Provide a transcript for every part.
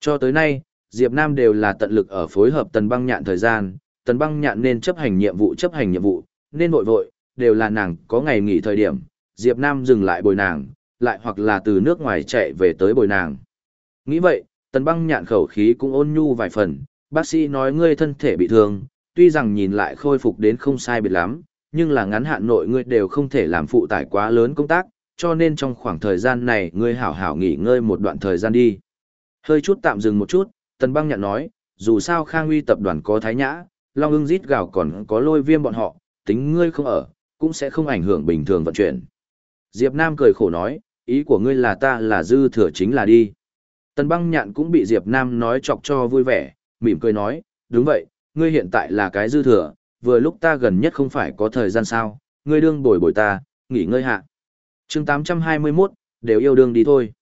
Cho tới nay, Diệp Nam đều là tận lực ở phối hợp tần băng nhạn thời gian, tần băng nhạn nên chấp hành nhiệm vụ chấp hành nhiệm vụ, nên vội vội, đều là nàng có ngày nghỉ thời điểm, Diệp Nam dừng lại bồi nàng, lại hoặc là từ nước ngoài chạy về tới bồi nàng. Nghĩ vậy, tần băng nhạn khẩu khí cũng ôn nhu vài phần, bác sĩ nói ngươi thân thể bị thương, tuy rằng nhìn lại khôi phục đến không sai biệt lắm, nhưng là ngắn hạn nội ngươi đều không thể làm phụ tải quá lớn công tác, cho nên trong khoảng thời gian này ngươi hảo hảo nghỉ ngơi một đoạn thời gian đi. Hơi chút tạm dừng một chút, tần băng nhạn nói, dù sao khang uy tập đoàn có thái nhã, long ưng rít gào còn có lôi viêm bọn họ, tính ngươi không ở, cũng sẽ không ảnh hưởng bình thường vận chuyển. Diệp Nam cười khổ nói, ý của ngươi là ta là dư thừa chính là đi. Tần băng nhạn cũng bị Diệp Nam nói chọc cho vui vẻ, mỉm cười nói, đúng vậy, ngươi hiện tại là cái dư thừa, vừa lúc ta gần nhất không phải có thời gian sao, ngươi đương bồi bồi ta, nghỉ ngơi hạ. chương 821, đều yêu đương đi thôi.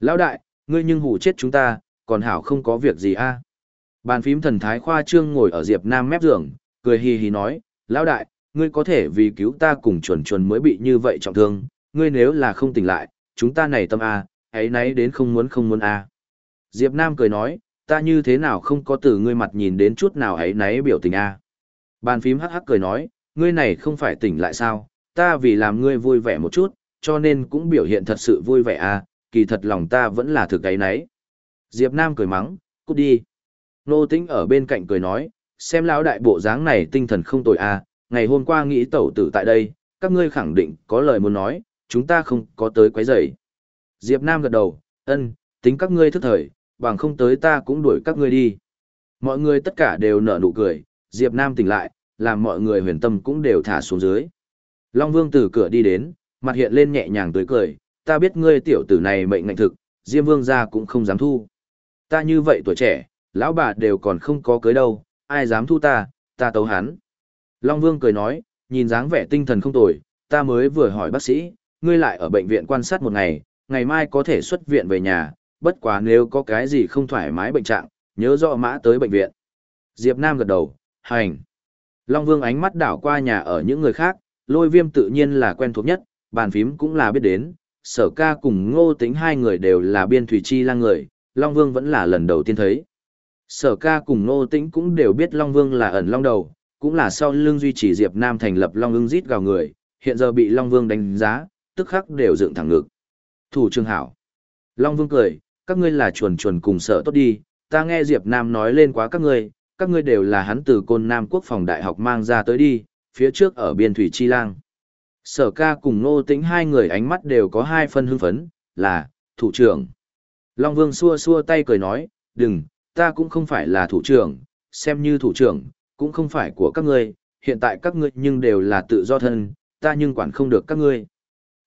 Lão đại, ngươi nhưng hủ chết chúng ta, còn hảo không có việc gì a Bàn phím thần thái khoa trương ngồi ở Diệp Nam mép giường, cười hì hì nói, Lão đại, ngươi có thể vì cứu ta cùng chuẩn chuẩn mới bị như vậy trọng thương, ngươi nếu là không tỉnh lại, chúng ta này tâm a, ấy nấy đến không muốn không muốn a. Diệp Nam cười nói, ta như thế nào không có từ ngươi mặt nhìn đến chút nào ấy nấy biểu tình a. Bàn phím hắc hắc cười nói, ngươi này không phải tỉnh lại sao, ta vì làm ngươi vui vẻ một chút, cho nên cũng biểu hiện thật sự vui vẻ a, kỳ thật lòng ta vẫn là thực ấy nấy. Diệp Nam cười mắng, cút đi. Nô Tĩnh ở bên cạnh cười nói, xem lão đại bộ dáng này tinh thần không tồi à? ngày hôm qua nghĩ tẩu tử tại đây, các ngươi khẳng định có lời muốn nói, chúng ta không có tới quấy rầy. Diệp Nam gật đầu, ân, tính các ngươi thức thời, bằng không tới ta cũng đuổi các ngươi đi. Mọi người tất cả đều nở nụ cười, Diệp Nam tỉnh lại, làm mọi người huyền tâm cũng đều thả xuống dưới. Long Vương từ cửa đi đến, mặt hiện lên nhẹ nhàng tươi cười, ta biết ngươi tiểu tử này mệnh ngạnh thực, Diêm Vương gia cũng không dám thu. Ta như vậy tuổi trẻ, lão bà đều còn không có cưới đâu, ai dám thu ta, ta tấu hắn. Long Vương cười nói, nhìn dáng vẻ tinh thần không tồi, ta mới vừa hỏi bác sĩ, ngươi lại ở bệnh viện quan sát một ngày, ngày mai có thể xuất viện về nhà, bất quá nếu có cái gì không thoải mái bệnh trạng, nhớ rõ mã tới bệnh viện. Diệp Nam gật đầu, hành. Long Vương ánh mắt đảo qua nhà ở những người khác, lôi viêm tự nhiên là quen thuộc nhất, bàn phím cũng là biết đến, sở ca cùng ngô tính hai người đều là biên thủy chi lang người, Long Vương vẫn là lần đầu tiên thấy. Sở ca cùng ngô tính cũng đều biết Long Vương là ẩn long đầu, cũng là sau lưng duy trì Diệp Nam thành lập Long ưng rít gào người, hiện giờ bị Long Vương đánh giá, tức khắc đều dựng thẳng ngực. Thủ trương hảo. Long Vương cười, các ngươi là chuồn chuồn cùng sở tốt đi, ta nghe Diệp Nam nói lên quá các ngươi, các ngươi đều là hắn từ côn Nam Quốc phòng đại học mang ra tới đi, phía trước ở biên thủy chi lang. Sở ca cùng nô tĩnh hai người ánh mắt đều có hai phân hưng phấn, là, thủ trưởng. Long Vương xua xua tay cười nói, đừng, ta cũng không phải là thủ trưởng, xem như thủ trưởng, cũng không phải của các ngươi, hiện tại các ngươi nhưng đều là tự do thân, ta nhưng quản không được các ngươi.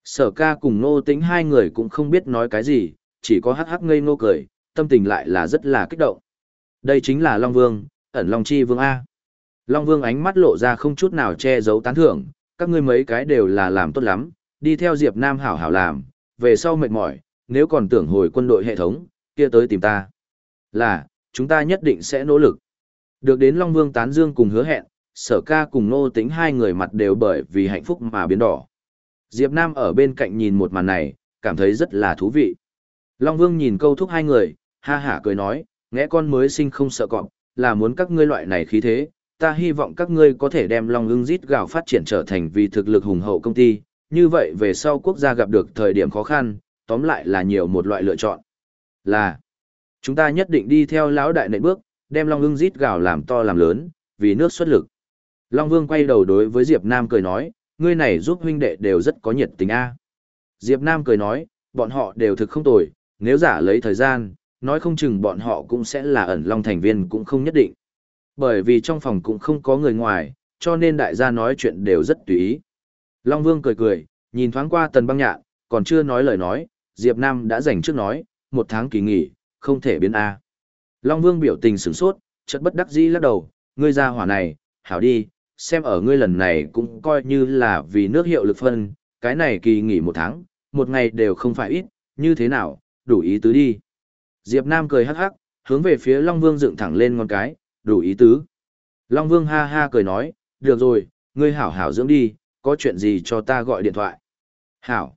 Sở ca cùng nô tĩnh hai người cũng không biết nói cái gì, chỉ có hắc hắc ngây ngô cười, tâm tình lại là rất là kích động. Đây chính là Long Vương, ẩn Long Chi Vương A. Long Vương ánh mắt lộ ra không chút nào che giấu tán thưởng, các ngươi mấy cái đều là làm tốt lắm, đi theo Diệp Nam hảo hảo làm, về sau mệt mỏi, nếu còn tưởng hồi quân đội hệ thống, kia tới tìm ta. Là, chúng ta nhất định sẽ nỗ lực. Được đến Long Vương tán dương cùng hứa hẹn, sở ca cùng nô tính hai người mặt đều bởi vì hạnh phúc mà biến đỏ. Diệp Nam ở bên cạnh nhìn một màn này, cảm thấy rất là thú vị. Long Vương nhìn câu thúc hai người, ha hả cười nói, ngẽ con mới sinh không sợ cọp, là muốn các ngươi loại này khí thế, ta hy vọng các ngươi có thể đem Long ưng rít Gào phát triển trở thành vì thực lực hùng hậu công ty, như vậy về sau quốc gia gặp được thời điểm khó khăn, tóm lại là nhiều một loại lựa chọn. Là, chúng ta nhất định đi theo lão đại nệ bước, đem Long ưng rít Gào làm to làm lớn, vì nước xuất lực. Long Vương quay đầu đối với Diệp Nam cười nói, ngươi này giúp huynh đệ đều rất có nhiệt tình a. Diệp Nam cười nói, bọn họ đều thực không tồi, nếu giả lấy thời gian, nói không chừng bọn họ cũng sẽ là ẩn long thành viên cũng không nhất định. Bởi vì trong phòng cũng không có người ngoài, cho nên đại gia nói chuyện đều rất tùy ý. Long Vương cười cười, nhìn thoáng qua tần băng nhạn, còn chưa nói lời nói, Diệp Nam đã dành trước nói, một tháng kỳ nghỉ, không thể biến A. Long Vương biểu tình sửng sốt, chợt bất đắc dĩ lắc đầu, ngươi ra hỏa này, hảo đi, xem ở ngươi lần này cũng coi như là vì nước hiệu lực phân, cái này kỳ nghỉ một tháng, một ngày đều không phải ít, như thế nào, đủ ý tứ đi. Diệp Nam cười hắc hắc, hướng về phía Long Vương dựng thẳng lên ngón cái, đủ ý tứ. Long Vương ha ha cười nói, được rồi, ngươi hảo hảo dưỡng đi, có chuyện gì cho ta gọi điện thoại. Hảo.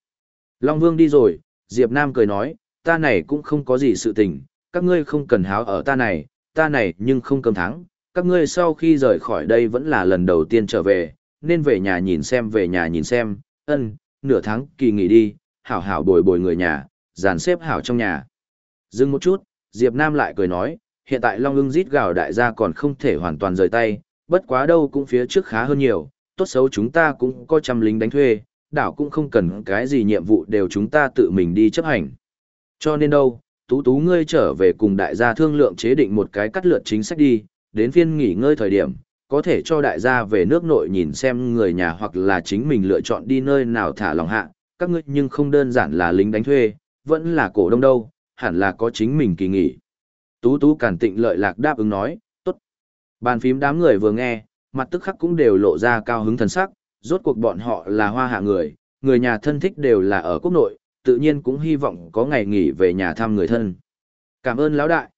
Long Vương đi rồi, Diệp Nam cười nói, ta này cũng không có gì sự tình, các ngươi không cần háo ở ta này, ta này nhưng không cầm thắng, các ngươi sau khi rời khỏi đây vẫn là lần đầu tiên trở về, nên về nhà nhìn xem về nhà nhìn xem, ân, nửa tháng kỳ nghỉ đi, hảo hảo bồi bồi người nhà, dàn xếp hảo trong nhà. Dừng một chút, Diệp Nam lại cười nói, hiện tại Long ưng rít gào đại gia còn không thể hoàn toàn rời tay, bất quá đâu cũng phía trước khá hơn nhiều, tốt xấu chúng ta cũng có trăm lính đánh thuê, đảo cũng không cần cái gì nhiệm vụ đều chúng ta tự mình đi chấp hành. Cho nên đâu, tú tú ngươi trở về cùng đại gia thương lượng chế định một cái cắt lượt chính sách đi, đến phiên nghỉ ngơi thời điểm, có thể cho đại gia về nước nội nhìn xem người nhà hoặc là chính mình lựa chọn đi nơi nào thả lòng hạ, các ngươi nhưng không đơn giản là lính đánh thuê, vẫn là cổ đông đâu, hẳn là có chính mình kỳ nghỉ. Tú tú cản tịnh lợi lạc đáp ứng nói, tốt. Bàn phím đám người vừa nghe, mặt tức khắc cũng đều lộ ra cao hứng thần sắc, rốt cuộc bọn họ là hoa hạ người, người nhà thân thích đều là ở quốc nội, tự nhiên cũng hy vọng có ngày nghỉ về nhà thăm người thân. Cảm ơn lão đại.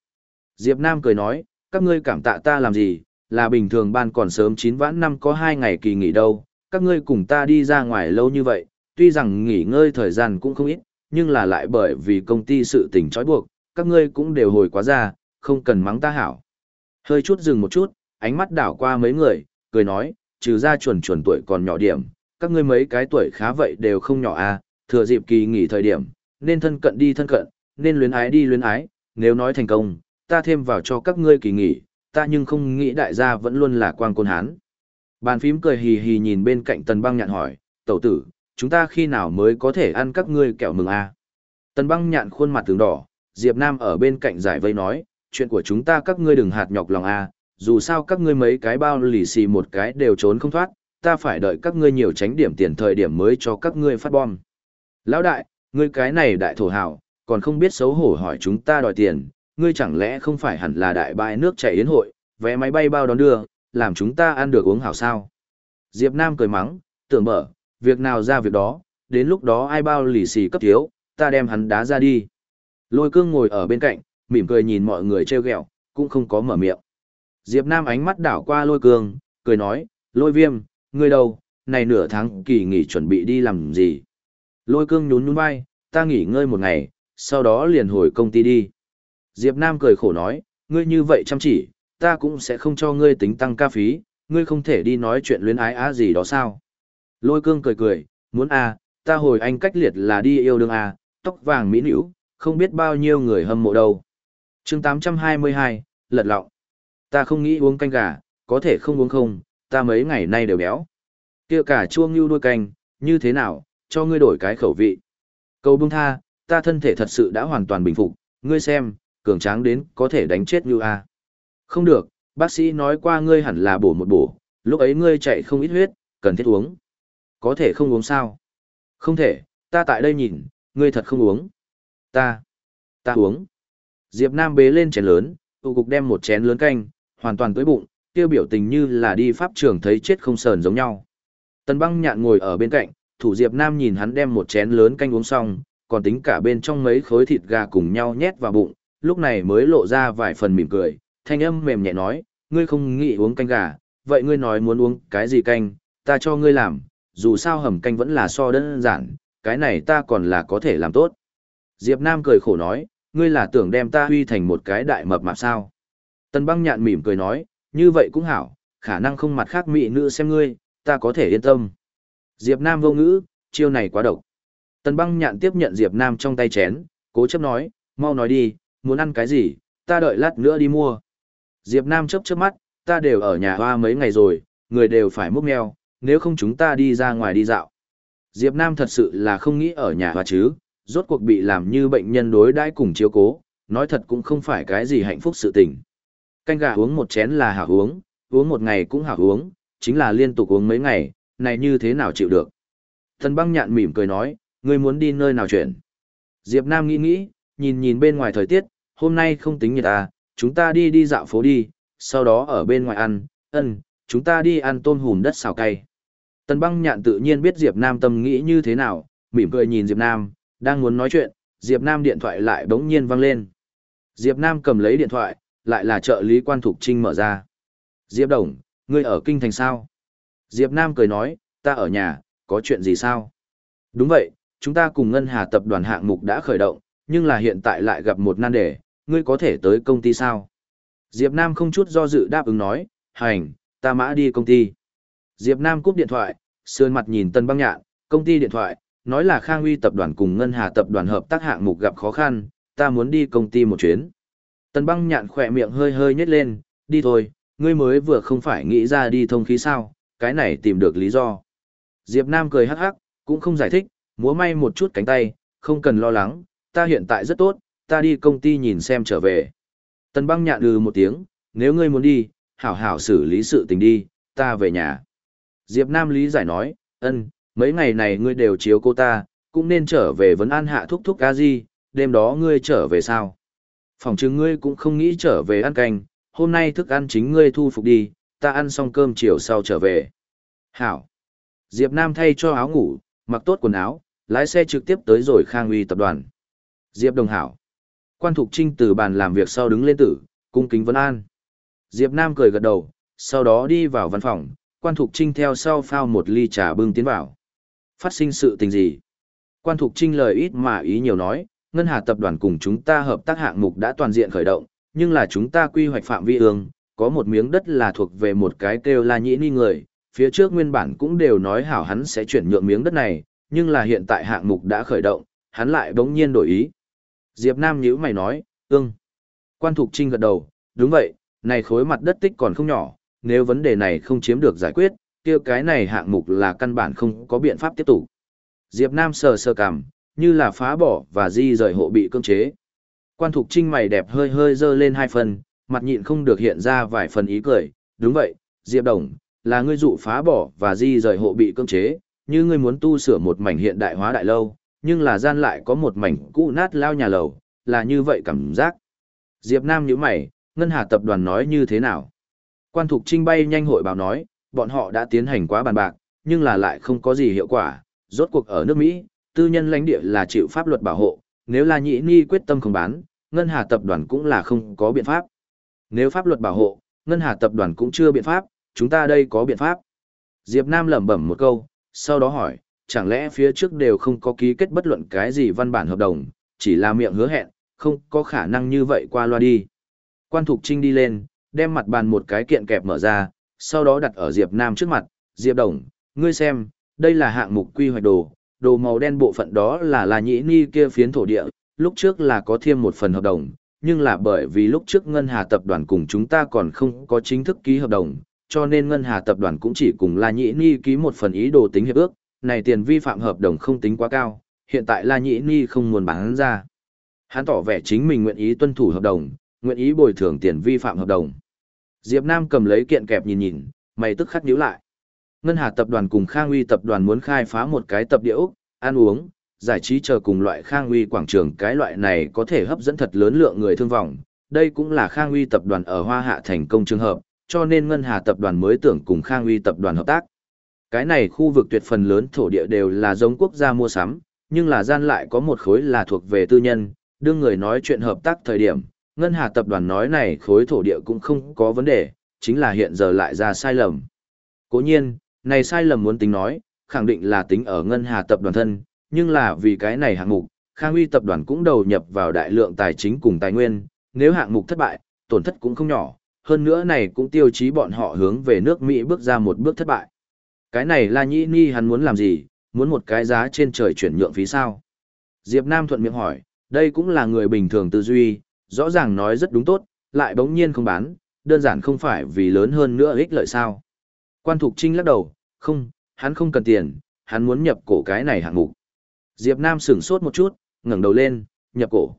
Diệp Nam cười nói, các ngươi cảm tạ ta làm gì, là bình thường ban còn sớm chín vãn năm có hai ngày kỳ nghỉ đâu, các ngươi cùng ta đi ra ngoài lâu như vậy, tuy rằng nghỉ ngơi thời gian cũng không ít, nhưng là lại bởi vì công ty sự tình trói buộc, các ngươi cũng đều hồi quá ra, không cần mắng ta hảo. Hơi chút dừng một chút, ánh mắt đảo qua mấy người, cười nói, trừ ra chuẩn chuẩn tuổi còn nhỏ điểm, các ngươi mấy cái tuổi khá vậy đều không nhỏ à, thừa dịp kỳ nghỉ thời điểm, nên thân cận đi thân cận, nên luyến ái đi luyến ái, nếu nói thành công, ta thêm vào cho các ngươi kỳ nghỉ, ta nhưng không nghĩ đại gia vẫn luôn là quang côn hán. Bàn phím cười hì hì nhìn bên cạnh tần băng nhạn hỏi, tẩu tử, chúng ta khi nào mới có thể ăn các ngươi kẹo mừng à? Tần băng nhạn khuôn mặt tướng đỏ, Diệp Nam ở bên cạnh giải vây nói, chuyện của chúng ta các ngươi đừng hạt nhọc lòng à, dù sao các ngươi mấy cái bao lì xì một cái đều trốn không thoát, ta phải đợi các ngươi nhiều tránh điểm tiền thời điểm mới cho các ngươi phát bom. Lão đại, ngươi cái này đại thổ hảo, còn không biết xấu hổ hỏi chúng ta đòi tiền, ngươi chẳng lẽ không phải hẳn là đại bãi nước chảy yến hội, vé máy bay bao đón đưa, làm chúng ta ăn được uống hảo sao. Diệp Nam cười mắng, tưởng mở, việc nào ra việc đó, đến lúc đó ai bao lì xì cấp thiếu, ta đem hắn đá ra đi. Lôi cương ngồi ở bên cạnh, mỉm cười nhìn mọi người treo ghẹo, cũng không có mở miệng. Diệp Nam ánh mắt đảo qua lôi cương, cười nói, lôi viêm, ngươi đâu, này nửa tháng kỳ nghỉ chuẩn bị đi làm gì? Lôi cương nhún nhún vai, ta nghỉ ngơi một ngày, sau đó liền hồi công ty đi. Diệp Nam cười khổ nói, ngươi như vậy chăm chỉ, ta cũng sẽ không cho ngươi tính tăng ca phí, ngươi không thể đi nói chuyện luyến ái á gì đó sao? Lôi cương cười cười, muốn à, ta hồi anh cách liệt là đi yêu đương à, tóc vàng mỹ nữ, không biết bao nhiêu người hâm mộ đâu. Chương 822, lật lọng. Ta không nghĩ uống canh gà, có thể không uống không, ta mấy ngày nay đều béo. Kia cả chua ngưu đuôi canh, như thế nào, cho ngươi đổi cái khẩu vị. Cầu bông tha, ta thân thể thật sự đã hoàn toàn bình phục, ngươi xem, cường tráng đến có thể đánh chết như a. Không được, bác sĩ nói qua ngươi hẳn là bổ một bổ, lúc ấy ngươi chạy không ít huyết, cần thiết uống. Có thể không uống sao? Không thể, ta tại đây nhìn, ngươi thật không uống. Ta, ta uống. Diệp Nam bế lên chén lớn, tụ cục đem một chén lớn canh, hoàn toàn tới bụng, tiêu biểu tình như là đi pháp trường thấy chết không sờn giống nhau. Tần băng nhạn ngồi ở bên cạnh, thủ Diệp Nam nhìn hắn đem một chén lớn canh uống xong, còn tính cả bên trong mấy khối thịt gà cùng nhau nhét vào bụng, lúc này mới lộ ra vài phần mỉm cười, thanh âm mềm nhẹ nói, ngươi không nghĩ uống canh gà, vậy ngươi nói muốn uống cái gì canh, ta cho ngươi làm, dù sao hầm canh vẫn là so đơn giản, cái này ta còn là có thể làm tốt. Diệp Nam cười khổ nói, ngươi là tưởng đem ta huy thành một cái đại mập mạp sao. Tần băng nhạn mỉm cười nói, như vậy cũng hảo, khả năng không mặt khác mỹ nữ xem ngươi, ta có thể yên tâm. Diệp Nam vô ngữ, chiêu này quá độc. Tần băng nhạn tiếp nhận Diệp Nam trong tay chén, cố chấp nói, mau nói đi, muốn ăn cái gì, ta đợi lát nữa đi mua. Diệp Nam chớp chớp mắt, ta đều ở nhà hoa mấy ngày rồi, người đều phải múc mèo, nếu không chúng ta đi ra ngoài đi dạo. Diệp Nam thật sự là không nghĩ ở nhà hoa chứ, rốt cuộc bị làm như bệnh nhân đối đãi cùng chiếu cố, nói thật cũng không phải cái gì hạnh phúc sự tình. Canh gà uống một chén là hảo uống, uống một ngày cũng hảo uống, chính là liên tục uống mấy ngày, này như thế nào chịu được. Thần băng nhạn mỉm cười nói, ngươi muốn đi nơi nào chuyển. Diệp Nam nghĩ nghĩ, nhìn nhìn bên ngoài thời tiết, hôm nay không tính nhiệt à, chúng ta đi đi dạo phố đi, sau đó ở bên ngoài ăn, ân, chúng ta đi ăn tôm hùm đất xào cay. Tần băng nhạn tự nhiên biết Diệp Nam tâm nghĩ như thế nào, mỉm cười nhìn Diệp Nam, đang muốn nói chuyện, Diệp Nam điện thoại lại bỗng nhiên vang lên. Diệp Nam cầm lấy điện thoại, lại là trợ lý quan thục trinh mở ra. Diệp Đồng, ngươi ở kinh thành sao? Diệp Nam cười nói, ta ở nhà, có chuyện gì sao? Đúng vậy, chúng ta cùng ngân hà tập đoàn hạng mục đã khởi động, nhưng là hiện tại lại gặp một nan đề, ngươi có thể tới công ty sao? Diệp Nam không chút do dự đáp ứng nói, hành, ta mã đi công ty. Diệp Nam cúp điện thoại, sườn mặt nhìn Tân Băng Nhạn, công ty điện thoại, nói là Khang Uy tập đoàn cùng Ngân Hà tập đoàn hợp tác hạng mục gặp khó khăn, ta muốn đi công ty một chuyến. Tân Băng Nhạn khỏe miệng hơi hơi nhếch lên, đi thôi, ngươi mới vừa không phải nghĩ ra đi thông khí sao, cái này tìm được lý do. Diệp Nam cười hắc hắc, cũng không giải thích, múa may một chút cánh tay, không cần lo lắng, ta hiện tại rất tốt, ta đi công ty nhìn xem trở về. Tần băng nhạn đừ một tiếng, nếu ngươi muốn đi, hảo hảo xử lý sự tình đi, ta về nhà. Diệp Nam lý giải nói, ân, mấy ngày này ngươi đều chiếu cô ta, cũng nên trở về vấn an hạ thúc thúc ca gì, đêm đó ngươi trở về sao? Phòng chứng ngươi cũng không nghĩ trở về ăn canh, hôm nay thức ăn chính ngươi thu phục đi, ta ăn xong cơm chiều sau trở về. Hảo. Diệp Nam thay cho áo ngủ, mặc tốt quần áo, lái xe trực tiếp tới rồi Khang Uy tập đoàn. Diệp Đồng Hảo. Quan Thục Trinh từ bàn làm việc sau đứng lên tử, cung kính vấn an. Diệp Nam cười gật đầu, sau đó đi vào văn phòng, Quan Thục Trinh theo sau phao một ly trà bưng tiến vào. Phát sinh sự tình gì? Quan Thục Trinh lời ít mà ý nhiều nói, Ngân Hà tập đoàn cùng chúng ta hợp tác hạng mục đã toàn diện khởi động, nhưng là chúng ta quy hoạch phạm vi ương, có một miếng đất là thuộc về một cái kêu là nhĩ ni người, phía trước nguyên bản cũng đều nói hảo hắn sẽ chuyển nhượng miếng đất này, nhưng là hiện tại hạng mục đã khởi động, hắn lại bỗng nhiên đổi ý. Diệp Nam nhíu mày nói, ương. Quan Thục Trinh gật đầu, đúng vậy, này khối mặt đất tích còn không nhỏ, nếu vấn đề này không chiếm được giải quyết, kia cái này hạng mục là căn bản không có biện pháp tiếp tục. Diệp Nam sờ sờ cằm, như là phá bỏ và di rời hộ bị cưỡng chế. Quan Thục Trinh mày đẹp hơi hơi dơ lên hai phần, mặt nhịn không được hiện ra vài phần ý cười, đúng vậy, Diệp Đồng, là ngươi dụ phá bỏ và di rời hộ bị cưỡng chế, như ngươi muốn tu sửa một mảnh hiện đại hóa đại lâu, nhưng là gian lại có một mảnh cũ nát lao nhà lầu, là như vậy cảm giác. Diệp Nam nhíu mày, ngân hà tập đoàn nói như thế nào? Quan Thục Trinh bay nhanh hội báo nói, bọn họ đã tiến hành quá bàn bạc, nhưng là lại không có gì hiệu quả, rốt cuộc ở nước Mỹ, tư nhân lãnh địa là chịu pháp luật bảo hộ, nếu là nhị ni quyết tâm không bán, ngân hà tập đoàn cũng là không có biện pháp. Nếu pháp luật bảo hộ, ngân hà tập đoàn cũng chưa biện pháp, chúng ta đây có biện pháp. Diệp Nam lẩm bẩm một câu, sau đó hỏi, chẳng lẽ phía trước đều không có ký kết bất luận cái gì văn bản hợp đồng, chỉ là miệng hứa hẹn, không có khả năng như vậy qua loa đi. Quan Thục Trinh đi lên, đem mặt bàn một cái kiện kẹp mở ra, sau đó đặt ở Diệp Nam trước mặt, Diệp Đồng, ngươi xem, đây là hạng mục quy hoạch đồ, đồ màu đen bộ phận đó là là nhĩ ni kia phiến thổ địa, lúc trước là có thêm một phần hợp đồng, nhưng là bởi vì lúc trước Ngân Hà Tập đoàn cùng chúng ta còn không có chính thức ký hợp đồng, cho nên Ngân Hà Tập đoàn cũng chỉ cùng La Nhĩ Ni ký một phần ý đồ tính hiệp ước, này tiền vi phạm hợp đồng không tính quá cao, hiện tại La Nhĩ Ni không muốn bán ra. Hắn tỏ vẻ chính mình nguyện ý tuân thủ hợp đồng, nguyện ý bồi thường tiền vi phạm hợp đồng. Diệp Nam cầm lấy kiện kẹp nhìn nhìn, mày tức khắc nhíu lại. Ngân Hà tập đoàn cùng Khang Uy tập đoàn muốn khai phá một cái tập địa ăn uống, giải trí chờ cùng loại Khang Uy quảng trường cái loại này có thể hấp dẫn thật lớn lượng người thương vọng. Đây cũng là Khang Uy tập đoàn ở Hoa Hạ thành công trường hợp, cho nên Ngân Hà tập đoàn mới tưởng cùng Khang Uy tập đoàn hợp tác. Cái này khu vực tuyệt phần lớn thổ địa đều là giống quốc gia mua sắm, nhưng là gian lại có một khối là thuộc về tư nhân, đương người nói chuyện hợp tác thời điểm, Ngân Hà tập đoàn nói này khối thổ địa cũng không có vấn đề, chính là hiện giờ lại ra sai lầm. Cố nhiên, này sai lầm muốn tính nói, khẳng định là tính ở Ngân Hà tập đoàn thân, nhưng là vì cái này hạng mục, Khang Uy tập đoàn cũng đầu nhập vào đại lượng tài chính cùng tài nguyên, nếu hạng mục thất bại, tổn thất cũng không nhỏ, hơn nữa này cũng tiêu chí bọn họ hướng về nước Mỹ bước ra một bước thất bại. Cái này là nhĩ ni hắn muốn làm gì, muốn một cái giá trên trời chuyển nhượng phí sao? Diệp Nam thuận miệng hỏi, đây cũng là người bình thường tư duy, rõ ràng nói rất đúng tốt, lại bỗng nhiên không bán, đơn giản không phải vì lớn hơn nữa ích lợi sao. Quan Thục Trinh lắc đầu, không, hắn không cần tiền, hắn muốn nhập cổ cái này hạng mục. Diệp Nam sửng sốt một chút, ngẩng đầu lên, nhập cổ.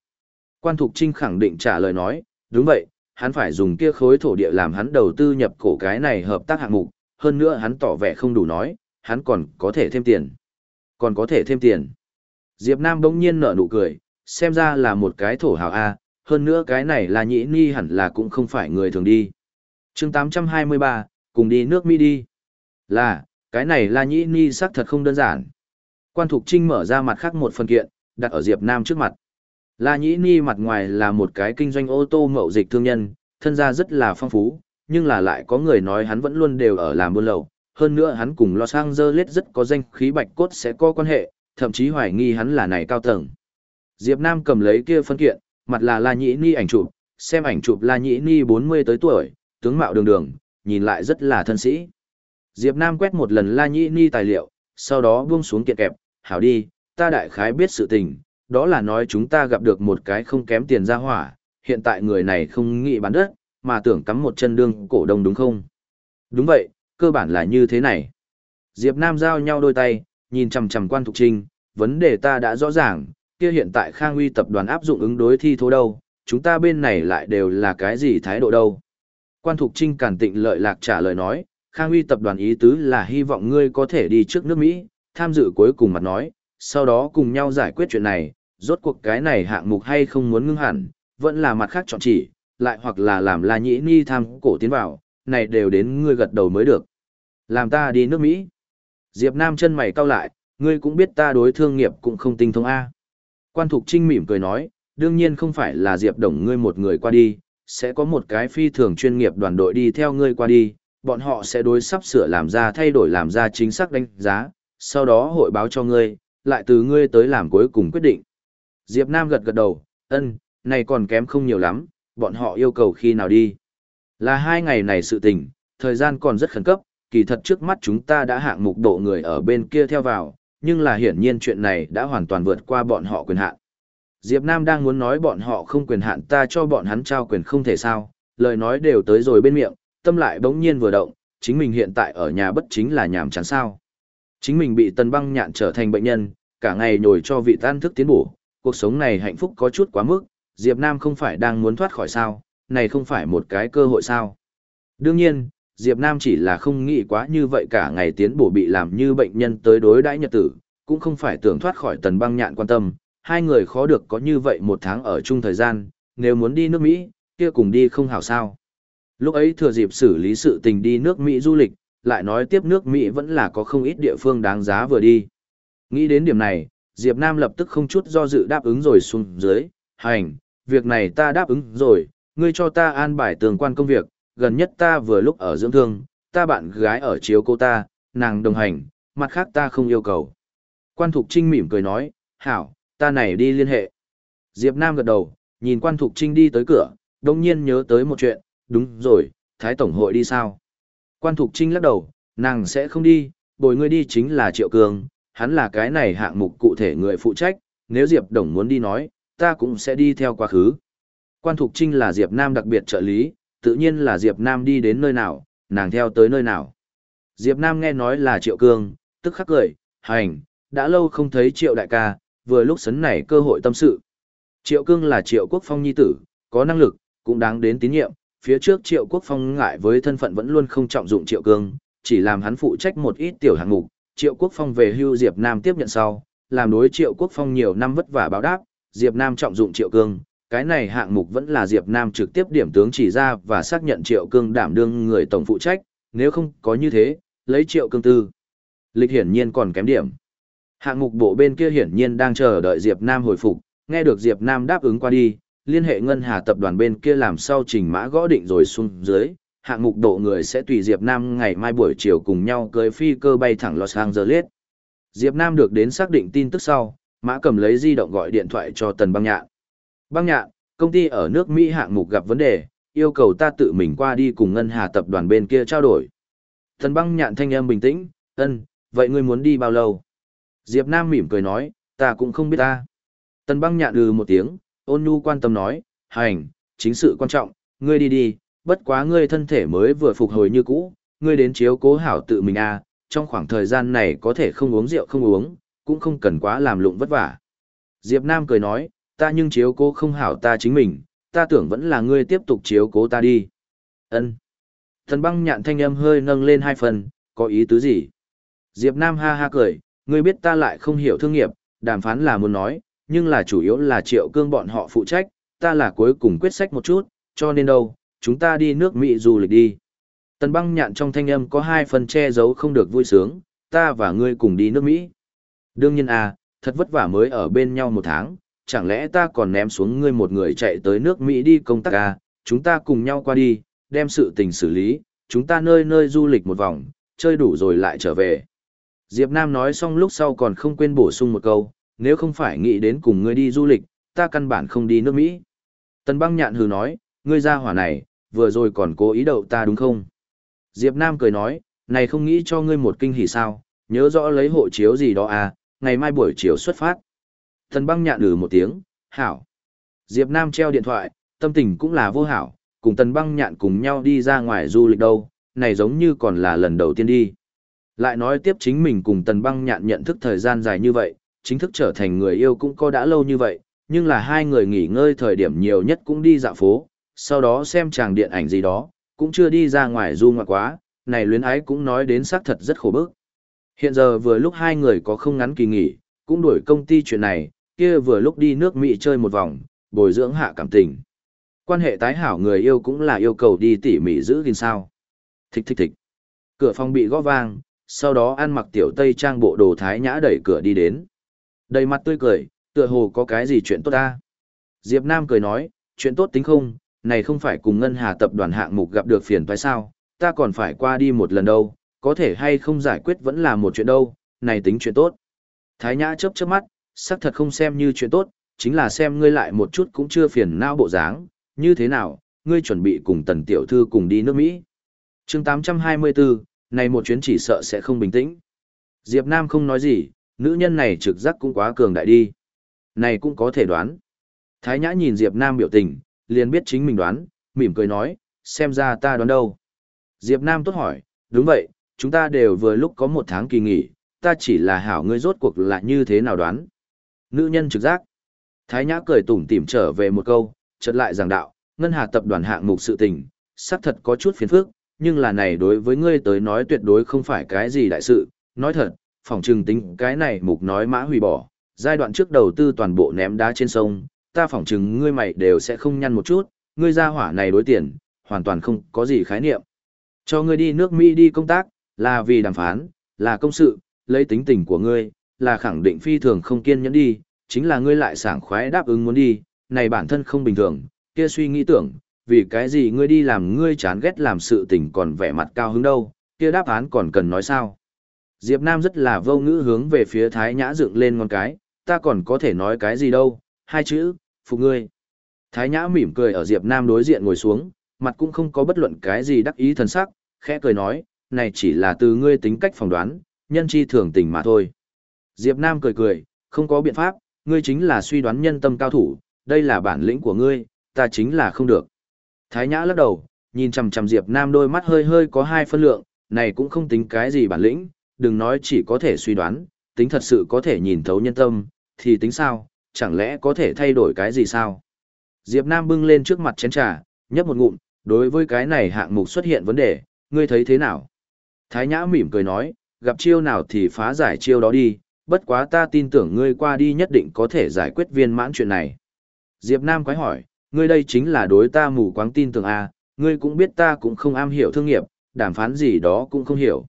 Quan Thục Trinh khẳng định trả lời nói, đúng vậy, hắn phải dùng kia khối thổ địa làm hắn đầu tư nhập cổ cái này hợp tác hạng mục, hơn nữa hắn tỏ vẻ không đủ nói, hắn còn có thể thêm tiền. Còn có thể thêm tiền. Diệp Nam bỗng nhiên nở nụ cười, xem ra là một cái thổ hào A, hơn nữa cái này là nhĩ ni hẳn là cũng không phải người thường đi. chương 823, cùng đi nước Mỹ đi. Là, cái này là nhĩ ni xác thật không đơn giản. Quan Thục Trinh mở ra mặt khác một phần kiện, đặt ở Diệp Nam trước mặt. La Nhĩ Ni mặt ngoài là một cái kinh doanh ô tô mậu dịch thương nhân, thân gia rất là phong phú, nhưng là lại có người nói hắn vẫn luôn đều ở làm buôn lậu. Hơn nữa hắn cùng Los Angeles rất có danh khí bạch cốt sẽ có quan hệ, thậm chí hoài nghi hắn là này cao tầng. Diệp Nam cầm lấy kia phân kiện, mặt là La Nhĩ Ni ảnh chụp, xem ảnh chụp La Nhĩ Ni 40 tới tuổi, tướng mạo đường đường, nhìn lại rất là thân sĩ. Diệp Nam quét một lần La Nhĩ Ni tài liệu, sau đó buông xuống kiện kẹp, hảo đi, ta đại khái biết sự tình, đó là nói chúng ta gặp được một cái không kém tiền ra hỏa, hiện tại người này không nghĩ bán đất, mà tưởng cắm một chân đương cổ đông đúng không? Đúng vậy, cơ bản là như thế này. Diệp Nam giao nhau đôi tay, nhìn chằm chằm quan thục trinh, vấn đề ta đã rõ ràng, kia hiện tại Khang Uy tập đoàn áp dụng ứng đối thi thố đâu, chúng ta bên này lại đều là cái gì thái độ đâu. Quan thục trinh cản tịnh lợi lạc trả lời nói, Khang Uy tập đoàn ý tứ là hy vọng ngươi có thể đi trước nước Mỹ, tham dự cuối cùng mặt nói, sau đó cùng nhau giải quyết chuyện này, rốt cuộc cái này hạng mục hay không muốn ngưng hẳn, vẫn là mặt khác chọn chỉ, lại hoặc là làm La Nhĩ Ni tham cổ tiến vào, này đều đến ngươi gật đầu mới được. Làm ta đi nước Mỹ. Diệp Nam chân mày cau lại, ngươi cũng biết ta đối thương nghiệp cũng không tinh thông A. Quan Thục Trinh mỉm cười nói, đương nhiên không phải là Diệp Đồng ngươi một người qua đi, sẽ có một cái phi thường chuyên nghiệp đoàn đội đi theo ngươi qua đi, bọn họ sẽ đối sắp sửa làm ra thay đổi làm ra chính xác đánh giá, sau đó hội báo cho ngươi, lại từ ngươi tới làm cuối cùng quyết định. Diệp Nam gật gật đầu, ân, này còn kém không nhiều lắm, bọn họ yêu cầu khi nào đi. Là hai ngày này sự tình, thời gian còn rất khẩn cấp, kỳ thật trước mắt chúng ta đã hạng mục độ người ở bên kia theo vào, nhưng là hiển nhiên chuyện này đã hoàn toàn vượt qua bọn họ quyền hạn. Diệp Nam đang muốn nói bọn họ không quyền hạn ta cho bọn hắn trao quyền không thể sao, lời nói đều tới rồi bên miệng, tâm lại bỗng nhiên vừa động, chính mình hiện tại ở nhà bất chính là nhàm chán sao. Chính mình bị tần băng nhạn trở thành bệnh nhân, cả ngày nhồi cho vị tan thức tiến bổ, cuộc sống này hạnh phúc có chút quá mức, Diệp Nam không phải đang muốn thoát khỏi sao, này không phải một cái cơ hội sao. Đương nhiên, Diệp Nam chỉ là không nghĩ quá như vậy cả ngày tiến bổ bị làm như bệnh nhân tới đối đãi nhật tử, cũng không phải tưởng thoát khỏi tần băng nhạn quan tâm, hai người khó được có như vậy một tháng ở chung thời gian, nếu muốn đi nước Mỹ, kia cùng đi không hảo sao. Lúc ấy thừa dịp xử lý sự tình đi nước Mỹ du lịch, lại nói tiếp nước Mỹ vẫn là có không ít địa phương đáng giá vừa đi. Nghĩ đến điểm này, Diệp Nam lập tức không chút do dự đáp ứng rồi xuống dưới, hành, việc này ta đáp ứng rồi, ngươi cho ta an bài tường quan công việc, gần nhất ta vừa lúc ở dưỡng thương, ta bạn gái ở chiếu cô ta, nàng đồng hành, mặt khác ta không yêu cầu. Quan Thục Trinh mỉm cười nói, hảo, ta này đi liên hệ. Diệp Nam gật đầu, nhìn quan Thục Trinh đi tới cửa, đồng nhiên nhớ tới một chuyện, đúng rồi, Thái Tổng hội đi sao? Quan Thục Trinh lắc đầu, nàng sẽ không đi, bồi ngươi đi chính là Triệu Cường, hắn là cái này hạng mục cụ thể người phụ trách, nếu Diệp Đồng muốn đi nói, ta cũng sẽ đi theo quá khứ. Quan Thục Trinh là Diệp Nam đặc biệt trợ lý, tự nhiên là Diệp Nam đi đến nơi nào, nàng theo tới nơi nào. Diệp Nam nghe nói là Triệu Cương, tức khắc cười, hành, đã lâu không thấy Triệu đại ca, vừa lúc sấn này cơ hội tâm sự. Triệu Cương là Triệu Quốc Phong nhi tử, có năng lực, cũng đáng đến tín nhiệm, phía trước Triệu Quốc Phong ngại với thân phận vẫn luôn không trọng dụng Triệu Cương, chỉ làm hắn phụ trách một ít tiểu hạng mục, Triệu Quốc Phong về hưu Diệp Nam tiếp nhận sau, làm đối Triệu Quốc Phong nhiều năm vất vả báo đáp, Diệp Nam trọng dụng Triệu Cương, cái này hạng mục vẫn là Diệp Nam trực tiếp điểm tướng chỉ ra và xác nhận Triệu Cương đảm đương người tổng phụ trách, nếu không có như thế, lấy Triệu Cương tư. Lịch hiển nhiên còn kém điểm. Hạng mục bộ bên kia hiển nhiên đang chờ đợi Diệp Nam hồi phục, nghe được Diệp Nam đáp ứng qua đi, liên hệ ngân hà tập đoàn bên kia làm sau trình mã gõ định rồi xuống dưới, hạng mục độ người sẽ tùy Diệp Nam ngày mai buổi chiều cùng nhau cưới phi cơ bay thẳng Los Angeles. Diệp Nam được đến xác định tin tức sau, mã cầm lấy di động gọi điện thoại cho Tần Băng Nhạn. Băng Nhạn, công ty ở nước Mỹ hạng mục gặp vấn đề, yêu cầu ta tự mình qua đi cùng ngân hà tập đoàn bên kia trao đổi. Thần Băng Nhạn thanh âm bình tĩnh, ân, vậy ngươi muốn đi bao lâu? Diệp Nam mỉm cười nói, ta cũng không biết ta. Tần Băng Nhạn ừ một tiếng, ôn nhu quan tâm nói, hành, chính sự quan trọng, ngươi đi đi, bất quá ngươi thân thể mới vừa phục hồi như cũ, ngươi đến chiếu cố hảo tự mình a, à, trong khoảng thời gian này có thể không uống rượu không uống, cũng không cần quá làm lụng vất vả. Diệp Nam cười nói, ta nhưng chiếu cố không hảo ta chính mình, ta tưởng vẫn là ngươi tiếp tục chiếu cố ta đi. Ân. Thần băng nhạn thanh âm hơi nâng lên hai phần, có ý tứ gì? Diệp Nam ha ha cười, ngươi biết ta lại không hiểu thương nghiệp, đàm phán là muốn nói, nhưng là chủ yếu là triệu cương bọn họ phụ trách, ta là cuối cùng quyết sách một chút, cho nên đâu, chúng ta đi nước Mỹ du lịch đi. Tần băng nhạn trong thanh âm có hai phần che giấu không được vui sướng, ta và ngươi cùng đi nước Mỹ. Đương nhiên à, thật vất vả mới ở bên nhau một tháng, chẳng lẽ ta còn ném xuống ngươi một người chạy tới nước Mỹ đi công tác à, chúng ta cùng nhau qua đi, đem sự tình xử lý, chúng ta nơi nơi du lịch một vòng, chơi đủ rồi lại trở về. Diệp Nam nói xong lúc sau còn không quên bổ sung một câu, nếu không phải nghĩ đến cùng ngươi đi du lịch, ta căn bản không đi nước Mỹ. Tần băng nhạn hừ nói, ngươi ra hỏa này, vừa rồi còn cố ý đậu ta đúng không? Diệp Nam cười nói, này không nghĩ cho ngươi một kinh hỉ sao, nhớ rõ lấy hộ chiếu gì đó à, ngày mai buổi chiều xuất phát. Tần băng nhạn lử một tiếng, hảo. Diệp Nam treo điện thoại, tâm tình cũng là vô hảo, cùng tần băng nhạn cùng nhau đi ra ngoài du lịch đâu, này giống như còn là lần đầu tiên đi. Lại nói tiếp chính mình cùng tần băng nhạn nhận thức thời gian dài như vậy, chính thức trở thành người yêu cũng có đã lâu như vậy, nhưng là hai người nghỉ ngơi thời điểm nhiều nhất cũng đi dạo phố, sau đó xem chàng điện ảnh gì đó, cũng chưa đi ra ngoài du ngoạn quá, này luyến ái cũng nói đến xác thật rất khổ bức. Hiện giờ vừa lúc hai người có không ngắn kỳ nghỉ, cũng đuổi công ty chuyện này, kia vừa lúc đi nước Mỹ chơi một vòng, bồi dưỡng hạ cảm tình. Quan hệ tái hảo người yêu cũng là yêu cầu đi tỉ mỉ giữ gìn sao. Thích thích thích. Cửa phòng bị gõ vang, sau đó ăn mặc tiểu tây trang bộ đồ thái nhã đẩy cửa đi đến. Đầy mặt tươi cười, tựa hồ có cái gì chuyện tốt ta. Diệp Nam cười nói, chuyện tốt tính không, này không phải cùng ngân hà tập đoàn hạng mục gặp được phiền phải sao, ta còn phải qua đi một lần đâu, có thể hay không giải quyết vẫn là một chuyện đâu, này tính chuyện tốt. Thái Nhã chớp chớp mắt, xác thật không xem như chuyện tốt, chính là xem ngươi lại một chút cũng chưa phiền não bộ dáng, như thế nào, ngươi chuẩn bị cùng tần tiểu thư cùng đi nước Mỹ. chương 824, này một chuyến chỉ sợ sẽ không bình tĩnh. Diệp Nam không nói gì, nữ nhân này trực giác cũng quá cường đại đi. Này cũng có thể đoán. Thái Nhã nhìn Diệp Nam biểu tình, liền biết chính mình đoán, mỉm cười nói, xem ra ta đoán đâu. Diệp Nam tốt hỏi, đúng vậy, chúng ta đều vừa lúc có một tháng kỳ nghỉ, ta chỉ là hảo ngươi rốt cuộc là như thế nào đoán. Nữ nhân trực giác. Thái Nhã cười tủm tỉm trở về một câu, chợt lại giảng đạo, ngân hà tập đoàn hạng mục sự tình, xác thật có chút phiền phức, nhưng là này đối với ngươi tới nói tuyệt đối không phải cái gì đại sự, nói thật, phòng trừng tính cái này mục nói mã hủy bỏ, giai đoạn trước đầu tư toàn bộ ném đá trên sông, ta phỏng chừng ngươi mày đều sẽ không nhăn một chút, ngươi ra hỏa này đối tiền, hoàn toàn không có gì khái niệm. Cho ngươi đi nước Mỹ đi công tác, là vì đàm phán, là công sự, lấy tính tình của ngươi, là khẳng định phi thường không kiên nhẫn đi, chính là ngươi lại sảng khoái đáp ứng muốn đi, này bản thân không bình thường, kia suy nghĩ tưởng, vì cái gì ngươi đi làm ngươi chán ghét làm sự tình còn vẻ mặt cao hứng đâu, kia đáp án còn cần nói sao. Diệp Nam rất là vô ngữ hướng về phía Thái Nhã dựng lên ngón cái, ta còn có thể nói cái gì đâu, hai chữ, phục ngươi. Thái Nhã mỉm cười ở Diệp Nam đối diện ngồi xuống, mặt cũng không có bất luận cái gì đắc ý thần sắc, khẽ cười nói, này chỉ là từ ngươi tính cách phỏng đoán, nhân chi thường tình mà thôi. Diệp Nam cười cười, không có biện pháp, ngươi chính là suy đoán nhân tâm cao thủ, đây là bản lĩnh của ngươi, ta chính là không được. Thái Nhã lắc đầu, nhìn chằm chằm Diệp Nam đôi mắt hơi hơi có hai phân lượng, này cũng không tính cái gì bản lĩnh, đừng nói chỉ có thể suy đoán, tính thật sự có thể nhìn thấu nhân tâm, thì tính sao, chẳng lẽ có thể thay đổi cái gì sao? Diệp Nam bưng lên trước mặt chén trà, nhấp một ngụm, đối với cái này hạng mục xuất hiện vấn đề, ngươi thấy thế nào? Thái Nhã mỉm cười nói, gặp chiêu nào thì phá giải chiêu đó đi, bất quá ta tin tưởng ngươi qua đi nhất định có thể giải quyết viên mãn chuyện này. Diệp Nam quái hỏi, ngươi đây chính là đối ta mù quáng tin tưởng à, ngươi cũng biết ta cũng không am hiểu thương nghiệp, đàm phán gì đó cũng không hiểu.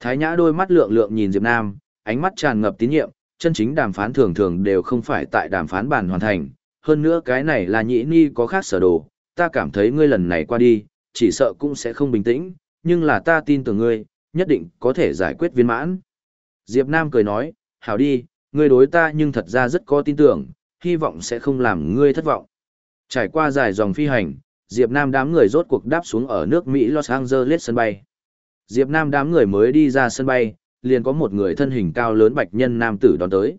Thái Nhã đôi mắt lượng lượng nhìn Diệp Nam, ánh mắt tràn ngập tín nhiệm, chân chính đàm phán thường thường đều không phải tại đàm phán bàn hoàn thành. Hơn nữa cái này là nhĩ ni có khác sở đồ, ta cảm thấy ngươi lần này qua đi, chỉ sợ cũng sẽ không bình tĩnh, nhưng là ta tin tưởng ngươi, nhất định có thể giải quyết viên mãn. Diệp Nam cười nói, hảo đi, ngươi đối ta nhưng thật ra rất có tin tưởng, hy vọng sẽ không làm ngươi thất vọng. Trải qua dài dòng phi hành, Diệp Nam đám người rốt cuộc đáp xuống ở nước Mỹ Los Angeles sân bay. Diệp Nam đám người mới đi ra sân bay, liền có một người thân hình cao lớn bạch nhân nam tử đón tới.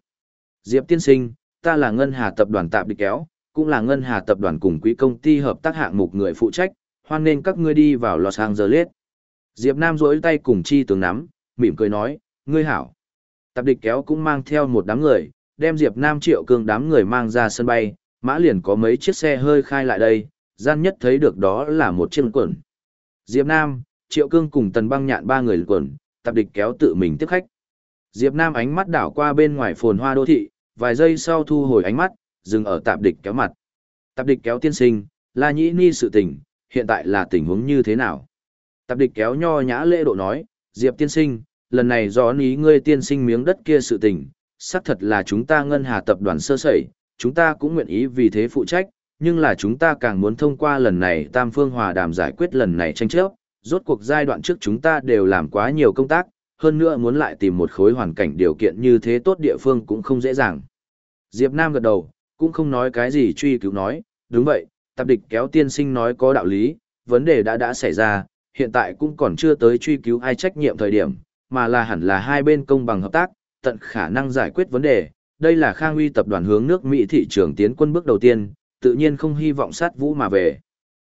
Diệp tiên sinh, ta là Ngân Hà tập đoàn tạm địch kéo, cũng là Ngân Hà tập đoàn cùng quỹ công ty hợp tác hạng mục người phụ trách, hoan nên các ngươi đi vào Los Angeles. Diệp Nam rỗi tay cùng chi tướng nắm, mỉm cười nói, ngươi hảo. Tạp địch kéo cũng mang theo một đám người, đem Diệp Nam triệu Cương đám người mang ra sân bay, mã liền có mấy chiếc xe hơi khai lại đây, gian nhất thấy được đó là một chiếc quần. Diệp Nam, triệu cương cùng tần băng nhạn ba người quần, tạp địch kéo tự mình tiếp khách. Diệp Nam ánh mắt đảo qua bên ngoài phồn hoa đô thị, vài giây sau thu hồi ánh mắt, dừng ở tạp địch kéo mặt. Tạp địch kéo tiên sinh, là nhĩ ni sự tình, hiện tại là tình huống như thế nào? Tạp địch kéo nho nhã lễ độ nói, Diệp tiên sinh, lần này do ní ngươi tiên sinh miếng đất kia sự tình, xác thật là chúng ta ngân hà tập đoàn sơ sẩy, chúng ta cũng nguyện ý vì thế phụ trách, nhưng là chúng ta càng muốn thông qua lần này tam phương hòa đàm giải quyết lần này tranh chấp, rốt cuộc giai đoạn trước chúng ta đều làm quá nhiều công tác, hơn nữa muốn lại tìm một khối hoàn cảnh điều kiện như thế tốt địa phương cũng không dễ dàng. Diệp Nam gật đầu, cũng không nói cái gì truy cứu nói, đúng vậy, tạp địch kéo tiên sinh nói có đạo lý, vấn đề đã đã xảy ra, hiện tại cũng còn chưa tới truy cứu ai trách nhiệm thời điểm, mà là hẳn là hai bên công bằng hợp tác, tận khả năng giải quyết vấn đề. Đây là Khang Uy tập đoàn hướng nước Mỹ thị trường tiến quân bước đầu tiên, tự nhiên không hy vọng sát vũ mà về.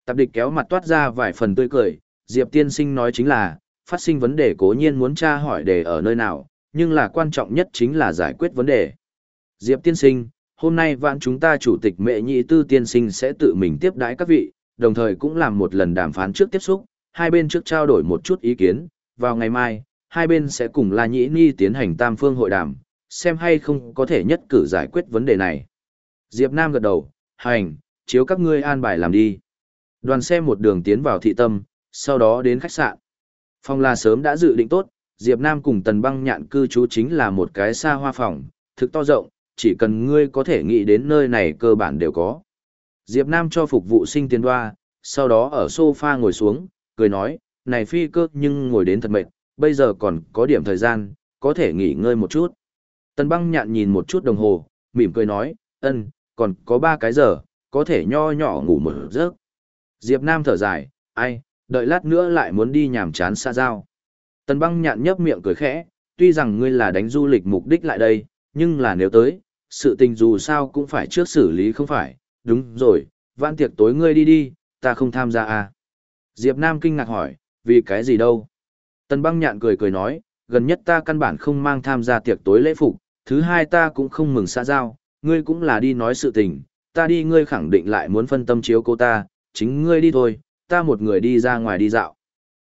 Tạp địch kéo mặt toát ra vài phần tươi cười, Diệp tiên sinh nói chính là, phát sinh vấn đề cố nhiên muốn tra hỏi đề ở nơi nào, nhưng là quan trọng nhất chính là giải quyết vấn đề. Diệp tiên sinh, hôm nay vạn chúng ta chủ tịch mệ nhị tư tiên sinh sẽ tự mình tiếp đãi các vị, đồng thời cũng làm một lần đàm phán trước tiếp xúc, hai bên trước trao đổi một chút ý kiến, vào ngày mai, hai bên sẽ cùng La Nhĩ Ni tiến hành tam phương hội đàm, xem hay không có thể nhất cử giải quyết vấn đề này. Diệp Nam gật đầu, hành, chiếu các ngươi an bài làm đi. Đoàn xe một đường tiến vào thị tâm, sau đó đến khách sạn. Phòng là sớm đã dự định tốt, Diệp Nam cùng Tần Băng nhạn cư trú chính là một cái xa hoa phòng, thực to rộng, chỉ cần ngươi có thể nghĩ đến nơi này cơ bản đều có. Diệp Nam cho phục vụ sinh tiền đoa, sau đó ở sofa ngồi xuống, cười nói, này phi cơ nhưng ngồi đến thật mệt, bây giờ còn có điểm thời gian, có thể nghỉ ngơi một chút. Tần băng nhạn nhìn một chút đồng hồ, mỉm cười nói, ân, còn có ba cái giờ, có thể nho nhỏ ngủ một giấc. Diệp Nam thở dài, ai, đợi lát nữa lại muốn đi nhàm chán xa giao. Tần băng nhạn nhấp miệng cười khẽ, tuy rằng ngươi là đánh du lịch mục đích lại đây, nhưng là nếu tới, sự tình dù sao cũng phải trước xử lý không phải, đúng rồi, vãn tiệc tối ngươi đi đi, ta không tham gia à. Diệp Nam kinh ngạc hỏi, vì cái gì đâu? Tần băng nhạn cười cười nói, gần nhất ta căn bản không mang tham gia tiệc tối lễ phục, thứ hai ta cũng không mừng xã giao, ngươi cũng là đi nói sự tình, ta đi ngươi khẳng định lại muốn phân tâm chiếu cô ta, chính ngươi đi thôi, ta một người đi ra ngoài đi dạo.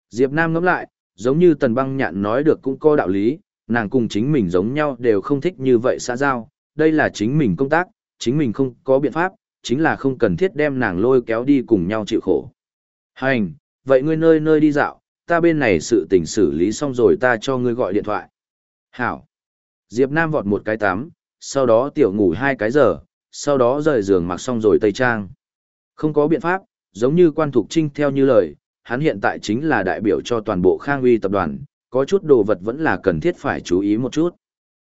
Diệp Nam ngẫm lại, giống như tần băng nhạn nói được cũng có đạo lý, nàng cùng chính mình giống nhau đều không thích như vậy xã giao, đây là chính mình công tác, chính mình không có biện pháp, chính là không cần thiết đem nàng lôi kéo đi cùng nhau chịu khổ. Hành, vậy ngươi nơi nơi đi dạo, ta bên này sự tình xử lý xong rồi ta cho ngươi gọi điện thoại. Hảo. Diệp Nam vọt một cái tắm, sau đó tiểu ngủ hai cái giờ, sau đó rời giường mặc xong rồi tây trang. Không có biện pháp, giống như quan thục trinh theo như lời, hắn hiện tại chính là đại biểu cho toàn bộ khang uy tập đoàn, có chút đồ vật vẫn là cần thiết phải chú ý một chút.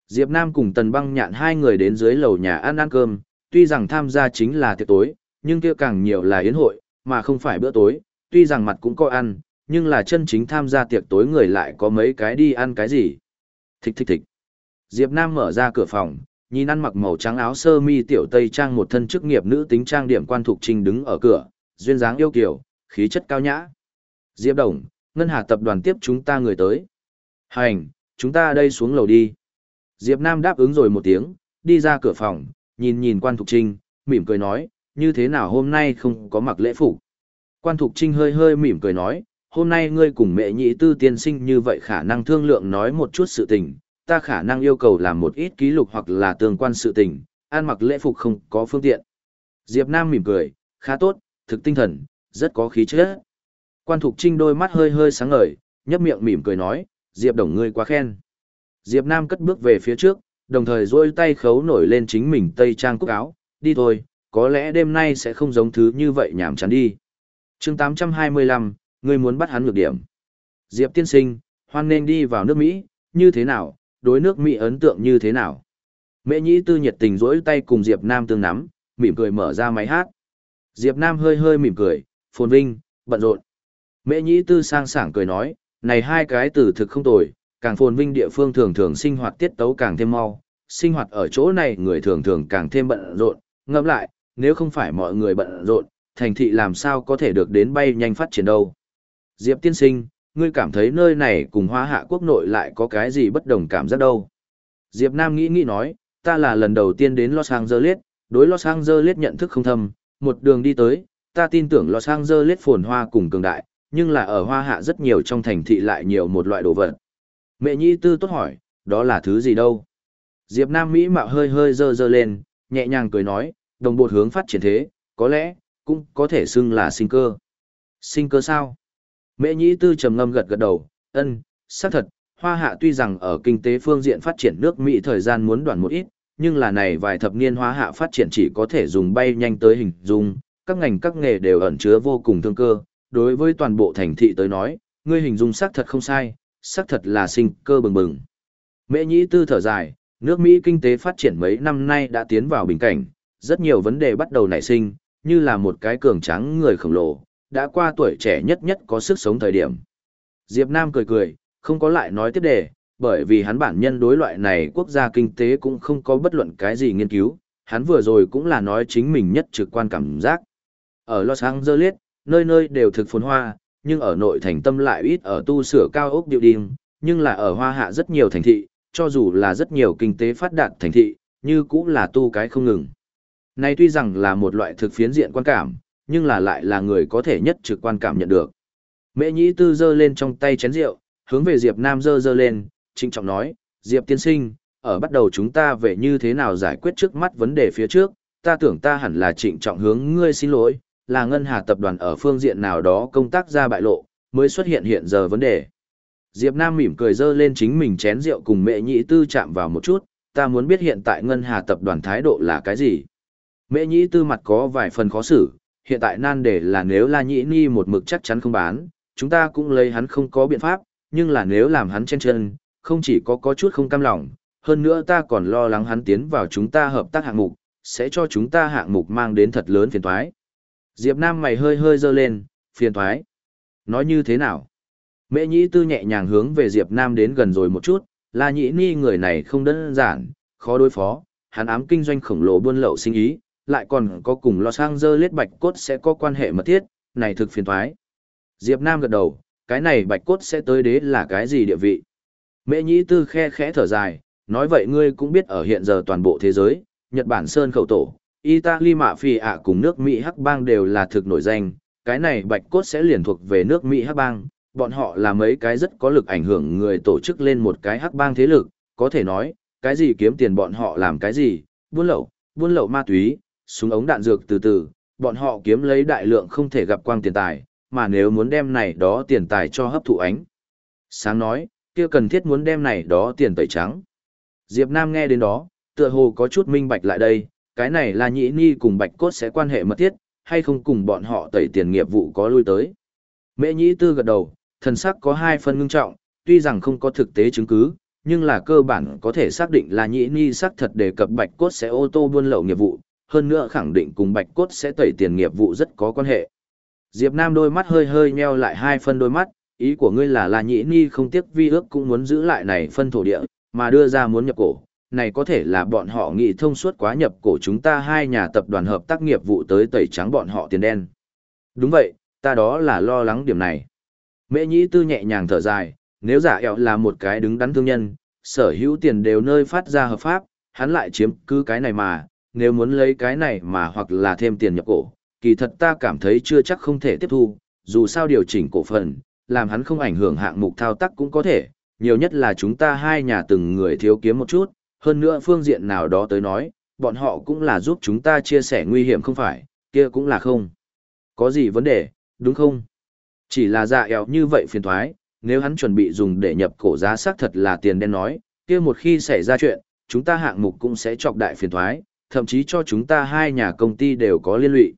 Diệp Nam cùng Tần Băng nhạn hai người đến dưới lầu nhà ăn ăn cơm, tuy rằng tham gia chính là tiệc tối, nhưng kia càng nhiều là yến hội, mà không phải bữa tối, tuy rằng mặt cũng có ăn, nhưng là chân chính tham gia tiệc tối người lại có mấy cái đi ăn cái gì. Thích thích thích. Diệp Nam mở ra cửa phòng, nhìn ăn mặc màu trắng áo sơ mi tiểu tây trang một thân chức nghiệp nữ tính trang điểm quan thục trình đứng ở cửa, duyên dáng yêu kiều, khí chất cao nhã. Diệp Đồng, ngân hà tập đoàn tiếp chúng ta người tới. Hành, chúng ta đây xuống lầu đi. Diệp Nam đáp ứng rồi một tiếng, đi ra cửa phòng, nhìn nhìn quan thục trinh, mỉm cười nói, như thế nào hôm nay không có mặc lễ phục. Quan thục trinh hơi hơi mỉm cười nói, hôm nay ngươi cùng mẹ nhị tư tiên sinh như vậy khả năng thương lượng nói một chút sự tình, ta khả năng yêu cầu làm một ít ký lục hoặc là tương quan sự tình, ăn mặc lễ phục không có phương tiện. Diệp Nam mỉm cười, khá tốt, thực tinh thần, rất có khí chất. Quan Thục Trinh đôi mắt hơi hơi sáng ngời, nhấp miệng mỉm cười nói, Diệp đồng ngươi quá khen. Diệp Nam cất bước về phía trước, đồng thời duỗi tay khấu nổi lên chính mình tây trang cúc áo, đi thôi, có lẽ đêm nay sẽ không giống thứ như vậy nhảm chán đi. Chương 825, ngươi muốn bắt hắn nhược điểm. Diệp tiên sinh, hoan nên đi vào nước Mỹ, như thế nào, đối nước Mỹ ấn tượng như thế nào. Mẹ nhĩ tư nhiệt tình rỗi tay cùng Diệp Nam tương nắm, mỉm cười mở ra máy hát. Diệp Nam hơi hơi mỉm cười, phồn vinh, bận rộn. Mẹ nhĩ tư sang sảng cười nói, này hai cái từ thực không tồi, càng phồn vinh địa phương thường thường sinh hoạt tiết tấu càng thêm mau, sinh hoạt ở chỗ này người thường thường càng thêm bận rộn, ngẫm lại, nếu không phải mọi người bận rộn, thành thị làm sao có thể được đến bay nhanh phát triển đâu. Diệp tiên sinh, ngươi cảm thấy nơi này cùng hoa hạ quốc nội lại có cái gì bất đồng cảm giác đâu. Diệp Nam nghĩ nghĩ nói, ta là lần đầu tiên đến Los Angeles, đối Los Angeles nhận thức không thâm, một đường đi tới, ta tin tưởng Los Angeles phồn hoa cùng cường đại, nhưng là ở hoa hạ rất nhiều trong thành thị lại nhiều một loại đồ vật. Mẹ nhi tư tốt hỏi, đó là thứ gì đâu? Diệp Nam Mỹ mạo hơi hơi dơ dơ lên, nhẹ nhàng cười nói, đồng bộ hướng phát triển thế, có lẽ, cũng có thể xưng là sinh cơ. Sinh cơ sao? Mễ nhĩ tư trầm ngâm gật gật đầu, ân, xác thật, hoa hạ tuy rằng ở kinh tế phương diện phát triển nước Mỹ thời gian muốn đoạn một ít, nhưng là này vài thập niên hoa hạ phát triển chỉ có thể dùng bay nhanh tới hình dung, các ngành các nghề đều ẩn chứa vô cùng thương cơ, đối với toàn bộ thành thị tới nói, ngươi hình dung xác thật không sai, xác thật là sinh cơ bừng bừng. Mễ nhĩ tư thở dài, nước Mỹ kinh tế phát triển mấy năm nay đã tiến vào bình cảnh, rất nhiều vấn đề bắt đầu nảy sinh, như là một cái cường tráng người khổng lồ, đã qua tuổi trẻ nhất nhất có sức sống thời điểm. Diệp Nam cười cười, không có lại nói tiếp đề, bởi vì hắn bản nhân đối loại này quốc gia kinh tế cũng không có bất luận cái gì nghiên cứu, hắn vừa rồi cũng là nói chính mình nhất trực quan cảm giác. Ở Los Angeles, nơi nơi đều thực phồn hoa, nhưng ở nội thành tâm lại ít ở tu sửa cao ốc building, nhưng là ở hoa hạ rất nhiều thành thị, cho dù là rất nhiều kinh tế phát đạt thành thị, như cũng là tu cái không ngừng. Này tuy rằng là một loại thực phiến diện quan cảm, nhưng là lại là người có thể nhất trực quan cảm nhận được. Mễ nhĩ tư giơ lên trong tay chén rượu, hướng về Diệp Nam giơ giơ lên, trịnh trọng nói, Diệp tiên sinh, ở bắt đầu chúng ta về như thế nào giải quyết trước mắt vấn đề phía trước, ta tưởng ta hẳn là trịnh trọng hướng ngươi xin lỗi, là ngân hà tập đoàn ở phương diện nào đó công tác ra bại lộ, mới xuất hiện hiện giờ vấn đề. Diệp Nam mỉm cười dơ lên chính mình chén rượu cùng mẹ Nhĩ tư chạm vào một chút, ta muốn biết hiện tại ngân hà tập đoàn thái độ là cái gì. Mẹ Nhĩ tư mặt có vài phần khó xử, hiện tại nan đề là nếu La Nhĩ ni một mực chắc chắn không bán, chúng ta cũng lấy hắn không có biện pháp, nhưng là nếu làm hắn chen chân, không chỉ có có chút không cam lòng, hơn nữa ta còn lo lắng hắn tiến vào chúng ta hợp tác hạng mục, sẽ cho chúng ta hạng mục mang đến thật lớn phiền toái. Diệp Nam mày hơi hơi dơ lên, phiền toái. Nói như thế nào? Mễ nhĩ tư nhẹ nhàng hướng về Diệp Nam đến gần rồi một chút, La nhĩ ni người này không đơn giản, khó đối phó, hắn ám kinh doanh khổng lồ buôn lậu sinh ý, lại còn có cùng Los sang dơ bạch cốt sẽ có quan hệ mật thiết, này thực phiền toái. Diệp Nam gật đầu, cái này bạch cốt sẽ tới đế là cái gì địa vị? mẹ nhĩ tư khe khẽ thở dài, nói vậy ngươi cũng biết ở hiện giờ toàn bộ thế giới, Nhật Bản Sơn khẩu tổ, Italy mạ phi ạ cùng nước Mỹ Hắc bang đều là thực nổi danh, cái này bạch cốt sẽ liền thuộc về nước Mỹ Hắc bang, bọn họ là mấy cái rất có lực ảnh hưởng người tổ chức lên một cái Hắc bang thế lực, có thể nói, cái gì kiếm tiền bọn họ làm cái gì, buôn lậu, buôn lậu ma túy, súng ống đạn dược từ từ, bọn họ kiếm lấy đại lượng không thể gặp quang tiền tài, mà nếu muốn đem này đó tiền tài cho hấp thụ ánh. Sáng nói, kia cần thiết muốn đem này đó tiền tẩy trắng. Diệp Nam nghe đến đó, tựa hồ có chút minh bạch lại đây, cái này là nhĩ ni cùng bạch cốt sẽ quan hệ mật thiết, hay không cùng bọn họ tẩy tiền nghiệp vụ có lui tới. Mẹ nhĩ tư gật đầu, thần sắc có hai phần ngưng trọng, tuy rằng không có thực tế chứng cứ, nhưng là cơ bản có thể xác định là nhĩ ni xác thật đề cập bạch cốt sẽ ô tô buôn lậu nghiệp vụ, hơn nữa khẳng định cùng bạch cốt sẽ tẩy tiền nghiệp vụ rất có quan hệ. Diệp Nam đôi mắt hơi hơi nheo lại hai phân đôi mắt, ý của ngươi là là nhĩ ni không tiếc vi ước cũng muốn giữ lại này phân thổ địa, mà đưa ra muốn nhập cổ, này có thể là bọn họ nghĩ thông suốt quá nhập cổ chúng ta hai nhà tập đoàn hợp tác nghiệp vụ tới tẩy trắng bọn họ tiền đen. Đúng vậy, ta đó là lo lắng điểm này. Mễ nhĩ tư nhẹ nhàng thở dài, nếu giả ẹo là một cái đứng đắn thương nhân, sở hữu tiền đều nơi phát ra hợp pháp, hắn lại chiếm cứ cái này mà, nếu muốn lấy cái này mà hoặc là thêm tiền nhập cổ, kỳ thật ta cảm thấy chưa chắc không thể tiếp thu, dù sao điều chỉnh cổ phần, làm hắn không ảnh hưởng hạng mục thao tác cũng có thể, nhiều nhất là chúng ta hai nhà từng người thiếu kiếm một chút, hơn nữa phương diện nào đó tới nói, bọn họ cũng là giúp chúng ta chia sẻ nguy hiểm không phải, kia cũng là không. Có gì vấn đề, đúng không? Chỉ là dạ eo như vậy phiền thoái, nếu hắn chuẩn bị dùng để nhập cổ giá xác thật là tiền đen nói, kia một khi xảy ra chuyện, chúng ta hạng mục cũng sẽ chọc đại phiền thoái, thậm chí cho chúng ta hai nhà công ty đều có liên lụy.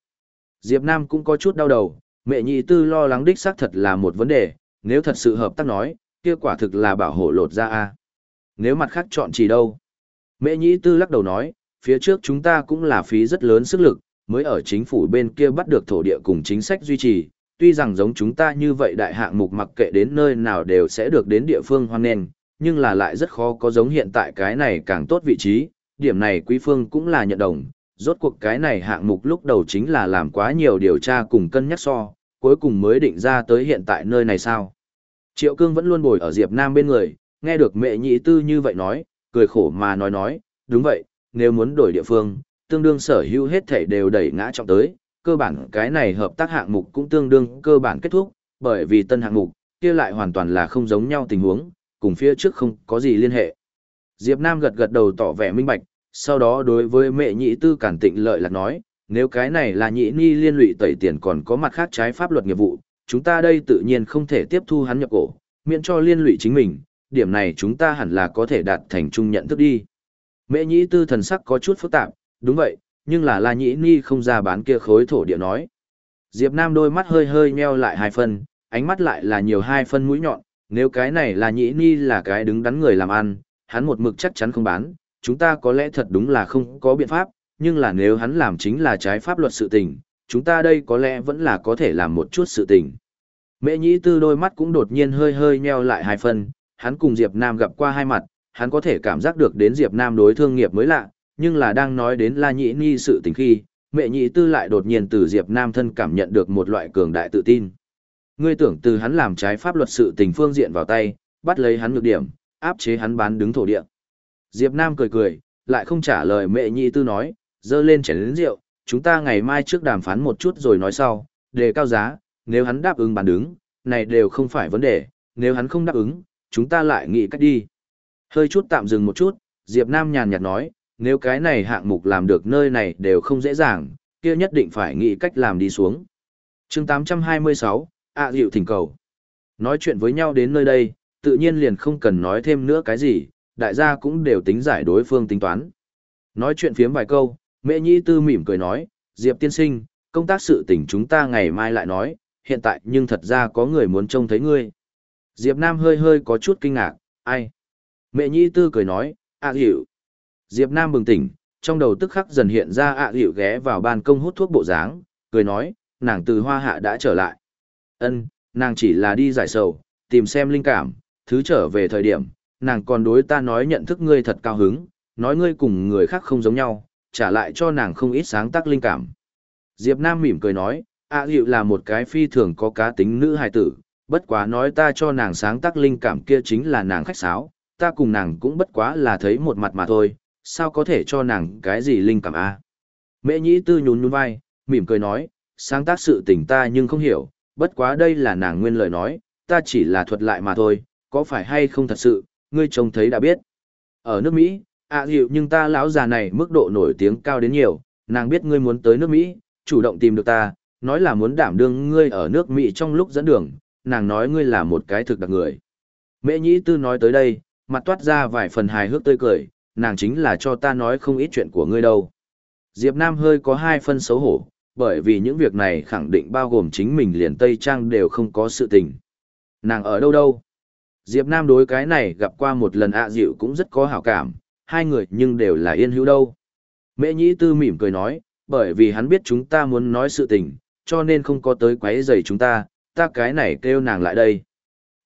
Diệp Nam cũng có chút đau đầu, mẹ nhị tư lo lắng đích xác thật là một vấn đề, nếu thật sự hợp tác nói, kia quả thực là bảo hộ lột ra a. Nếu mặt khác chọn chỉ đâu? Mẹ nhị tư lắc đầu nói, phía trước chúng ta cũng là phí rất lớn sức lực, mới ở chính phủ bên kia bắt được thổ địa cùng chính sách duy trì, tuy rằng giống chúng ta như vậy đại hạng mục mặc kệ đến nơi nào đều sẽ được đến địa phương hoan nghênh, nhưng là lại rất khó có giống hiện tại cái này càng tốt vị trí, điểm này quý phương cũng là nhận đồng, rốt cuộc cái này hạng mục lúc đầu chính là làm quá nhiều điều tra cùng cân nhắc so, cuối cùng mới định ra tới hiện tại nơi này sao. Triệu Cương vẫn luôn bồi ở Diệp Nam bên người, nghe được mẹ nhị tư như vậy nói, cười khổ mà nói nói, đúng vậy, nếu muốn đổi địa phương, tương đương sở hữu hết thể đều đẩy ngã trọng tới, cơ bản cái này hợp tác hạng mục cũng tương đương cơ bản kết thúc, bởi vì tân hạng mục, kia lại hoàn toàn là không giống nhau tình huống, cùng phía trước không có gì liên hệ. Diệp Nam gật gật đầu tỏ vẻ minh bạch, sau đó đối với mẹ nhị tư cản tịnh lợi là nói, nếu cái này là nhị ni liên lụy tẩy tiền còn có mặt khác trái pháp luật nghiệp vụ, chúng ta đây tự nhiên không thể tiếp thu hắn nhập cổ, miễn cho liên lụy chính mình, điểm này chúng ta hẳn là có thể đạt thành chung nhận thức đi. Mẹ nhị tư thần sắc có chút phức tạp, đúng vậy, nhưng là la nhị ni không ra bán kia khối thổ địa nói. Diệp Nam đôi mắt hơi hơi nheo lại hai phân, ánh mắt lại là nhiều hai phân mũi nhọn, nếu cái này là nhị ni là cái đứng đắn người làm ăn, hắn một mực chắc chắn không bán, chúng ta có lẽ thật đúng là không có biện pháp, nhưng là nếu hắn làm chính là trái pháp luật sự tình, chúng ta đây có lẽ vẫn là có thể làm một chút sự tình. Mẹ nhĩ tư đôi mắt cũng đột nhiên hơi hơi nheo lại hai phần, hắn cùng Diệp Nam gặp qua hai mặt, hắn có thể cảm giác được đến Diệp Nam đối thương nghiệp mới lạ, nhưng là đang nói đến La Nhĩ Ni sự tình khi, mẹ nhĩ tư lại đột nhiên từ Diệp Nam thân cảm nhận được một loại cường đại tự tin. Ngươi tưởng từ hắn làm trái pháp luật sự tình phương diện vào tay, bắt lấy hắn nhược điểm, áp chế hắn bán đứng thổ địa. Diệp Nam cười cười, lại không trả lời mẹ nhị tư nói, dơ lên chén lớn rượu, chúng ta ngày mai trước đàm phán một chút rồi nói sau, đề cao giá, nếu hắn đáp ứng bán đứng, này đều không phải vấn đề, nếu hắn không đáp ứng, chúng ta lại nghĩ cách đi. Hơi chút tạm dừng một chút, Diệp Nam nhàn nhạt nói, nếu cái này hạng mục làm được nơi này đều không dễ dàng, kia nhất định phải nghĩ cách làm đi xuống. Chương 826, ạ à, dịu thỉnh cầu. Nói chuyện với nhau đến nơi đây, tự nhiên liền không cần nói thêm nữa cái gì, đại gia cũng đều tính giải đối phương tính toán. Nói chuyện phiếm vài câu, mẹ nhĩ tư mỉm cười nói, Diệp tiên sinh, công tác sự tình chúng ta ngày mai lại nói, hiện tại nhưng thật ra có người muốn trông thấy ngươi. Diệp Nam hơi hơi có chút kinh ngạc, ai? Mẹ nhĩ tư cười nói, ạ à, hiểu. Diệp Nam bừng tỉnh, trong đầu tức khắc dần hiện ra ạ à, hiểu ghé vào ban công hút thuốc bộ dáng, cười nói, nàng từ hoa hạ đã trở lại. Ân, nàng chỉ là đi giải sầu, tìm xem linh cảm, thứ trở về thời điểm, nàng còn đối ta nói nhận thức ngươi thật cao hứng, nói ngươi cùng người khác không giống nhau, trả lại cho nàng không ít sáng tác linh cảm. Diệp Nam mỉm cười nói, ạ à, hiệu là một cái phi thường có cá tính nữ hài tử, bất quá nói ta cho nàng sáng tác linh cảm kia chính là nàng khách sáo, ta cùng nàng cũng bất quá là thấy một mặt mà thôi, sao có thể cho nàng cái gì linh cảm a? Mẹ nhĩ tư nhún nhún vai, mỉm cười nói, sáng tác sự tình ta nhưng không hiểu, bất quá đây là nàng nguyên lời nói, ta chỉ là thuật lại mà thôi, có phải hay không thật sự, ngươi trông thấy đã biết. Ở nước Mỹ, ạ à dịu nhưng ta lão già này mức độ nổi tiếng cao đến nhiều, nàng biết ngươi muốn tới nước Mỹ, chủ động tìm được ta, nói là muốn đảm đương ngươi ở nước Mỹ trong lúc dẫn đường, nàng nói ngươi là một cái thực đặc người. Mẹ nhĩ tư nói tới đây, mặt toát ra vài phần hài hước tươi cười, nàng chính là cho ta nói không ít chuyện của ngươi đâu. Diệp Nam hơi có hai phân xấu hổ, bởi vì những việc này khẳng định bao gồm chính mình liền Tây Trang đều không có sự tình. Nàng ở đâu đâu? Diệp Nam đối cái này gặp qua một lần ạ dịu cũng rất có hảo cảm, hai người nhưng đều là yên hữu đâu. Mẹ nhĩ tư mỉm cười nói, bởi vì hắn biết chúng ta muốn nói sự tình, cho nên không có tới quấy rầy chúng ta, ta cái này kêu nàng lại đây.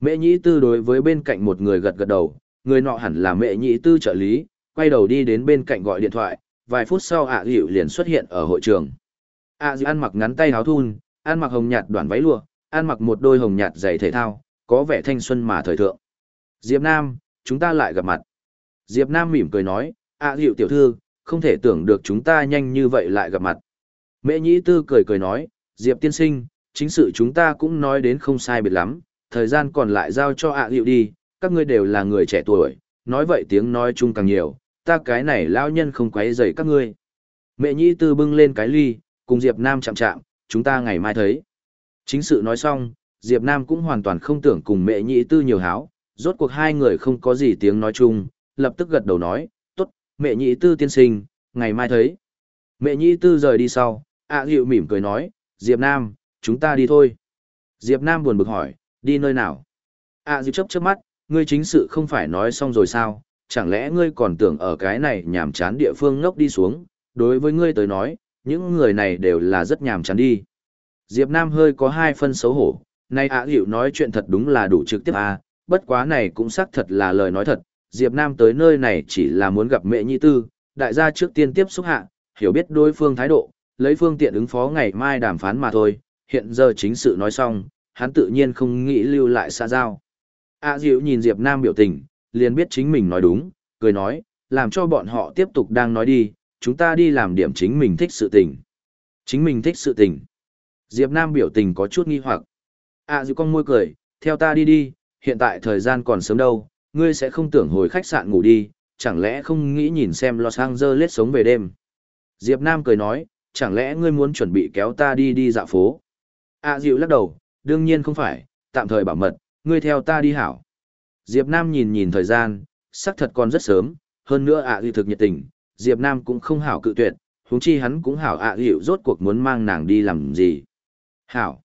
Mẹ nhĩ tư đối với bên cạnh một người gật gật đầu, người nọ hẳn là mẹ nhĩ tư trợ lý, quay đầu đi đến bên cạnh gọi điện thoại, vài phút sau ạ dịu liền xuất hiện ở hội trường. ạ dịu ăn mặc ngắn tay áo thun, ăn mặc hồng nhạt đoạn váy lụa, ăn mặc một đôi hồng nhạt giày thể thao, có vẻ thanh xuân mà thời thượng. Diệp Nam, chúng ta lại gặp mặt. Diệp Nam mỉm cười nói, ạ hiệu tiểu thư, không thể tưởng được chúng ta nhanh như vậy lại gặp mặt. Mẹ nhĩ tư cười cười nói, Diệp tiên sinh, chính sự chúng ta cũng nói đến không sai biệt lắm, thời gian còn lại giao cho ạ hiệu đi, các ngươi đều là người trẻ tuổi, nói vậy tiếng nói chung càng nhiều, ta cái này lão nhân không quấy rầy các ngươi. Mẹ nhĩ tư bưng lên cái ly, cùng Diệp Nam chạm chạm, chúng ta ngày mai thấy. Chính sự nói xong, Diệp Nam cũng hoàn toàn không tưởng cùng mẹ nhị tư nhiều háo, rốt cuộc hai người không có gì tiếng nói chung, lập tức gật đầu nói, tốt, mẹ nhị tư tiên sinh, ngày mai thấy. Mẹ nhị tư rời đi sau, ạ à, dịu mỉm cười nói, Diệp Nam, chúng ta đi thôi. Diệp Nam buồn bực hỏi, đi nơi nào? ạ à, dịu chớp chớp mắt, ngươi chính sự không phải nói xong rồi sao, chẳng lẽ ngươi còn tưởng ở cái này nhảm chán địa phương ngốc đi xuống, đối với ngươi tới nói, những người này đều là rất nhàm chán đi. Diệp Nam hơi có hai phân xấu hổ, nay ạ à nói chuyện thật đúng là đủ trực tiếp à, bất quá này cũng xác thật là lời nói thật, Diệp Nam tới nơi này chỉ là muốn gặp mẹ nhi tư, đại gia trước tiên tiếp xúc hạ, hiểu biết đối phương thái độ, lấy phương tiện ứng phó ngày mai đàm phán mà thôi, hiện giờ chính sự nói xong, hắn tự nhiên không nghĩ lưu lại xa giao. A Diệu nhìn Diệp Nam biểu tình, liền biết chính mình nói đúng, cười nói, làm cho bọn họ tiếp tục đang nói đi, chúng ta đi làm điểm chính mình thích sự tình. Chính mình thích sự tình. Diệp Nam biểu tình có chút nghi hoặc. À dù con môi cười, theo ta đi đi, hiện tại thời gian còn sớm đâu, ngươi sẽ không tưởng hồi khách sạn ngủ đi, chẳng lẽ không nghĩ nhìn xem Los Angeles sống về đêm. Diệp Nam cười nói, chẳng lẽ ngươi muốn chuẩn bị kéo ta đi đi dạo phố. À dịu lắc đầu, đương nhiên không phải, tạm thời bảo mật, ngươi theo ta đi hảo. Diệp Nam nhìn nhìn thời gian, xác thật còn rất sớm, hơn nữa ạ à dịu thực nhiệt tình, Diệp Nam cũng không hảo cự tuyệt, huống chi hắn cũng hảo ạ à dịu rốt cuộc muốn mang nàng đi làm gì. Hảo.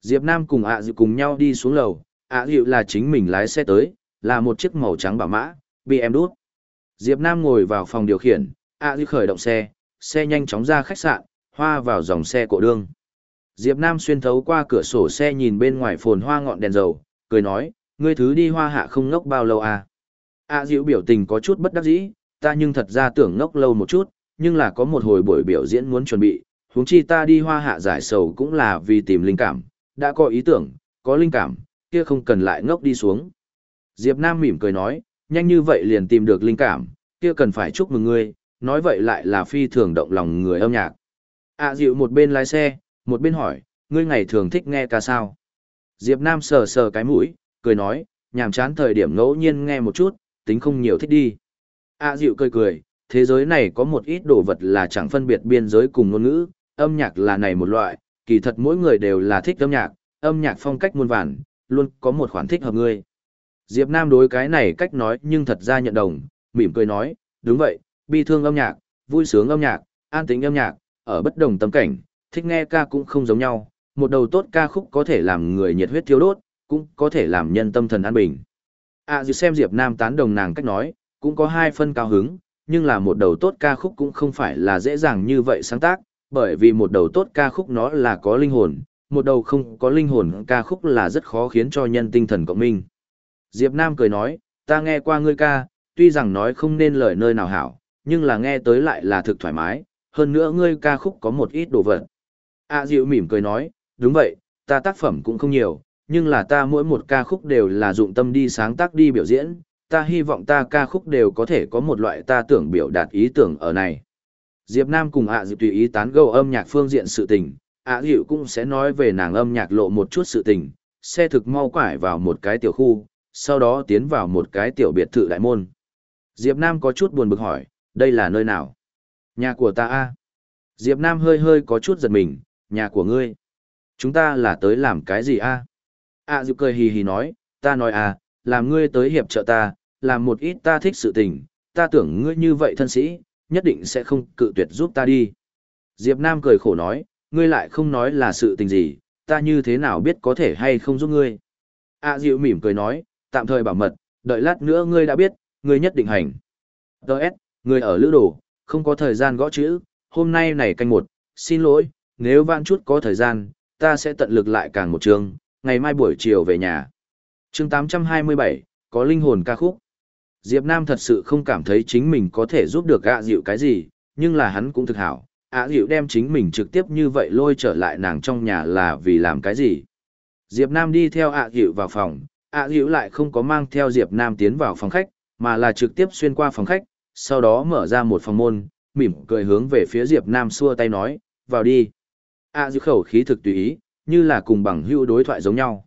Diệp Nam cùng ạ dịu cùng nhau đi xuống lầu, ạ dịu là chính mình lái xe tới, là một chiếc màu trắng bảo mã, BM đút. Diệp Nam ngồi vào phòng điều khiển, ạ dịu khởi động xe, xe nhanh chóng ra khách sạn, hoa vào dòng xe cộ đương. Diệp Nam xuyên thấu qua cửa sổ xe nhìn bên ngoài phồn hoa ngọn đèn dầu, cười nói, ngươi thứ đi hoa hạ không ngốc bao lâu à? ạ Diệu biểu tình có chút bất đắc dĩ, ta nhưng thật ra tưởng ngốc lâu một chút, nhưng là có một hồi buổi biểu diễn muốn chuẩn bị, huống chi ta đi hoa hạ giải sầu cũng là vì tìm linh cảm, đã có ý tưởng, có linh cảm, kia không cần lại ngốc đi xuống. Diệp Nam mỉm cười nói, nhanh như vậy liền tìm được linh cảm, kia cần phải chúc mừng ngươi, nói vậy lại là phi thường động lòng người âm nhạc. À dịu một bên lái xe, một bên hỏi, ngươi ngày thường thích nghe ca sao? Diệp Nam sờ sờ cái mũi, cười nói, nhàm chán thời điểm ngẫu nhiên nghe một chút, tính không nhiều thích đi. À dịu cười cười, thế giới này có một ít đồ vật là chẳng phân biệt biên giới cùng ngôn ngữ, âm nhạc là này một loại, kỳ thật mỗi người đều là thích âm nhạc, âm nhạc phong cách muôn vàn, luôn có một khoản thích hợp ngươi. Diệp Nam đối cái này cách nói nhưng thật ra nhận đồng, mỉm cười nói, đúng vậy, bi thương âm nhạc, vui sướng âm nhạc, an tĩnh âm nhạc, ở bất đồng tâm cảnh, thích nghe ca cũng không giống nhau, một đầu tốt ca khúc có thể làm người nhiệt huyết thiêu đốt, cũng có thể làm nhân tâm thần an bình. À dù xem Diệp Nam tán đồng nàng cách nói, cũng có hai phân cao hứng, nhưng là một đầu tốt ca khúc cũng không phải là dễ dàng như vậy sáng tác, bởi vì một đầu tốt ca khúc nó là có linh hồn, một đầu không có linh hồn ca khúc là rất khó khiến cho nhân tinh thần cộng minh. Diệp Nam cười nói, ta nghe qua ngươi ca, tuy rằng nói không nên lời nơi nào hảo, nhưng là nghe tới lại là thực thoải mái, hơn nữa ngươi ca khúc có một ít đồ vật. A Diệu mỉm cười nói, đúng vậy, ta tác phẩm cũng không nhiều, nhưng là ta mỗi một ca khúc đều là dụng tâm đi sáng tác đi biểu diễn, ta hy vọng ta ca khúc đều có thể có một loại ta tưởng biểu đạt ý tưởng ở này. Diệp Nam cùng ạ Diệu tùy ý tán gẫu âm nhạc phương diện sự tình, ạ Diệu cũng sẽ nói về nàng âm nhạc lộ một chút sự tình, xe thực mau quải vào một cái tiểu khu, sau đó tiến vào một cái tiểu biệt thự đại môn. Diệp Nam có chút buồn bực hỏi, đây là nơi nào? Nhà của ta a. Diệp Nam hơi hơi có chút giật mình, nhà của ngươi. Chúng ta là tới làm cái gì a? ạ Diệu cười hì hì nói, ta nói à, làm ngươi tới hiệp trợ ta, làm một ít ta thích sự tình, ta tưởng ngươi như vậy thân sĩ, nhất định sẽ không cự tuyệt giúp ta đi. Diệp Nam cười khổ nói, ngươi lại không nói là sự tình gì, ta như thế nào biết có thể hay không giúp ngươi. A Diệu mỉm cười nói, tạm thời bảo mật, đợi lát nữa ngươi đã biết, ngươi nhất định hành. Đợt, ngươi ở lữ đồ, không có thời gian gõ chữ, hôm nay này canh một, xin lỗi, nếu vãn chút có thời gian, ta sẽ tận lực lại càng một trường. ngày mai buổi chiều về nhà. chương 827, có linh hồn ca khúc. Diệp Nam thật sự không cảm thấy chính mình có thể giúp được ạ dịu cái gì, nhưng là hắn cũng thực hảo. ạ dịu đem chính mình trực tiếp như vậy lôi trở lại nàng trong nhà là vì làm cái gì. Diệp Nam đi theo ạ dịu vào phòng, ạ dịu lại không có mang theo Diệp Nam tiến vào phòng khách, mà là trực tiếp xuyên qua phòng khách, sau đó mở ra một phòng môn, mỉm cười hướng về phía Diệp Nam xua tay nói, vào đi. ạ dịu khẩu khí thực tùy ý, như là cùng bằng hữu đối thoại giống nhau.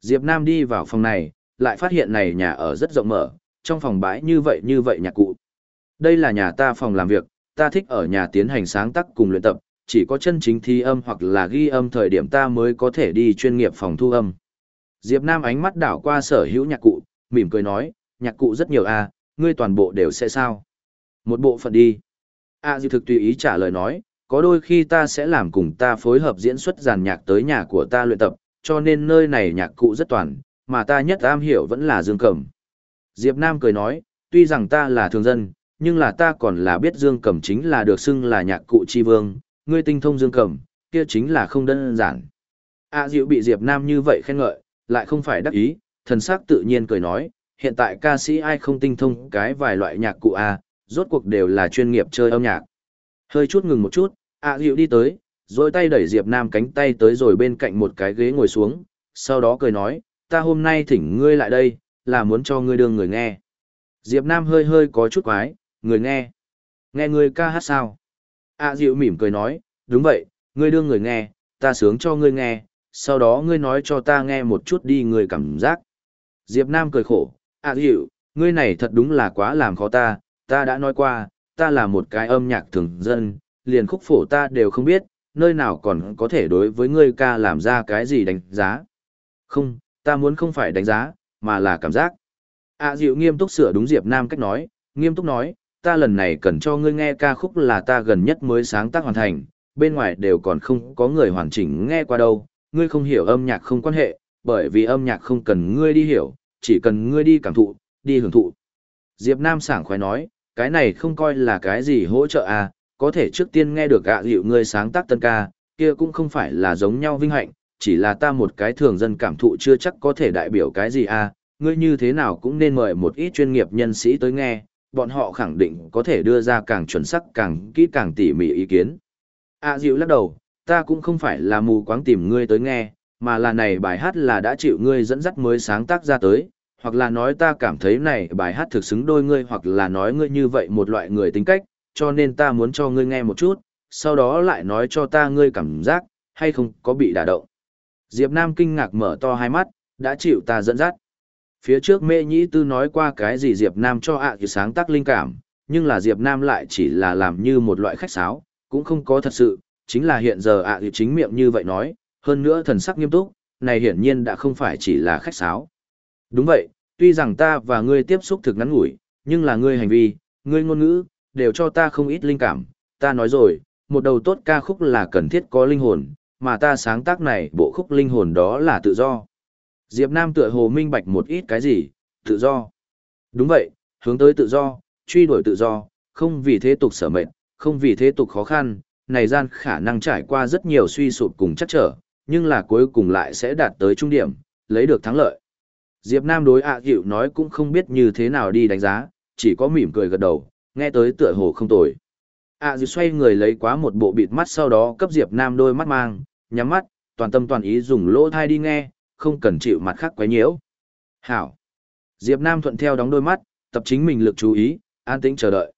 Diệp Nam đi vào phòng này, lại phát hiện này nhà ở rất rộng mở, trong phòng bãi như vậy như vậy nhạc cụ. Đây là nhà ta phòng làm việc, ta thích ở nhà tiến hành sáng tác cùng luyện tập, chỉ có chân chính thi âm hoặc là ghi âm thời điểm ta mới có thể đi chuyên nghiệp phòng thu âm. Diệp Nam ánh mắt đảo qua sở hữu nhạc cụ, mỉm cười nói, nhạc cụ rất nhiều à, ngươi toàn bộ đều sẽ sao? Một bộ phận đi. À, Diệp thực tùy ý trả lời nói, có đôi khi ta sẽ làm cùng ta phối hợp diễn xuất giàn nhạc tới nhà của ta luyện tập, cho nên nơi này nhạc cụ rất toàn, mà ta nhất am hiểu vẫn là dương cầm. Diệp Nam cười nói, tuy rằng ta là thường dân, nhưng là ta còn là biết dương cầm chính là được xưng là nhạc cụ chi vương, ngươi tinh thông dương cầm, kia chính là không đơn giản. A Diệu bị Diệp Nam như vậy khen ngợi, lại không phải đắc ý, thần sắc tự nhiên cười nói, hiện tại ca sĩ ai không tinh thông cái vài loại nhạc cụ a, rốt cuộc đều là chuyên nghiệp chơi âm nhạc. Hơi chút ngừng một chút, A Diệu đi tới, rồi tay đẩy Diệp Nam cánh tay tới rồi bên cạnh một cái ghế ngồi xuống, sau đó cười nói, ta hôm nay thỉnh ngươi lại đây, là muốn cho ngươi đương người nghe. Diệp Nam hơi hơi có chút quái, người nghe. Nghe ngươi ca hát sao? À Diệu mỉm cười nói, đúng vậy, ngươi đương người nghe, ta sướng cho ngươi nghe, sau đó ngươi nói cho ta nghe một chút đi người cảm giác. Diệp Nam cười khổ, à Diệu, ngươi này thật đúng là quá làm khó ta, ta đã nói qua, ta là một cái âm nhạc thường dân, liền khúc phổ ta đều không biết, nơi nào còn có thể đối với ngươi ca làm ra cái gì đánh giá. Không, ta muốn không phải đánh giá, mà là cảm giác. A à, Diệu nghiêm túc sửa đúng Diệp Nam cách nói, nghiêm túc nói, ta lần này cần cho ngươi nghe ca khúc là ta gần nhất mới sáng tác hoàn thành, bên ngoài đều còn không có người hoàn chỉnh nghe qua đâu, ngươi không hiểu âm nhạc không quan hệ, bởi vì âm nhạc không cần ngươi đi hiểu, chỉ cần ngươi đi cảm thụ, đi hưởng thụ. Diệp Nam sảng khoái nói, cái này không coi là cái gì hỗ trợ à, có thể trước tiên nghe được ạ dịu ngươi sáng tác tân ca, kia cũng không phải là giống nhau vinh hạnh, chỉ là ta một cái thường dân cảm thụ chưa chắc có thể đại biểu cái gì à, ngươi như thế nào cũng nên mời một ít chuyên nghiệp nhân sĩ tới nghe, bọn họ khẳng định có thể đưa ra càng chuẩn xác càng kỹ càng tỉ mỉ ý kiến. À dịu lắc đầu, ta cũng không phải là mù quáng tìm ngươi tới nghe, mà là này bài hát là đã chịu ngươi dẫn dắt mới sáng tác ra tới, hoặc là nói ta cảm thấy này bài hát thực xứng đôi ngươi hoặc là nói ngươi như vậy một loại người tính cách, cho nên ta muốn cho ngươi nghe một chút, sau đó lại nói cho ta ngươi cảm giác, hay không có bị đả động. Diệp Nam kinh ngạc mở to hai mắt, đã chịu ta dẫn dắt. Phía trước mê nhĩ tư nói qua cái gì Diệp Nam cho ạ à sáng tác linh cảm, nhưng là Diệp Nam lại chỉ là làm như một loại khách sáo, cũng không có thật sự, chính là hiện giờ ạ à chính miệng như vậy nói, hơn nữa thần sắc nghiêm túc, này hiển nhiên đã không phải chỉ là khách sáo. Đúng vậy, tuy rằng ta và ngươi tiếp xúc thực ngắn ngủi, nhưng là ngươi hành vi, ngươi ngôn ngữ, đều cho ta không ít linh cảm, ta nói rồi, một đầu tốt ca khúc là cần thiết có linh hồn, mà ta sáng tác này bộ khúc linh hồn đó là tự do. Diệp Nam tựa hồ minh bạch một ít cái gì, tự do. Đúng vậy, hướng tới tự do, truy đuổi tự do, không vì thế tục sở mệnh, không vì thế tục khó khăn, này gian khả năng trải qua rất nhiều suy sụp cùng chắc trở, nhưng là cuối cùng lại sẽ đạt tới trung điểm, lấy được thắng lợi. Diệp Nam đối ạ à nói cũng không biết như thế nào đi đánh giá, chỉ có mỉm cười gật đầu, nghe tới tựa hồ không tồi. ạ à xoay người lấy quá một bộ bịt mắt sau đó cấp Diệp Nam đôi mắt mang, nhắm mắt, toàn tâm toàn ý dùng lỗ thai đi nghe, không cần chịu mặt khác quấy nhiễu. Hảo. Diệp Nam thuận theo đóng đôi mắt, tập chính mình lực chú ý, an tĩnh chờ đợi.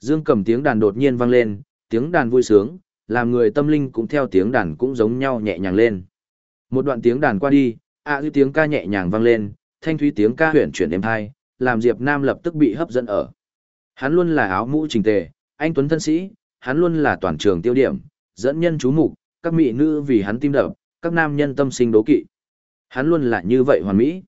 Dương cầm tiếng đàn đột nhiên vang lên, tiếng đàn vui sướng, làm người tâm linh cũng theo tiếng đàn cũng giống nhau nhẹ nhàng lên. Một đoạn tiếng đàn qua đi, ạ à, tiếng ca nhẹ nhàng vang lên, thanh thúy tiếng ca huyền chuyển êm hai, làm Diệp Nam lập tức bị hấp dẫn ở. Hắn luôn là áo mũ trình tề, anh tuấn thân sĩ, hắn luôn là toàn trường tiêu điểm, dẫn nhân chú mục, các mỹ nữ vì hắn tim đập, các nam nhân tâm sinh đố kỵ. Hắn luôn là như vậy hoàn mỹ.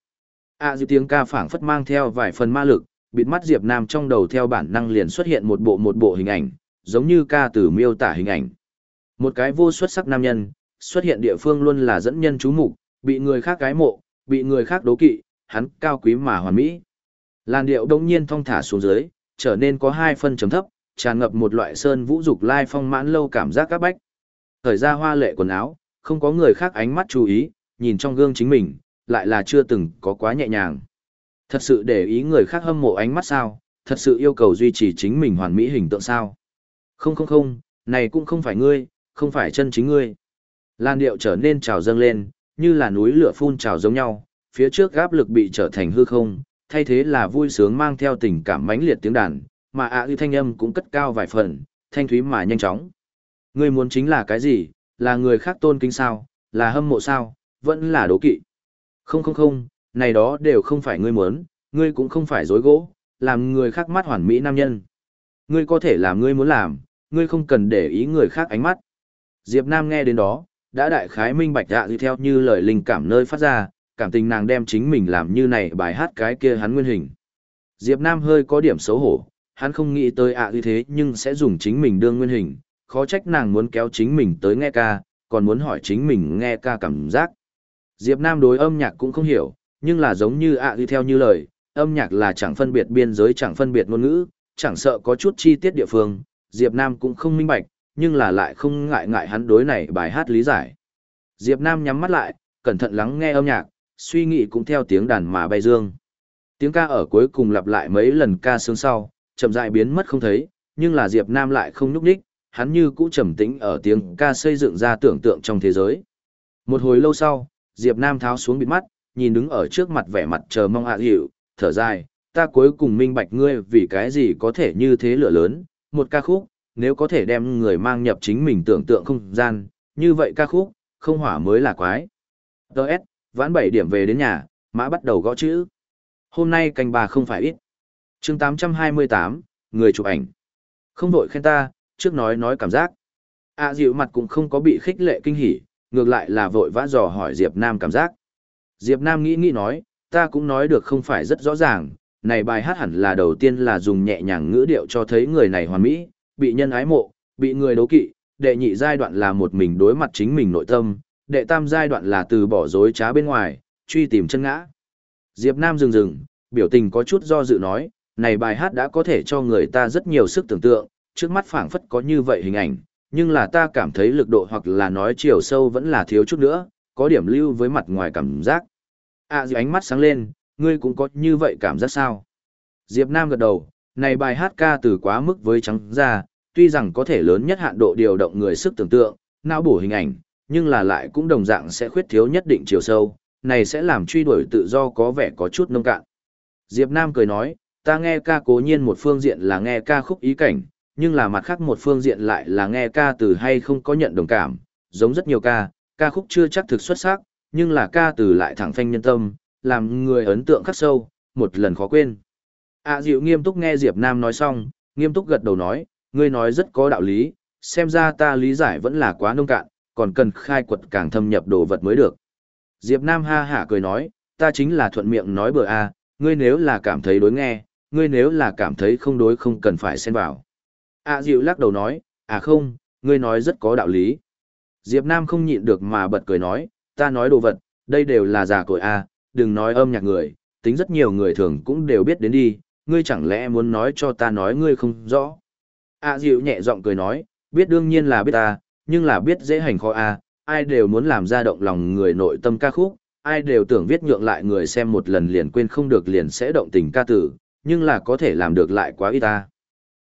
À dư tiếng ca phảng phất mang theo vài phần ma lực, bịt mắt Diệp Nam trong đầu theo bản năng liền xuất hiện một bộ một bộ hình ảnh, giống như ca từ miêu tả hình ảnh. Một cái vô xuất sắc nam nhân, xuất hiện địa phương luôn là dẫn nhân chú mục, bị người khác gái mộ, bị người khác đố kỵ, hắn cao quý mà hoàn mỹ. Làn điệu đông nhiên thong thả xuống dưới, trở nên có hai phân chấm thấp, tràn ngập một loại sơn vũ dục lai phong mãn lâu cảm giác các bách. Thời ra hoa lệ quần áo, không có người khác ánh mắt chú ý, nhìn trong gương chính mình, lại là chưa từng có quá nhẹ nhàng. Thật sự để ý người khác hâm mộ ánh mắt sao, thật sự yêu cầu duy trì chính mình hoàn mỹ hình tượng sao. Không không không, này cũng không phải ngươi, không phải chân chính ngươi. Lan điệu trở nên trào dâng lên, như là núi lửa phun trào giống nhau, phía trước gáp lực bị trở thành hư không, thay thế là vui sướng mang theo tình cảm mãnh liệt tiếng đàn, mà ạ à thanh âm cũng cất cao vài phần, thanh thúy mà nhanh chóng. Ngươi muốn chính là cái gì, là người khác tôn kính sao, là hâm mộ sao, vẫn là đố kỵ. Không không không, này đó đều không phải ngươi muốn, ngươi cũng không phải dối gỗ, làm người khác mắt hoàn mỹ nam nhân. Ngươi có thể làm ngươi muốn làm, ngươi không cần để ý người khác ánh mắt. Diệp Nam nghe đến đó, đã đại khái minh bạch dạ theo như lời linh cảm nơi phát ra, cảm tình nàng đem chính mình làm như này bài hát cái kia hắn nguyên hình. Diệp Nam hơi có điểm xấu hổ, hắn không nghĩ tới ạ như thế nhưng sẽ dùng chính mình đương nguyên hình, khó trách nàng muốn kéo chính mình tới nghe ca, còn muốn hỏi chính mình nghe ca cảm giác. Diệp Nam đối âm nhạc cũng không hiểu, nhưng là giống như ạ à theo như lời, âm nhạc là chẳng phân biệt biên giới chẳng phân biệt ngôn ngữ, chẳng sợ có chút chi tiết địa phương, Diệp Nam cũng không minh bạch, nhưng là lại không ngại ngại hắn đối này bài hát lý giải. Diệp Nam nhắm mắt lại, cẩn thận lắng nghe âm nhạc, suy nghĩ cũng theo tiếng đàn mà bay dương. Tiếng ca ở cuối cùng lặp lại mấy lần ca sướng sau, chậm rãi biến mất không thấy, nhưng là Diệp Nam lại không nhúc nhích, hắn như cũ trầm tĩnh ở tiếng ca xây dựng ra tưởng tượng trong thế giới. Một hồi lâu sau, Diệp Nam tháo xuống bịt mắt, nhìn đứng ở trước mặt vẻ mặt chờ mong ạ à hiệu, thở dài, ta cuối cùng minh bạch ngươi vì cái gì có thể như thế lửa lớn, một ca khúc, nếu có thể đem người mang nhập chính mình tưởng tượng không gian, như vậy ca khúc, không hỏa mới là quái. Đợt, vãn 7 điểm về đến nhà, mã bắt đầu gõ chữ. Hôm nay canh bà không phải ít. chương 828, người chụp ảnh. Không vội khen ta, trước nói nói cảm giác. À dịu mặt cũng không có bị khích lệ kinh hỉ, ngược lại là vội vã dò hỏi Diệp Nam cảm giác. Diệp Nam nghĩ nghĩ nói, ta cũng nói được không phải rất rõ ràng, này bài hát hẳn là đầu tiên là dùng nhẹ nhàng ngữ điệu cho thấy người này hoàn mỹ, bị nhân ái mộ, bị người đấu kỵ, đệ nhị giai đoạn là một mình đối mặt chính mình nội tâm, đệ tam giai đoạn là từ bỏ dối trá bên ngoài, truy tìm chân ngã. Diệp Nam dừng dừng, biểu tình có chút do dự nói, này bài hát đã có thể cho người ta rất nhiều sức tưởng tượng, trước mắt phảng phất có như vậy hình ảnh, nhưng là ta cảm thấy lực độ hoặc là nói chiều sâu vẫn là thiếu chút nữa, có điểm lưu với mặt ngoài cảm giác. À dì ánh mắt sáng lên, ngươi cũng có như vậy cảm giác sao? Diệp Nam gật đầu, này bài hát ca từ quá mức với trắng ra, tuy rằng có thể lớn nhất hạn độ điều động người sức tưởng tượng, não bổ hình ảnh, nhưng là lại cũng đồng dạng sẽ khuyết thiếu nhất định chiều sâu, này sẽ làm truy đuổi tự do có vẻ có chút nông cạn. Diệp Nam cười nói, ta nghe ca cố nhiên một phương diện là nghe ca khúc ý cảnh, nhưng là mặt khác một phương diện lại là nghe ca từ hay không có nhận đồng cảm, giống rất nhiều ca, ca khúc chưa chắc thực xuất sắc, nhưng là ca từ lại thẳng phanh nhân tâm, làm người ấn tượng khắc sâu, một lần khó quên. À dịu nghiêm túc nghe Diệp Nam nói xong, nghiêm túc gật đầu nói, ngươi nói rất có đạo lý, xem ra ta lý giải vẫn là quá nông cạn, còn cần khai quật càng thâm nhập đồ vật mới được. Diệp Nam ha hả cười nói, ta chính là thuận miệng nói bừa a, ngươi nếu là cảm thấy đối nghe, ngươi nếu là cảm thấy không đối không cần phải xen vào. A dịu lắc đầu nói, à không, ngươi nói rất có đạo lý. Diệp Nam không nhịn được mà bật cười nói, ta nói đồ vật, đây đều là giả cội a, đừng nói âm nhạc người, tính rất nhiều người thường cũng đều biết đến đi, ngươi chẳng lẽ muốn nói cho ta nói ngươi không rõ. A dịu nhẹ giọng cười nói, biết đương nhiên là biết ta, nhưng là biết dễ hành khó a, ai đều muốn làm ra động lòng người nội tâm ca khúc, ai đều tưởng viết nhượng lại người xem một lần liền quên không được liền sẽ động tình ca tử, nhưng là có thể làm được lại quá ít ta.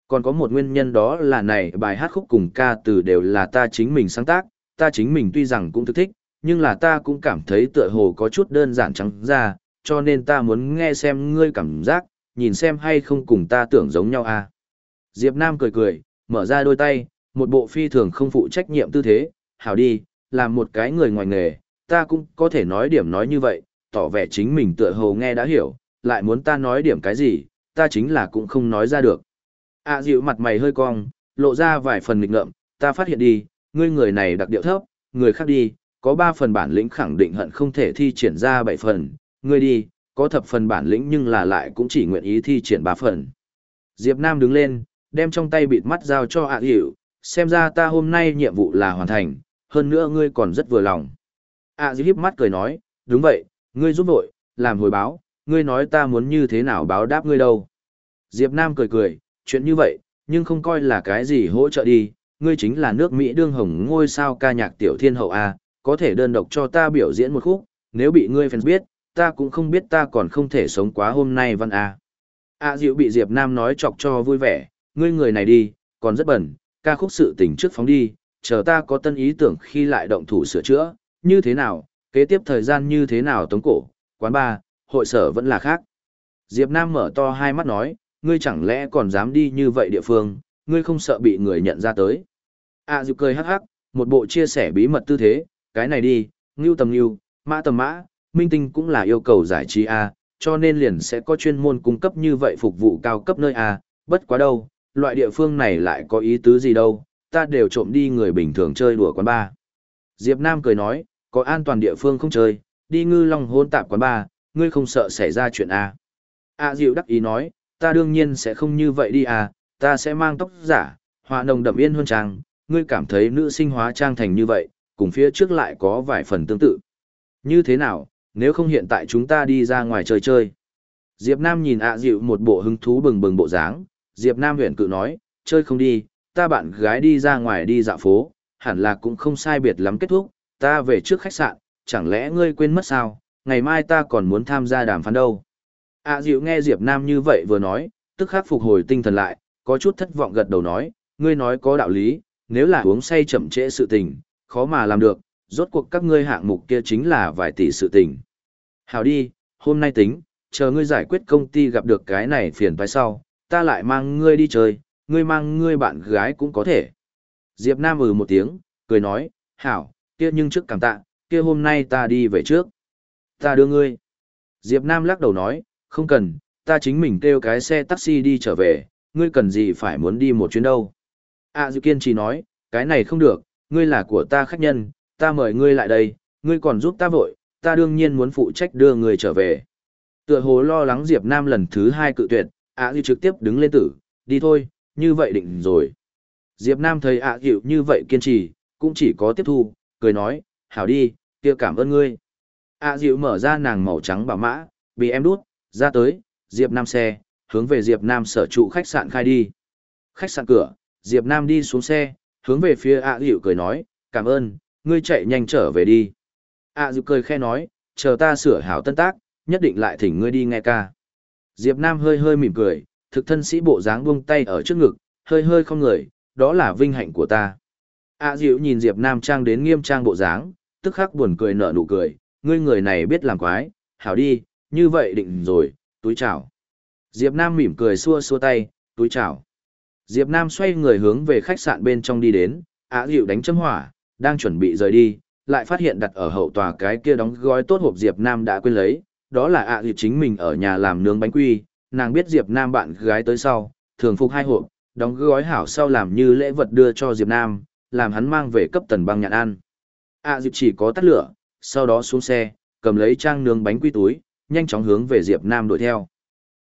Còn có một nguyên nhân đó là này bài hát khúc cùng ca từ đều là ta chính mình sáng tác, ta chính mình tuy rằng cũng thức thích, nhưng là ta cũng cảm thấy tựa hồ có chút đơn giản trắng ra, cho nên ta muốn nghe xem ngươi cảm giác, nhìn xem hay không cùng ta tưởng giống nhau à. Diệp Nam cười cười, mở ra đôi tay, một bộ phi thường không phụ trách nhiệm tư thế, hảo đi, làm một cái người ngoài nghề, ta cũng có thể nói điểm nói như vậy, tỏ vẻ chính mình tựa hồ nghe đã hiểu, lại muốn ta nói điểm cái gì, ta chính là cũng không nói ra được. À dịu mặt mày hơi cong, lộ ra vài phần nghịch ngợm, ta phát hiện đi, ngươi người này đặc điệu thấp, người khác đi, có ba phần bản lĩnh khẳng định hận không thể thi triển ra bảy phần, ngươi đi, có thập phần bản lĩnh nhưng là lại cũng chỉ nguyện ý thi triển ba phần. Diệp Nam đứng lên, đem trong tay bịt mắt giao cho ạ à dịu, xem ra ta hôm nay nhiệm vụ là hoàn thành, hơn nữa ngươi còn rất vừa lòng. ạ à dịu híp mắt cười nói, đúng vậy, ngươi giúp vội, làm hồi báo, ngươi nói ta muốn như thế nào báo đáp ngươi đâu. Diệp Nam cười cười, chuyện như vậy, nhưng không coi là cái gì hỗ trợ đi, ngươi chính là nước Mỹ đương hồng ngôi sao ca nhạc tiểu thiên hậu A, có thể đơn độc cho ta biểu diễn một khúc, nếu bị ngươi fans biết, ta cũng không biết ta còn không thể sống quá hôm nay văn A. A Diệu bị Diệp Nam nói chọc cho vui vẻ, ngươi người này đi, còn rất bẩn, ca khúc sự tình trước phóng đi, chờ ta có tân ý tưởng khi lại động thủ sửa chữa, như thế nào, kế tiếp thời gian như thế nào tống cổ, quán ba, hội sở vẫn là khác. Diệp Nam mở to hai mắt nói, ngươi chẳng lẽ còn dám đi như vậy địa phương, ngươi không sợ bị người nhận ra tới. À dịu cười hắc hắc, một bộ chia sẻ bí mật tư thế, cái này đi, ngưu tầm ngưu, mã tầm mã, minh tinh cũng là yêu cầu giải trí A, cho nên liền sẽ có chuyên môn cung cấp như vậy phục vụ cao cấp nơi A, bất quá đâu, loại địa phương này lại có ý tứ gì đâu, ta đều trộm đi người bình thường chơi đùa quán bar. Diệp Nam cười nói, có an toàn địa phương không chơi, đi ngư long hôn tạp quán bar, ngươi không sợ xảy ra chuyện A. A Diệu đắc ý nói, ta đương nhiên sẽ không như vậy đi à, ta sẽ mang tóc giả, họa nồng đậm yên hơn trang, ngươi cảm thấy nữ sinh hóa trang thành như vậy, cùng phía trước lại có vài phần tương tự. Như thế nào, nếu không hiện tại chúng ta đi ra ngoài chơi chơi. Diệp Nam nhìn ạ dịu một bộ hứng thú bừng bừng bộ dáng, Diệp Nam huyện cự nói, chơi không đi, ta bạn gái đi ra ngoài đi dạo phố, hẳn là cũng không sai biệt lắm kết thúc, ta về trước khách sạn, chẳng lẽ ngươi quên mất sao, ngày mai ta còn muốn tham gia đàm phán đâu. A à, Diệu nghe Diệp Nam như vậy vừa nói, tức khắc phục hồi tinh thần lại, có chút thất vọng gật đầu nói, ngươi nói có đạo lý, nếu là uống say chậm trễ sự tình, khó mà làm được, rốt cuộc các ngươi hạng mục kia chính là vài tỷ sự tình. Hảo đi, hôm nay tính, chờ ngươi giải quyết công ty gặp được cái này phiền phải sau, ta lại mang ngươi đi chơi, ngươi mang ngươi bạn gái cũng có thể. Diệp Nam ừ một tiếng, cười nói, hảo, kia nhưng trước cảm tạ, kia hôm nay ta đi về trước. Ta đưa ngươi. Diệp Nam lắc đầu nói, không cần, ta chính mình kêu cái xe taxi đi trở về, ngươi cần gì phải muốn đi một chuyến đâu. À dự Kiên trì nói, cái này không được, ngươi là của ta khách nhân, ta mời ngươi lại đây, ngươi còn giúp ta vội, ta đương nhiên muốn phụ trách đưa ngươi trở về. Tựa hồ lo lắng Diệp Nam lần thứ hai cự tuyệt, ạ à trực tiếp đứng lên tử, đi thôi, như vậy định rồi. Diệp Nam thấy ạ à như vậy kiên trì, cũng chỉ có tiếp thu, cười nói, hảo đi, kia cảm ơn ngươi. ạ à mở ra nàng màu trắng bảo mã, bị em đút, ra tới, Diệp Nam xe, hướng về Diệp Nam sở trụ khách sạn khai đi. Khách sạn cửa, Diệp Nam đi xuống xe, hướng về phía ạ dịu cười nói, cảm ơn, ngươi chạy nhanh trở về đi. ạ dịu cười khe nói, chờ ta sửa hảo tân tác, nhất định lại thỉnh ngươi đi nghe ca. Diệp Nam hơi hơi mỉm cười, thực thân sĩ bộ dáng buông tay ở trước ngực, hơi hơi không người, đó là vinh hạnh của ta. ạ dịu nhìn Diệp Nam trang đến nghiêm trang bộ dáng, tức khắc buồn cười nở nụ cười, ngươi người này biết làm quái, hảo đi, như vậy định rồi, túi chào. Diệp Nam mỉm cười xua xua tay, túi chào. Diệp Nam xoay người hướng về khách sạn bên trong đi đến, Á Diệu đánh châm hỏa, đang chuẩn bị rời đi, lại phát hiện đặt ở hậu tòa cái kia đóng gói tốt hộp Diệp Nam đã quên lấy, đó là ạ Diệu chính mình ở nhà làm nướng bánh quy, nàng biết Diệp Nam bạn gái tới sau, thường phục hai hộp, đóng gói hảo sau làm như lễ vật đưa cho Diệp Nam, làm hắn mang về cấp tần băng nhạn ăn. ạ Diệu chỉ có tắt lửa, sau đó xuống xe, cầm lấy trang nướng bánh quy túi, nhanh chóng hướng về Diệp Nam đuổi theo.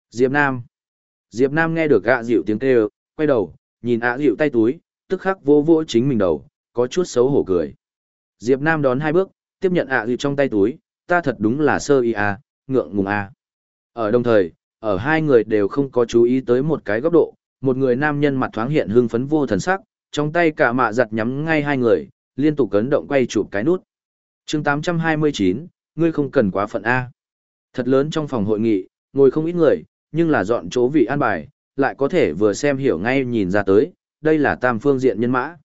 Diệp Nam. Diệp Nam nghe được ạ Diệu tiếng kêu, quay đầu, nhìn ạ dịu tay túi, tức khắc vô vô chính mình đầu, có chút xấu hổ cười. Diệp Nam đón hai bước, tiếp nhận ạ dịu trong tay túi, ta thật đúng là sơ y a, à, ngượng ngùng a. Ở đồng thời, ở hai người đều không có chú ý tới một cái góc độ, một người nam nhân mặt thoáng hiện hưng phấn vô thần sắc, trong tay cả mạ giặt nhắm ngay hai người, liên tục cấn động quay chụp cái nút. Chương 829, ngươi không cần quá phận a. Thật lớn trong phòng hội nghị, ngồi không ít người, nhưng là dọn chỗ vị an bài, lại có thể vừa xem hiểu ngay nhìn ra tới, đây là tam phương diện nhân mã.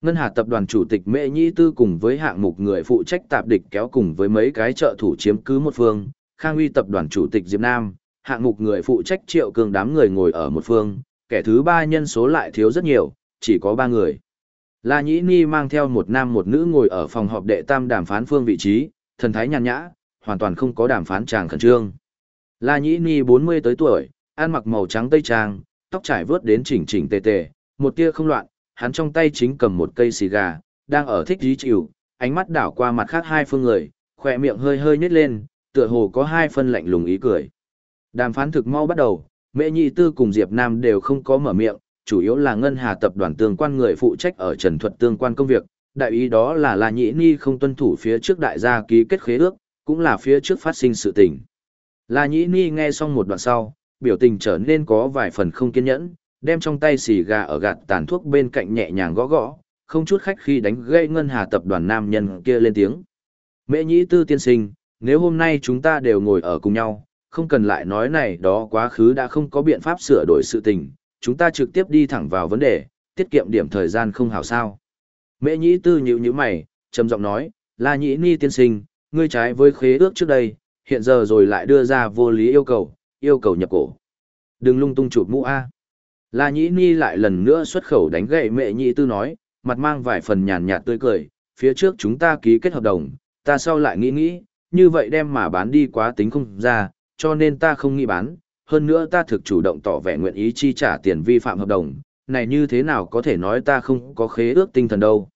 Ngân Hà tập đoàn chủ tịch Mễ Nhĩ Tư cùng với hạng mục người phụ trách tạp địch kéo cùng với mấy cái trợ thủ chiếm cứ một phương, Khang Uy tập đoàn chủ tịch Diệp Nam, hạng mục người phụ trách Triệu Cường đám người ngồi ở một phương, kẻ thứ ba nhân số lại thiếu rất nhiều, chỉ có ba người. La Nhĩ Ni mang theo một nam một nữ ngồi ở phòng họp đệ tam đàm phán phương vị trí, thần thái nhàn nhã, hoàn toàn không có đàm phán chàng khẩn trương. La Nhĩ Ni 40 tới tuổi, ăn mặc màu trắng tây trang, tóc trải vớt đến chỉnh chỉnh tề tề, một tia không loạn, hắn trong tay chính cầm một cây xì gà, đang ở thích dí chịu, ánh mắt đảo qua mặt khác hai phương người, khỏe miệng hơi hơi nhếch lên, tựa hồ có hai phân lạnh lùng ý cười. Đàm phán thực mau bắt đầu, Mễ Nhị Tư cùng Diệp Nam đều không có mở miệng, chủ yếu là ngân hà tập đoàn tương quan người phụ trách ở Trần Thuật tương quan công việc, đại ý đó là La Nhĩ Ni không tuân thủ phía trước đại gia ký kết khế ước, cũng là phía trước phát sinh sự tình. La Nhĩ Ni nghe xong một đoạn sau, biểu tình trở nên có vài phần không kiên nhẫn, đem trong tay xì gà ở gạt tàn thuốc bên cạnh nhẹ nhàng gõ gõ, không chút khách khi đánh gây ngân hà tập đoàn nam nhân kia lên tiếng. Mễ nhĩ tư tiên sinh, nếu hôm nay chúng ta đều ngồi ở cùng nhau, không cần lại nói này đó quá khứ đã không có biện pháp sửa đổi sự tình, chúng ta trực tiếp đi thẳng vào vấn đề, tiết kiệm điểm thời gian không hảo sao. Mễ nhĩ tư nhíu nhíu mày, trầm giọng nói, La nhĩ ni tiên sinh, ngươi trái với khế ước trước đây, hiện giờ rồi lại đưa ra vô lý yêu cầu, yêu cầu nhập cổ. Đừng lung tung chụp mũ A. La Nhĩ Ni lại lần nữa xuất khẩu đánh gậy mẹ nhị tư nói, mặt mang vài phần nhàn nhạt tươi cười, phía trước chúng ta ký kết hợp đồng, ta sau lại nghĩ nghĩ, như vậy đem mà bán đi quá tính không ra, cho nên ta không nghĩ bán, hơn nữa ta thực chủ động tỏ vẻ nguyện ý chi trả tiền vi phạm hợp đồng, này như thế nào có thể nói ta không có khế ước tinh thần đâu.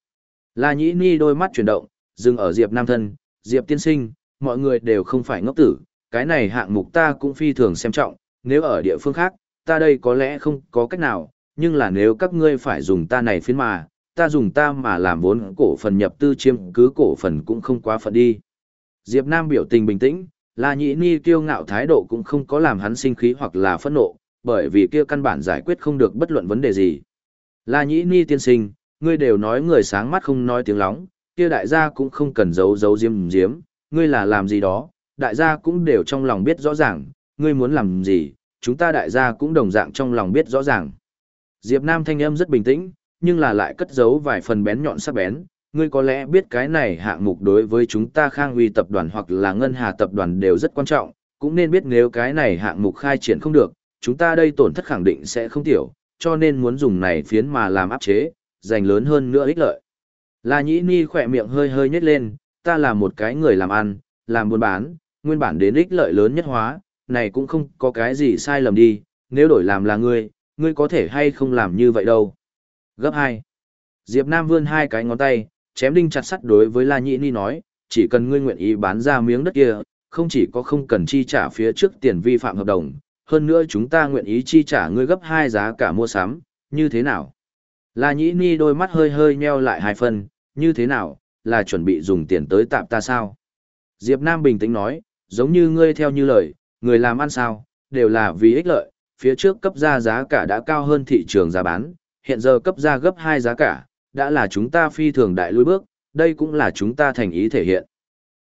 La Nhĩ Ni đôi mắt chuyển động, dừng ở Diệp Nam Thân, Diệp Tiên Sinh, mọi người đều không phải ngốc tử, cái này hạng mục ta cũng phi thường xem trọng, nếu ở địa phương khác, ta đây có lẽ không có cách nào, nhưng là nếu các ngươi phải dùng ta này phiến mà, ta dùng ta mà làm vốn cổ phần nhập tư chiếm cứ cổ phần cũng không quá phận đi. Diệp Nam biểu tình bình tĩnh, La Nhĩ Ni kiêu ngạo thái độ cũng không có làm hắn sinh khí hoặc là phẫn nộ, bởi vì kia căn bản giải quyết không được bất luận vấn đề gì. La Nhĩ Ni tiên sinh, ngươi đều nói người sáng mắt không nói tiếng lóng, kia đại gia cũng không cần giấu giấu diếm diếm, ngươi là làm gì đó, đại gia cũng đều trong lòng biết rõ ràng, ngươi muốn làm gì, chúng ta đại gia cũng đồng dạng trong lòng biết rõ ràng. Diệp Nam thanh âm rất bình tĩnh, nhưng là lại cất giấu vài phần bén nhọn sắc bén, ngươi có lẽ biết cái này hạng mục đối với chúng ta Khang Uy tập đoàn hoặc là Ngân Hà tập đoàn đều rất quan trọng, cũng nên biết nếu cái này hạng mục khai triển không được, chúng ta đây tổn thất khẳng định sẽ không tiểu, cho nên muốn dùng này phiến mà làm áp chế, giành lớn hơn nữa ích lợi. La Nhĩ Ni khỏe miệng hơi hơi nhếch lên, ta là một cái người làm ăn, làm buôn bán, nguyên bản đến ích lợi lớn nhất hóa, này cũng không có cái gì sai lầm đi, nếu đổi làm là ngươi, ngươi có thể hay không làm như vậy đâu. Gấp 2. Diệp Nam vươn hai cái ngón tay, chém đinh chặt sắt đối với La Nhĩ Ni nói, chỉ cần ngươi nguyện ý bán ra miếng đất kia, không chỉ có không cần chi trả phía trước tiền vi phạm hợp đồng, hơn nữa chúng ta nguyện ý chi trả ngươi gấp 2 giá cả mua sắm, như thế nào? La Nhĩ Ni đôi mắt hơi hơi nheo lại hai phần, như thế nào, là chuẩn bị dùng tiền tới tạm ta sao? Diệp Nam bình tĩnh nói, giống như ngươi theo như lời, người làm ăn sao, đều là vì ích lợi, phía trước cấp ra giá cả đã cao hơn thị trường giá bán, hiện giờ cấp ra gấp 2 giá cả, đã là chúng ta phi thường đại lùi bước, đây cũng là chúng ta thành ý thể hiện.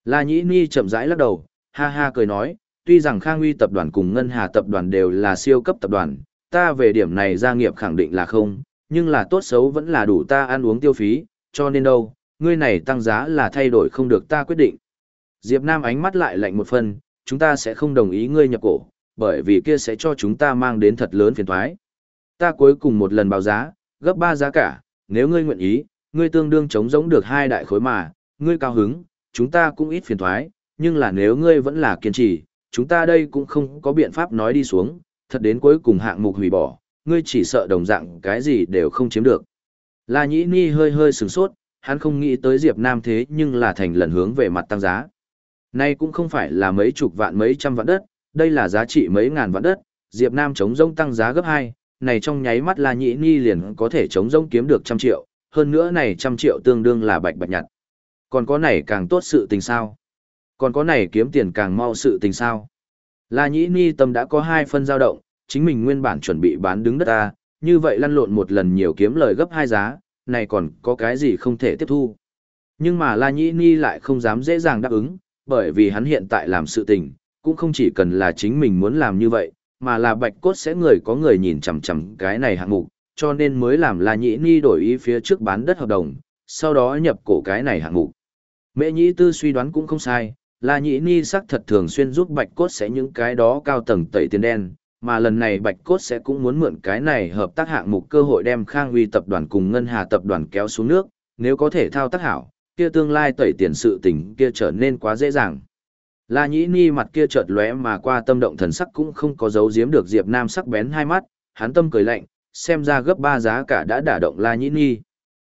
La Nhĩ Ni chậm rãi lắc đầu, ha ha cười nói, tuy rằng Khang Uy tập đoàn cùng Ngân Hà tập đoàn đều là siêu cấp tập đoàn, ta về điểm này gia nghiệp khẳng định là không, nhưng là tốt xấu vẫn là đủ ta ăn uống tiêu phí, cho nên đâu, ngươi này tăng giá là thay đổi không được ta quyết định. Diệp Nam ánh mắt lại lạnh một phần, chúng ta sẽ không đồng ý ngươi nhập cổ, bởi vì kia sẽ cho chúng ta mang đến thật lớn phiền toái. Ta cuối cùng một lần báo giá, gấp 3 giá cả, nếu ngươi nguyện ý, ngươi tương đương chống giống được hai đại khối mà, ngươi cao hứng, chúng ta cũng ít phiền toái, nhưng là nếu ngươi vẫn là kiên trì, chúng ta đây cũng không có biện pháp nói đi xuống, thật đến cuối cùng hạng mục hủy bỏ, ngươi chỉ sợ đồng dạng cái gì đều không chiếm được. La Nhĩ Ni hơi hơi sửng sốt, hắn không nghĩ tới Diệp Nam thế nhưng là thành lần hướng về mặt tăng giá. Nay cũng không phải là mấy chục vạn mấy trăm vạn đất, đây là giá trị mấy ngàn vạn đất, Diệp Nam chống rông tăng giá gấp 2, này trong nháy mắt La Nhĩ Ni liền có thể chống rông kiếm được trăm triệu, hơn nữa này trăm triệu tương đương là bạch bạch nhặt. Còn có này càng tốt sự tình sao? Còn có này kiếm tiền càng mau sự tình sao? La Nhĩ Ni tâm đã có hai phân dao động, chính mình nguyên bản chuẩn bị bán đứng đất ta, như vậy lăn lộn một lần nhiều kiếm lời gấp hai giá, này còn có cái gì không thể tiếp thu. Nhưng mà La Nhĩ Ni lại không dám dễ dàng đáp ứng, bởi vì hắn hiện tại làm sự tình, cũng không chỉ cần là chính mình muốn làm như vậy, mà là bạch cốt sẽ người có người nhìn chằm chằm cái này hạng mục, cho nên mới làm La Nhĩ Ni đổi ý phía trước bán đất hợp đồng, sau đó nhập cổ cái này hạng mục. Mẹ Nhĩ Tư suy đoán cũng không sai, La Nhĩ Ni sắc thật thường xuyên giúp bạch cốt sẽ những cái đó cao tầng tẩy tiền đen, mà lần này Bạch Cốt sẽ cũng muốn mượn cái này hợp tác hạng mục cơ hội đem Khang Uy tập đoàn cùng Ngân Hà tập đoàn kéo xuống nước, nếu có thể thao tác hảo, kia tương lai tẩy tiền sự tình kia trở nên quá dễ dàng. La Nhĩ Ni mặt kia chợt lóe mà qua tâm động thần sắc cũng không có giấu giếm được Diệp Nam sắc bén hai mắt, hắn tâm cười lạnh, xem ra gấp ba giá cả đã đả động La Nhĩ Ni.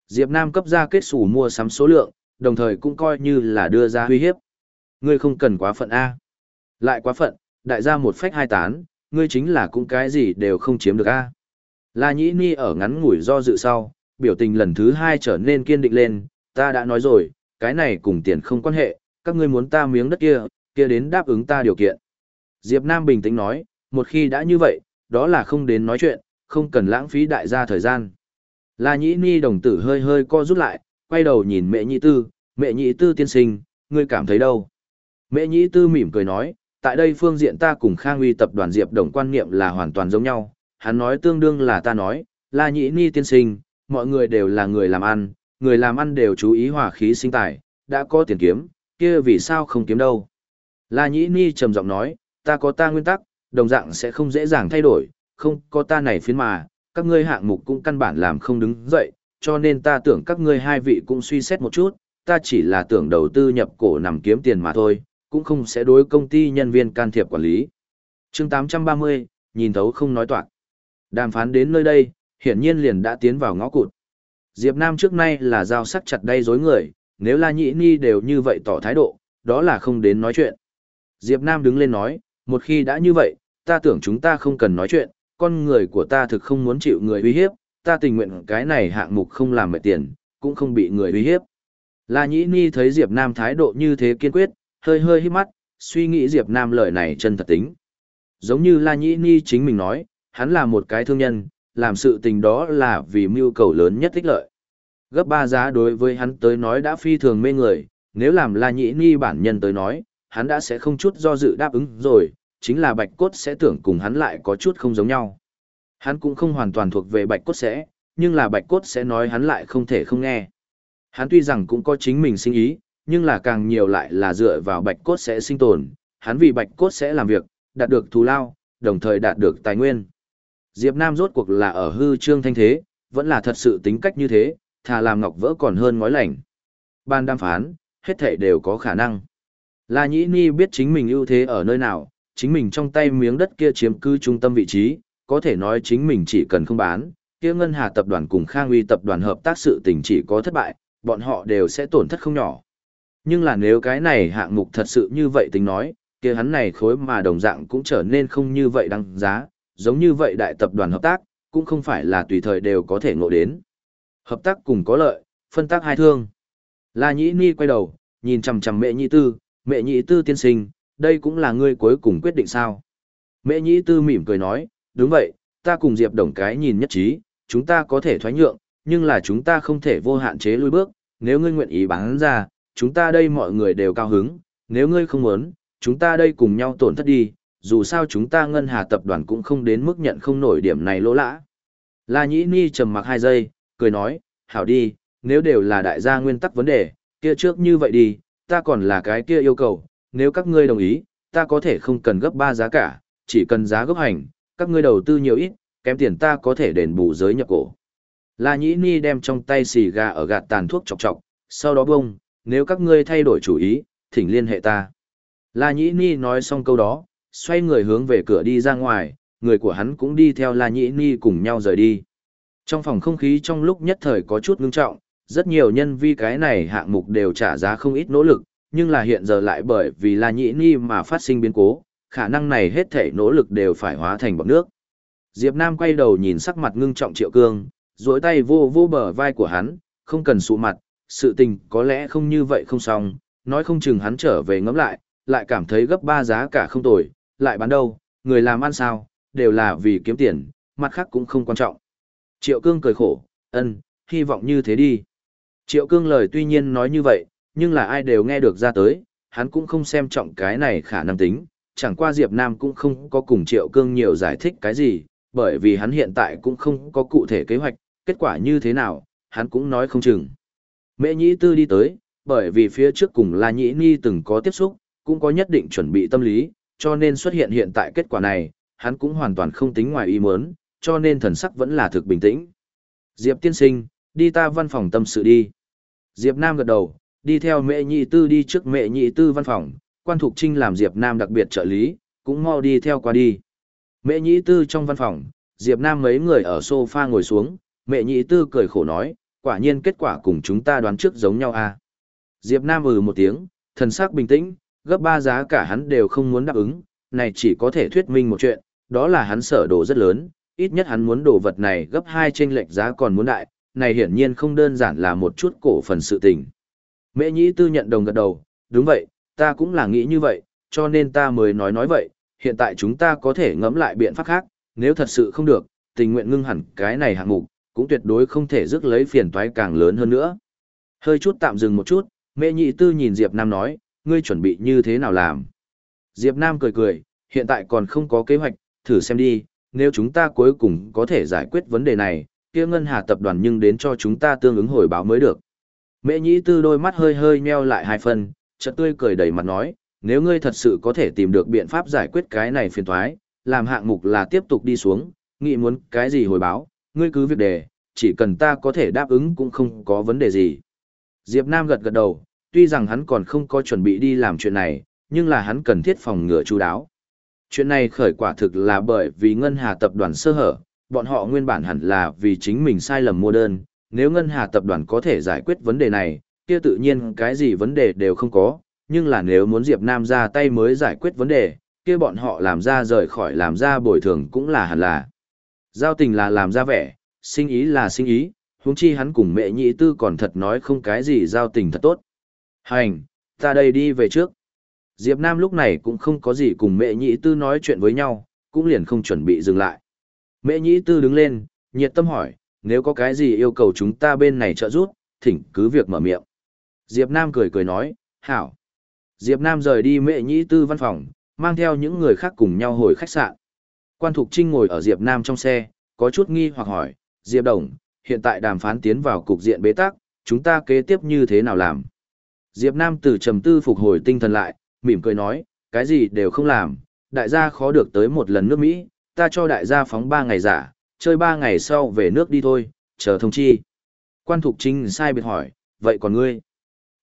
Diệp Nam cấp ra kết sủ mua sắm số lượng, đồng thời cũng coi như là đưa ra uy hiếp. Ngươi không cần quá phận A. Lại quá phận, đại gia một phách hai tán, ngươi chính là cũng cái gì đều không chiếm được a. La Nhĩ Ni ở ngắn ngủi do dự sau, biểu tình lần thứ hai trở nên kiên định lên, ta đã nói rồi, cái này cùng tiền không quan hệ, các ngươi muốn ta miếng đất kia, kia đến đáp ứng ta điều kiện. Diệp Nam bình tĩnh nói, một khi đã như vậy, đó là không đến nói chuyện, không cần lãng phí đại gia thời gian. La Nhĩ Ni đồng tử hơi hơi co rút lại, quay đầu nhìn mẹ nhị tư, mẹ nhị tư tiên sinh, ngươi cảm thấy đâu? Mẹ nhị tư mỉm cười nói, tại đây phương diện ta cùng Khang Uy tập đoàn Diệp Đồng quan niệm là hoàn toàn giống nhau, hắn nói tương đương là ta nói, La Nhĩ Ni tiên sinh, mọi người đều là người làm ăn, người làm ăn đều chú ý hòa khí sinh tài, đã có tiền kiếm, kia vì sao không kiếm đâu. La Nhĩ Ni trầm giọng nói, ta có ta nguyên tắc, đồng dạng sẽ không dễ dàng thay đổi, không có ta này phiến mà, các ngươi hạng mục cũng căn bản làm không đứng dậy, cho nên ta tưởng các ngươi hai vị cũng suy xét một chút, ta chỉ là tưởng đầu tư nhập cổ nằm kiếm tiền mà thôi, cũng không sẽ đối công ty nhân viên can thiệp quản lý. chương 830, nhìn thấu không nói toạc. Đàm phán đến nơi đây, hiển nhiên liền đã tiến vào ngõ cụt. Diệp Nam trước nay là giao sắc chặt đây dối người, nếu La Nhĩ Ni đều như vậy tỏ thái độ, đó là không đến nói chuyện. Diệp Nam đứng lên nói, một khi đã như vậy, ta tưởng chúng ta không cần nói chuyện, con người của ta thực không muốn chịu người uy hiếp, ta tình nguyện cái này hạng mục không làm mệt tiền, cũng không bị người uy hiếp. La Nhĩ Ni thấy Diệp Nam thái độ như thế kiên quyết, hơi hơi hít mắt, suy nghĩ Diệp Nam lời này chân thật tính. Giống như La Nhĩ Ni chính mình nói, hắn là một cái thương nhân, làm sự tình đó là vì mưu cầu lớn nhất tích lợi. Gấp ba giá đối với hắn tới nói đã phi thường mê người, nếu làm La Nhĩ Ni bản nhân tới nói, hắn đã sẽ không chút do dự đáp ứng rồi, chính là Bạch Cốt sẽ tưởng cùng hắn lại có chút không giống nhau. Hắn cũng không hoàn toàn thuộc về Bạch Cốt sẽ, nhưng là Bạch Cốt sẽ nói hắn lại không thể không nghe. Hắn tuy rằng cũng có chính mình sinh ý, nhưng là càng nhiều lại là dựa vào bạch cốt sẽ sinh tồn, hắn vì bạch cốt sẽ làm việc, đạt được thù lao, đồng thời đạt được tài nguyên. Diệp Nam rốt cuộc là ở hư trương thanh thế, vẫn là thật sự tính cách như thế, thà làm ngọc vỡ còn hơn ngói lành. Ban đàm phán, hết thảy đều có khả năng. La Nhĩ Ni biết chính mình ưu thế ở nơi nào, chính mình trong tay miếng đất kia chiếm cứ trung tâm vị trí, có thể nói chính mình chỉ cần không bán, kia ngân hà tập đoàn cùng Khang Uy tập đoàn hợp tác sự tình chỉ có thất bại, bọn họ đều sẽ tổn thất không nhỏ. Nhưng là nếu cái này hạng mục thật sự như vậy tính nói, kia hắn này khối mà đồng dạng cũng trở nên không như vậy đăng giá, giống như vậy đại tập đoàn hợp tác, cũng không phải là tùy thời đều có thể ngộ đến. Hợp tác cùng có lợi, phân tác hai thương. La Nhĩ Ni quay đầu, nhìn chằm chằm mẹ Nhĩ tư, mẹ Nhĩ tư tiên sinh, đây cũng là ngươi cuối cùng quyết định sao. Mẹ Nhĩ tư mỉm cười nói, đúng vậy, ta cùng Diệp Đồng cái nhìn nhất trí, chúng ta có thể thoái nhượng, nhưng là chúng ta không thể vô hạn chế lui bước, nếu ngươi nguyện ý bán ra, chúng ta đây mọi người đều cao hứng, nếu ngươi không muốn, chúng ta đây cùng nhau tổn thất đi, dù sao chúng ta ngân hà tập đoàn cũng không đến mức nhận không nổi điểm này lỗ lã. La Nhĩ Ni trầm mặc hai giây, cười nói, hảo đi, nếu đều là đại gia nguyên tắc vấn đề, kia trước như vậy đi, ta còn là cái kia yêu cầu, nếu các ngươi đồng ý, ta có thể không cần gấp ba giá cả, chỉ cần giá gấp hành, các ngươi đầu tư nhiều ít, kém tiền ta có thể đền bù giới nhập cổ. La Nhĩ Ni đem trong tay xì gà ở gạt tàn thuốc chọc chọc, sau đó bông, nếu các ngươi thay đổi chủ ý, thỉnh liên hệ ta. La Nhĩ Ni nói xong câu đó, xoay người hướng về cửa đi ra ngoài, người của hắn cũng đi theo La Nhĩ Ni cùng nhau rời đi. Trong phòng không khí trong lúc nhất thời có chút ngưng trọng, rất nhiều nhân vi cái này hạng mục đều trả giá không ít nỗ lực, nhưng là hiện giờ lại bởi vì La Nhĩ Ni mà phát sinh biến cố, khả năng này hết thể nỗ lực đều phải hóa thành bọt nước. Diệp Nam quay đầu nhìn sắc mặt ngưng trọng Triệu Cương, duỗi tay vô vô bờ vai của hắn, không cần sụ mặt, sự tình có lẽ không như vậy không xong, nói không chừng hắn trở về ngẫm lại, lại cảm thấy gấp ba giá cả không tồi, lại bán đâu, người làm ăn sao, đều là vì kiếm tiền, mặt khác cũng không quan trọng. Triệu Cương cười khổ, ân, hy vọng như thế đi. Triệu Cương lời tuy nhiên nói như vậy, nhưng là ai đều nghe được ra tới, hắn cũng không xem trọng cái này khả năng tính, chẳng qua Diệp Nam cũng không có cùng Triệu Cương nhiều giải thích cái gì, bởi vì hắn hiện tại cũng không có cụ thể kế hoạch, kết quả như thế nào, hắn cũng nói không chừng. Mẹ Nhĩ Tư đi tới, bởi vì phía trước cùng La Nhĩ Ni từng có tiếp xúc, cũng có nhất định chuẩn bị tâm lý, cho nên xuất hiện hiện tại kết quả này, hắn cũng hoàn toàn không tính ngoài ý muốn, cho nên thần sắc vẫn là thực bình tĩnh. Diệp tiên sinh, đi ta văn phòng tâm sự đi. Diệp Nam gật đầu, đi theo mẹ Nhĩ tư đi trước mẹ Nhĩ tư văn phòng, quan thục trinh làm Diệp Nam đặc biệt trợ lý, cũng mau đi theo qua đi. Mẹ Nhĩ tư trong văn phòng, Diệp Nam mấy người ở sofa ngồi xuống, mẹ Nhĩ tư cười khổ nói, quả nhiên kết quả cùng chúng ta đoán trước giống nhau à. Diệp Nam ừ một tiếng, thần sắc bình tĩnh, gấp ba giá cả hắn đều không muốn đáp ứng, này chỉ có thể thuyết minh một chuyện, đó là hắn sở đồ rất lớn, ít nhất hắn muốn đồ vật này gấp hai trên lệch giá còn muốn đại, này hiển nhiên không đơn giản là một chút cổ phần sự tình. Mễ nhĩ tư nhận đồng gật đầu, đúng vậy, ta cũng là nghĩ như vậy, cho nên ta mới nói nói vậy, hiện tại chúng ta có thể ngẫm lại biện pháp khác, nếu thật sự không được, tình nguyện ngưng hẳn cái này hạng mục, cũng tuyệt đối không thể rước lấy phiền toái càng lớn hơn nữa. Hơi chút tạm dừng một chút, Mễ nhị tư nhìn Diệp Nam nói, ngươi chuẩn bị như thế nào làm? Diệp Nam cười cười, hiện tại còn không có kế hoạch, thử xem đi, nếu chúng ta cuối cùng có thể giải quyết vấn đề này, kia ngân hà tập đoàn nhưng đến cho chúng ta tương ứng hồi báo mới được. Mẹ nhị tư đôi mắt hơi hơi meo lại hai phần, chợt tươi cười đầy mặt nói, nếu ngươi thật sự có thể tìm được biện pháp giải quyết cái này phiền toái, làm hạng mục là tiếp tục đi xuống, nghĩ muốn cái gì hồi báo, ngươi cứ việc đề, chỉ cần ta có thể đáp ứng cũng không có vấn đề gì. Diệp Nam gật gật đầu, tuy rằng hắn còn không có chuẩn bị đi làm chuyện này, nhưng là hắn cần thiết phòng ngừa chú đáo. Chuyện này khởi quả thực là bởi vì ngân hà tập đoàn sơ hở, bọn họ nguyên bản hẳn là vì chính mình sai lầm mua đơn, nếu ngân hà tập đoàn có thể giải quyết vấn đề này, kia tự nhiên cái gì vấn đề đều không có, nhưng là nếu muốn Diệp Nam ra tay mới giải quyết vấn đề, kia bọn họ làm ra rời khỏi làm ra bồi thường cũng là hẳn là. Giao tình là làm ra vẻ, sinh ý là sinh ý, huống chi hắn cùng mẹ nhị tư còn thật nói không cái gì giao tình thật tốt. Hành, ta đây đi về trước. Diệp Nam lúc này cũng không có gì cùng mẹ nhị tư nói chuyện với nhau, cũng liền không chuẩn bị dừng lại. Mẹ nhị tư đứng lên, nhiệt tâm hỏi, nếu có cái gì yêu cầu chúng ta bên này trợ giúp, thỉnh cứ việc mở miệng. Diệp Nam cười cười nói, hảo. Diệp Nam rời đi mẹ nhị tư văn phòng, mang theo những người khác cùng nhau hồi khách sạn. Quan Thục Trinh ngồi ở Diệp Nam trong xe, có chút nghi hoặc hỏi, Diệp Đồng, hiện tại đàm phán tiến vào cục diện bế tắc, chúng ta kế tiếp như thế nào làm? Diệp Nam từ trầm tư phục hồi tinh thần lại, mỉm cười nói, cái gì đều không làm, đại gia khó được tới một lần nước Mỹ, ta cho đại gia phóng ba ngày giả, chơi ba ngày sau về nước đi thôi, chờ thông chi. Quan Thục Trinh sai biệt hỏi, vậy còn ngươi?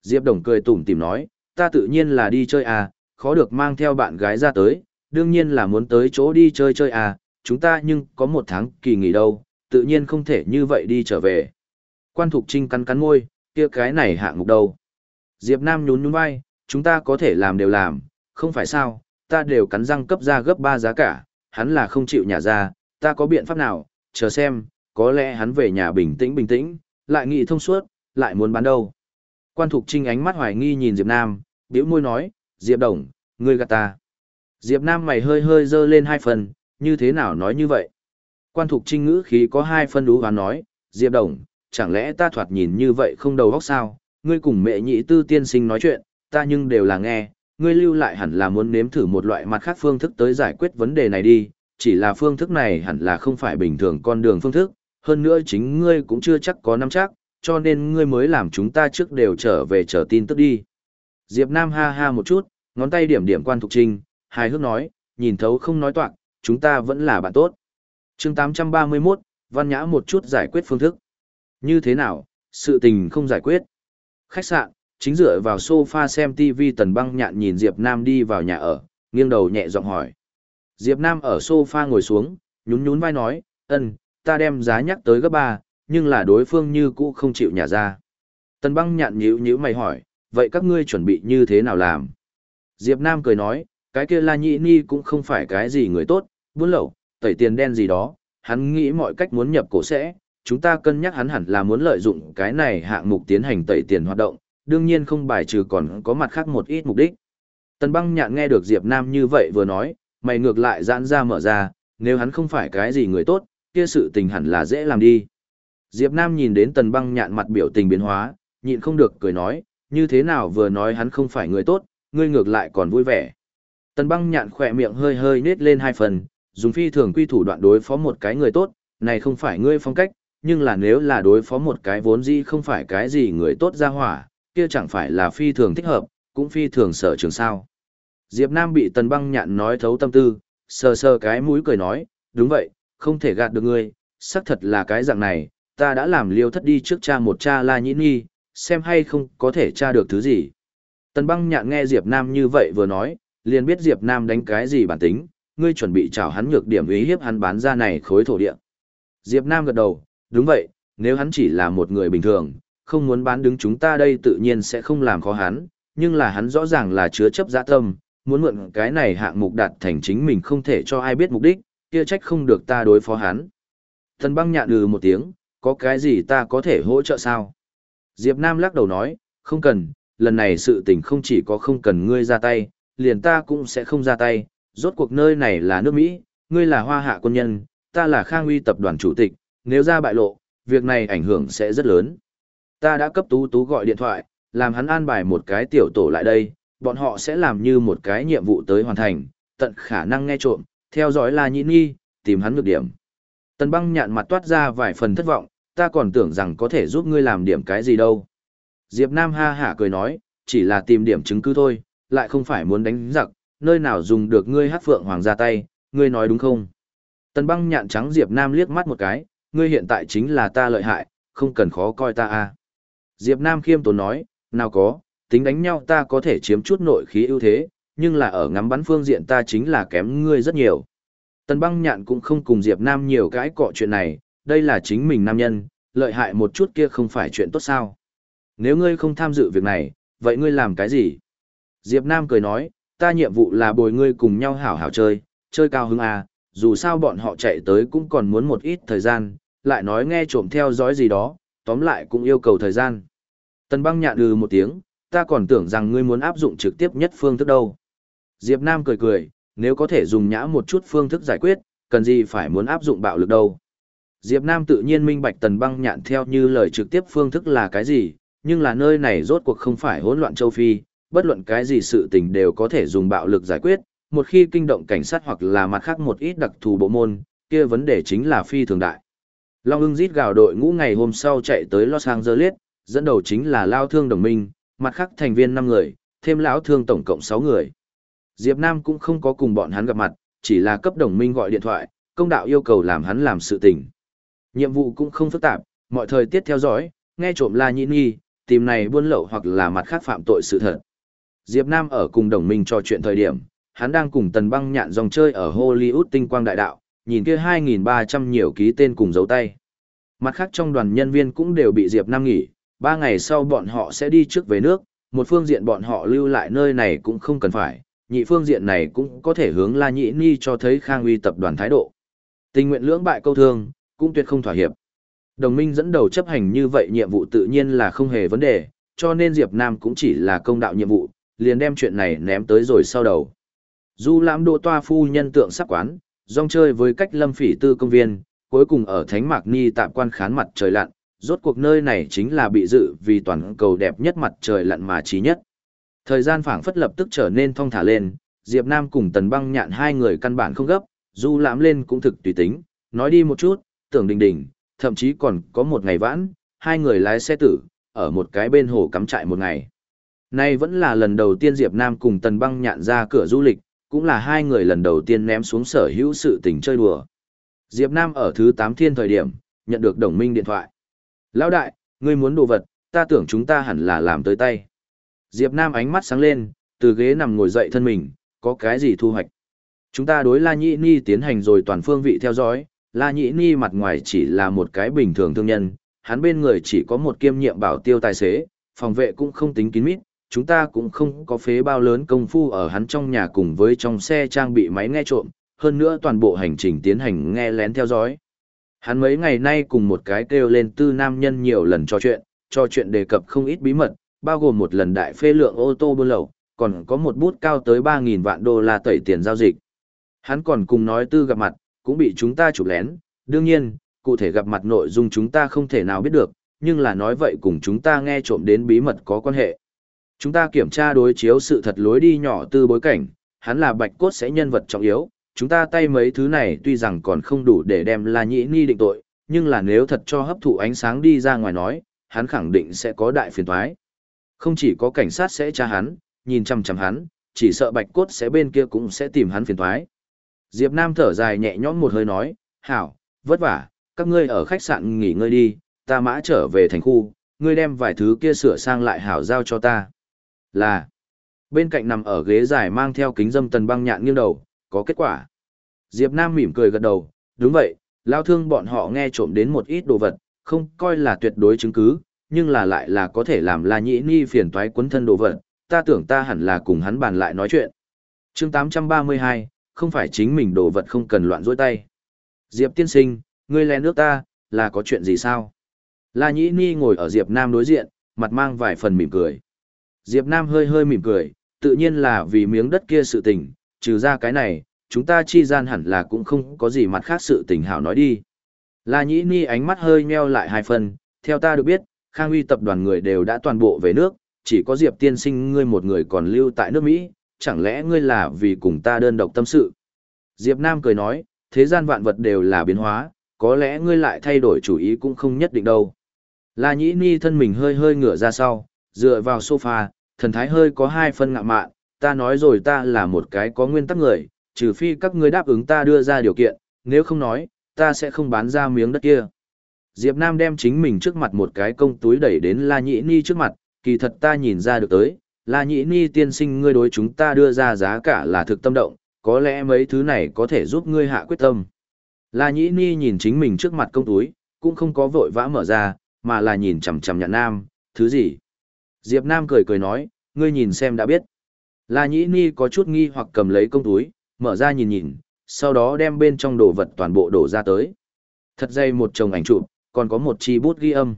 Diệp Đồng cười tủm tỉm nói, ta tự nhiên là đi chơi à, khó được mang theo bạn gái ra tới, đương nhiên là muốn tới chỗ đi chơi chơi à, chúng ta nhưng có một tháng kỳ nghỉ đâu, tự nhiên không thể như vậy đi trở về. Quan Thục Trinh cắn cắn môi, kia cái này hạng mục đâu. Diệp Nam nhún nhún vai, chúng ta có thể làm đều làm, không phải sao, ta đều cắn răng cấp ra gấp 3 giá cả, hắn là không chịu nhả ra, ta có biện pháp nào, chờ xem, có lẽ hắn về nhà bình tĩnh bình tĩnh, lại nghĩ thông suốt, lại muốn bán đâu. Quan Thục Trinh ánh mắt hoài nghi nhìn Diệp Nam, bĩu môi nói, Diệp Đồng, ngươi gạt ta. Diệp Nam mày hơi hơi dơ lên hai phần, như thế nào nói như vậy? Quan thục trinh ngữ khí có hai phân đú hoán nói, Diệp Đồng, chẳng lẽ ta thoạt nhìn như vậy không đầu óc sao, ngươi cùng mẹ nhị tư tiên sinh nói chuyện, ta nhưng đều là nghe, ngươi lưu lại hẳn là muốn nếm thử một loại mặt khác phương thức tới giải quyết vấn đề này đi, chỉ là phương thức này hẳn là không phải bình thường con đường phương thức, hơn nữa chính ngươi cũng chưa chắc có nắm chắc, cho nên ngươi mới làm chúng ta trước đều trở về chờ tin tức đi. Diệp Nam ha ha một chút, ngón tay điểm điểm quan thục trinh, hài hước nói, nhìn thấu không nói toạc, chúng ta vẫn là bạn tốt. chương 831, văn nhã một chút giải quyết phương thức. Như thế nào, sự tình không giải quyết. Khách sạn, chính dựa vào sofa xem TV tần băng nhạn nhìn Diệp Nam đi vào nhà ở, nghiêng đầu nhẹ giọng hỏi. Diệp Nam ở sofa ngồi xuống, nhún nhún vai nói, ân, ta đem giá nhắc tới gấp ba, nhưng là đối phương như cũ không chịu nhả ra. Tần băng nhạn nhíu nhíu mày hỏi, vậy các ngươi chuẩn bị như thế nào làm? Diệp Nam cười nói, cái kia La Nhị Ni cũng không phải cái gì người tốt, buôn lậu, tẩy tiền đen gì đó, hắn nghĩ mọi cách muốn nhập cổ sẽ, chúng ta cân nhắc hắn hẳn là muốn lợi dụng cái này hạng mục tiến hành tẩy tiền hoạt động, đương nhiên không bài trừ còn có mặt khác một ít mục đích. Tần băng nhạn nghe được Diệp Nam như vậy vừa nói, mày ngược lại giãn ra mở ra, nếu hắn không phải cái gì người tốt, kia sự tình hẳn là dễ làm đi. Diệp Nam nhìn đến tần băng nhạn mặt biểu tình biến hóa, nhịn không được cười nói, như thế nào vừa nói hắn không phải người tốt, ngươi ngược lại còn vui vẻ. Tần băng nhạn khỏe miệng hơi hơi nết lên hai phần, dùng phi thường quy thủ đoạn đối phó một cái người tốt, này không phải ngươi phong cách, nhưng là nếu là đối phó một cái vốn dĩ không phải cái gì người tốt ra hỏa, kia chẳng phải là phi thường thích hợp, cũng phi thường sở trường sao. Diệp Nam bị tần băng nhạn nói thấu tâm tư, sờ sờ cái mũi cười nói, đúng vậy, không thể gạt được ngươi, xác thật là cái dạng này, ta đã làm liêu thất đi trước cha một cha la nhĩ nhi, xem hay không có thể tra được thứ gì. Tần băng nhạn nghe Diệp Nam như vậy vừa nói, liền biết Diệp Nam đánh cái gì bản tính, ngươi chuẩn bị chào hắn nhược điểm ý hiếp hắn bán ra này khối thổ địa. Diệp Nam gật đầu, đúng vậy, nếu hắn chỉ là một người bình thường, không muốn bán đứng chúng ta đây tự nhiên sẽ không làm khó hắn, nhưng là hắn rõ ràng là chứa chấp dạ tâm, muốn mượn cái này hạng mục đạt thành chính mình không thể cho ai biết mục đích, kia trách không được ta đối phó hắn. Thần băng nhạn ừ một tiếng, có cái gì ta có thể hỗ trợ sao? Diệp Nam lắc đầu nói, không cần, lần này sự tình không chỉ có không cần ngươi ra tay, liền ta cũng sẽ không ra tay, rốt cuộc nơi này là nước Mỹ, ngươi là hoa hạ quân nhân, ta là khang uy tập đoàn chủ tịch, nếu ra bại lộ, việc này ảnh hưởng sẽ rất lớn. Ta đã cấp tú tú gọi điện thoại, làm hắn an bài một cái tiểu tổ lại đây, bọn họ sẽ làm như một cái nhiệm vụ tới hoàn thành, tận khả năng nghe trộm, theo dõi là nhị nghi, tìm hắn ngược điểm. Tần băng nhạn mặt toát ra vài phần thất vọng, ta còn tưởng rằng có thể giúp ngươi làm điểm cái gì đâu. Diệp Nam ha hả cười nói, chỉ là tìm điểm chứng cứ thôi, lại không phải muốn đánh giặc, nơi nào dùng được ngươi hát phượng hoàng ra tay, ngươi nói đúng không? Tần băng nhạn trắng Diệp Nam liếc mắt một cái, ngươi hiện tại chính là ta lợi hại, không cần khó coi ta a. Diệp Nam khiêm tốn nói, nào có, tính đánh nhau ta có thể chiếm chút nội khí ưu thế, nhưng là ở ngắm bắn phương diện ta chính là kém ngươi rất nhiều. Tần băng nhạn cũng không cùng Diệp Nam nhiều cái cọ chuyện này, đây là chính mình nam nhân, lợi hại một chút kia không phải chuyện tốt sao. Nếu ngươi không tham dự việc này, vậy ngươi làm cái gì? Diệp Nam cười nói, ta nhiệm vụ là bồi ngươi cùng nhau hảo hảo chơi, chơi cao hứng à, dù sao bọn họ chạy tới cũng còn muốn một ít thời gian, lại nói nghe trộm theo dõi gì đó, tóm lại cũng yêu cầu thời gian. Tần băng nhạn ừ một tiếng, ta còn tưởng rằng ngươi muốn áp dụng trực tiếp nhất phương thức đâu. Diệp Nam cười cười, nếu có thể dùng nhã một chút phương thức giải quyết, cần gì phải muốn áp dụng bạo lực đâu. Diệp Nam tự nhiên minh bạch tần băng nhạn theo như lời trực tiếp phương thức là cái gì, nhưng là nơi này rốt cuộc không phải hỗn loạn châu Phi, bất luận cái gì sự tình đều có thể dùng bạo lực giải quyết, một khi kinh động cảnh sát hoặc là mặt khác một ít đặc thù bộ môn, kia vấn đề chính là phi thường đại. Long ưng rít gào đội ngũ ngày hôm sau chạy tới Los Angeles, dẫn đầu chính là Lao Thương Đồng Minh, mặt khác thành viên 5 người, thêm lão thương tổng cộng 6 người. Diệp Nam cũng không có cùng bọn hắn gặp mặt, chỉ là cấp đồng minh gọi điện thoại, công đạo yêu cầu làm hắn làm sự tình. Nhiệm vụ cũng không phức tạp, mọi thời tiết theo dõi, nghe trộm la nhĩ nghi, tìm này buôn lậu hoặc là mặt khác phạm tội sự thật. Diệp Nam ở cùng đồng minh trò chuyện thời điểm, hắn đang cùng tần băng nhạn dòng chơi ở Hollywood tinh quang đại đạo, nhìn kia 2.300 nhiều ký tên cùng dấu tay. Mặt khác trong đoàn nhân viên cũng đều bị Diệp Nam nghỉ, ba ngày sau bọn họ sẽ đi trước về nước, một phương diện bọn họ lưu lại nơi này cũng không cần phải, nhị phương diện này cũng có thể hướng La Nhĩ Ni cho thấy Khang Uy tập đoàn thái độ. Tình nguyện lưỡng bại câu thương, cũng tuyệt không thỏa hiệp. Đồng minh dẫn đầu chấp hành như vậy nhiệm vụ tự nhiên là không hề vấn đề, cho nên Diệp Nam cũng chỉ là công đạo nhiệm vụ, liền đem chuyện này ném tới rồi sau đầu. Du lãm độ toa phu nhân tượng sắc quán, rong chơi với cách lâm phỉ tư công viên, cuối cùng ở Thánh Mạc Ni tạm quan khán mặt trời lặn, rốt cuộc nơi này chính là bị dự vì toàn cầu đẹp nhất mặt trời lặn mà trí nhất. Thời gian phảng phất lập tức trở nên thong thả lên, Diệp Nam cùng Tần Băng nhạn hai người căn bản không gấp, du lãm lên cũng thực tùy tính, nói đi một chút, tưởng đình đình, thậm chí còn có một ngày vãn, hai người lái xe tử, ở một cái bên hồ cắm trại một ngày. Nay vẫn là lần đầu tiên Diệp Nam cùng Tần Băng nhạn ra cửa du lịch, cũng là hai người lần đầu tiên ném xuống sở hữu sự tình chơi đùa. Diệp Nam ở thứ 8 thiên thời điểm, nhận được đồng minh điện thoại. Lão đại, ngươi muốn đồ vật, ta tưởng chúng ta hẳn là làm tới tay. Diệp Nam ánh mắt sáng lên, từ ghế nằm ngồi dậy thân mình, có cái gì thu hoạch. Chúng ta đối La Nhĩ Ni tiến hành rồi toàn phương vị theo dõi, La Nhĩ Ni mặt ngoài chỉ là một cái bình thường thương nhân, hắn bên người chỉ có một kiêm nhiệm bảo tiêu tài xế, phòng vệ cũng không tính kín mít, chúng ta cũng không có phế bao lớn công phu ở hắn trong nhà cùng với trong xe trang bị máy nghe trộm, hơn nữa toàn bộ hành trình tiến hành nghe lén theo dõi. Hắn mấy ngày nay cùng một cái kêu lên tư nam nhân nhiều lần trò chuyện, trò chuyện đề cập không ít bí mật, bao gồm một lần đại phê lượng ô tô buôn lậu, còn có một bút cao tới 3.000 vạn đô la tẩy tiền giao dịch. Hắn còn cùng nói tư gặp mặt, cũng bị chúng ta chụp lén, đương nhiên, cụ thể gặp mặt nội dung chúng ta không thể nào biết được, nhưng là nói vậy cùng chúng ta nghe trộm đến bí mật có quan hệ. Chúng ta kiểm tra đối chiếu sự thật lối đi nhỏ tư bối cảnh, hắn là bạch cốt sẽ nhân vật trọng yếu, chúng ta tay mấy thứ này tuy rằng còn không đủ để đem La Nhĩ Ni định tội, nhưng là nếu thật cho hấp thụ ánh sáng đi ra ngoài nói, hắn khẳng định sẽ có đại phiền toái. Không chỉ có cảnh sát sẽ tra hắn, nhìn chăm chăm hắn, chỉ sợ bạch cốt sẽ bên kia cũng sẽ tìm hắn phiền toái. Diệp Nam thở dài nhẹ nhõm một hơi nói, hảo, vất vả, các ngươi ở khách sạn nghỉ ngơi đi, ta mã trở về thành khu, ngươi đem vài thứ kia sửa sang lại hảo giao cho ta. Là, bên cạnh nằm ở ghế dài mang theo kính dâm tần băng nhạn nghiêng đầu, có kết quả. Diệp Nam mỉm cười gật đầu, đúng vậy, lao thương bọn họ nghe trộm đến một ít đồ vật, không coi là tuyệt đối chứng cứ, nhưng là lại là có thể làm La Nhĩ Ni phiền toái quấn thân đồ vật, ta tưởng ta hẳn là cùng hắn bàn lại nói chuyện. Chương 832, không phải chính mình đồ vật không cần loạn dối tay. Diệp tiên sinh, ngươi lén nước ta, là có chuyện gì sao? La Nhĩ Ni ngồi ở Diệp Nam đối diện, mặt mang vài phần mỉm cười. Diệp Nam hơi hơi mỉm cười, tự nhiên là vì miếng đất kia sự tình, trừ ra cái này, chúng ta chi gian hẳn là cũng không có gì mặt khác sự tình hảo nói đi. La Nhĩ Ni ánh mắt hơi nheo lại hai phần, theo ta được biết, Khang Uy tập đoàn người đều đã toàn bộ về nước, chỉ có Diệp tiên sinh ngươi một người còn lưu tại nước Mỹ, chẳng lẽ ngươi là vì cùng ta đơn độc tâm sự. Diệp Nam cười nói, thế gian vạn vật đều là biến hóa, có lẽ ngươi lại thay đổi chủ ý cũng không nhất định đâu. La Nhĩ Ni thân mình hơi hơi ngửa ra sau, dựa vào sofa, thần thái hơi có hai phân ngạ mạn, ta nói rồi ta là một cái có nguyên tắc người, trừ phi các ngươi đáp ứng ta đưa ra điều kiện, nếu không nói, ta sẽ không bán ra miếng đất kia. Diệp Nam đem chính mình trước mặt một cái công túi đẩy đến La Nhĩ Ni trước mặt, kỳ thật ta nhìn ra được tới, La Nhĩ Ni tiên sinh ngươi đối chúng ta đưa ra giá cả là thực tâm động, có lẽ mấy thứ này có thể giúp ngươi hạ quyết tâm. La Nhĩ Ni nhìn chính mình trước mặt công túi, cũng không có vội vã mở ra, mà là nhìn chằm chằm nhạn nam, thứ gì? Diệp Nam cười cười nói, ngươi nhìn xem đã biết. La Nhĩ Ni có chút nghi hoặc cầm lấy công túi, mở ra nhìn nhìn, sau đó đem bên trong đồ vật toàn bộ đổ ra tới. Thật dây một chồng ảnh chụp, còn có một chi bút ghi âm.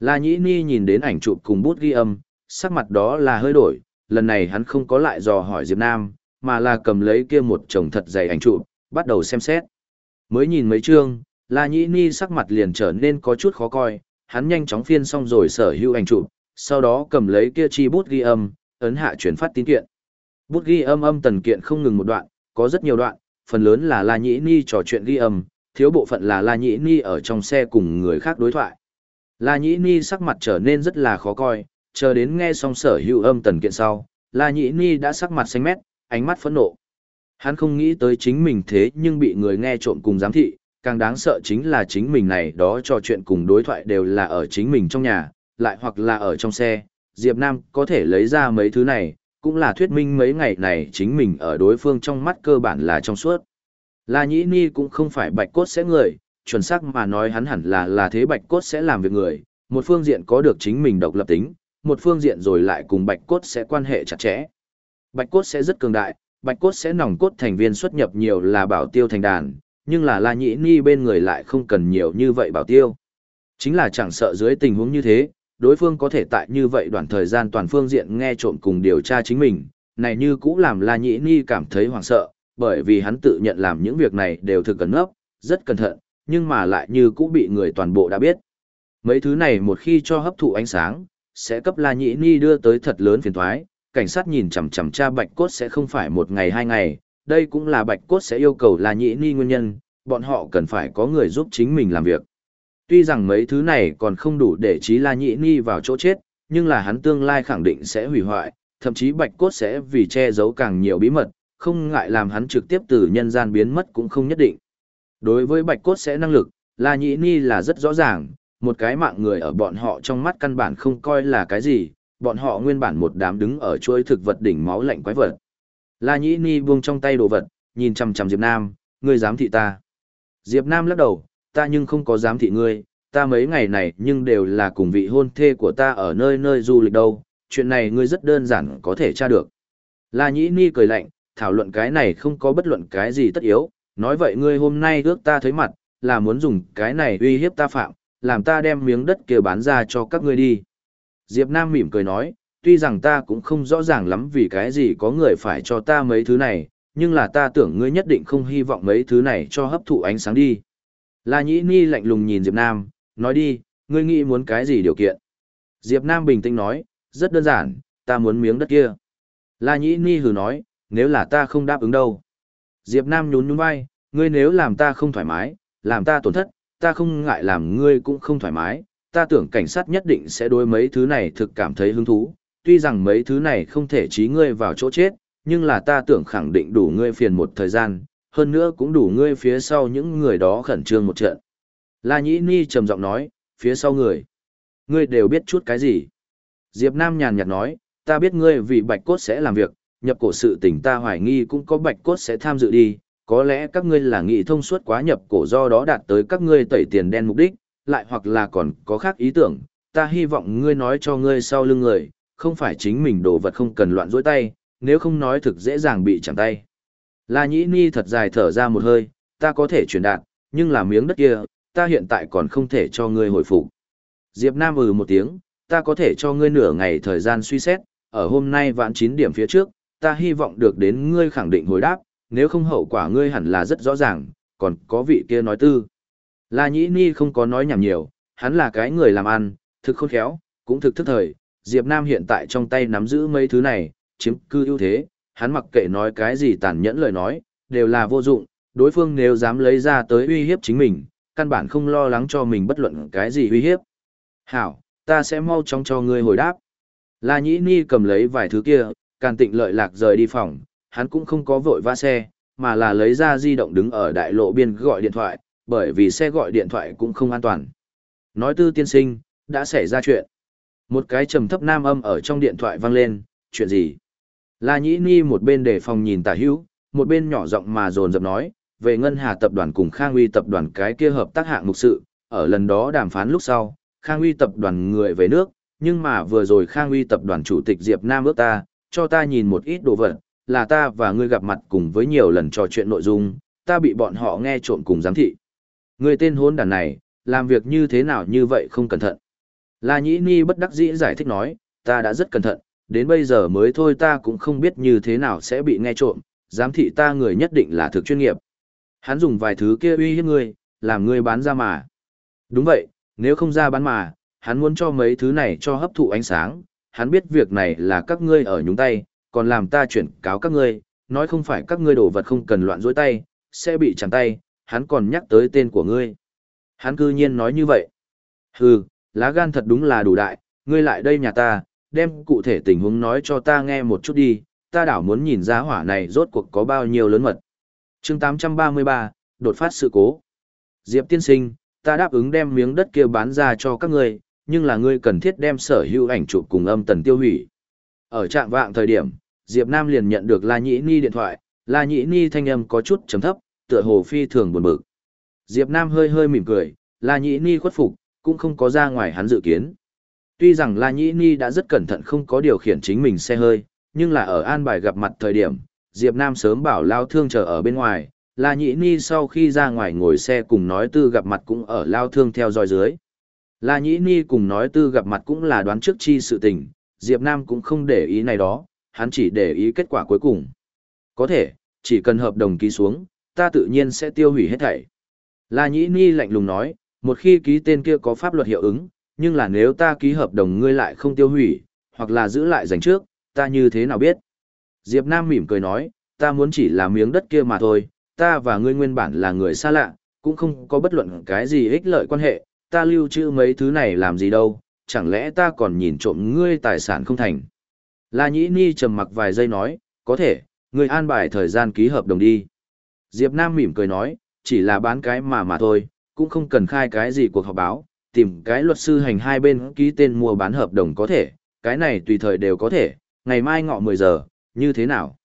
La Nhĩ Ni nhìn đến ảnh chụp cùng bút ghi âm, sắc mặt đó là hơi đổi, lần này hắn không có lại dò hỏi Diệp Nam, mà là cầm lấy kia một chồng thật dày ảnh chụp, bắt đầu xem xét. Mới nhìn mấy chương, La Nhĩ Ni sắc mặt liền trở nên có chút khó coi, hắn nhanh chóng phiên xong rồi sở hữu ảnh chụp, sau đó cầm lấy kia chi bút ghi âm, ấn hạ chuyển phát tín kiện. Bút ghi âm âm tần kiện không ngừng một đoạn, có rất nhiều đoạn, phần lớn là La Nhĩ Ni trò chuyện ghi âm, thiếu bộ phận là La Nhĩ Ni ở trong xe cùng người khác đối thoại. La Nhĩ Ni sắc mặt trở nên rất là khó coi, chờ đến nghe xong sở hữu âm tần kiện sau, La Nhĩ Ni đã sắc mặt xanh mét, ánh mắt phẫn nộ. Hắn không nghĩ tới chính mình thế nhưng bị người nghe trộm cùng giám thị, càng đáng sợ chính là chính mình này đó trò chuyện cùng đối thoại đều là ở chính mình trong nhà, lại hoặc là ở trong xe, Diệp Nam có thể lấy ra mấy thứ này, cũng là thuyết minh mấy ngày này chính mình ở đối phương trong mắt cơ bản là trong suốt. La Nhĩ Ni cũng không phải bạch cốt sẽ người, chuẩn xác mà nói hắn hẳn là là thế bạch cốt sẽ làm việc người, một phương diện có được chính mình độc lập tính, một phương diện rồi lại cùng bạch cốt sẽ quan hệ chặt chẽ. Bạch cốt sẽ rất cường đại, bạch cốt sẽ nòng cốt thành viên xuất nhập nhiều là bảo tiêu thành đàn, nhưng là La Nhĩ Ni bên người lại không cần nhiều như vậy bảo tiêu. Chính là chẳng sợ dưới tình huống như thế, đối phương có thể tại như vậy đoạn thời gian toàn phương diện nghe trộm cùng điều tra chính mình, này như cũng làm La Nhĩ Ni cảm thấy hoảng sợ, bởi vì hắn tự nhận làm những việc này đều thực cẩn ngốc, rất cẩn thận, nhưng mà lại như cũng bị người toàn bộ đã biết. Mấy thứ này một khi cho hấp thụ ánh sáng, sẽ cấp La Nhĩ Ni đưa tới thật lớn phiền toái, cảnh sát nhìn chằm chằm cha Bạch Cốt sẽ không phải một ngày hai ngày, đây cũng là Bạch Cốt sẽ yêu cầu La Nhĩ Ni nguyên nhân, bọn họ cần phải có người giúp chính mình làm việc. Tuy rằng mấy thứ này còn không đủ để trí La Nhĩ Ni vào chỗ chết, nhưng là hắn tương lai khẳng định sẽ hủy hoại, thậm chí Bạch Cốt sẽ vì che giấu càng nhiều bí mật, không ngại làm hắn trực tiếp từ nhân gian biến mất cũng không nhất định. Đối với Bạch Cốt sẽ năng lực, La Nhĩ Ni là rất rõ ràng, một cái mạng người ở bọn họ trong mắt căn bản không coi là cái gì, bọn họ nguyên bản một đám đứng ở chuỗi thực vật đỉnh máu lạnh quái vật. La Nhĩ Ni buông trong tay đồ vật, nhìn chằm chằm Diệp Nam, ngươi dám thị ta. Diệp Nam lắc đầu, ta nhưng không có dám thị ngươi, ta mấy ngày này nhưng đều là cùng vị hôn thê của ta ở nơi nơi du lịch đâu, chuyện này ngươi rất đơn giản có thể tra được. La Nhĩ Ni cười lạnh, thảo luận cái này không có bất luận cái gì tất yếu, nói vậy ngươi hôm nay ước ta thấy mặt, là muốn dùng cái này uy hiếp ta phạm, làm ta đem miếng đất kia bán ra cho các ngươi đi. Diệp Nam mỉm cười nói, tuy rằng ta cũng không rõ ràng lắm vì cái gì có người phải cho ta mấy thứ này, nhưng là ta tưởng ngươi nhất định không hy vọng mấy thứ này cho hấp thụ ánh sáng đi. La Nhĩ Ni lạnh lùng nhìn Diệp Nam, nói đi, ngươi nghĩ muốn cái gì điều kiện. Diệp Nam bình tĩnh nói, rất đơn giản, ta muốn miếng đất kia. La Nhĩ Ni hừ nói, nếu là ta không đáp ứng đâu. Diệp Nam nhún nhún vai, ngươi nếu làm ta không thoải mái, làm ta tổn thất, ta không ngại làm ngươi cũng không thoải mái, ta tưởng cảnh sát nhất định sẽ đối mấy thứ này thực cảm thấy hứng thú, tuy rằng mấy thứ này không thể trí ngươi vào chỗ chết, nhưng là ta tưởng khẳng định đủ ngươi phiền một thời gian, hơn nữa cũng đủ ngươi phía sau những người đó khẩn trương một trận. La Nhĩ Ni trầm giọng nói, phía sau người, ngươi đều biết chút cái gì. Diệp Nam nhàn nhạt nói, ta biết ngươi vì bạch cốt sẽ làm việc, nhập cổ sự tình ta hoài nghi cũng có bạch cốt sẽ tham dự đi, có lẽ các ngươi là nghĩ thông suốt quá nhập cổ do đó đạt tới các ngươi tẩy tiền đen mục đích, lại hoặc là còn có khác ý tưởng, ta hy vọng ngươi nói cho ngươi sau lưng người, không phải chính mình đồ vật không cần loạn dối tay, nếu không nói thực dễ dàng bị chẳng tay. La Nhĩ Ni thật dài thở ra một hơi, ta có thể truyền đạt, nhưng là miếng đất kia, ta hiện tại còn không thể cho ngươi hồi phục. Diệp Nam ừ một tiếng, ta có thể cho ngươi nửa ngày thời gian suy xét, ở hôm nay vạn 9 điểm phía trước, ta hy vọng được đến ngươi khẳng định hồi đáp, nếu không hậu quả ngươi hẳn là rất rõ ràng, còn có vị kia nói tư. La Nhĩ Ni không có nói nhảm nhiều, hắn là cái người làm ăn, thực khôn khéo, cũng thực thức thời, Diệp Nam hiện tại trong tay nắm giữ mấy thứ này, chiếm cư ưu thế, hắn mặc kệ nói cái gì tàn nhẫn lời nói, đều là vô dụng, đối phương nếu dám lấy ra tới uy hiếp chính mình, căn bản không lo lắng cho mình bất luận cái gì uy hiếp. Hảo, ta sẽ mau chóng cho ngươi hồi đáp. La Nhĩ Ni cầm lấy vài thứ kia, càn tịnh lợi lạc rời đi phòng, hắn cũng không có vội vã xe, mà là lấy ra di động đứng ở đại lộ biên gọi điện thoại, bởi vì xe gọi điện thoại cũng không an toàn. Nói tư tiên sinh, đã xảy ra chuyện. Một cái trầm thấp nam âm ở trong điện thoại vang lên, chuyện gì? La Nhĩ Ni một bên để phòng nhìn tả hữu, một bên nhỏ giọng mà dồn dập nói, về ngân hà tập đoàn cùng Khang Uy tập đoàn cái kia hợp tác hạng mục sự, ở lần đó đàm phán lúc sau, Khang Uy tập đoàn người về nước, nhưng mà vừa rồi Khang Uy tập đoàn chủ tịch Diệp Nam ước ta, cho ta nhìn một ít đồ vật, là ta và ngươi gặp mặt cùng với nhiều lần trò chuyện nội dung, ta bị bọn họ nghe trộm cùng giám thị. Người tên hôn đàn này, làm việc như thế nào như vậy không cẩn thận. La Nhĩ Ni bất đắc dĩ giải thích nói, ta đã rất cẩn thận, đến bây giờ mới thôi ta cũng không biết như thế nào sẽ bị nghe trộm, giám thị ta người nhất định là thực chuyên nghiệp. Hắn dùng vài thứ kia uy hiếp ngươi, làm ngươi bán ra mà. Đúng vậy, nếu không ra bán mà, hắn muốn cho mấy thứ này cho hấp thụ ánh sáng, hắn biết việc này là các ngươi ở nhúng tay, còn làm ta chuyển cáo các ngươi, nói không phải các ngươi đổ vật không cần loạn dối tay, sẽ bị chẳng tay, hắn còn nhắc tới tên của ngươi. Hắn cư nhiên nói như vậy. Hừ, lá gan thật đúng là đủ đại, ngươi lại đây nhà ta, đem cụ thể tình huống nói cho ta nghe một chút đi, ta đảo muốn nhìn ra hỏa này rốt cuộc có bao nhiêu lớn mật. chương 833, đột phát sự cố. Diệp tiên sinh, ta đáp ứng đem miếng đất kia bán ra cho các ngươi, nhưng là ngươi cần thiết đem sở hữu ảnh chụp cùng âm tần tiêu hủy. Ở trạng vạng thời điểm, Diệp Nam liền nhận được La Nhĩ Ni điện thoại, La Nhĩ Ni thanh âm có chút trầm thấp, tựa hồ phi thường buồn bực. Diệp Nam hơi hơi mỉm cười, La Nhĩ Ni khuất phục, cũng không có ra ngoài hắn dự kiến. Tuy rằng La Nhĩ Ni đã rất cẩn thận không có điều khiển chính mình xe hơi, nhưng là ở an bài gặp mặt thời điểm, Diệp Nam sớm bảo lao thương chờ ở bên ngoài, La Nhĩ Ni sau khi ra ngoài ngồi xe cùng nói tư gặp mặt cũng ở lao thương theo dõi dưới. La Nhĩ Ni cùng nói tư gặp mặt cũng là đoán trước chi sự tình, Diệp Nam cũng không để ý này đó, hắn chỉ để ý kết quả cuối cùng. Có thể, chỉ cần hợp đồng ký xuống, ta tự nhiên sẽ tiêu hủy hết thảy. La Nhĩ Ni lạnh lùng nói, một khi ký tên kia có pháp luật hiệu ứng, nhưng là nếu ta ký hợp đồng ngươi lại không tiêu hủy, hoặc là giữ lại dành trước, ta như thế nào biết? Diệp Nam mỉm cười nói, ta muốn chỉ là miếng đất kia mà thôi, ta và ngươi nguyên bản là người xa lạ, cũng không có bất luận cái gì ích lợi quan hệ, ta lưu trữ mấy thứ này làm gì đâu, chẳng lẽ ta còn nhìn trộm ngươi tài sản không thành. La Nhĩ Ni trầm mặc vài giây nói, có thể, ngươi an bài thời gian ký hợp đồng đi. Diệp Nam mỉm cười nói, chỉ là bán cái mà mà thôi, cũng không cần khai cái gì cuộc họp báo, tìm cái luật sư hành hai bên ký tên mua bán hợp đồng có thể, cái này tùy thời đều có thể, ngày mai ngọ 10 giờ, như thế nào?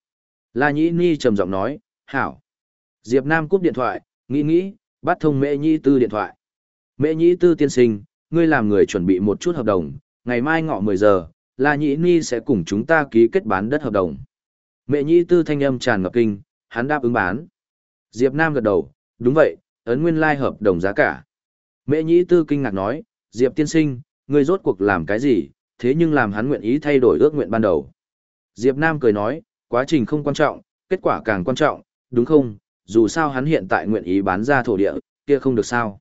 La Nhĩ Ni trầm giọng nói, hảo. Diệp Nam cúp điện thoại, nghĩ nghĩ, bắt thông Mễ Nhĩ Tư điện thoại. Mễ Nhĩ Tư tiên sinh, ngươi làm người chuẩn bị một chút hợp đồng, ngày mai ngọ 10 giờ, La Nhĩ Ni sẽ cùng chúng ta ký kết bán đất hợp đồng. Mễ Nhĩ Tư thanh âm tràn ngập kinh, hắn đáp ứng bán. Diệp Nam gật đầu, đúng vậy, ấn nguyên lai like hợp đồng giá cả. Mễ Nhĩ Tư kinh ngạc nói, Diệp tiên sinh, ngươi rốt cuộc làm cái gì, thế nhưng làm hắn nguyện ý thay đổi ước nguyện ban đầu. Diệp Nam cười nói, quá trình không quan trọng, kết quả càng quan trọng, đúng không, dù sao hắn hiện tại nguyện ý bán ra thổ địa, kia không được sao.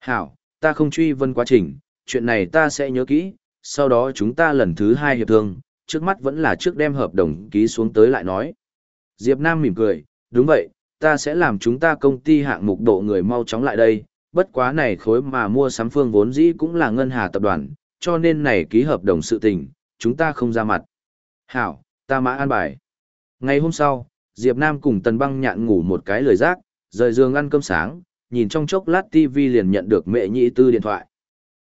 Hảo, ta không truy vấn quá trình, chuyện này ta sẽ nhớ kỹ, sau đó chúng ta lần thứ hai hiệp thương, trước mắt vẫn là trước đem hợp đồng ký xuống tới lại nói. Diệp Nam mỉm cười, đúng vậy, ta sẽ làm chúng ta công ty hạng mục độ người mau chóng lại đây, bất quá này khối mà mua sắm phương vốn dĩ cũng là ngân hà tập đoàn, cho nên này ký hợp đồng sự tình, chúng ta không ra mặt. Hảo, ta mã an bài. Ngày hôm sau, Diệp Nam cùng Tần Băng nhạn ngủ một cái lời giác rời giường ăn cơm sáng, nhìn trong chốc lát TV liền nhận được mẹ nhị tư điện thoại.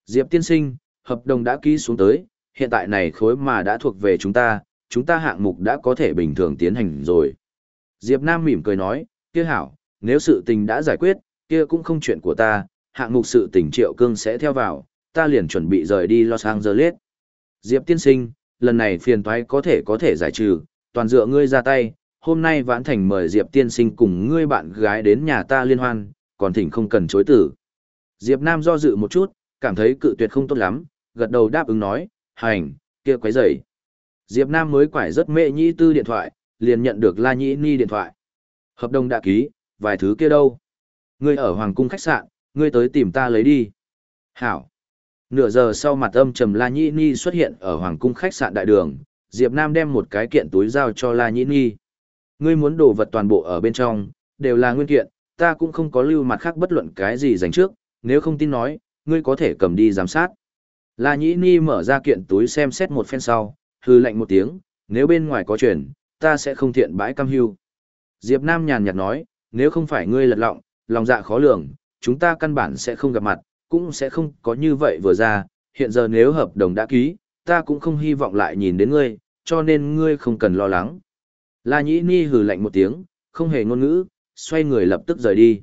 Diệp tiên sinh, hợp đồng đã ký xuống tới, hiện tại này khối mà đã thuộc về chúng ta, chúng ta hạng mục đã có thể bình thường tiến hành rồi. Diệp Nam mỉm cười nói, kia hảo, nếu sự tình đã giải quyết, kia cũng không chuyện của ta, hạng mục sự tình triệu cương sẽ theo vào, ta liền chuẩn bị rời đi Los Angeles. Diệp tiên sinh, lần này phiền toái có thể có thể giải trừ, toàn dựa ngươi ra tay, hôm nay vãn thành mời Diệp tiên sinh cùng ngươi bạn gái đến nhà ta liên hoan, còn thỉnh không cần chối tử. Diệp Nam do dự một chút, cảm thấy cự tuyệt không tốt lắm, gật đầu đáp ứng nói, hành, kia quấy rầy. Diệp Nam mới quải rất mệ nhĩ tư điện thoại, liền nhận được La Nhĩ Ni điện thoại. Hợp đồng đã ký, vài thứ kia đâu? Ngươi ở Hoàng cung khách sạn, ngươi tới tìm ta lấy đi. Hảo. Nửa giờ sau mặt âm trầm La Nhĩ Ni xuất hiện ở Hoàng cung khách sạn đại đường, Diệp Nam đem một cái kiện túi giao cho La Nhĩ Ni. Ngươi muốn đồ vật toàn bộ ở bên trong, đều là nguyên kiện, ta cũng không có lưu mặt khác bất luận cái gì dành trước, nếu không tin nói, ngươi có thể cầm đi giám sát. La Nhĩ Ni mở ra kiện túi xem xét một phen sau, hư lạnh một tiếng, nếu bên ngoài có chuyện, ta sẽ không thiện bãi cam hưu. Diệp Nam nhàn nhạt nói, nếu không phải ngươi lật lọng, lòng dạ khó lường, chúng ta căn bản sẽ không gặp mặt, cũng sẽ không có như vậy vừa ra, hiện giờ nếu hợp đồng đã ký, ta cũng không hy vọng lại nhìn đến ngươi, cho nên ngươi không cần lo lắng. La Nhĩ Ni hừ lạnh một tiếng, không hề ngôn ngữ, xoay người lập tức rời đi.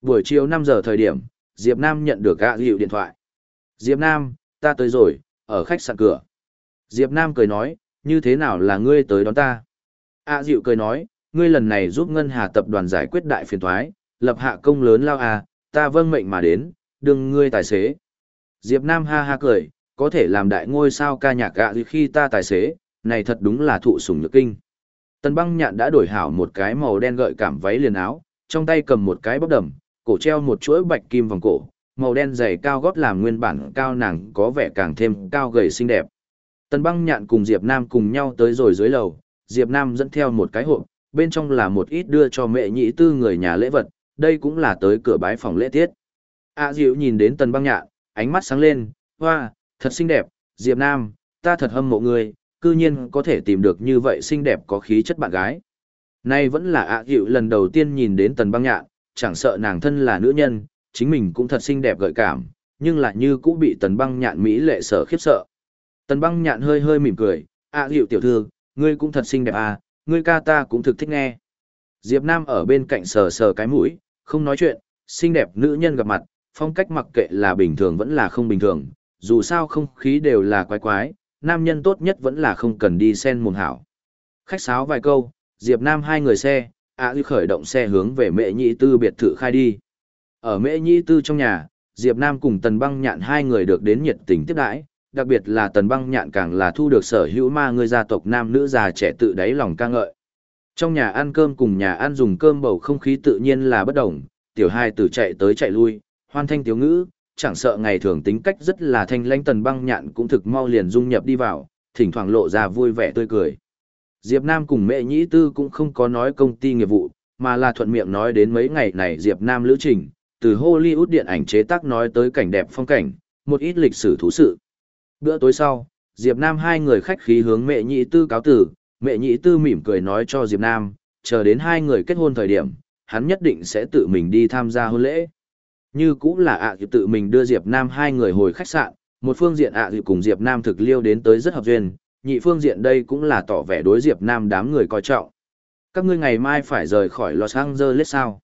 Buổi chiều 5 giờ thời điểm, Diệp Nam nhận được gạ hiệu điện thoại. Diệp Nam, ta tới rồi, ở khách sạn cửa. Diệp Nam cười nói, như thế nào là ngươi tới đón ta? A Diệu cười nói, ngươi lần này giúp Ngân Hà tập đoàn giải quyết đại phiền toái, lập hạ công lớn lao à, ta vâng mệnh mà đến, đừng ngươi tài xế. Diệp Nam ha ha cười, có thể làm đại ngôi sao ca nhạc gạ khi ta tài xế, này thật đúng là thụ sủng nhược kinh. Tần băng nhạn đã đổi hảo một cái màu đen gợi cảm váy liền áo, trong tay cầm một cái bóc đầm, cổ treo một chuỗi bạch kim vòng cổ, màu đen dày cao gót làm nguyên bản cao nàng có vẻ càng thêm cao gầy xinh đẹp. Tần băng nhạn cùng Diệp Nam cùng nhau tới rồi dưới lầu, Diệp Nam dẫn theo một cái hộp, bên trong là một ít đưa cho mẹ nhị tư người nhà lễ vật, đây cũng là tới cửa bái phòng lễ tiết. A Diệu nhìn đến tần băng nhạn, ánh mắt sáng lên, hoa, thật xinh đẹp, Diệp Nam, ta thật hâm mộ ngươi, cư nhiên có thể tìm được như vậy xinh đẹp có khí chất bạn gái. Nay vẫn là ạ à lần đầu tiên nhìn đến tần băng nhạn, chẳng sợ nàng thân là nữ nhân, chính mình cũng thật xinh đẹp gợi cảm, nhưng lại như cũng bị tần băng nhạn mỹ lệ sở khiếp sợ. Tần băng nhạn hơi hơi mỉm cười, ạ à, tiểu thư, ngươi cũng thật xinh đẹp à, ngươi ca ta cũng thực thích nghe. Diệp Nam ở bên cạnh sờ sờ cái mũi, không nói chuyện, xinh đẹp nữ nhân gặp mặt, phong cách mặc kệ là bình thường vẫn là không bình thường, dù sao không khí đều là quái quái, nam nhân tốt nhất vẫn là không cần đi sen mồm hảo. Khách sáo vài câu, Diệp Nam hai người xe, ạ à khởi động xe hướng về mệ nhị tư biệt thự khai đi. Ở mệ nhị tư trong nhà, Diệp Nam cùng Tần Băng Nhạn hai người được đến nhiệt tình tiếp đãi, đặc biệt là Tần Băng Nhạn càng là thu được sở hữu ma người gia tộc nam nữ già trẻ tự đáy lòng ca ngợi. Trong nhà ăn cơm cùng nhà ăn dùng cơm bầu không khí tự nhiên là bất đồng, tiểu hai tử chạy tới chạy lui, hoan thanh tiểu ngữ, chẳng sợ ngày thường tính cách rất là thanh lãnh tần băng nhạn cũng thực mau liền dung nhập đi vào, thỉnh thoảng lộ ra vui vẻ tươi cười. Diệp Nam cùng mẹ nhĩ tư cũng không có nói công ty nghiệp vụ, mà là thuận miệng nói đến mấy ngày này Diệp Nam lữ trình, từ Hollywood điện ảnh chế tác nói tới cảnh đẹp phong cảnh, một ít lịch sử thú sự. Bữa tối sau, Diệp Nam hai người khách khí hướng mẹ nhị tư cáo tử, mẹ nhị tư mỉm cười nói cho Diệp Nam, chờ đến hai người kết hôn thời điểm, hắn nhất định sẽ tự mình đi tham gia hôn lễ. Như cũng là ạ à tự mình đưa Diệp Nam hai người hồi khách sạn, một phương diện ạ à cùng Diệp Nam thực liêu đến tới rất hợp duyên, nhị phương diện đây cũng là tỏ vẻ đối Diệp Nam đám người coi trọng. Các ngươi ngày mai phải rời khỏi Los Angeles sao?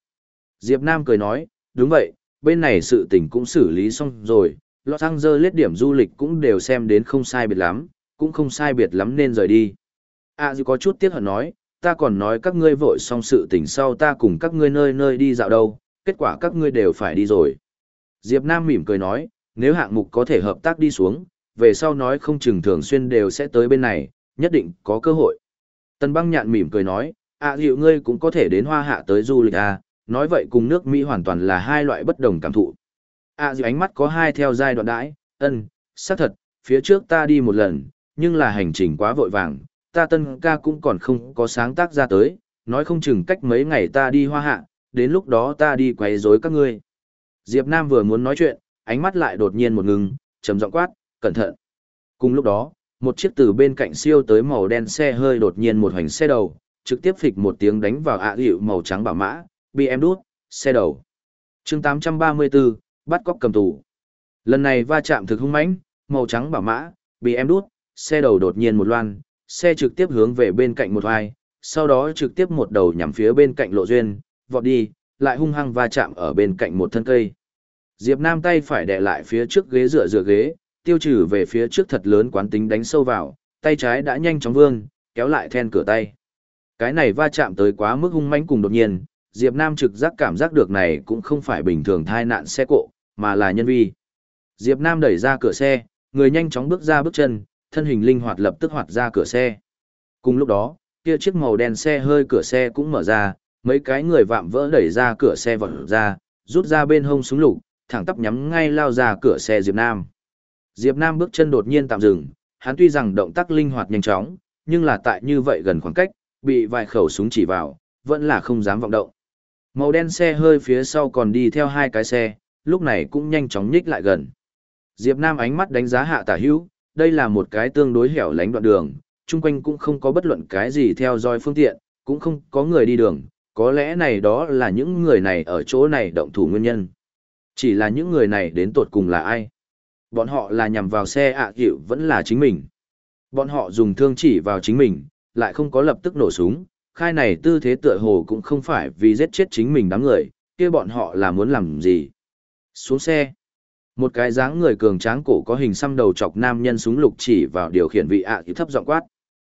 Diệp Nam cười nói, đúng vậy, bên này sự tình cũng xử lý xong rồi, Los Angeles điểm du lịch cũng đều xem đến không sai biệt lắm, cũng không sai biệt lắm nên rời đi. À dù có chút tiếc hận nói, ta còn nói các ngươi vội xong sự tình sau ta cùng các ngươi nơi nơi đi dạo đâu, kết quả các ngươi đều phải đi rồi. Diệp Nam mỉm cười nói, nếu hạng mục có thể hợp tác đi xuống, về sau nói không chừng thường xuyên đều sẽ tới bên này, nhất định có cơ hội. Tần băng nhạn mỉm cười nói, à dịu ngươi cũng có thể đến hoa hạ tới du lịch à, nói vậy cùng nước Mỹ hoàn toàn là hai loại bất đồng cảm thụ. À dịu ánh mắt có hai theo giai đoạn đãi, ân, xác thật, phía trước ta đi một lần, nhưng là hành trình quá vội vàng, ta tân ca cũng còn không có sáng tác ra tới, nói không chừng cách mấy ngày ta đi hoa hạ, đến lúc đó ta đi quấy rối các ngươi. Diệp Nam vừa muốn nói chuyện, ánh mắt lại đột nhiên một ngừng, trầm giọng quát, cẩn thận. Cùng lúc đó, một chiếc từ bên cạnh siêu tới màu đen xe hơi đột nhiên một hoành xe đầu, trực tiếp phịch một tiếng đánh vào ạ à hiệu màu trắng bảo mã, bị em đút, xe đầu. chương 834, bắt cóc cầm tù. Lần này va chạm thực hung mãnh, màu trắng bảo mã, bị em đút, xe đầu đột nhiên một loan, xe trực tiếp hướng về bên cạnh một vai, sau đó trực tiếp một đầu nhằm phía bên cạnh lộ duyên, vọt đi, lại hung hăng va chạm ở bên cạnh một thân cây. Diệp Nam tay phải đè lại phía trước ghế dựa dựa ghế, tiêu trừ về phía trước thật lớn quán tính đánh sâu vào, tay trái đã nhanh chóng vươn, kéo lại then cửa tay. Cái này va chạm tới quá mức hung mãnh cùng đột nhiên, Diệp Nam trực giác cảm giác được này cũng không phải bình thường tai nạn xe cộ, mà là nhân vi. Diệp Nam đẩy ra cửa xe, người nhanh chóng bước ra bước chân, thân hình linh hoạt lập tức hoạt ra cửa xe. Cùng lúc đó, kia chiếc màu đen xe hơi cửa xe cũng mở ra, mấy cái người vạm vỡ đẩy ra cửa xe vọt ra, rút ra bên hông súng lục, thẳng tắp nhắm ngay lao ra cửa xe Diệp Nam. Diệp Nam bước chân đột nhiên tạm dừng, hắn tuy rằng động tác linh hoạt nhanh chóng, nhưng là tại như vậy gần khoảng cách, bị vài khẩu súng chỉ vào, vẫn là không dám vọng động. Màu đen xe hơi phía sau còn đi theo hai cái xe, lúc này cũng nhanh chóng nhích lại gần. Diệp Nam ánh mắt đánh giá hạ tả hữu, đây là một cái tương đối hẻo lánh đoạn đường, chung quanh cũng không có bất luận cái gì theo dõi phương tiện, cũng không có người đi đường, có lẽ này đó là những người này ở chỗ này động thủ nguyên nhân. Chỉ là những người này đến tột cùng là ai? Bọn họ là nhằm vào xe ạ à vẫn là chính mình. Bọn họ dùng thương chỉ vào chính mình, lại không có lập tức nổ súng, khai này tư thế tựa hồ cũng không phải vì giết chết chính mình đám người, kia bọn họ là muốn làm gì. Xuống xe. Một cái dáng người cường tráng cổ có hình xăm đầu chọc nam nhân súng lục chỉ vào điều khiển vị ạ à thấp giọng quát.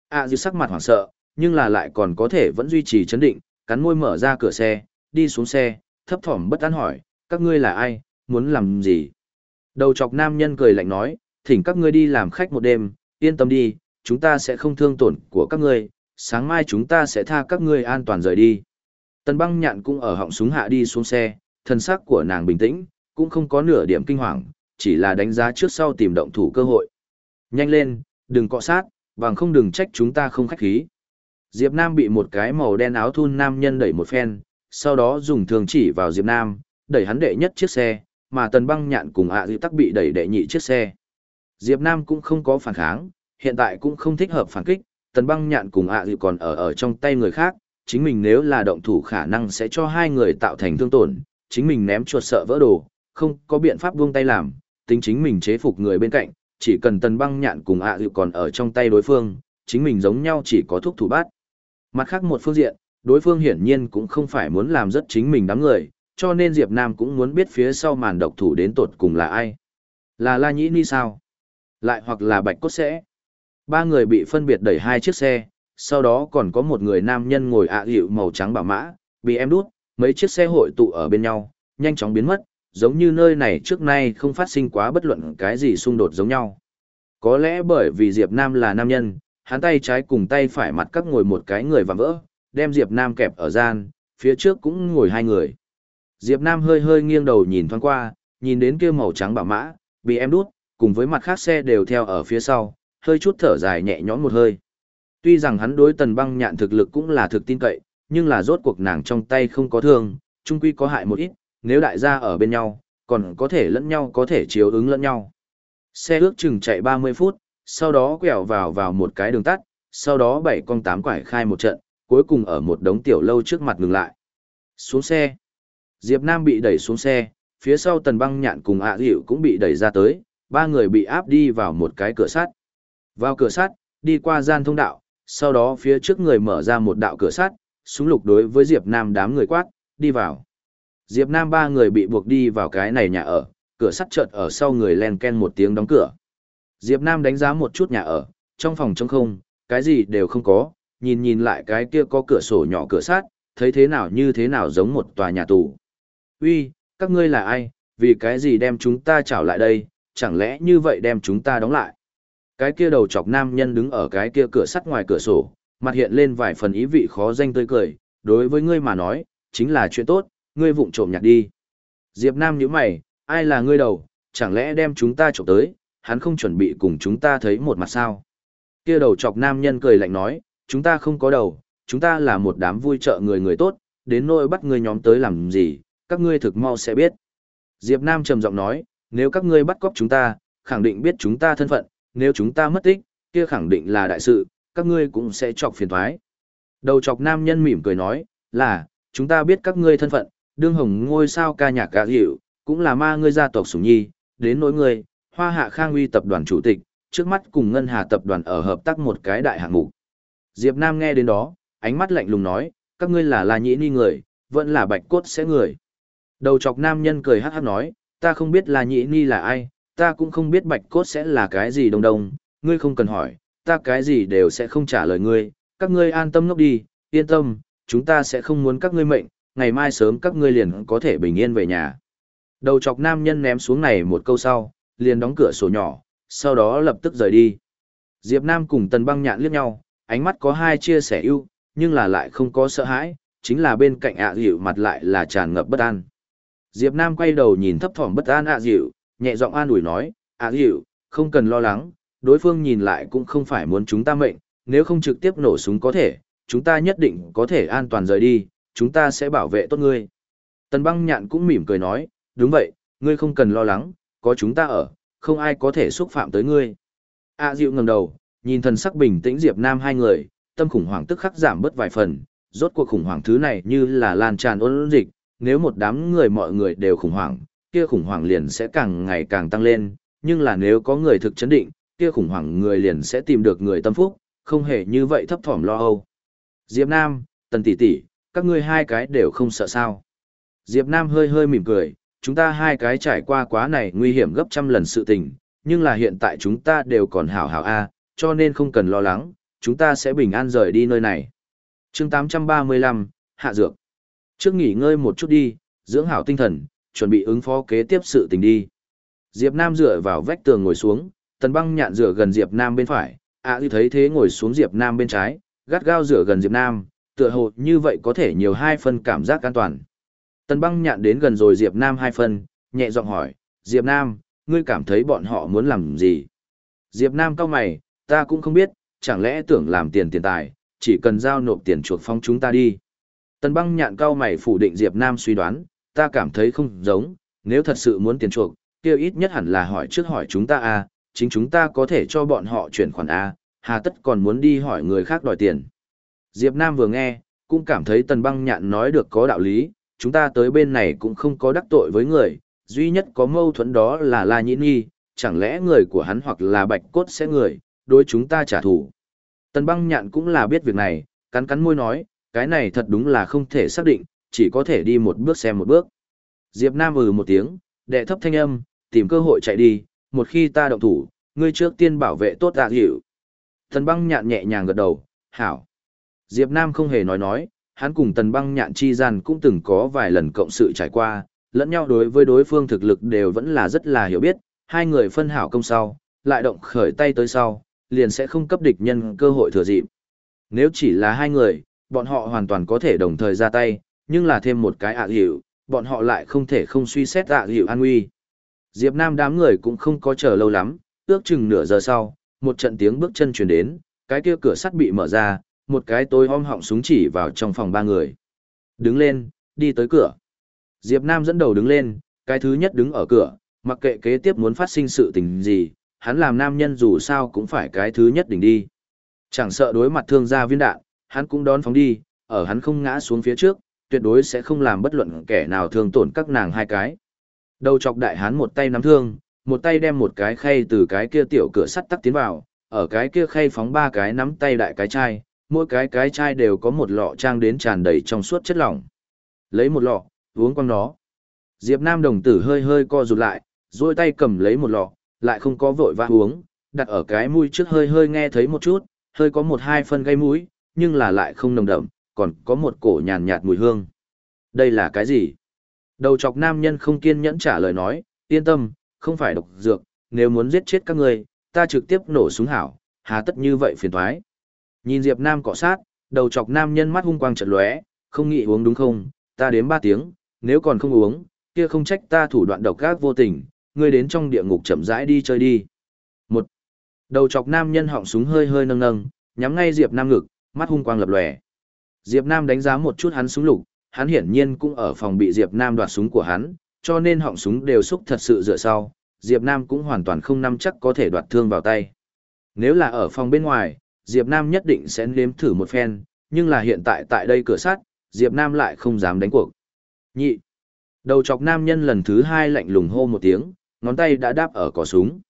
ạ à sắc mặt hoảng sợ, nhưng là lại còn có thể vẫn duy trì chấn định, cắn môi mở ra cửa xe, đi xuống xe, thấp thỏm bất an hỏi, các ngươi là ai, muốn làm gì? Đầu chọc nam nhân cười lạnh nói, thỉnh các ngươi đi làm khách một đêm, yên tâm đi, chúng ta sẽ không thương tổn của các ngươi, sáng mai chúng ta sẽ tha các ngươi an toàn rời đi. Tần băng nhạn cũng ở họng súng hạ đi xuống xe, thân sắc của nàng bình tĩnh, cũng không có nửa điểm kinh hoàng, chỉ là đánh giá trước sau tìm động thủ cơ hội. Nhanh lên, đừng cọ sát, bằng không đừng trách chúng ta không khách khí. Diệp Nam bị một cái màu đen áo thun nam nhân đẩy một phen, sau đó dùng thường chỉ vào Diệp Nam, đẩy hắn đệ nhất chiếc xe, mà tần băng nhạn cùng ạ à tắc bị đẩy đệ nhị chiếc xe. Diệp Nam cũng không có phản kháng, hiện tại cũng không thích hợp phản kích, tần băng nhạn cùng ạ à còn ở ở trong tay người khác, chính mình nếu là động thủ khả năng sẽ cho hai người tạo thành thương tổn, chính mình ném chuột sợ vỡ đồ, không có biện pháp buông tay làm, tính chính mình chế phục người bên cạnh, chỉ cần tần băng nhạn cùng ạ à còn ở trong tay đối phương, chính mình giống nhau chỉ có thuốc thủ bát. Mặt khác một phương diện, đối phương hiển nhiên cũng không phải muốn làm rất chính mình đám người, cho nên Diệp Nam cũng muốn biết phía sau màn độc thủ đến tột cùng là ai. Là La Nhĩ Ni sao? Lại hoặc là Bạch Cốt Sẽ? Ba người bị phân biệt đẩy hai chiếc xe, sau đó còn có một người nam nhân ngồi ạ hiệu màu trắng bảo mã, bị em đút, mấy chiếc xe hội tụ ở bên nhau, nhanh chóng biến mất, giống như nơi này trước nay không phát sinh quá bất luận cái gì xung đột giống nhau. Có lẽ bởi vì Diệp Nam là nam nhân, hắn tay trái cùng tay phải mặt các ngồi một cái người vạm vỡ, đem Diệp Nam kẹp ở gian, phía trước cũng ngồi hai người. Diệp Nam hơi hơi nghiêng đầu nhìn thoáng qua, nhìn đến kia màu trắng bảo mã, bị em đút, cùng với mặt khác xe đều theo ở phía sau, hơi chút thở dài nhẹ nhõm một hơi. Tuy rằng hắn đối tần băng nhạn thực lực cũng là thực tin cậy, nhưng là rốt cuộc nàng trong tay không có thương, chung quy có hại một ít, nếu đại gia ở bên nhau, còn có thể lẫn nhau có thể chiếu ứng lẫn nhau. Xe ước chừng chạy 30 phút, sau đó quẹo vào vào một cái đường tắt, sau đó bảy con tám quải khai một trận, cuối cùng ở một đống tiểu lâu trước mặt ngừng lại. Xuống xe. Diệp Nam bị đẩy xuống xe, phía sau tần băng nhạn cùng ạ à cũng bị đẩy ra tới, ba người bị áp đi vào một cái cửa sắt. Vào cửa sắt, đi qua gian thông đạo, sau đó phía trước người mở ra một đạo cửa sắt, súng lục đối với Diệp Nam đám người quát, đi vào. Diệp Nam ba người bị buộc đi vào cái này nhà ở, cửa sắt chợt ở sau người len ken một tiếng đóng cửa. Diệp Nam đánh giá một chút nhà ở, trong phòng trống không, cái gì đều không có, nhìn nhìn lại cái kia có cửa sổ nhỏ cửa sắt, thấy thế nào như thế nào giống một tòa nhà tù. Uy, các ngươi là ai, vì cái gì đem chúng ta trảo lại đây, chẳng lẽ như vậy đem chúng ta đóng lại. Cái kia đầu chọc nam nhân đứng ở cái kia cửa sắt ngoài cửa sổ, mặt hiện lên vài phần ý vị khó danh tươi cười, đối với ngươi mà nói, chính là chuyện tốt, ngươi vụng trộm nhặt đi. Diệp Nam nhíu mày, ai là ngươi đầu, chẳng lẽ đem chúng ta trộm tới, hắn không chuẩn bị cùng chúng ta thấy một mặt sao. Kia đầu chọc nam nhân cười lạnh nói, chúng ta không có đầu, chúng ta là một đám vui trợ người người tốt, đến nỗi bắt ngươi nhóm tới làm gì, các ngươi thực mau sẽ biết. Diệp Nam trầm giọng nói, nếu các ngươi bắt cóc chúng ta, khẳng định biết chúng ta thân phận, nếu chúng ta mất tích, kia khẳng định là đại sự, các ngươi cũng sẽ chọc phiền toái. Đầu chọc nam nhân mỉm cười nói, là, chúng ta biết các ngươi thân phận, đương hồng ngôi sao ca nhạc gà hiệu, cũng là ma ngươi gia tộc sủng nhi, đến nỗi ngươi, hoa hạ khang uy tập đoàn chủ tịch, trước mắt cùng ngân hà tập đoàn ở hợp tác một cái đại hạng mục. Diệp Nam nghe đến đó, ánh mắt lạnh lùng nói, các ngươi là La Nhĩ Ni người, vẫn là Bạch Cốt sẽ người. Đầu chọc nam nhân cười hát hát nói, ta không biết La Nhĩ Ni là ai, ta cũng không biết Bạch Cốt sẽ là cái gì đồng đồng ngươi không cần hỏi, ta cái gì đều sẽ không trả lời ngươi, các ngươi an tâm ngốc đi, yên tâm, chúng ta sẽ không muốn các ngươi mệnh, ngày mai sớm các ngươi liền có thể bình yên về nhà. Đầu chọc nam nhân ném xuống này một câu sau, liền đóng cửa sổ nhỏ, sau đó lập tức rời đi. Diệp Nam cùng Tần Băng Nhạn liếc nhau, ánh mắt có hai chia sẻ ưu, nhưng là lại không có sợ hãi, chính là bên cạnh ạ dịu mặt lại là tràn ngập bất an. Diệp Nam quay đầu nhìn thấp thỏm bất an ạ dịu, nhẹ giọng an ủi nói, ạ dịu, không cần lo lắng, đối phương nhìn lại cũng không phải muốn chúng ta mệnh, nếu không trực tiếp nổ súng có thể, chúng ta nhất định có thể an toàn rời đi, chúng ta sẽ bảo vệ tốt ngươi. Tần băng nhạn cũng mỉm cười nói, đúng vậy, ngươi không cần lo lắng, có chúng ta ở, không ai có thể xúc phạm tới ngươi. A à, Diệu ngẩng đầu, nhìn thần sắc bình tĩnh Diệp Nam hai người, tâm khủng hoảng tức khắc giảm bớt vài phần, rốt cuộc khủng hoảng thứ này như là lan tràn ôn dịch, nếu một đám người mọi người đều khủng hoảng, kia khủng hoảng liền sẽ càng ngày càng tăng lên, nhưng là nếu có người thực chấn định, kia khủng hoảng người liền sẽ tìm được người tâm phúc, không hề như vậy thấp thỏm lo âu. Diệp Nam, Tần tỷ tỷ, các ngươi hai cái đều không sợ sao? Diệp Nam hơi hơi mỉm cười, chúng ta hai cái trải qua quá này nguy hiểm gấp trăm lần sự tình, nhưng là hiện tại chúng ta đều còn hảo hảo a, cho nên không cần lo lắng, chúng ta sẽ bình an rời đi nơi này. Chương 835, Hạ Dược. Trước nghỉ ngơi một chút đi, dưỡng hảo tinh thần, chuẩn bị ứng phó kế tiếp sự tình đi. Diệp Nam dựa vào vách tường ngồi xuống, Tần Băng nhạn dựa gần Diệp Nam bên phải, ạ à, thấy thế ngồi xuống Diệp Nam bên trái, gắt gao dựa gần Diệp Nam, tựa hồ như vậy có thể nhiều hai phân cảm giác an toàn. Tần băng nhạn đến gần rồi Diệp Nam hai phân, nhẹ giọng hỏi, Diệp Nam, ngươi cảm thấy bọn họ muốn làm gì? Diệp Nam cao mày, ta cũng không biết, chẳng lẽ tưởng làm tiền tiền tài, chỉ cần giao nộp tiền chuộc phong chúng ta đi. Tần băng nhạn cao mày phủ định Diệp Nam suy đoán, ta cảm thấy không giống, nếu thật sự muốn tiền chuộc, kia ít nhất hẳn là hỏi trước hỏi chúng ta a, à, chính chúng ta có thể cho bọn họ chuyển khoản a, à, hà tất còn muốn đi hỏi người khác đòi tiền. Diệp Nam vừa nghe, cũng cảm thấy tần băng nhạn nói được có đạo lý, chúng ta tới bên này cũng không có đắc tội với người, duy nhất có mâu thuẫn đó là La Nhĩ Nhi, chẳng lẽ người của hắn hoặc là bạch cốt sẽ người, đối chúng ta trả thù. Tần băng nhạn cũng là biết việc này, cắn cắn môi nói, cái này thật đúng là không thể xác định, chỉ có thể đi một bước xem một bước. Diệp Nam ừ một tiếng, đệ thấp thanh âm, tìm cơ hội chạy đi, một khi ta động thủ, ngươi trước tiên bảo vệ tốt dạ hiệu. Tần băng nhạn nhẹ nhàng gật đầu, hảo. Diệp Nam không hề nói nói, hắn cùng tần băng nhạn chi gian cũng từng có vài lần cộng sự trải qua, lẫn nhau đối với đối phương thực lực đều vẫn là rất là hiểu biết, hai người phân hảo công sau, lại động khởi tay tới sau, liền sẽ không cấp địch nhân cơ hội thừa dịp. Nếu chỉ là hai người, bọn họ hoàn toàn có thể đồng thời ra tay, nhưng là thêm một cái ạ à hiệu, bọn họ lại không thể không suy xét tạ hiệu an nguy. Diệp Nam đám người cũng không có chờ lâu lắm, ước chừng nửa giờ sau, một trận tiếng bước chân truyền đến, cái kia cửa sắt bị mở ra, một cái tối om họng súng chỉ vào trong phòng ba người. Đứng lên, đi tới cửa. Diệp Nam dẫn đầu đứng lên, cái thứ nhất đứng ở cửa, mặc kệ kế tiếp muốn phát sinh sự tình gì, hắn làm nam nhân dù sao cũng phải cái thứ nhất đỉnh đi. Chẳng sợ đối mặt thương gia viên đạn, hắn cũng đón phóng đi, ở hắn không ngã xuống phía trước, tuyệt đối sẽ không làm bất luận kẻ nào thương tổn các nàng hai cái. Đầu chọc đại hán một tay nắm thương, một tay đem một cái khay từ cái kia tiểu cửa sắt tắc tiến vào, ở cái kia khay phóng ba cái nắm tay đại cái chai, mỗi cái cái chai đều có một lọ trang đến tràn đầy trong suốt chất lỏng. Lấy một lọ, uống quăng nó. Diệp Nam đồng tử hơi hơi co rụt lại, duỗi tay cầm lấy một lọ, lại không có vội vã uống, đặt ở cái mũi trước hơi hơi nghe thấy một chút, hơi có một hai phân gây mũi, nhưng là lại không nồng đậm, còn có một cổ nhàn nhạt mùi hương. Đây là cái gì? Đầu chọc nam nhân không kiên nhẫn trả lời nói, yên tâm, không phải độc dược, nếu muốn giết chết các ngươi, ta trực tiếp nổ súng hảo, hà tất như vậy phiền toái. Nhìn Diệp Nam cọ sát, đầu chọc nam nhân mắt hung quang chợt lóe, không nghĩ uống đúng không, ta đếm ba tiếng, nếu còn không uống, kia không trách ta thủ đoạn độc ác vô tình, ngươi đến trong địa ngục chậm rãi đi chơi đi. Một. Đầu chọc nam nhân họng súng hơi hơi nâng nâng, nhắm ngay Diệp Nam ngực, mắt hung quang lập lòe. Diệp Nam đánh giá một chút hắn súng lục, hắn hiển nhiên cũng ở phòng bị Diệp Nam đoạt súng của hắn, cho nên họng súng đều xúc thật sự dựa sau, Diệp Nam cũng hoàn toàn không nắm chắc có thể đoạt thương vào tay. Nếu là ở phòng bên ngoài, Diệp Nam nhất định sẽ nếm thử một phen, nhưng là hiện tại tại đây cửa sắt, Diệp Nam lại không dám đánh cuộc. Nhị. Đầu chọc nam nhân lần thứ hai lạnh lùng hô một tiếng, ngón tay đã đáp ở cò súng.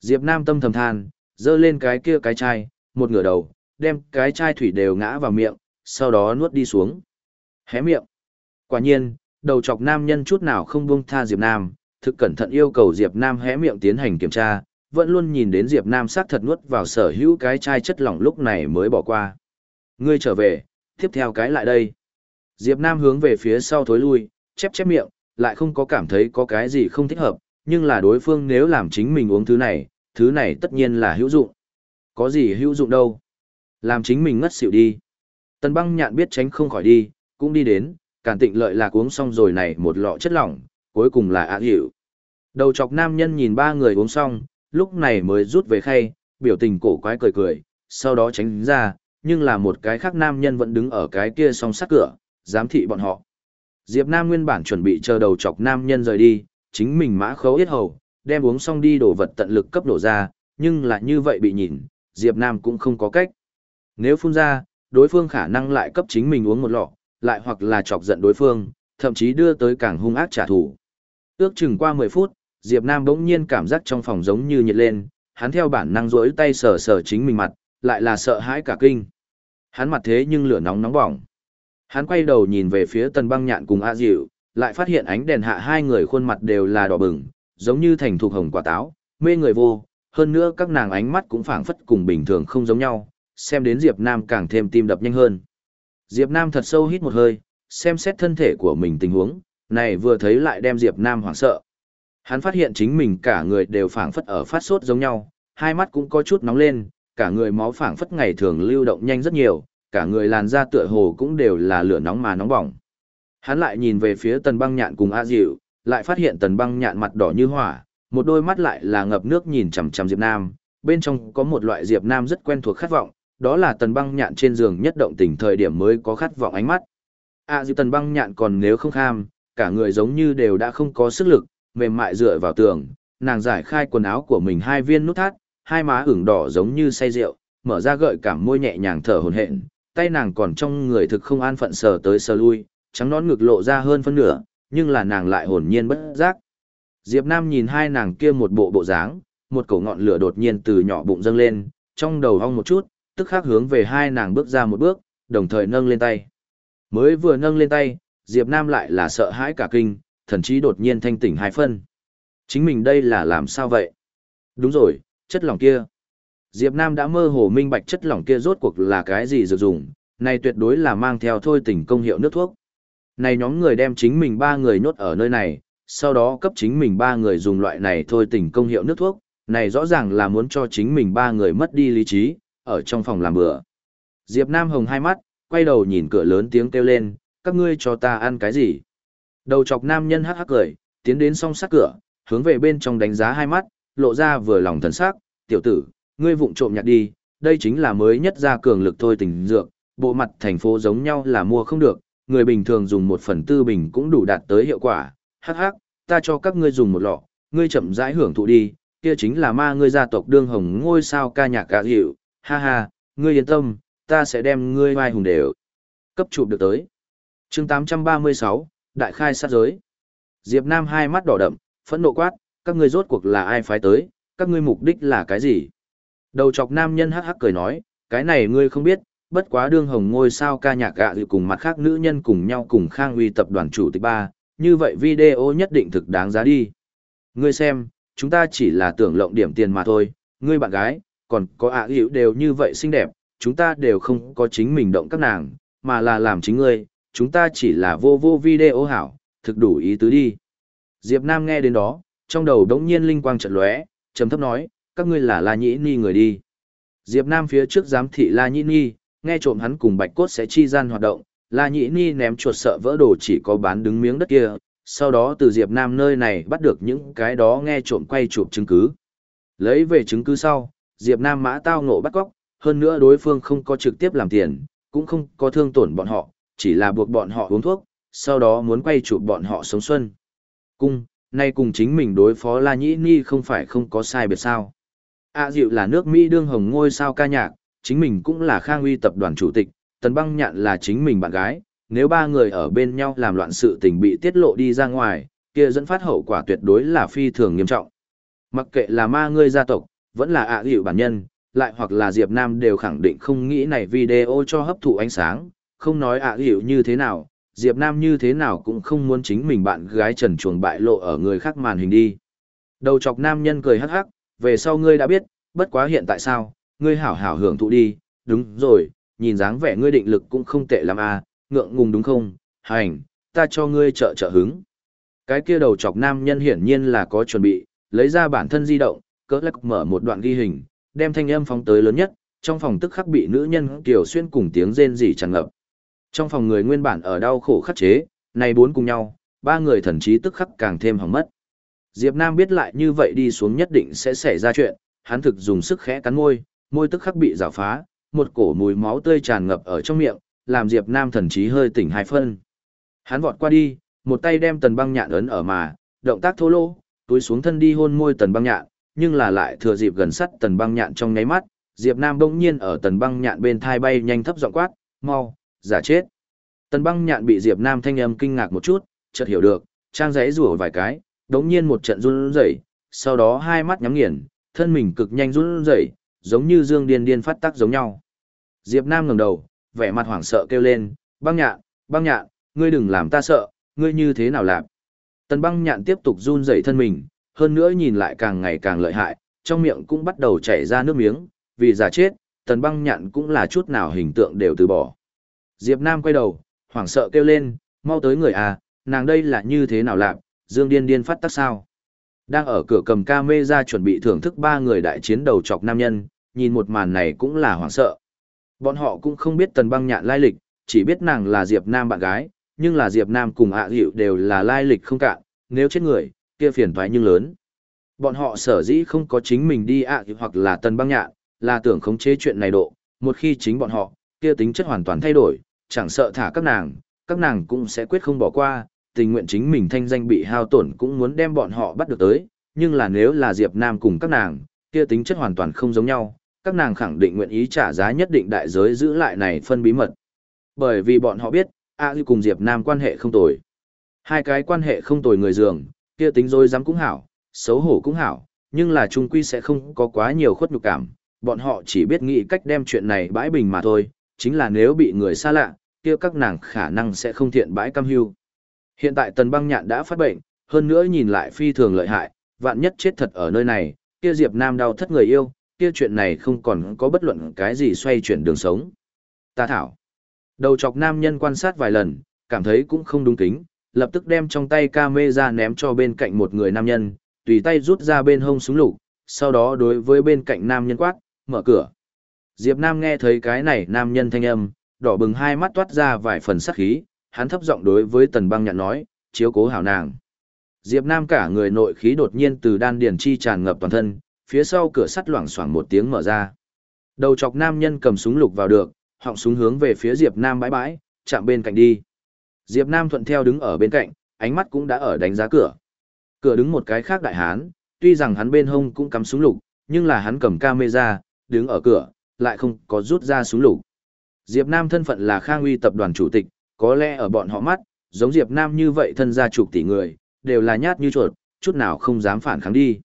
Diệp Nam tâm thầm than, dơ lên cái kia cái chai, một ngửa đầu, đem cái chai thủy đều ngã vào miệng, sau đó nuốt đi xuống. Hé miệng. Quả nhiên, đầu chọc nam nhân chút nào không buông tha Diệp Nam, thực cẩn thận yêu cầu Diệp Nam hé miệng tiến hành kiểm tra, vẫn luôn nhìn đến Diệp Nam sát thật nuốt vào sở hữu cái chai chất lỏng lúc này mới bỏ qua. Ngươi trở về, tiếp theo cái lại đây. Diệp Nam hướng về phía sau thối lui, chép chép miệng, lại không có cảm thấy có cái gì không thích hợp, nhưng là đối phương nếu làm chính mình uống thứ này, thứ này tất nhiên là hữu dụng. Có gì hữu dụng đâu. Làm chính mình ngất xỉu đi. Tần băng nhạn biết tránh không khỏi đi, cũng đi đến, cản tịnh lợi lạc uống xong rồi này một lọ chất lỏng, cuối cùng là ạ hiệu. Đầu chọc nam nhân nhìn ba người uống xong, lúc này mới rút về khay, biểu tình cổ quái cười cười, sau đó tránh ra, nhưng là một cái khác nam nhân vẫn đứng ở cái kia song sát cửa, giám thị bọn họ. Diệp Nam nguyên bản chuẩn bị chờ đầu chọc nam nhân rời đi, chính mình mã khấu yết hầu, đem uống xong đi đổ vật tận lực cấp đổ ra, nhưng là như vậy bị nhìn, Diệp Nam cũng không có cách. Nếu phun ra, đối phương khả năng lại cấp chính mình uống một lọ, lại hoặc là chọc giận đối phương, thậm chí đưa tới càng hung ác trả thù. Ước chừng qua 10 phút, Diệp Nam bỗng nhiên cảm giác trong phòng giống như nhiệt lên, hắn theo bản năng rỗi tay sờ sờ chính mình mặt, lại là sợ hãi cả kinh. Hắn mặt thế nhưng lửa nóng nóng bỏng. Hắn quay đầu nhìn về phía tần băng nhạn cùng A Diệu, lại phát hiện ánh đèn hạ hai người khuôn mặt đều là đỏ bừng, giống như thành thuộc hồng quả táo, mê người vô, hơn nữa các nàng ánh mắt cũng phảng phất cùng bình thường không giống nhau, xem đến Diệp Nam càng thêm tim đập nhanh hơn. Diệp Nam thật sâu hít một hơi, xem xét thân thể của mình tình huống, này vừa thấy lại đem Diệp Nam hoảng sợ. Hắn phát hiện chính mình cả người đều phảng phất ở phát sốt giống nhau, hai mắt cũng có chút nóng lên, cả người máu phảng phất ngày thường lưu động nhanh rất nhiều, cả người làn da tựa hồ cũng đều là lửa nóng mà nóng bỏng. Hắn lại nhìn về phía tần băng nhạn cùng A Diệu, lại phát hiện tần băng nhạn mặt đỏ như hỏa, một đôi mắt lại là ngập nước nhìn chằm chằm Diệp Nam, bên trong có một loại Diệp Nam rất quen thuộc khát vọng, đó là tần băng nhạn trên giường nhất động tình thời điểm mới có khát vọng ánh mắt. A Diệu tần băng nhạn còn nếu không kham, cả người giống như đều đã không có sức lực, mềm mại dựa vào tường, nàng giải khai quần áo của mình hai viên nút thắt, hai má ửng đỏ giống như say rượu, mở ra gợi cảm môi nhẹ nhàng thở hổn hển, tay nàng còn trong người thực không an phận sờ tới sờ lui, trắng nón ngực lộ ra hơn phân nửa, nhưng là nàng lại hồn nhiên bất giác. Diệp Nam nhìn hai nàng kia một bộ bộ dáng, một cổ ngọn lửa đột nhiên từ nhỏ bụng dâng lên, trong đầu hong một chút, tức khắc hướng về hai nàng bước ra một bước, đồng thời nâng lên tay. Mới vừa nâng lên tay, Diệp Nam lại là sợ hãi cả kinh, thần chí đột nhiên thanh tỉnh hai phân. Chính mình đây là làm sao vậy? Đúng rồi, chất lỏng kia. Diệp Nam đã mơ hồ minh bạch chất lỏng kia rốt cuộc là cái gì dược dùng, này tuyệt đối là mang theo thôi tỉnh công hiệu nước thuốc. Này nhóm người đem chính mình ba người nhốt ở nơi này, sau đó cấp chính mình ba người dùng loại này thôi tỉnh công hiệu nước thuốc, này rõ ràng là muốn cho chính mình ba người mất đi lý trí, ở trong phòng làm bữa. Diệp Nam hồng hai mắt, quay đầu nhìn cửa lớn tiếng kêu lên, các ngươi cho ta ăn cái gì? Đầu chọc nam nhân hắc hắc cười, tiến đến song sát cửa, hướng về bên trong đánh giá hai mắt, lộ ra vừa lòng thần sắc, tiểu tử, ngươi vụng trộm nhặt đi, đây chính là mới nhất ra cường lực thôi tình dược, bộ mặt thành phố giống nhau là mua không được, người bình thường dùng một phần tư bình cũng đủ đạt tới hiệu quả, hắc hắc, ta cho các ngươi dùng một lọ, ngươi chậm rãi hưởng thụ đi, kia chính là ma ngươi gia tộc đương hồng ngôi sao ca nhạc cả hiệu, ha ha, ngươi yên tâm, ta sẽ đem ngươi vai hùng đều cấp chụp được tới. chương 836, Đại khai sát giới. Diệp Nam hai mắt đỏ đậm, phẫn nộ quát, các ngươi rốt cuộc là ai phái tới, các ngươi mục đích là cái gì? Đầu chọc nam nhân hắc hắc cười nói, cái này ngươi không biết, bất quá đương hồng ngôi sao ca nhạc gạ dự cùng mặt khác nữ nhân cùng nhau cùng khang uy tập đoàn chủ tịch ba, như vậy video nhất định thực đáng giá đi. Ngươi xem, chúng ta chỉ là tưởng lộng điểm tiền mà thôi, ngươi bạn gái, còn có ạ à đều như vậy xinh đẹp, chúng ta đều không có chính mình động các nàng, mà là làm chính ngươi, chúng ta chỉ là vô vô video hảo, thực đủ ý tứ đi. Diệp Nam nghe đến đó, trong đầu đống nhiên linh quang trận lóe, trầm thấp nói, các ngươi là La Nhĩ Ni người đi. Diệp Nam phía trước giám thị La Nhĩ Ni, nghe trộm hắn cùng Bạch Cốt sẽ chi gian hoạt động, La Nhĩ Ni ném chuột sợ vỡ đồ chỉ có bán đứng miếng đất kia, sau đó từ Diệp Nam nơi này bắt được những cái đó nghe trộm quay chụp chứng cứ. Lấy về chứng cứ sau, Diệp Nam mã tao ngộ bắt cóc, hơn nữa đối phương không có trực tiếp làm tiền, cũng không có thương tổn bọn họ, chỉ là buộc bọn họ uống thuốc, sau đó muốn quay chụp bọn họ sống xuân. Cung, nay cùng chính mình đối phó La Nhĩ Ni không phải không có sai biệt sao. A à, Diệu là nước Mỹ đương hồng ngôi sao ca nhạc, chính mình cũng là khang uy tập đoàn chủ tịch, Tần Băng Nhạn là chính mình bạn gái, nếu ba người ở bên nhau làm loạn sự tình bị tiết lộ đi ra ngoài, kia dẫn phát hậu quả tuyệt đối là phi thường nghiêm trọng. Mặc kệ là ma ngươi gia tộc, vẫn là ạ à bản nhân, lại hoặc là Diệp Nam đều khẳng định không nghĩ này video cho hấp thụ ánh sáng, không nói ạ à như thế nào, Diệp Nam như thế nào cũng không muốn chính mình bạn gái trần chuồng bại lộ ở người khác màn hình đi. Đầu chọc nam nhân cười hắc hắc, về sau ngươi đã biết, bất quá hiện tại sao, ngươi hảo hảo hưởng thụ đi, đúng rồi, nhìn dáng vẻ ngươi định lực cũng không tệ lắm à, ngượng ngùng đúng không, hành, ta cho ngươi trợ trợ hứng. Cái kia đầu chọc nam nhân hiển nhiên là có chuẩn bị, lấy ra bản thân di động, cỡ lắc mở một đoạn ghi hình, đem thanh âm phóng tới lớn nhất, trong phòng tức khắc bị nữ nhân kiều xuyên cùng tiếng rên rỉ tràn ngập. Trong phòng người nguyên bản ở đau khổ khắc chế, này bốn cùng nhau, ba người thần trí tức khắc càng thêm hỏng mất. Diệp Nam biết lại như vậy đi xuống nhất định sẽ xảy ra chuyện, hắn thực dùng sức khẽ cắn môi, môi tức khắc bị rào phá, một cổ mùi máu tươi tràn ngập ở trong miệng, làm Diệp Nam thần trí hơi tỉnh hai phân. Hắn vọt qua đi, một tay đem tần băng nhạn ấn ở mà, động tác thô lỗ, túi xuống thân đi hôn môi tần băng nhạn, nhưng là lại thừa dịp gần sát tần băng nhạn trong nháy mắt, Diệp Nam bỗng nhiên ở tần băng nhạn bên thai bay nhanh thấp giọng quát, mau, giả chết. Tần băng nhạn bị Diệp Nam thanh âm kinh ngạc một chút, chợt hiểu được, trang giấy rủa vài cái, đống nhiên một trận run rẩy, sau đó hai mắt nhắm nghiền, thân mình cực nhanh run rẩy, giống như dương điên điên phát tác giống nhau. Diệp Nam ngẩng đầu, vẻ mặt hoảng sợ kêu lên, băng nhạn, băng nhạn, ngươi đừng làm ta sợ, ngươi như thế nào làm. Tần băng nhạn tiếp tục run rẩy thân mình, hơn nữa nhìn lại càng ngày càng lợi hại, trong miệng cũng bắt đầu chảy ra nước miếng, vì giả chết, tần băng nhạn cũng là chút nào hình tượng đều từ bỏ. Diệp Nam quay đầu, hoảng sợ kêu lên, mau tới người à, nàng đây là như thế nào làm, dương điên điên phát tác sao. Đang ở cửa cầm ca mê ra chuẩn bị thưởng thức ba người đại chiến đầu chọc nam nhân, nhìn một màn này cũng là hoảng sợ. Bọn họ cũng không biết tần băng nhạn lai lịch, chỉ biết nàng là Diệp Nam bạn gái, nhưng là Diệp Nam cùng ạ à hiệu đều là lai lịch không cạn, nếu chết người, kia phiền toái nhưng lớn. Bọn họ sở dĩ không có chính mình đi ạ à hoặc là tần băng nhạn, là tưởng khống chế chuyện này độ, một khi chính bọn họ, kia tính chất hoàn toàn thay đổi, chẳng sợ thả các nàng, các nàng cũng sẽ quyết không bỏ qua, tình nguyện chính mình thanh danh bị hao tổn cũng muốn đem bọn họ bắt được tới, nhưng là nếu là Diệp Nam cùng các nàng, kia tính chất hoàn toàn không giống nhau, các nàng khẳng định nguyện ý trả giá nhất định đại giới giữ lại này phân bí mật. Bởi vì bọn họ biết, A Duy cùng Diệp Nam quan hệ không tồi. Hai cái quan hệ không tồi người dường, kia tính dối dám cũng hảo, xấu hổ cũng hảo, nhưng là chung quy sẽ không có quá nhiều khuất nhục cảm, bọn họ chỉ biết nghĩ cách đem chuyện này bãi bình mà thôi, chính là nếu bị người xa lạ, kia các nàng khả năng sẽ không thiện bãi cam hưu. Hiện tại tần băng nhạn đã phát bệnh, hơn nữa nhìn lại phi thường lợi hại, vạn nhất chết thật ở nơi này, kia Diệp Nam đau thất người yêu, kia chuyện này không còn có bất luận cái gì xoay chuyển đường sống. Ta thảo. Đầu chọc nam nhân quan sát vài lần, cảm thấy cũng không đúng kính, lập tức đem trong tay ca mê ra ném cho bên cạnh một người nam nhân, tùy tay rút ra bên hông súng lục, sau đó đối với bên cạnh nam nhân quát, mở cửa. Diệp Nam nghe thấy cái này nam nhân thanh âm, đỏ bừng hai mắt toát ra vài phần sắc khí, hắn thấp giọng đối với tần băng nhạn nói, chiếu cố hảo nàng. Diệp Nam cả người nội khí đột nhiên từ đan điền chi tràn ngập toàn thân, phía sau cửa sắt loảng xoảng một tiếng mở ra. Đầu chọc nam nhân cầm súng lục vào được, họng súng hướng về phía Diệp Nam bãi bãi, chạm bên cạnh đi. Diệp Nam thuận theo đứng ở bên cạnh, ánh mắt cũng đã ở đánh giá cửa. Cửa đứng một cái khác đại hán, tuy rằng hắn bên hông cũng cắm súng lục, nhưng là hắn cầm camera, đứng ở cửa, lại không có rút ra súng lục. Diệp Nam thân phận là Khang Uy tập đoàn chủ tịch, có lẽ ở bọn họ mắt, giống Diệp Nam như vậy thân gia chục tỷ người, đều là nhát như chuột, chút nào không dám phản kháng đi.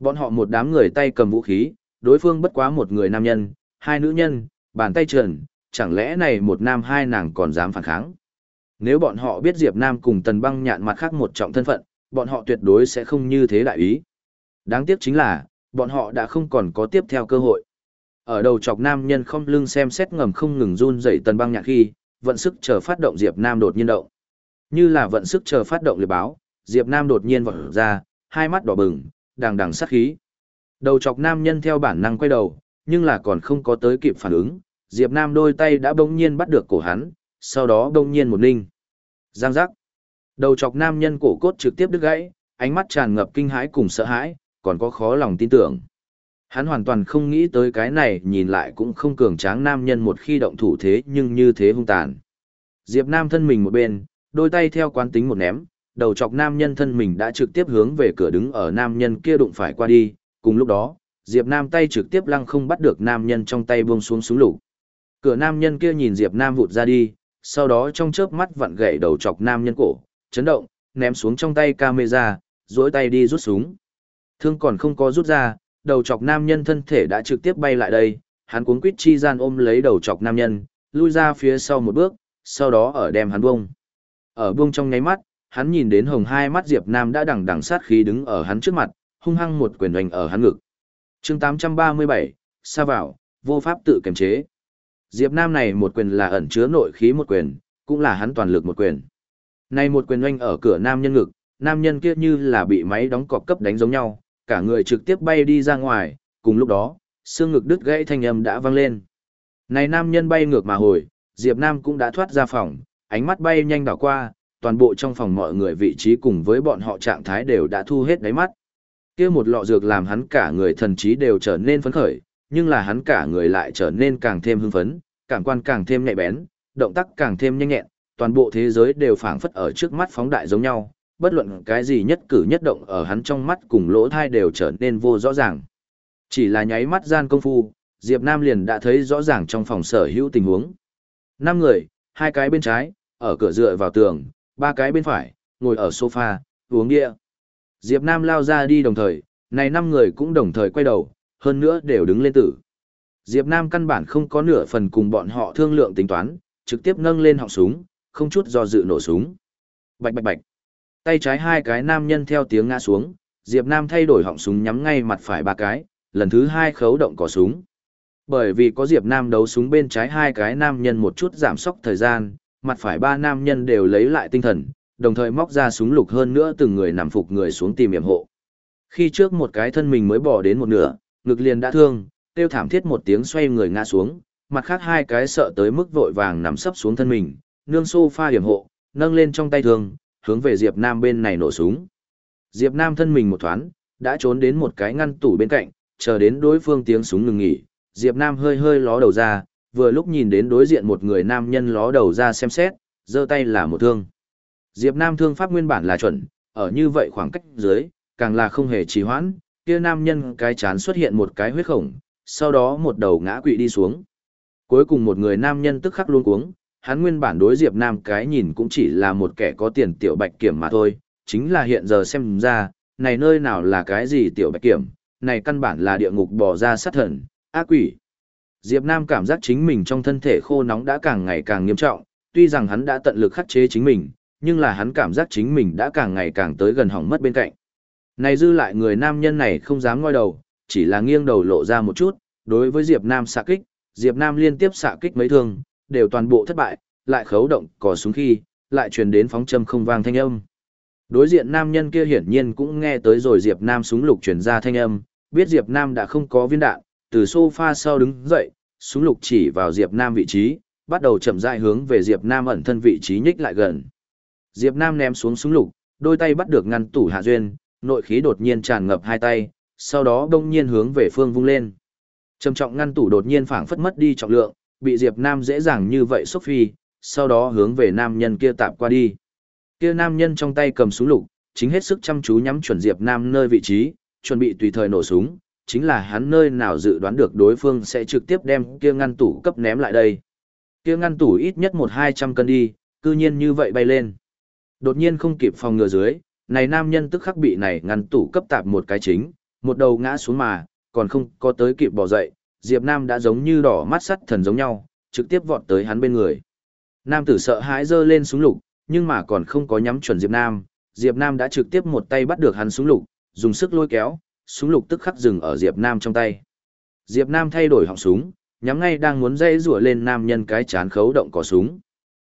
Bọn họ một đám người tay cầm vũ khí, đối phương bất quá một người nam nhân, hai nữ nhân, bàn tay trần, chẳng lẽ này một nam hai nàng còn dám phản kháng. Nếu bọn họ biết Diệp Nam cùng Tần Băng nhạn mặt khác một trọng thân phận, bọn họ tuyệt đối sẽ không như thế đại ý. Đáng tiếc chính là, bọn họ đã không còn có tiếp theo cơ hội. Ở đầu chọc nam nhân không lưng xem xét ngầm không ngừng run dậy Tần Băng nhạc khi, vận sức chờ phát động Diệp Nam đột nhiên động. Như là vận sức chờ phát động liệt báo, Diệp Nam đột nhiên vọt ra, hai mắt đỏ bừng, đằng đằng sát khí. Đầu chọc nam nhân theo bản năng quay đầu, nhưng là còn không có tới kịp phản ứng, Diệp Nam đôi tay đã bỗng nhiên bắt được cổ hắn, sau đó bỗng nhiên một ninh. Giang giác. Đầu chọc nam nhân cổ cốt trực tiếp đứt gãy, ánh mắt tràn ngập kinh hãi cùng sợ hãi, còn có khó lòng tin tưởng. Hắn hoàn toàn không nghĩ tới cái này nhìn lại cũng không cường tráng nam nhân một khi động thủ thế nhưng như thế hung tàn. Diệp Nam thân mình một bên, đôi tay theo quán tính một ném, đầu chọc nam nhân thân mình đã trực tiếp hướng về cửa đứng ở nam nhân kia đụng phải qua đi, cùng lúc đó, Diệp Nam tay trực tiếp lăng không bắt được nam nhân trong tay buông xuống xuống lục. Cửa nam nhân kia nhìn Diệp Nam vụt ra đi, sau đó trong chớp mắt vặn gãy đầu chọc nam nhân cổ, chấn động, ném xuống trong tay camera, duỗi tay đi rút súng. Thương còn không có rút ra, đầu chọc nam nhân thân thể đã trực tiếp bay lại đây, hắn cuống quýt chi gian ôm lấy đầu chọc nam nhân, lui ra phía sau một bước, sau đó ở đem hắn buông. Ở buông trong nháy mắt, hắn nhìn đến hồng hai mắt Diệp Nam đã đằng đằng sát khí đứng ở hắn trước mặt, hung hăng một quyền đánh ở hắn ngực. Chương 837, xa vào, vô pháp tự kiềm chế. Diệp Nam này một quyền là ẩn chứa nội khí một quyền, cũng là hắn toàn lực một quyền. Này một quyền oanh ở cửa nam nhân ngực, nam nhân kia như là bị máy đóng cọc cấp đánh giống nhau, cả người trực tiếp bay đi ra ngoài, cùng lúc đó, xương ngực đứt gãy thanh âm đã vang lên. Này nam nhân bay ngược mà hồi, Diệp Nam cũng đã thoát ra phòng, ánh mắt bay nhanh đảo qua, toàn bộ trong phòng mọi người vị trí cùng với bọn họ trạng thái đều đã thu hết đáy mắt. Kia một lọ dược làm hắn cả người thần trí đều trở nên phấn khởi, nhưng là hắn cả người lại trở nên càng thêm hưng phấn, cảm quan càng thêm nhạy bén, động tác càng thêm nhanh nhẹn, toàn bộ thế giới đều phảng phất ở trước mắt phóng đại giống nhau, bất luận cái gì nhất cử nhất động ở hắn trong mắt cùng lỗ thai đều trở nên vô rõ ràng. Chỉ là nháy mắt gian công phu, Diệp Nam liền đã thấy rõ ràng trong phòng sở hữu tình huống. Năm người, hai cái bên trái, ở cửa dựa vào tường, ba cái bên phải, ngồi ở sofa, uống bia. Diệp Nam lao ra đi đồng thời, này năm người cũng đồng thời quay đầu, hơn nữa đều đứng lên tử. Diệp Nam căn bản không có nửa phần cùng bọn họ thương lượng tính toán, trực tiếp nâng lên họng súng, không chút do dự nổ súng. Bạch bạch bạch. Tay trái hai cái nam nhân theo tiếng ngã xuống, Diệp Nam thay đổi họng súng nhắm ngay mặt phải ba cái, lần thứ hai khấu động cò súng. Bởi vì có Diệp Nam đấu súng bên trái hai cái nam nhân một chút giảm sốc thời gian, mặt phải ba nam nhân đều lấy lại tinh thần, đồng thời móc ra súng lục hơn nữa từng người nằm phục người xuống tìm yểm hộ. Khi trước một cái thân mình mới bỏ đến một nửa, ngực liền đã thương, tiêu thảm thiết một tiếng xoay người ngã xuống, mặt khác hai cái sợ tới mức vội vàng nằm sấp xuống thân mình, nương sofa hiểm hộ, nâng lên trong tay thương, hướng về Diệp Nam bên này nổ súng. Diệp Nam thân mình một thoáng, đã trốn đến một cái ngăn tủ bên cạnh, chờ đến đối phương tiếng súng ngừng nghỉ, Diệp Nam hơi hơi ló đầu ra, vừa lúc nhìn đến đối diện một người nam nhân ló đầu ra xem xét, giơ tay là một thương. Diệp Nam thương pháp nguyên bản là chuẩn, ở như vậy khoảng cách dưới, càng là không hề trì hoãn, kia nam nhân cái chán xuất hiện một cái huyết khổng, sau đó một đầu ngã quỵ đi xuống. Cuối cùng một người nam nhân tức khắc luôn cuống, hắn nguyên bản đối Diệp Nam cái nhìn cũng chỉ là một kẻ có tiền tiểu bạch kiểm mà thôi, chính là hiện giờ xem ra, này nơi nào là cái gì tiểu bạch kiểm, này căn bản là địa ngục bỏ ra sát thần, ác quỷ. Diệp Nam cảm giác chính mình trong thân thể khô nóng đã càng ngày càng nghiêm trọng, tuy rằng hắn đã tận lực khắc chế chính mình, nhưng là hắn cảm giác chính mình đã càng ngày càng tới gần hỏng mất bên cạnh. Này dư lại người nam nhân này không dám ngoi đầu, chỉ là nghiêng đầu lộ ra một chút, đối với Diệp Nam xạ kích, Diệp Nam liên tiếp xạ kích mấy thương, đều toàn bộ thất bại, lại khấu động cò súng khi, lại truyền đến phóng châm không vang thanh âm. Đối diện nam nhân kia hiển nhiên cũng nghe tới rồi Diệp Nam súng lục truyền ra thanh âm, biết Diệp Nam đã không có viên đạn, từ sofa sau đứng dậy, súng lục chỉ vào Diệp Nam vị trí, bắt đầu chậm rãi hướng về Diệp Nam ẩn thân vị trí nhích lại gần. Diệp Nam ném xuống súng lục, đôi tay bắt được ngăn tủ Hạ Duyên, nội khí đột nhiên tràn ngập hai tay, sau đó đông nhiên hướng về phương vung lên. Trầm trọng ngăn tủ đột nhiên phảng phất mất đi trọng lượng, bị Diệp Nam dễ dàng như vậy xúc phi, sau đó hướng về nam nhân kia tạm qua đi. Kia nam nhân trong tay cầm súng lục, chính hết sức chăm chú nhắm chuẩn Diệp Nam nơi vị trí, chuẩn bị tùy thời nổ súng, chính là hắn nơi nào dự đoán được đối phương sẽ trực tiếp đem kia ngăn tủ cấp ném lại đây. Kia ngăn tủ ít nhất một hai trăm cân đi, cư nhiên như vậy bay lên. Đột nhiên không kịp phòng ngừa dưới, này nam nhân tức khắc bị này ngăn tủ cấp tạp một cái chính, một đầu ngã xuống mà, còn không có tới kịp bỏ dậy, Diệp Nam đã giống như đỏ mắt sắt thần giống nhau, trực tiếp vọt tới hắn bên người. Nam tử sợ hãi giơ lên súng lục, nhưng mà còn không có nhắm chuẩn Diệp Nam, Diệp Nam đã trực tiếp một tay bắt được hắn súng lục, dùng sức lôi kéo, súng lục tức khắc dừng ở Diệp Nam trong tay. Diệp Nam thay đổi họng súng, nhắm ngay đang muốn dây rủa lên nam nhân cái chán khấu động cò súng.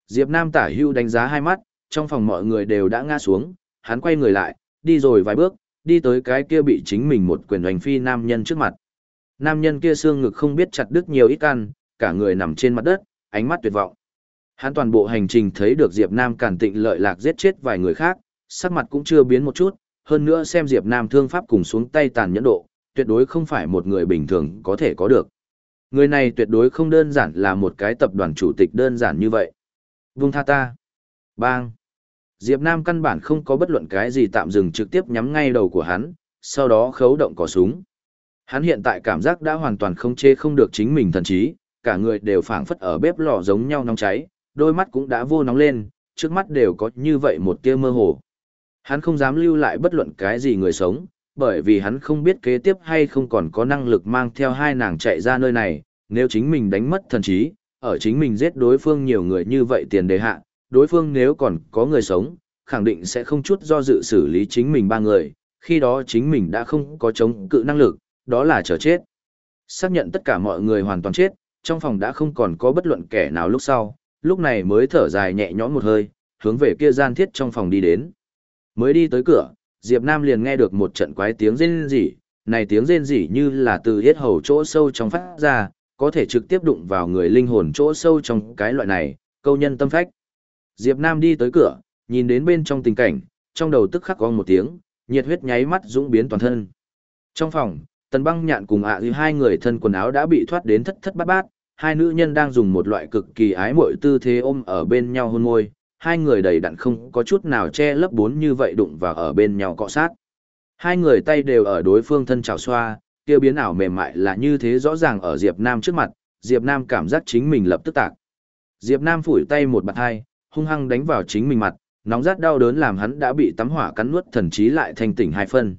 Diệp Nam tả hưu đánh giá hai mắt, trong phòng mọi người đều đã ngã xuống, hắn quay người lại, đi rồi vài bước, đi tới cái kia bị chính mình một quyền hoành phi nam nhân trước mặt. Nam nhân kia xương ngực không biết chặt đứt nhiều ít căn, cả người nằm trên mặt đất, ánh mắt tuyệt vọng. Hắn toàn bộ hành trình thấy được Diệp Nam cản tịnh lợi lạc giết chết vài người khác, sắc mặt cũng chưa biến một chút, hơn nữa xem Diệp Nam thương pháp cùng xuống tay tàn nhẫn độ, tuyệt đối không phải một người bình thường có thể có được. Người này tuyệt đối không đơn giản là một cái tập đoàn chủ tịch đơn giản như vậy. Vung tha ta. Bang. Diệp Nam căn bản không có bất luận cái gì tạm dừng trực tiếp nhắm ngay đầu của hắn, sau đó khấu động cò súng. Hắn hiện tại cảm giác đã hoàn toàn không chê không được chính mình thần trí, cả người đều phảng phất ở bếp lò giống nhau nóng cháy, đôi mắt cũng đã vô nóng lên, trước mắt đều có như vậy một tia mơ hồ. Hắn không dám lưu lại bất luận cái gì người sống, bởi vì hắn không biết kế tiếp hay không còn có năng lực mang theo hai nàng chạy ra nơi này, nếu chính mình đánh mất thần trí, ở chính mình giết đối phương nhiều người như vậy tiền đề hạ, đối phương nếu còn có người sống, khẳng định sẽ không chút do dự xử lý chính mình ba người, khi đó chính mình đã không có chống cự năng lực, đó là chờ chết. Xác nhận tất cả mọi người hoàn toàn chết, trong phòng đã không còn có bất luận kẻ nào lúc sau, lúc này mới thở dài nhẹ nhõm một hơi, hướng về kia gian thiết trong phòng đi đến. Mới đi tới cửa, Diệp Nam liền nghe được một trận quái tiếng rên rỉ, này tiếng rên rỉ như là từ hết hầu chỗ sâu trong phát ra, có thể trực tiếp đụng vào người linh hồn chỗ sâu trong cái loại này, câu nhân tâm phách. Diệp Nam đi tới cửa, nhìn đến bên trong tình cảnh, trong đầu tức khắc gong một tiếng, nhiệt huyết nháy mắt dũng biến toàn thân. Trong phòng, Tần Băng Nhạn cùng ạ à hai người thân quần áo đã bị thoát đến thất thất bát bát, hai nữ nhân đang dùng một loại cực kỳ ái muội tư thế ôm ở bên nhau hôn môi, hai người đầy đặn không có chút nào che lấp bốn như vậy đụng vào ở bên nhau cọ sát. Hai người tay đều ở đối phương thân trào xoa, kia biến ảo mềm mại là như thế rõ ràng ở Diệp Nam trước mặt, Diệp Nam cảm giác chính mình lập tức tạc. Diệp Nam phủi tay một bạt hai, hung hăng đánh vào chính mình mặt, nóng rát đau đớn làm hắn đã bị tắm hỏa cắn nuốt thần trí lại thanh tỉnh hai phân.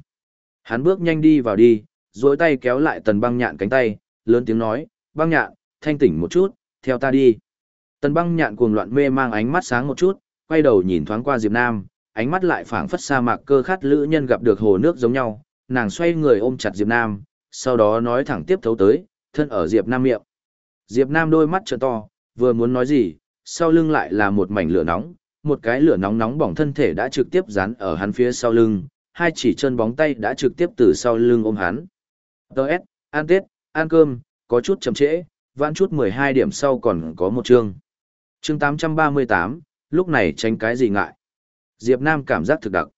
Hắn bước nhanh đi vào đi, dối tay kéo lại tần băng nhạn cánh tay, lớn tiếng nói, băng nhạn, thanh tỉnh một chút, theo ta đi. Tần băng nhạn cuồng loạn mê mang ánh mắt sáng một chút, quay đầu nhìn thoáng qua Diệp Nam, ánh mắt lại phảng phất sa mạc cơ khát lữ nhân gặp được hồ nước giống nhau, nàng xoay người ôm chặt Diệp Nam, sau đó nói thẳng tiếp thấu tới, thân ở Diệp Nam miệng. Diệp Nam đôi mắt trợn to, vừa muốn nói gì, sau lưng lại là một mảnh lửa nóng, một cái lửa nóng nóng bỏng thân thể đã trực tiếp dán ở hắn phía sau lưng, hai chỉ chân bóng tay đã trực tiếp từ sau lưng ôm hắn. Đợt, ăn tết, ăn cơm, có chút chậm trễ, vãn chút 12 điểm sau còn có một chương. Chương 838, lúc này tránh cái gì ngại. Diệp Nam cảm giác thực đặc.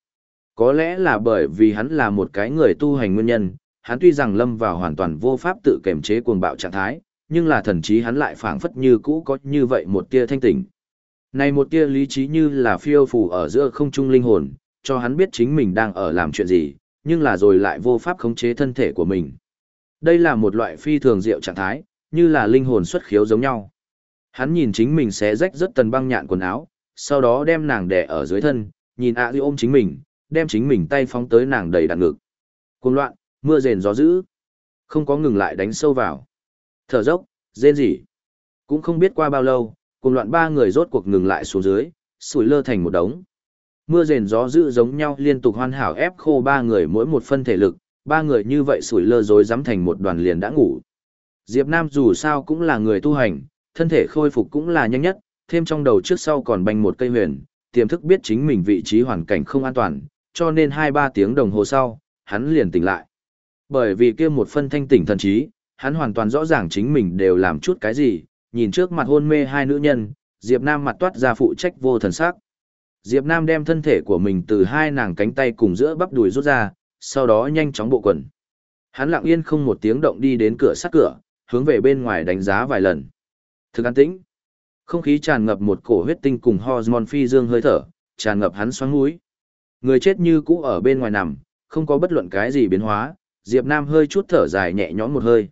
Có lẽ là bởi vì hắn là một cái người tu hành nguyên nhân, hắn tuy rằng lâm vào hoàn toàn vô pháp tự kiểm chế cuồng bạo trạng thái, nhưng là thần trí hắn lại phảng phất như cũ có như vậy một tia thanh tỉnh. Này một tia lý trí như là phiêu phù ở giữa không trung linh hồn, cho hắn biết chính mình đang ở làm chuyện gì, nhưng là rồi lại vô pháp khống chế thân thể của mình. Đây là một loại phi thường diệu trạng thái, như là linh hồn xuất khiếu giống nhau. Hắn nhìn chính mình xé rách rất tần băng nhạn quần áo, sau đó đem nàng đè ở dưới thân, nhìn ạ à ôm chính mình, đem chính mình tay phóng tới nàng đầy đạn ngực. Cuồng loạn, mưa rền gió dữ. Không có ngừng lại đánh sâu vào. Thở dốc, rên rỉ. Cũng không biết qua bao lâu, cùng loạn ba người rốt cuộc ngừng lại xuống dưới, sủi lơ thành một đống. Mưa rền gió dữ giống nhau liên tục hoàn hảo ép khô ba người mỗi một phân thể lực, ba người như vậy sủi lơ rối dám thành một đoàn liền đã ngủ. Diệp Nam dù sao cũng là người tu hành, thân thể khôi phục cũng là nhanh nhất, thêm trong đầu trước sau còn banh một cây huyền, tiềm thức biết chính mình vị trí hoàn cảnh không an toàn, cho nên 2-3 tiếng đồng hồ sau, hắn liền tỉnh lại. Bởi vì kia một phân thanh tỉnh thần trí, hắn hoàn toàn rõ ràng chính mình đều làm chút cái gì, nhìn trước mặt hôn mê hai nữ nhân, Diệp Nam mặt toát ra phụ trách vô thần sắc. Diệp Nam đem thân thể của mình từ hai nàng cánh tay cùng giữa bắp đùi rút ra, sau đó nhanh chóng bộ quần. Hắn lặng yên không một tiếng động đi đến cửa sắt cửa, hướng về bên ngoài đánh giá vài lần. Thực an tĩnh. Không khí tràn ngập một cổ huyết tinh cùng hormone phi dương hơi thở, tràn ngập hắn xoắn mũi. Người chết như cũ ở bên ngoài nằm, không có bất luận cái gì biến hóa, Diệp Nam hơi chút thở dài nhẹ nhõm một hơi.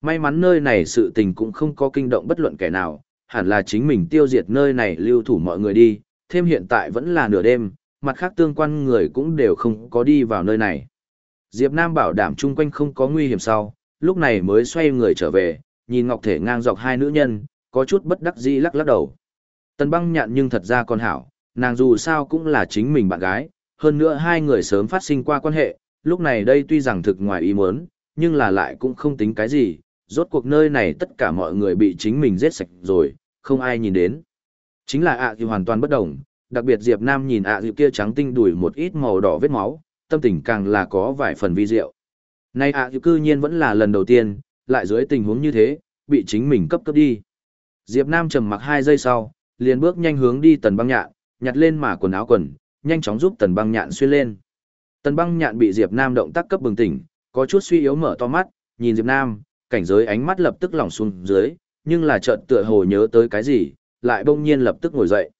May mắn nơi này sự tình cũng không có kinh động bất luận kẻ nào, hẳn là chính mình tiêu diệt nơi này lưu thủ mọi người đi, thêm hiện tại vẫn là nửa đêm, mặt khác tương quan người cũng đều không có đi vào nơi này. Diệp Nam bảo đảm chung quanh không có nguy hiểm sau, lúc này mới xoay người trở về, nhìn Ngọc Thể ngang dọc hai nữ nhân, có chút bất đắc dĩ lắc lắc đầu. Tần băng nhạn nhưng thật ra còn hảo, nàng dù sao cũng là chính mình bạn gái, hơn nữa hai người sớm phát sinh qua quan hệ, lúc này đây tuy rằng thực ngoài ý muốn, nhưng là lại cũng không tính cái gì, rốt cuộc nơi này tất cả mọi người bị chính mình giết sạch rồi, không ai nhìn đến. Chính là ạ à thì hoàn toàn bất đồng, đặc biệt Diệp Nam nhìn ạ à kia trắng tinh đuổi một ít màu đỏ vết máu, tâm tình càng là có vài phần vi diệu. Nay ạ à cư nhiên vẫn là lần đầu tiên, lại dưới tình huống như thế, bị chính mình cấp cấp đi. Diệp Nam trầm mặc hai giây sau, liền bước nhanh hướng đi tần băng nhạn, nhặt lên mà quần áo quần, nhanh chóng giúp tần băng nhạn xuyên lên. Tần băng nhạn bị Diệp Nam động tác cấp bừng tỉnh, có chút suy yếu mở to mắt, nhìn Diệp Nam, cảnh giới ánh mắt lập tức lỏng xuống dưới, nhưng là chợt tựa hồ nhớ tới cái gì, lại bỗng nhiên lập tức ngồi dậy.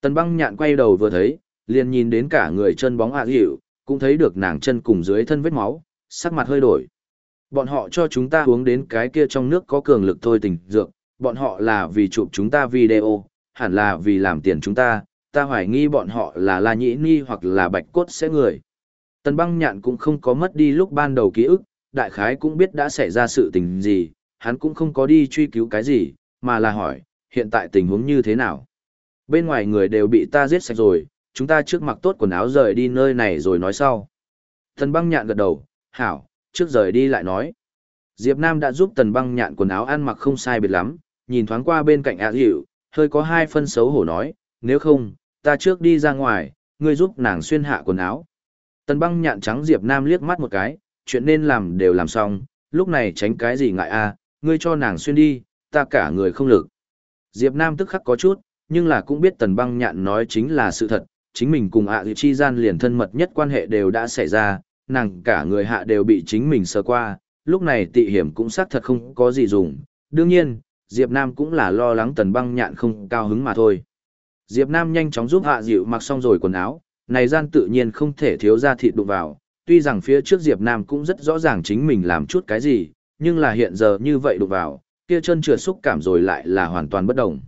Tần băng nhạn quay đầu vừa thấy, liền nhìn đến cả người chân bóng ạ à dịu, cũng thấy được nàng chân cùng dưới thân vết máu, sắc mặt hơi đổi. Bọn họ cho chúng ta uống đến cái kia trong nước có cường lực thôi tình dược, bọn họ là vì chụp chúng ta video, hẳn là vì làm tiền chúng ta, ta hoài nghi bọn họ là La Nhĩ Ni hoặc là Bạch Cốt sẽ người. Tần băng nhạn cũng không có mất đi lúc ban đầu ký ức, đại khái cũng biết đã xảy ra sự tình gì, hắn cũng không có đi truy cứu cái gì, mà là hỏi, hiện tại tình huống như thế nào? Bên ngoài người đều bị ta giết sạch rồi, chúng ta trước mặc tốt quần áo rời đi nơi này rồi nói sau. Tần băng nhạn gật đầu, hảo, trước rời đi lại nói. Diệp Nam đã giúp tần băng nhạn quần áo ăn mặc không sai biệt lắm, nhìn thoáng qua bên cạnh ạ dịu, hơi có hai phân xấu hổ nói, nếu không, ta trước đi ra ngoài, ngươi giúp nàng xuyên hạ quần áo. Tần băng nhạn trắng Diệp Nam liếc mắt một cái, chuyện nên làm đều làm xong, lúc này tránh cái gì ngại a, ngươi cho nàng xuyên đi, ta cả người không lực. Diệp Nam tức khắc có chút, nhưng là cũng biết tần băng nhạn nói chính là sự thật, chính mình cùng ạ à chi gian liền thân mật nhất quan hệ đều đã xảy ra, nàng cả người hạ đều bị chính mình sờ qua, lúc này tị hiểm cũng xác thật không có gì dùng. Đương nhiên, Diệp Nam cũng là lo lắng tần băng nhạn không cao hứng mà thôi. Diệp Nam nhanh chóng giúp hạ dịu mặc xong rồi quần áo, này gian tự nhiên không thể thiếu ra thịt đụng vào, tuy rằng phía trước Diệp Nam cũng rất rõ ràng chính mình làm chút cái gì, nhưng là hiện giờ như vậy đụng vào, kia chân trượt xúc cảm rồi lại là hoàn toàn bất động.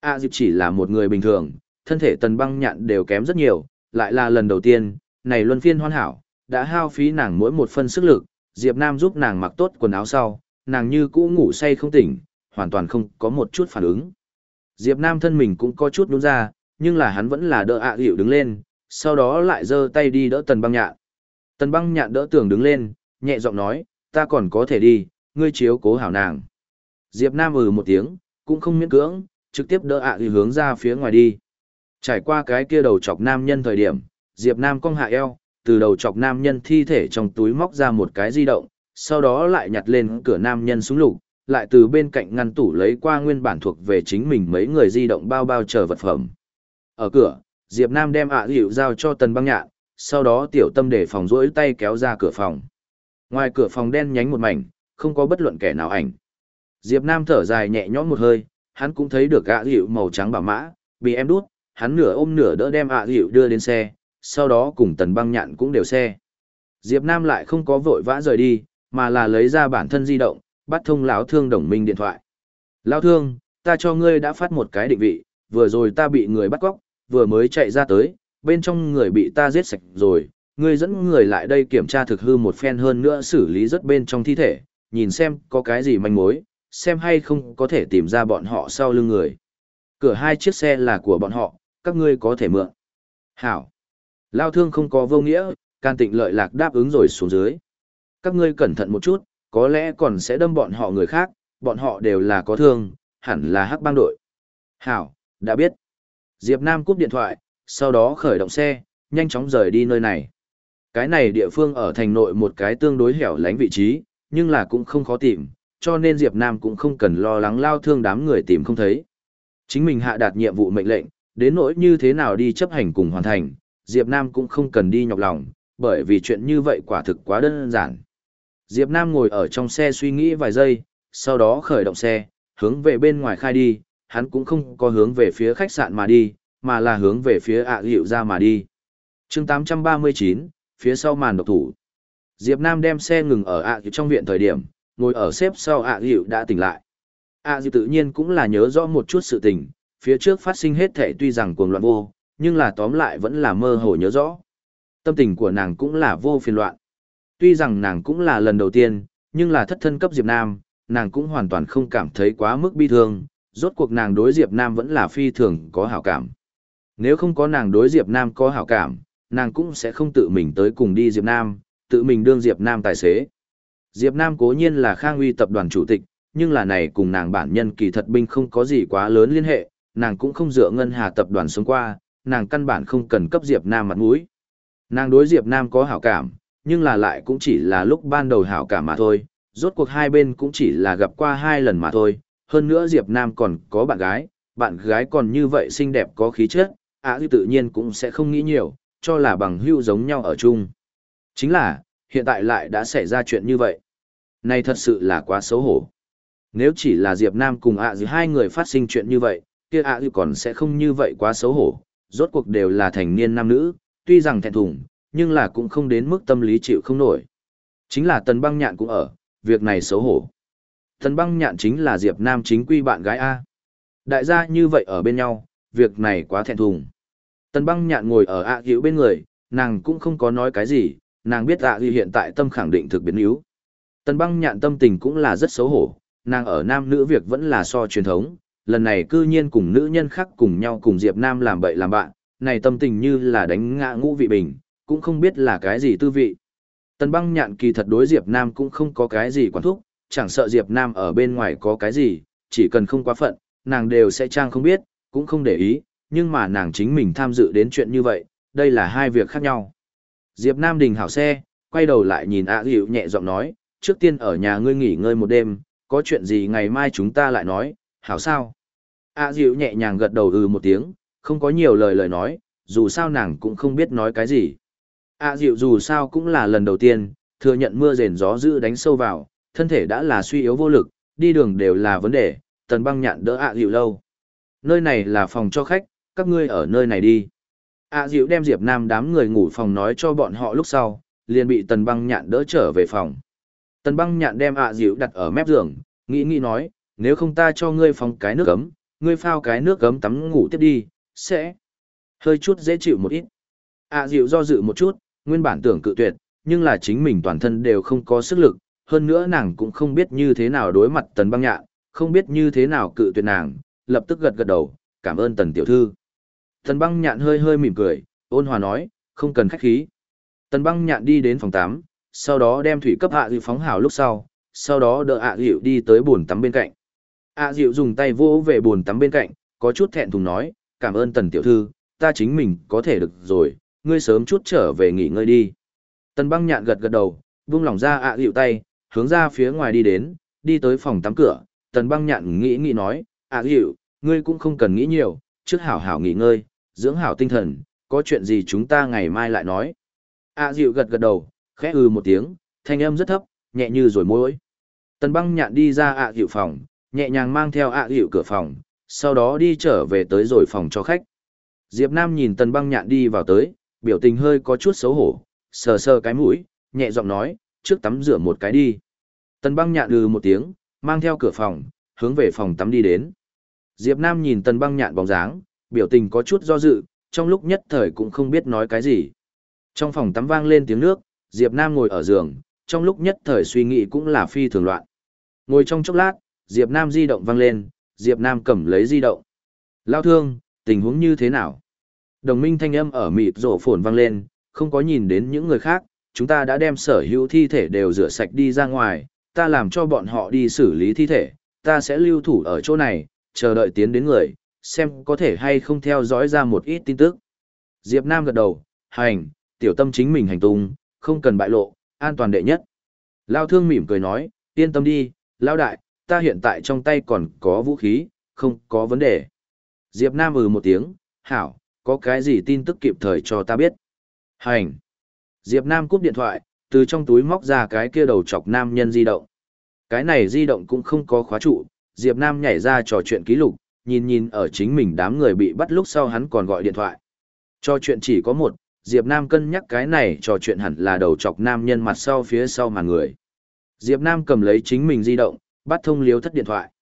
A Diệp chỉ là một người bình thường, thân thể tần băng nhạn đều kém rất nhiều, lại là lần đầu tiên, này luân phiên hoàn hảo, đã hao phí nàng mỗi một phân sức lực, Diệp Nam giúp nàng mặc tốt quần áo sau, nàng như cũ ngủ say không tỉnh, hoàn toàn không có một chút phản ứng. Diệp Nam thân mình cũng có chút nhún ra, nhưng là hắn vẫn là đỡ ạ à đứng lên, sau đó lại giơ tay đi đỡ tần băng nhạn. Tần băng nhạn đỡ tường đứng lên, nhẹ giọng nói, ta còn có thể đi, ngươi chiếu cố hảo nàng. Diệp Nam ừ một tiếng, cũng không miễn cưỡng, trực tiếp đỡ ạ à hướng ra phía ngoài đi. Trải qua cái kia đầu chọc nam nhân thời điểm, Diệp Nam cong hạ eo, từ đầu chọc nam nhân thi thể trong túi móc ra một cái di động, sau đó lại nhặt lên cửa nam nhân súng lục, lại từ bên cạnh ngăn tủ lấy qua nguyên bản thuộc về chính mình mấy người di động bao bao chờ vật phẩm. Ở cửa, Diệp Nam đem ạ à hiệu giao cho tần băng nhạn, sau đó tiểu tâm để phòng rỗi tay kéo ra cửa phòng. Ngoài cửa phòng đen nhánh một mảnh, không có bất luận kẻ nào ảnh. Diệp Nam thở dài nhẹ nhõm một hơi, hắn cũng thấy được ạ à hiệu màu trắng bảo mã, bị em đút, hắn nửa ôm nửa đỡ đem ạ à hiệu đưa đến xe, sau đó cùng tần băng nhạn cũng đều xe. Diệp Nam lại không có vội vã rời đi, mà là lấy ra bản thân di động, bắt thông lão thương đồng minh điện thoại. Lão thương, ta cho ngươi đã phát một cái định vị, vừa rồi ta bị người bắt cóc, vừa mới chạy ra tới, bên trong người bị ta giết sạch rồi, ngươi dẫn người lại đây kiểm tra thực hư một phen hơn nữa xử lý rất bên trong thi thể, nhìn xem có cái gì manh mối, xem hay không có thể tìm ra bọn họ sau lưng người. Cửa hai chiếc xe là của bọn họ, các ngươi có thể mượn. Hảo. Lao thương không có vô nghĩa, can tịnh lợi lạc đáp ứng rồi xuống dưới. Các ngươi cẩn thận một chút, có lẽ còn sẽ đâm bọn họ người khác, bọn họ đều là có thương, hẳn là hắc bang đội. Hảo, đã biết. Diệp Nam cúp điện thoại, sau đó khởi động xe, nhanh chóng rời đi nơi này. Cái này địa phương ở thành nội một cái tương đối hẻo lánh vị trí, nhưng là cũng không khó tìm, cho nên Diệp Nam cũng không cần lo lắng lao thương đám người tìm không thấy. Chính mình hạ đạt nhiệm vụ mệnh lệnh, Đến nỗi như thế nào đi chấp hành cùng hoàn thành, Diệp Nam cũng không cần đi nhọc lòng, bởi vì chuyện như vậy quả thực quá đơn giản. Diệp Nam ngồi ở trong xe suy nghĩ vài giây, sau đó khởi động xe, hướng về bên ngoài khai đi, hắn cũng không có hướng về phía khách sạn mà đi, mà là hướng về phía ạ hiệu ra mà đi. chương 839, phía sau màn độc thủ. Diệp Nam đem xe ngừng ở ạ hiệu trong viện thời điểm, ngồi ở xếp sau ạ dịu đã tỉnh lại. ạ dịu tự nhiên cũng là nhớ rõ một chút sự tình, phía trước phát sinh hết thể tuy rằng cuồng loạn vô, nhưng là tóm lại vẫn là mơ hồ nhớ rõ. Tâm tình của nàng cũng là vô phiền loạn. Tuy rằng nàng cũng là lần đầu tiên, nhưng là thất thân cấp Diệp Nam, nàng cũng hoàn toàn không cảm thấy quá mức bi thương, rốt cuộc nàng đối Diệp Nam vẫn là phi thường có hảo cảm. Nếu không có nàng đối Diệp Nam có hảo cảm, nàng cũng sẽ không tự mình tới cùng đi Diệp Nam, tự mình đương Diệp Nam tài xế. Diệp Nam cố nhiên là Khang Uy tập đoàn chủ tịch, nhưng là này cùng nàng bản nhân kỳ thật binh không có gì quá lớn liên hệ, nàng cũng không dựa ngân hà tập đoàn sống qua, nàng căn bản không cần cấp Diệp Nam mặt mũi. Nàng đối Diệp Nam có hảo cảm, nhưng là lại cũng chỉ là lúc ban đầu hảo cảm mà thôi, rốt cuộc hai bên cũng chỉ là gặp qua hai lần mà thôi, hơn nữa Diệp Nam còn có bạn gái, bạn gái còn như vậy xinh đẹp có khí chất, ạ à, tự nhiên cũng sẽ không nghĩ nhiều, cho là bằng hữu giống nhau ở chung. Chính là, hiện tại lại đã xảy ra chuyện như vậy. Này thật sự là quá xấu hổ. Nếu chỉ là Diệp Nam cùng ạ à hai người phát sinh chuyện như vậy, kia ạ à còn sẽ không như vậy quá xấu hổ, rốt cuộc đều là thành niên nam nữ, tuy rằng thẹn thùng, nhưng là cũng không đến mức tâm lý chịu không nổi. Chính là tần băng nhạn cũng ở, việc này xấu hổ. Tần băng nhạn chính là Diệp Nam chính quy bạn gái A. Đại gia như vậy ở bên nhau, việc này quá thẹn thùng. Tần băng nhạn ngồi ở ạ à hữu bên người, nàng cũng không có nói cái gì, nàng biết ạ à hiện tại tâm khẳng định thực biến yếu. Tần băng nhạn tâm tình cũng là rất xấu hổ, nàng ở nam nữ việc vẫn là so truyền thống, lần này cư nhiên cùng nữ nhân khác cùng nhau cùng Diệp Nam làm bậy làm bạn, này tâm tình như là đánh ngã ngũ vị bình, cũng không biết là cái gì tư vị. Tần băng nhạn kỳ thật đối Diệp Nam cũng không có cái gì quản thúc, chẳng sợ Diệp Nam ở bên ngoài có cái gì, chỉ cần không quá phận, nàng đều sẽ trang không biết, cũng không để ý, nhưng mà nàng chính mình tham dự đến chuyện như vậy, đây là hai việc khác nhau. Diệp Nam đình hảo xe, quay đầu lại nhìn ạ à nhẹ giọng nói, trước tiên ở nhà ngươi nghỉ ngơi một đêm, có chuyện gì ngày mai chúng ta lại nói, hảo sao? A à nhẹ nhàng gật đầu ừ một tiếng, không có nhiều lời lời nói, dù sao nàng cũng không biết nói cái gì. A à dù sao cũng là lần đầu tiên, thừa nhận mưa rền gió dữ đánh sâu vào, thân thể đã là suy yếu vô lực, đi đường đều là vấn đề, tần băng nhạn đỡ A à lâu. Nơi này là phòng cho khách, các ngươi ở nơi này đi. A Diệu đem Diệp Nam đám người ngủ phòng nói cho bọn họ lúc sau, liền bị tần băng nhạn đỡ trở về phòng. Tần băng nhạn đem ạ à đặt ở mép giường, nghĩ nghĩ nói, nếu không ta cho ngươi phòng cái nước ấm, ngươi phao cái nước ấm tắm ngủ tiếp đi, sẽ hơi chút dễ chịu một ít. ạ à do dự một chút, nguyên bản tưởng cự tuyệt, nhưng là chính mình toàn thân đều không có sức lực, hơn nữa nàng cũng không biết như thế nào đối mặt tần băng nhạn, không biết như thế nào cự tuyệt nàng, lập tức gật gật đầu, cảm ơn tần tiểu thư. Tần băng nhạn hơi hơi mỉm cười, ôn hòa nói, không cần khách khí. Tần băng nhạn đi đến phòng 8, sau đó đem thủy cấp hạ dịu phóng hào lúc sau, sau đó đỡ hạ dịu đi tới bồn tắm bên cạnh. Hạ dịu dùng tay vỗ về bồn tắm bên cạnh, có chút thẹn thùng nói, cảm ơn tần tiểu thư, ta chính mình có thể được rồi, ngươi sớm chút trở về nghỉ ngơi đi. Tần băng nhạn gật gật đầu, vung lòng ra hạ dịu tay, hướng ra phía ngoài đi đến, đi tới phòng tắm cửa, tần băng nhạn nghĩ nghĩ nói, hạ dịu, ngươi cũng không cần nghĩ nhiều, trước hảo hảo nghỉ ngơi, dưỡng hảo tinh thần, có chuyện gì chúng ta ngày mai lại nói. ạ dịu gật gật đầu, khẽ ư một tiếng, thanh âm rất thấp, nhẹ như rồi môi. Tần băng nhạn đi ra ạ hiệu phòng, nhẹ nhàng mang theo ạ hiệu cửa phòng, sau đó đi trở về tới rồi phòng cho khách. Diệp Nam nhìn tần băng nhạn đi vào tới, biểu tình hơi có chút xấu hổ, sờ sờ cái mũi, nhẹ giọng nói, trước tắm rửa một cái đi. Tần băng nhạn ư một tiếng, mang theo cửa phòng, hướng về phòng tắm đi đến. Diệp Nam nhìn tần băng nhạn bóng dáng, biểu tình có chút do dự, trong lúc nhất thời cũng không biết nói cái gì. Trong phòng tắm vang lên tiếng nước, Diệp Nam ngồi ở giường, trong lúc nhất thời suy nghĩ cũng là phi thường loạn. Ngồi trong chốc lát, Diệp Nam di động vang lên, Diệp Nam cầm lấy di động. Lao thương, tình huống như thế nào? Đồng minh thanh âm ở mịt rổ phồn vang lên, không có nhìn đến những người khác, chúng ta đã đem sở hữu thi thể đều rửa sạch đi ra ngoài, ta làm cho bọn họ đi xử lý thi thể, ta sẽ lưu thủ ở chỗ này, chờ đợi tiến đến người, xem có thể hay không theo dõi ra một ít tin tức. Diệp Nam gật đầu, hành, tiểu tâm chính mình hành tung, không cần bại lộ, an toàn đệ nhất. Lao thương mỉm cười nói, yên tâm đi, Lao đại, ta hiện tại trong tay còn có vũ khí, không có vấn đề. Diệp Nam ừ một tiếng, hảo, có cái gì tin tức kịp thời cho ta biết. Hành. Diệp Nam cúp điện thoại, từ trong túi móc ra cái kia đầu chọc nam nhân di động. Cái này di động cũng không có khóa trụ, Diệp Nam nhảy ra trò chuyện ký lục, nhìn nhìn ở chính mình đám người bị bắt lúc sau hắn còn gọi điện thoại. Trò chuyện chỉ có một, Diệp Nam cân nhắc cái này trò chuyện hẳn là đầu chọc nam nhân mặt sau phía sau mà người. Diệp Nam cầm lấy chính mình di động, bắt thông liêu thất điện thoại.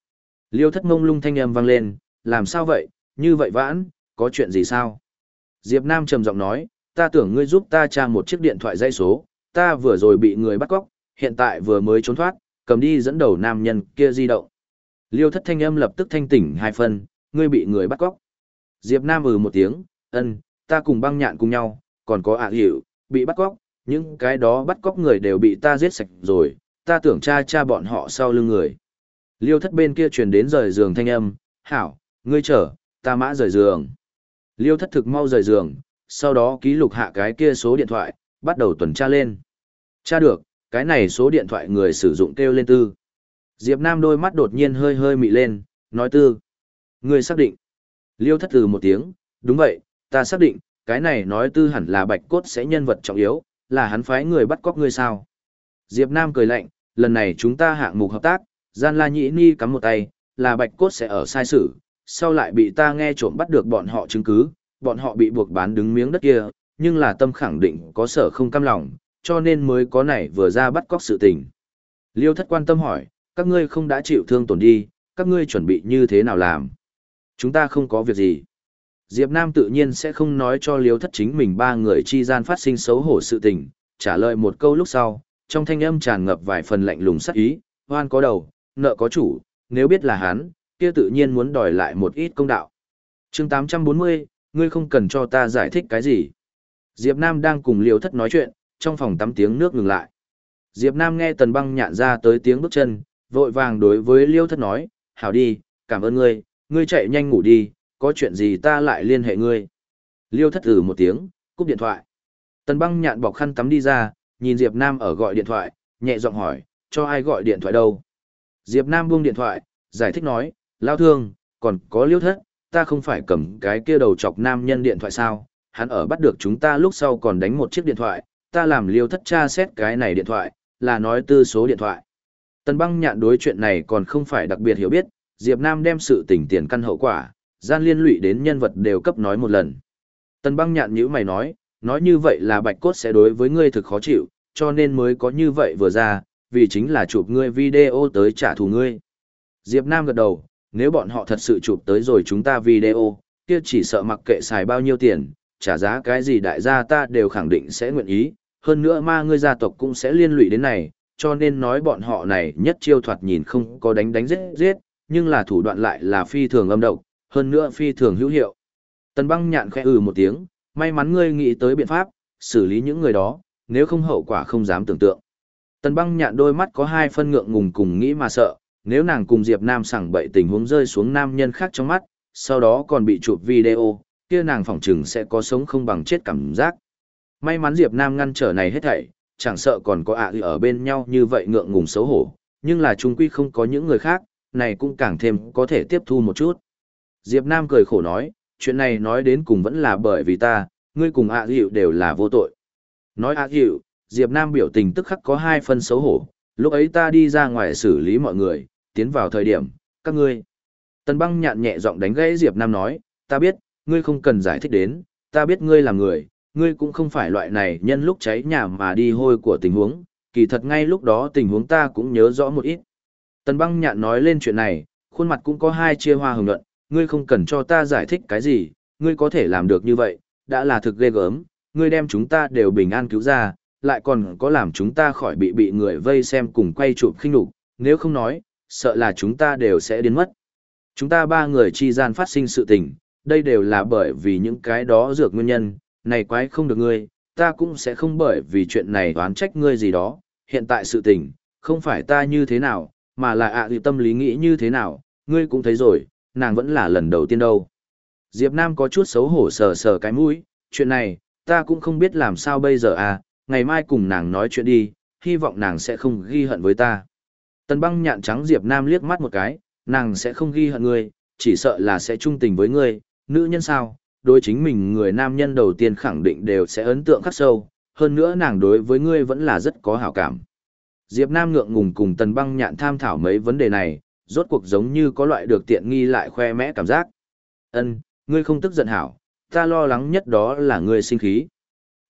Liêu thất mông lung thanh âm vang lên, làm sao vậy, như vậy vãn, có chuyện gì sao? Diệp Nam trầm giọng nói, ta tưởng ngươi giúp ta tra một chiếc điện thoại dây số, ta vừa rồi bị người bắt cóc, hiện tại vừa mới trốn thoát, cầm đi dẫn đầu nam nhân kia di động. Liêu thất thanh âm lập tức thanh tỉnh hai phần, ngươi bị người bắt cóc. Diệp Nam ừ một tiếng, ân, ta cùng băng nhạn cùng nhau, còn có ạ hiệu bị bắt cóc, những cái đó bắt cóc người đều bị ta giết sạch rồi, ta tưởng cha cha bọn họ sau lưng người. Liêu thất bên kia truyền đến rời giường thanh âm, hảo, ngươi chờ, ta mã rời giường. Liêu thất thực mau rời giường, sau đó ký lục hạ cái kia số điện thoại, bắt đầu tuần tra lên. Tra được, cái này số điện thoại người sử dụng kêu lên tư. Diệp Nam đôi mắt đột nhiên hơi hơi mị lên, nói tư. Ngươi xác định. Liêu thất từ một tiếng, đúng vậy, ta xác định, cái này nói tư hẳn là bạch cốt sẽ nhân vật trọng yếu, là hắn phái người bắt cóc ngươi sao. Diệp Nam cười lạnh, lần này chúng ta hạng mục hợp tác, gian la nhĩ ni cắm một tay, là bạch cốt sẽ ở sai sử, sau lại bị ta nghe trộm bắt được bọn họ chứng cứ, bọn họ bị buộc bán đứng miếng đất kia, nhưng là tâm khẳng định có sở không cam lòng, cho nên mới có này vừa ra bắt cóc sự tình. Liêu thất quan tâm hỏi, các ngươi không đã chịu thương tổn đi, các ngươi chuẩn bị như thế nào làm? Chúng ta không có việc gì. Diệp Nam tự nhiên sẽ không nói cho liêu thất chính mình ba người chi gian phát sinh xấu hổ sự tình, trả lời một câu lúc sau, trong thanh âm tràn ngập vài phần lạnh lùng sắc ý, hoan có đầu, nợ có chủ, nếu biết là hắn, kia tự nhiên muốn đòi lại một ít công đạo. chương 840, ngươi không cần cho ta giải thích cái gì. Diệp Nam đang cùng liêu thất nói chuyện, trong phòng tắm tiếng nước ngừng lại. Diệp Nam nghe tần băng nhạn ra tới tiếng bước chân, vội vàng đối với liêu thất nói, hảo đi, cảm ơn ngươi, ngươi chạy nhanh ngủ đi, có chuyện gì ta lại liên hệ ngươi. Liêu thất ử một tiếng, cúp điện thoại. Tần băng nhạn bọc khăn tắm đi ra, nhìn Diệp Nam ở gọi điện thoại, nhẹ giọng hỏi, cho ai gọi điện thoại đâu. Diệp Nam buông điện thoại, giải thích nói, lao thương, còn có liêu thất, ta không phải cầm cái kia đầu chọc nam nhân điện thoại sao, hắn ở bắt được chúng ta lúc sau còn đánh một chiếc điện thoại, ta làm liêu thất tra xét cái này điện thoại, là nói tư số điện thoại. Tần băng nhạn đối chuyện này còn không phải đặc biệt hiểu biết, Diệp Nam đem sự tình tiền căn hậu quả, gian liên lụy đến nhân vật đều cấp nói một lần. Tần băng nhạn nhữ mày nói, nói như vậy là bạch cốt sẽ đối với ngươi thực khó chịu, cho nên mới có như vậy vừa ra, vì chính là chụp ngươi video tới trả thù ngươi. Diệp Nam gật đầu, nếu bọn họ thật sự chụp tới rồi chúng ta video, kia chỉ sợ mặc kệ xài bao nhiêu tiền, trả giá cái gì đại gia ta đều khẳng định sẽ nguyện ý, hơn nữa ma ngươi gia tộc cũng sẽ liên lụy đến này, cho nên nói bọn họ này nhất chiêu thoạt nhìn không có đánh đánh giết giết, nhưng là thủ đoạn lại là phi thường âm độc, hơn nữa phi thường hữu hiệu. Tần băng nhạn khẽ ừ một tiếng, may mắn ngươi nghĩ tới biện pháp, xử lý những người đó, nếu không hậu quả không dám tưởng tượng. Tần băng nhạn đôi mắt có hai phân ngượng ngùng cùng nghĩ mà sợ, nếu nàng cùng Diệp Nam sẵng bậy tình huống rơi xuống nam nhân khác trong mắt, sau đó còn bị chụp video, kia nàng phỏng chừng sẽ có sống không bằng chết cảm giác. May mắn Diệp Nam ngăn trở này hết thảy, chẳng sợ còn có ạ ở bên nhau như vậy ngượng ngùng xấu hổ, nhưng là chung quy không có những người khác, này cũng càng thêm có thể tiếp thu một chút. Diệp Nam cười khổ nói, chuyện này nói đến cùng vẫn là bởi vì ta, ngươi cùng ạ dịu đều là vô tội. Nói ạ dịu, Diệp Nam biểu tình tức khắc có hai phân xấu hổ, lúc ấy ta đi ra ngoài xử lý mọi người, tiến vào thời điểm, các ngươi. Tần băng nhạn nhẹ giọng đánh gãy Diệp Nam nói, ta biết, ngươi không cần giải thích đến, ta biết ngươi là người, ngươi cũng không phải loại này nhân lúc cháy nhà mà đi hôi của tình huống, kỳ thật ngay lúc đó tình huống ta cũng nhớ rõ một ít. Tần băng nhạn nói lên chuyện này, khuôn mặt cũng có hai chia hoa hồng nhuận, ngươi không cần cho ta giải thích cái gì, ngươi có thể làm được như vậy, đã là thực ghê gớm, ngươi đem chúng ta đều bình an cứu ra, lại còn có làm chúng ta khỏi bị bị người vây xem cùng quay chụp khinh nhục, nếu không nói, sợ là chúng ta đều sẽ đến mất. Chúng ta ba người chi gian phát sinh sự tình, đây đều là bởi vì những cái đó dược nguyên nhân, này quái không được ngươi, ta cũng sẽ không bởi vì chuyện này oán trách ngươi gì đó, hiện tại sự tình, không phải ta như thế nào, mà là ạ à tâm lý nghĩ như thế nào, ngươi cũng thấy rồi, nàng vẫn là lần đầu tiên đâu. Diệp Nam có chút xấu hổ sờ sờ cái mũi, chuyện này, ta cũng không biết làm sao bây giờ à, ngày mai cùng nàng nói chuyện đi, hy vọng nàng sẽ không ghi hận với ta. Tần băng nhạn trắng Diệp Nam liếc mắt một cái, nàng sẽ không ghi hận ngươi, chỉ sợ là sẽ trung tình với ngươi, nữ nhân sao, đối chính mình người nam nhân đầu tiên khẳng định đều sẽ ấn tượng khắc sâu, hơn nữa nàng đối với ngươi vẫn là rất có hảo cảm. Diệp Nam ngượng ngùng cùng Tần Băng Nhạn tham thảo mấy vấn đề này, rốt cuộc giống như có loại được tiện nghi lại khoe mẽ cảm giác. Ân, ngươi không tức giận hảo, ta lo lắng nhất đó là ngươi sinh khí.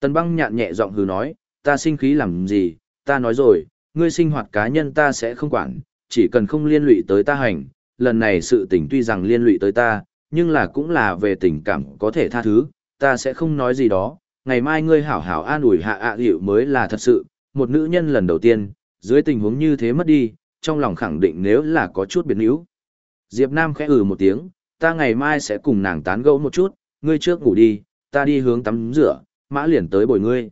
Tần Băng Nhạn nhẹ giọng hừ nói, ta sinh khí làm gì, ta nói rồi, ngươi sinh hoạt cá nhân ta sẽ không quản, chỉ cần không liên lụy tới ta hành, lần này sự tình tuy rằng liên lụy tới ta, nhưng là cũng là về tình cảm có thể tha thứ, ta sẽ không nói gì đó, ngày mai ngươi hảo hảo an ủi hạ ạ à mới là thật sự, một nữ nhân lần đầu tiên, dưới tình huống như thế mất đi, trong lòng khẳng định nếu là có chút biến yếu. Diệp Nam khẽ ừ một tiếng, ta ngày mai sẽ cùng nàng tán gẫu một chút, ngươi trước ngủ đi, ta đi hướng tắm rửa, mã liền tới bồi ngươi.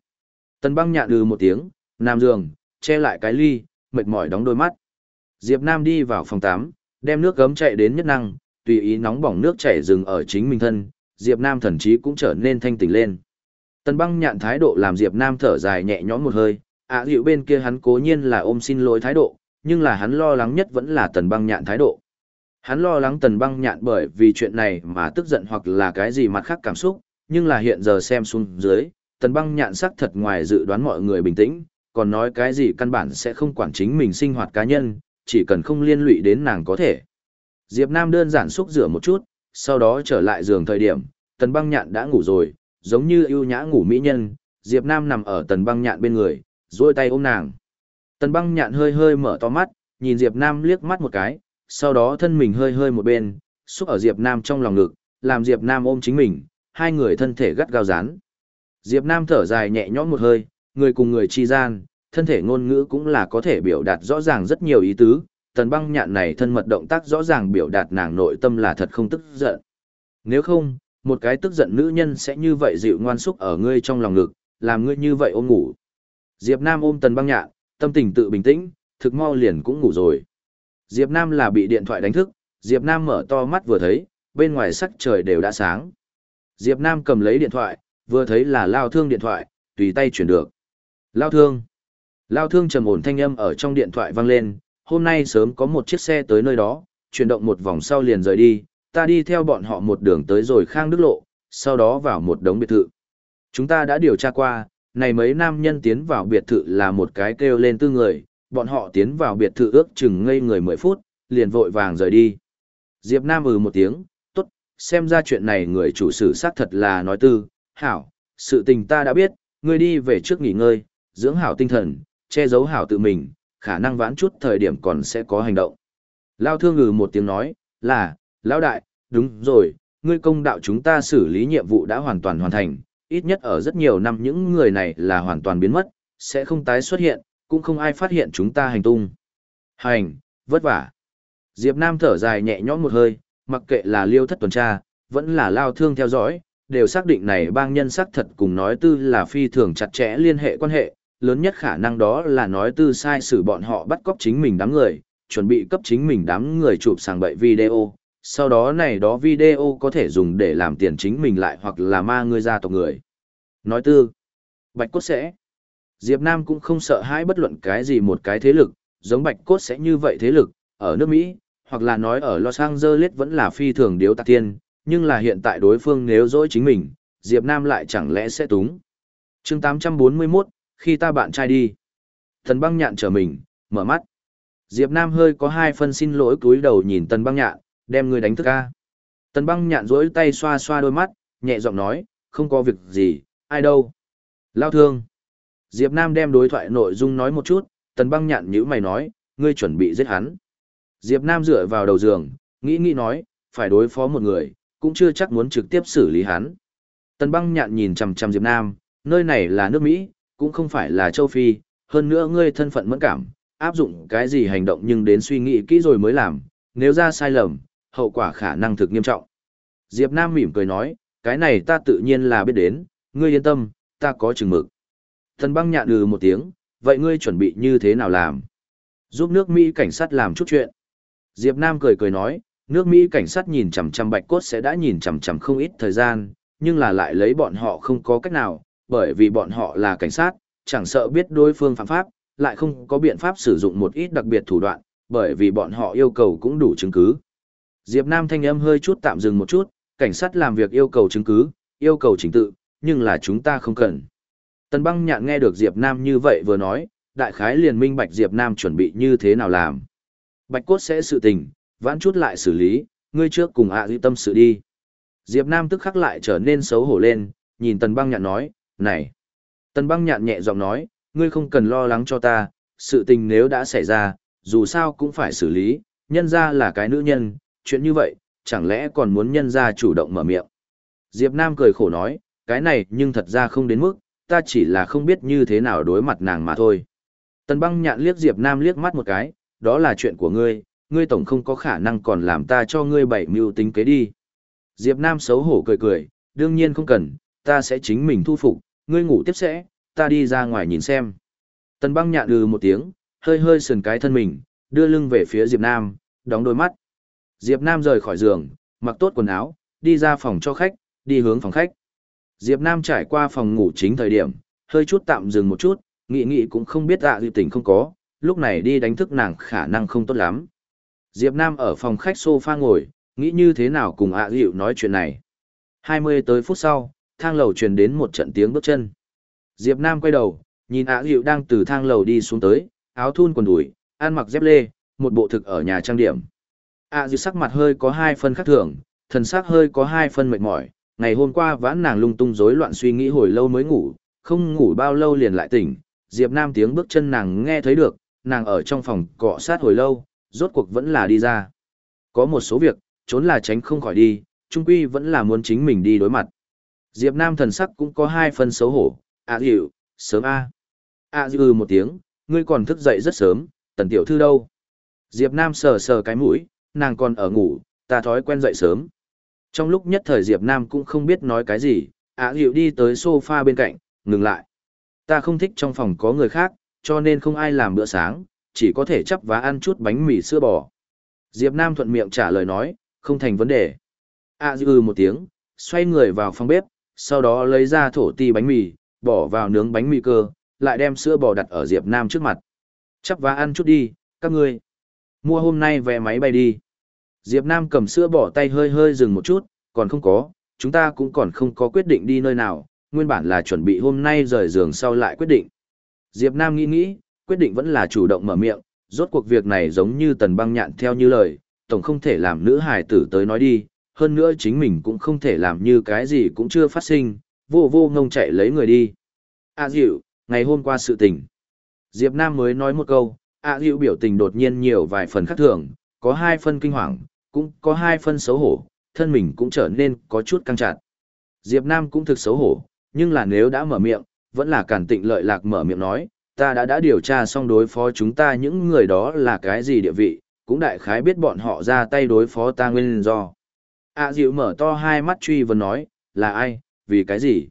Tần băng nhạn ừ một tiếng, nằm giường, che lại cái ly, mệt mỏi đóng đôi mắt. Diệp Nam đi vào phòng tắm, đem nước gấm chạy đến nhất năng, tùy ý nóng bỏng nước chảy dừng ở chính mình thân, Diệp Nam thần trí cũng trở nên thanh tỉnh lên. Tần băng nhạn thái độ làm Diệp Nam thở dài nhẹ nhõm một hơi, ạ à, dịu bên kia hắn cố nhiên là ôm xin lỗi thái độ, nhưng là hắn lo lắng nhất vẫn là tần băng nhạn thái độ. Hắn lo lắng tần băng nhạn bởi vì chuyện này mà tức giận hoặc là cái gì mặt khác cảm xúc, nhưng là hiện giờ xem xuống dưới, tần băng nhạn sắc thật ngoài dự đoán mọi người bình tĩnh, còn nói cái gì căn bản sẽ không quản chính mình sinh hoạt cá nhân, chỉ cần không liên lụy đến nàng có thể. Diệp Nam đơn giản xúc rửa một chút, sau đó trở lại giường thời điểm, tần băng nhạn đã ngủ rồi, giống như ưu nhã ngủ mỹ nhân, Diệp Nam nằm ở tần băng nhạn bên người, duỗi tay ôm nàng. Tần băng nhạn hơi hơi mở to mắt, nhìn Diệp Nam liếc mắt một cái, sau đó thân mình hơi hơi một bên, xúc ở Diệp Nam trong lòng ngực, làm Diệp Nam ôm chính mình, hai người thân thể gắt gao dán. Diệp Nam thở dài nhẹ nhõm một hơi, người cùng người chi gian, thân thể ngôn ngữ cũng là có thể biểu đạt rõ ràng rất nhiều ý tứ, tần băng nhạn này thân mật động tác rõ ràng biểu đạt nàng nội tâm là thật không tức giận. Nếu không, một cái tức giận nữ nhân sẽ như vậy dịu ngoan xúc ở ngươi trong lòng ngực, làm ngươi như vậy ôm ngủ. Diệp Nam ôm tần băng nhạn, tâm tình tự bình tĩnh, thực mau liền cũng ngủ rồi. Diệp Nam là bị điện thoại đánh thức, Diệp Nam mở to mắt vừa thấy, bên ngoài sắc trời đều đã sáng. Diệp Nam cầm lấy điện thoại, vừa thấy là Lao Thương điện thoại, tùy tay chuyển được. Lao Thương. Lao Thương trầm ổn thanh âm ở trong điện thoại vang lên, hôm nay sớm có một chiếc xe tới nơi đó, chuyển động một vòng sau liền rời đi, ta đi theo bọn họ một đường tới rồi Khang Đức Lộ, sau đó vào một đống biệt thự. Chúng ta đã điều tra qua, này mấy nam nhân tiến vào biệt thự là một cái kêu lên tư người, bọn họ tiến vào biệt thự ước chừng ngây người 10 phút, liền vội vàng rời đi. Diệp Nam ừ một tiếng, tốt, xem ra chuyện này người chủ sự xác thật là nói tư, hảo, sự tình ta đã biết, ngươi đi về trước nghỉ ngơi, dưỡng hảo tinh thần, che giấu hảo tự mình, khả năng vãn chút thời điểm còn sẽ có hành động. Lao thương ngừ một tiếng nói, là, Lão đại, đúng rồi, ngươi công đạo chúng ta xử lý nhiệm vụ đã hoàn toàn hoàn thành, ít nhất ở rất nhiều năm những người này là hoàn toàn biến mất, sẽ không tái xuất hiện, cũng không ai phát hiện chúng ta hành tung. Hành, vất vả. Diệp Nam thở dài nhẹ nhõm một hơi, mặc kệ là liêu thất tuần tra, vẫn là lao thương theo dõi, đều xác định này bang nhân sắc thật cùng nói tư là phi thường chặt chẽ liên hệ quan hệ, lớn nhất khả năng đó là nói tư sai sử bọn họ bắt cóc chính mình đám người, chuẩn bị cấp chính mình đám người chụp sàng bậy video, sau đó này đó video có thể dùng để làm tiền chính mình lại hoặc là ma người ra tộc người. Nói tư, Bạch Cốt sẽ. Diệp Nam cũng không sợ hãi bất luận cái gì một cái thế lực, giống Bạch Cốt sẽ như vậy thế lực, ở nước Mỹ, hoặc là nói ở Los Angeles vẫn là phi thường điếu tạc tiên, nhưng là hiện tại đối phương nếu dỗi chính mình, Diệp Nam lại chẳng lẽ sẽ túng. chương 841, khi ta bạn trai đi. Thần băng nhạn trở mình, mở mắt. Diệp Nam hơi có hai phân xin lỗi cúi đầu nhìn tần băng nhạn, đem người đánh thức ca. Tần băng nhạn rỗi tay xoa xoa đôi mắt, nhẹ giọng nói, không có việc gì, ai đâu. Lao thương. Diệp Nam đem đối thoại nội dung nói một chút, tần băng nhạn nhữ mày nói, ngươi chuẩn bị giết hắn. Diệp Nam dựa vào đầu giường, nghĩ nghĩ nói, phải đối phó một người, cũng chưa chắc muốn trực tiếp xử lý hắn. Tần băng nhạn nhìn chằm chằm Diệp Nam, nơi này là nước Mỹ, cũng không phải là châu Phi, hơn nữa ngươi thân phận mẫn cảm, áp dụng cái gì hành động nhưng đến suy nghĩ kỹ rồi mới làm, nếu ra sai lầm, hậu quả khả năng thực nghiêm trọng. Diệp Nam mỉm cười nói, cái này ta tự nhiên là biết đến, ngươi yên tâm, ta có chừng mực. Thần băng nhạn ừ một tiếng, vậy ngươi chuẩn bị như thế nào làm? Giúp nước Mỹ cảnh sát làm chút chuyện. Diệp Nam cười cười nói, nước Mỹ cảnh sát nhìn chằm chằm bạch cốt sẽ đã nhìn chằm chằm không ít thời gian, nhưng là lại lấy bọn họ không có cách nào, bởi vì bọn họ là cảnh sát, chẳng sợ biết đối phương phạm pháp, lại không có biện pháp sử dụng một ít đặc biệt thủ đoạn, bởi vì bọn họ yêu cầu cũng đủ chứng cứ. Diệp Nam thanh âm hơi chút tạm dừng một chút, cảnh sát làm việc yêu cầu chứng cứ, yêu cầu chính tự, nhưng là chúng ta không cần. Tần băng nhạn nghe được Diệp Nam như vậy vừa nói, đại khái liền minh bạch Diệp Nam chuẩn bị như thế nào làm. Bạch cốt sẽ sự tình, vãn chút lại xử lý, ngươi trước cùng ạ à tâm sự đi. Diệp Nam tức khắc lại trở nên xấu hổ lên, nhìn tần băng nhạn nói, này. Tần băng nhạn nhẹ giọng nói, ngươi không cần lo lắng cho ta, sự tình nếu đã xảy ra, dù sao cũng phải xử lý, nhân gia là cái nữ nhân, chuyện như vậy, chẳng lẽ còn muốn nhân gia chủ động mở miệng. Diệp Nam cười khổ nói, cái này nhưng thật ra không đến mức, ta chỉ là không biết như thế nào đối mặt nàng mà thôi. Tần băng nhạn liếc Diệp Nam liếc mắt một cái, đó là chuyện của ngươi, ngươi tổng không có khả năng còn làm ta cho ngươi bảy mưu tính kế đi. Diệp Nam xấu hổ cười cười, đương nhiên không cần, ta sẽ chính mình thu phục, ngươi ngủ tiếp sẽ, ta đi ra ngoài nhìn xem. Tần băng nhạn ừ một tiếng, hơi hơi sườn cái thân mình, đưa lưng về phía Diệp Nam, đóng đôi mắt. Diệp Nam rời khỏi giường, mặc tốt quần áo, đi ra phòng cho khách, đi hướng phòng khách. Diệp Nam trải qua phòng ngủ chính thời điểm, hơi chút tạm dừng một chút, nghĩ nghĩ cũng không biết dạ dịp à, tình không có, lúc này đi đánh thức nàng khả năng không tốt lắm. Diệp Nam ở phòng khách sofa ngồi, nghĩ như thế nào cùng ạ à, dịu nói chuyện này. 20 tới phút sau, thang lầu truyền đến một trận tiếng bước chân. Diệp Nam quay đầu, nhìn ạ à, dịu đang từ thang lầu đi xuống tới, áo thun quần đùi, ăn mặc dép lê, một bộ thực ở nhà trang điểm. ạ dịu sắc mặt hơi có hai phân khác thường, thần sắc hơi có hai phân mệt mỏi, ngày hôm qua vãn nàng lung tung rối loạn suy nghĩ hồi lâu mới ngủ, không ngủ bao lâu liền lại tỉnh, Diệp Nam tiếng bước chân nàng nghe thấy được, nàng ở trong phòng cọ sát hồi lâu, rốt cuộc vẫn là đi ra. Có một số việc, trốn là tránh không khỏi đi, trung quy vẫn là muốn chính mình đi đối mặt. Diệp Nam thần sắc cũng có hai phần xấu hổ, à dịu, sớm a. À. À dư một tiếng, ngươi còn thức dậy rất sớm, tần tiểu thư đâu? Diệp Nam sờ sờ cái mũi, nàng còn ở ngủ, ta thói quen dậy sớm. Trong lúc nhất thời Diệp Nam cũng không biết nói cái gì, ạ à, đi tới sofa bên cạnh, ngừng lại. Ta không thích trong phòng có người khác, cho nên không ai làm bữa sáng, chỉ có thể chấp và ăn chút bánh mì sữa bò. Diệp Nam thuận miệng trả lời nói, không thành vấn đề. À dư ừ một tiếng, xoay người vào phòng bếp, sau đó lấy ra thổ ti bánh mì, bỏ vào nướng bánh mì cơ, lại đem sữa bò đặt ở Diệp Nam trước mặt. Chấp và ăn chút đi, các ngươi. Mua hôm nay vé máy bay đi. Diệp Nam cầm sữa bỏ tay hơi hơi dừng một chút, còn không có, chúng ta cũng còn không có quyết định đi nơi nào, nguyên bản là chuẩn bị hôm nay rời giường sau lại quyết định. Diệp Nam nghĩ nghĩ, quyết định vẫn là chủ động mở miệng, rốt cuộc việc này giống như tần băng nhạn theo như lời, tổng không thể làm nữ hài tử tới nói đi, hơn nữa chính mình cũng không thể làm như cái gì cũng chưa phát sinh, vô vô ngông chạy lấy người đi. À dịu, ngày hôm qua sự tình. Diệp Nam mới nói một câu, à dịu biểu tình đột nhiên nhiều vài phần khác thường, có hai phân kinh hoàng, cũng có hai phân xấu hổ, thân mình cũng trở nên có chút căng chặt. Diệp Nam cũng thực xấu hổ, nhưng là nếu đã mở miệng, vẫn là cản tịnh lợi lạc mở miệng nói, ta đã đã điều tra xong đối phó chúng ta những người đó là cái gì địa vị, cũng đại khái biết bọn họ ra tay đối phó ta nguyên do. À Diệu mở to hai mắt truy vấn nói, là ai, vì cái gì?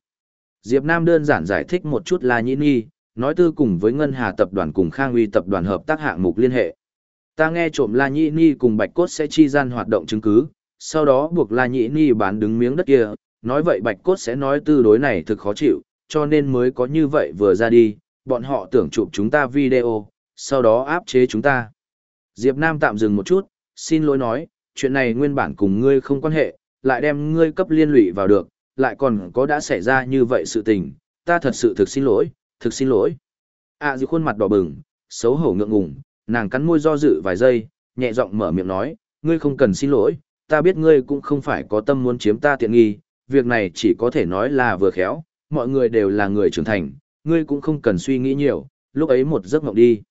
Diệp Nam đơn giản giải thích một chút là nhĩ nghi, nói tư cùng với Ngân Hà Tập đoàn cùng Khang Uy Tập đoàn hợp tác hạng mục liên hệ. Ta nghe trộm La Nhĩ Ni cùng Bạch Cốt sẽ chi gian hoạt động chứng cứ, sau đó buộc La Nhĩ Ni bán đứng miếng đất kia, nói vậy Bạch Cốt sẽ nói tư đối này thực khó chịu, cho nên mới có như vậy vừa ra đi, bọn họ tưởng chụp chúng ta video, sau đó áp chế chúng ta. Diệp Nam tạm dừng một chút, xin lỗi nói, chuyện này nguyên bản cùng ngươi không quan hệ, lại đem ngươi cấp liên lụy vào được, lại còn có đã xảy ra như vậy sự tình, ta thật sự thực xin lỗi, thực xin lỗi. À dư khuôn mặt đỏ bừng, xấu hổ ngượng ngùng, nàng cắn môi do dự vài giây, nhẹ giọng mở miệng nói, ngươi không cần xin lỗi, ta biết ngươi cũng không phải có tâm muốn chiếm ta tiện nghi, việc này chỉ có thể nói là vừa khéo, mọi người đều là người trưởng thành, ngươi cũng không cần suy nghĩ nhiều, lúc ấy một giấc mộng đi.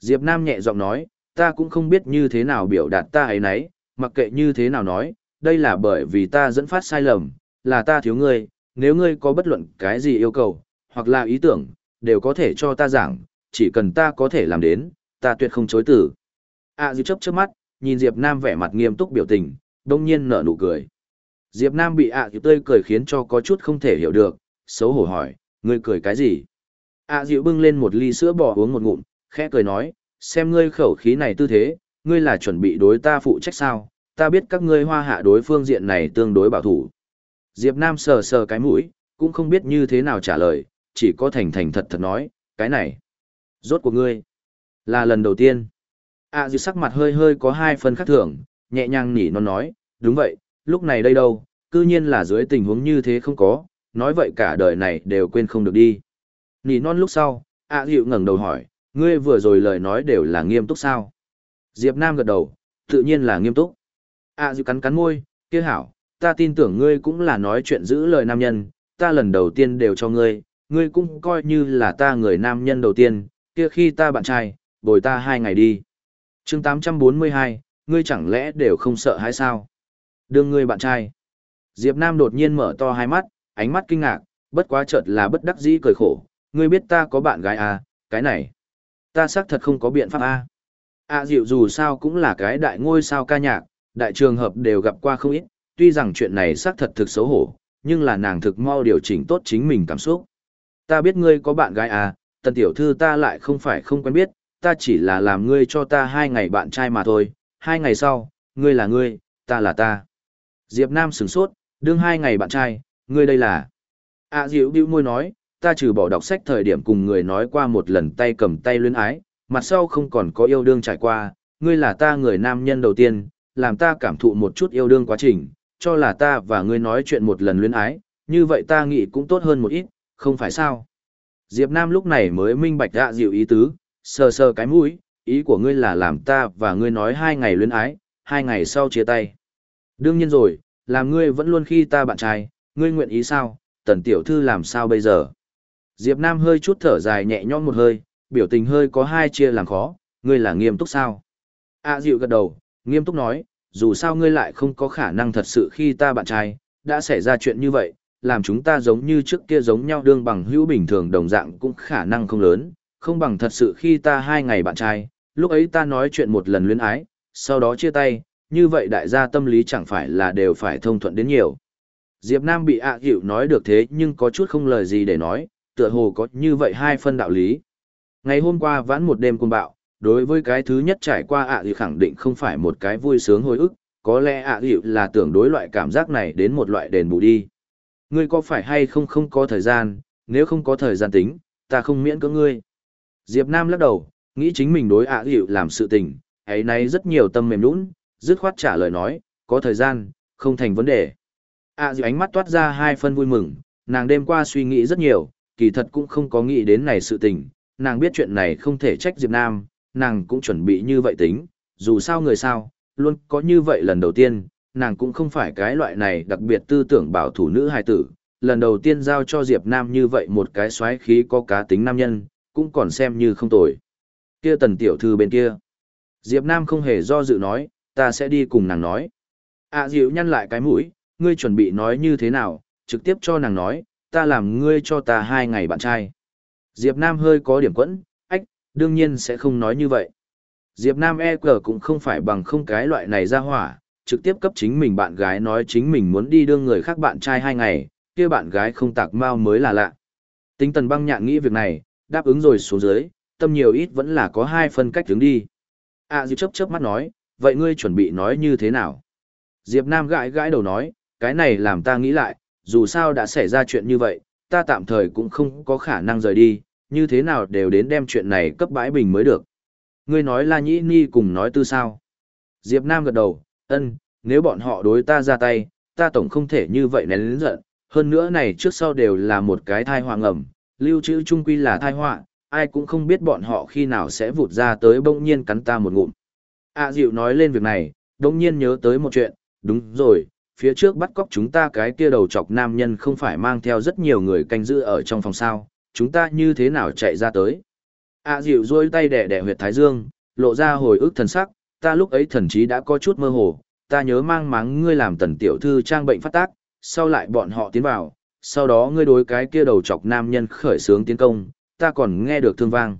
Diệp Nam nhẹ giọng nói, ta cũng không biết như thế nào biểu đạt ta ấy nấy, mặc kệ như thế nào nói, đây là bởi vì ta dẫn phát sai lầm, là ta thiếu ngươi, nếu ngươi có bất luận cái gì yêu cầu, hoặc là ý tưởng, đều có thể cho ta giảng, chỉ cần ta có thể làm đến, ta tuyệt không chối từ. À Diệp chấp chớp mắt, nhìn Diệp Nam vẻ mặt nghiêm túc biểu tình, đông nhiên nở nụ cười. Diệp Nam bị ạ à Diệp tươi cười khiến cho có chút không thể hiểu được, xấu hổ hỏi, ngươi cười cái gì? ạ à Diệp bưng lên một ly sữa bò uống một ngụm, khẽ cười nói, xem ngươi khẩu khí này tư thế, ngươi là chuẩn bị đối ta phụ trách sao? Ta biết các ngươi hoa hạ đối phương diện này tương đối bảo thủ. Diệp Nam sờ sờ cái mũi, cũng không biết như thế nào trả lời, chỉ có thành thành thật thật nói, cái này. Rốt của ngươi. Là lần đầu tiên. A à, dư sắc mặt hơi hơi có hai phần khác thường, nhẹ nhàng nỉ nó nói, đúng vậy, lúc này đây đâu, cư nhiên là dưới tình huống như thế không có, nói vậy cả đời này đều quên không được đi. Nỉ non lúc sau, ạ dịu ngẩng đầu hỏi, ngươi vừa rồi lời nói đều là nghiêm túc sao? Diệp Nam gật đầu, tự nhiên là nghiêm túc. ạ dịu cắn cắn môi, kia hảo, ta tin tưởng ngươi cũng là nói chuyện giữ lời nam nhân, ta lần đầu tiên đều cho ngươi, ngươi cũng coi như là ta người nam nhân đầu tiên, kia khi ta bạn trai, bồi ta hai ngày đi. chương 842, ngươi chẳng lẽ đều không sợ hay sao? Đương ngươi bạn trai. Diệp Nam đột nhiên mở to hai mắt, ánh mắt kinh ngạc, bất quá chợt là bất đắc dĩ cười khổ, ngươi biết ta có bạn gái à, cái này. Ta xác thật không có biện pháp à. À dịu dù sao cũng là cái đại ngôi sao ca nhạc, đại trường hợp đều gặp qua không ít, tuy rằng chuyện này xác thật thực xấu hổ, nhưng là nàng thực mau điều chỉnh tốt chính mình cảm xúc. Ta biết ngươi có bạn gái à, tần tiểu thư ta lại không phải không quen biết, ta chỉ là làm ngươi cho ta hai ngày bạn trai mà thôi, hai ngày sau, ngươi là ngươi, ta là ta. Diệp Nam sửng sốt, đương hai ngày bạn trai, ngươi đây là. À dịu bĩu môi nói, ta trừ bỏ đọc sách thời điểm cùng người nói qua một lần tay cầm tay luyến ái, mặt sau không còn có yêu đương trải qua, ngươi là ta người nam nhân đầu tiên, làm ta cảm thụ một chút yêu đương quá trình, cho là ta và ngươi nói chuyện một lần luyến ái, như vậy ta nghĩ cũng tốt hơn một ít, không phải sao. Diệp Nam lúc này mới minh bạch dạ dịu ý tứ, sờ sờ cái mũi, ý của ngươi là làm ta và ngươi nói hai ngày luyến ái, hai ngày sau chia tay. Đương nhiên rồi, làm ngươi vẫn luôn khi ta bạn trai, ngươi nguyện ý sao, tần tiểu thư làm sao bây giờ. Diệp Nam hơi chút thở dài nhẹ nhõm một hơi, biểu tình hơi có hai chia làm khó, ngươi là nghiêm túc sao? A dịu gật đầu, nghiêm túc nói, dù sao ngươi lại không có khả năng thật sự khi ta bạn trai, đã xảy ra chuyện như vậy, làm chúng ta giống như trước kia giống nhau đương bằng hữu bình thường đồng dạng cũng khả năng không lớn, không bằng thật sự khi ta hai ngày bạn trai, lúc ấy ta nói chuyện một lần luyến ái, sau đó chia tay, như vậy đại gia tâm lý chẳng phải là đều phải thông thuận đến nhiều. Diệp Nam bị ạ à nói được thế nhưng có chút không lời gì để nói, tựa hồ có như vậy hai phân đạo lý. Ngày hôm qua vãn một đêm cùng bạo, đối với cái thứ nhất trải qua ạ à khẳng định không phải một cái vui sướng hồi ức, có lẽ ạ à là tưởng đối loại cảm giác này đến một loại đền bù đi. Ngươi có phải hay không không có thời gian, nếu không có thời gian tính, ta không miễn cưỡng ngươi. Diệp Nam lắc đầu, nghĩ chính mình đối ạ à làm sự tình, ấy nay rất nhiều tâm mềm nũng, dứt khoát trả lời nói, có thời gian, không thành vấn đề. ạ à ánh mắt toát ra hai phân vui mừng, nàng đêm qua suy nghĩ rất nhiều, kỳ thật cũng không có nghĩ đến này sự tình, nàng biết chuyện này không thể trách Diệp Nam, nàng cũng chuẩn bị như vậy tính, dù sao người sao, luôn có như vậy lần đầu tiên, nàng cũng không phải cái loại này đặc biệt tư tưởng bảo thủ nữ hài tử, lần đầu tiên giao cho Diệp Nam như vậy một cái xoáy khí có cá tính nam nhân, cũng còn xem như không tồi. Kia tần tiểu thư bên kia. Diệp Nam không hề do dự nói, ta sẽ đi cùng nàng nói. À dịu nhăn lại cái mũi, ngươi chuẩn bị nói như thế nào, trực tiếp cho nàng nói, ta làm ngươi cho ta hai ngày bạn trai. Diệp Nam hơi có điểm quẫn, ách, đương nhiên sẽ không nói như vậy. Diệp Nam e cờ cũng không phải bằng không cái loại này ra hỏa, trực tiếp cấp chính mình bạn gái nói chính mình muốn đi đưa người khác bạn trai hai ngày, kia bạn gái không tạc mau mới là lạ. Tính tần băng nhạn nghĩ việc này, đáp ứng rồi xuống dưới, tâm nhiều ít vẫn là có hai phân cách hướng đi. À Diệp chấp chớp mắt nói, vậy ngươi chuẩn bị nói như thế nào? Diệp Nam gãi gãi đầu nói, cái này làm ta nghĩ lại, dù sao đã xảy ra chuyện như vậy, ta tạm thời cũng không có khả năng rời đi, như thế nào đều đến đem chuyện này cấp bãi bình mới được. Ngươi nói là nhĩ ni cùng nói tư sao? Diệp Nam gật đầu, ân, nếu bọn họ đối ta ra tay, ta tổng không thể như vậy nén lớn giận, hơn nữa này trước sau đều là một cái thai hoàng ngầm, lưu trữ trung quy là thai họa, ai cũng không biết bọn họ khi nào sẽ vụt ra tới bỗng nhiên cắn ta một ngụm. À dịu nói lên việc này, bỗng nhiên nhớ tới một chuyện, đúng rồi, phía trước bắt cóc chúng ta cái kia đầu chọc nam nhân không phải mang theo rất nhiều người canh giữ ở trong phòng sao, chúng ta như thế nào chạy ra tới. À dịu dôi tay đẻ đẻ huyệt thái dương, lộ ra hồi ức thần sắc, ta lúc ấy thần chí đã có chút mơ hồ, ta nhớ mang máng ngươi làm tần tiểu thư trang bệnh phát tác, sau lại bọn họ tiến vào, sau đó ngươi đối cái kia đầu chọc nam nhân khởi sướng tiến công, ta còn nghe được thương vang.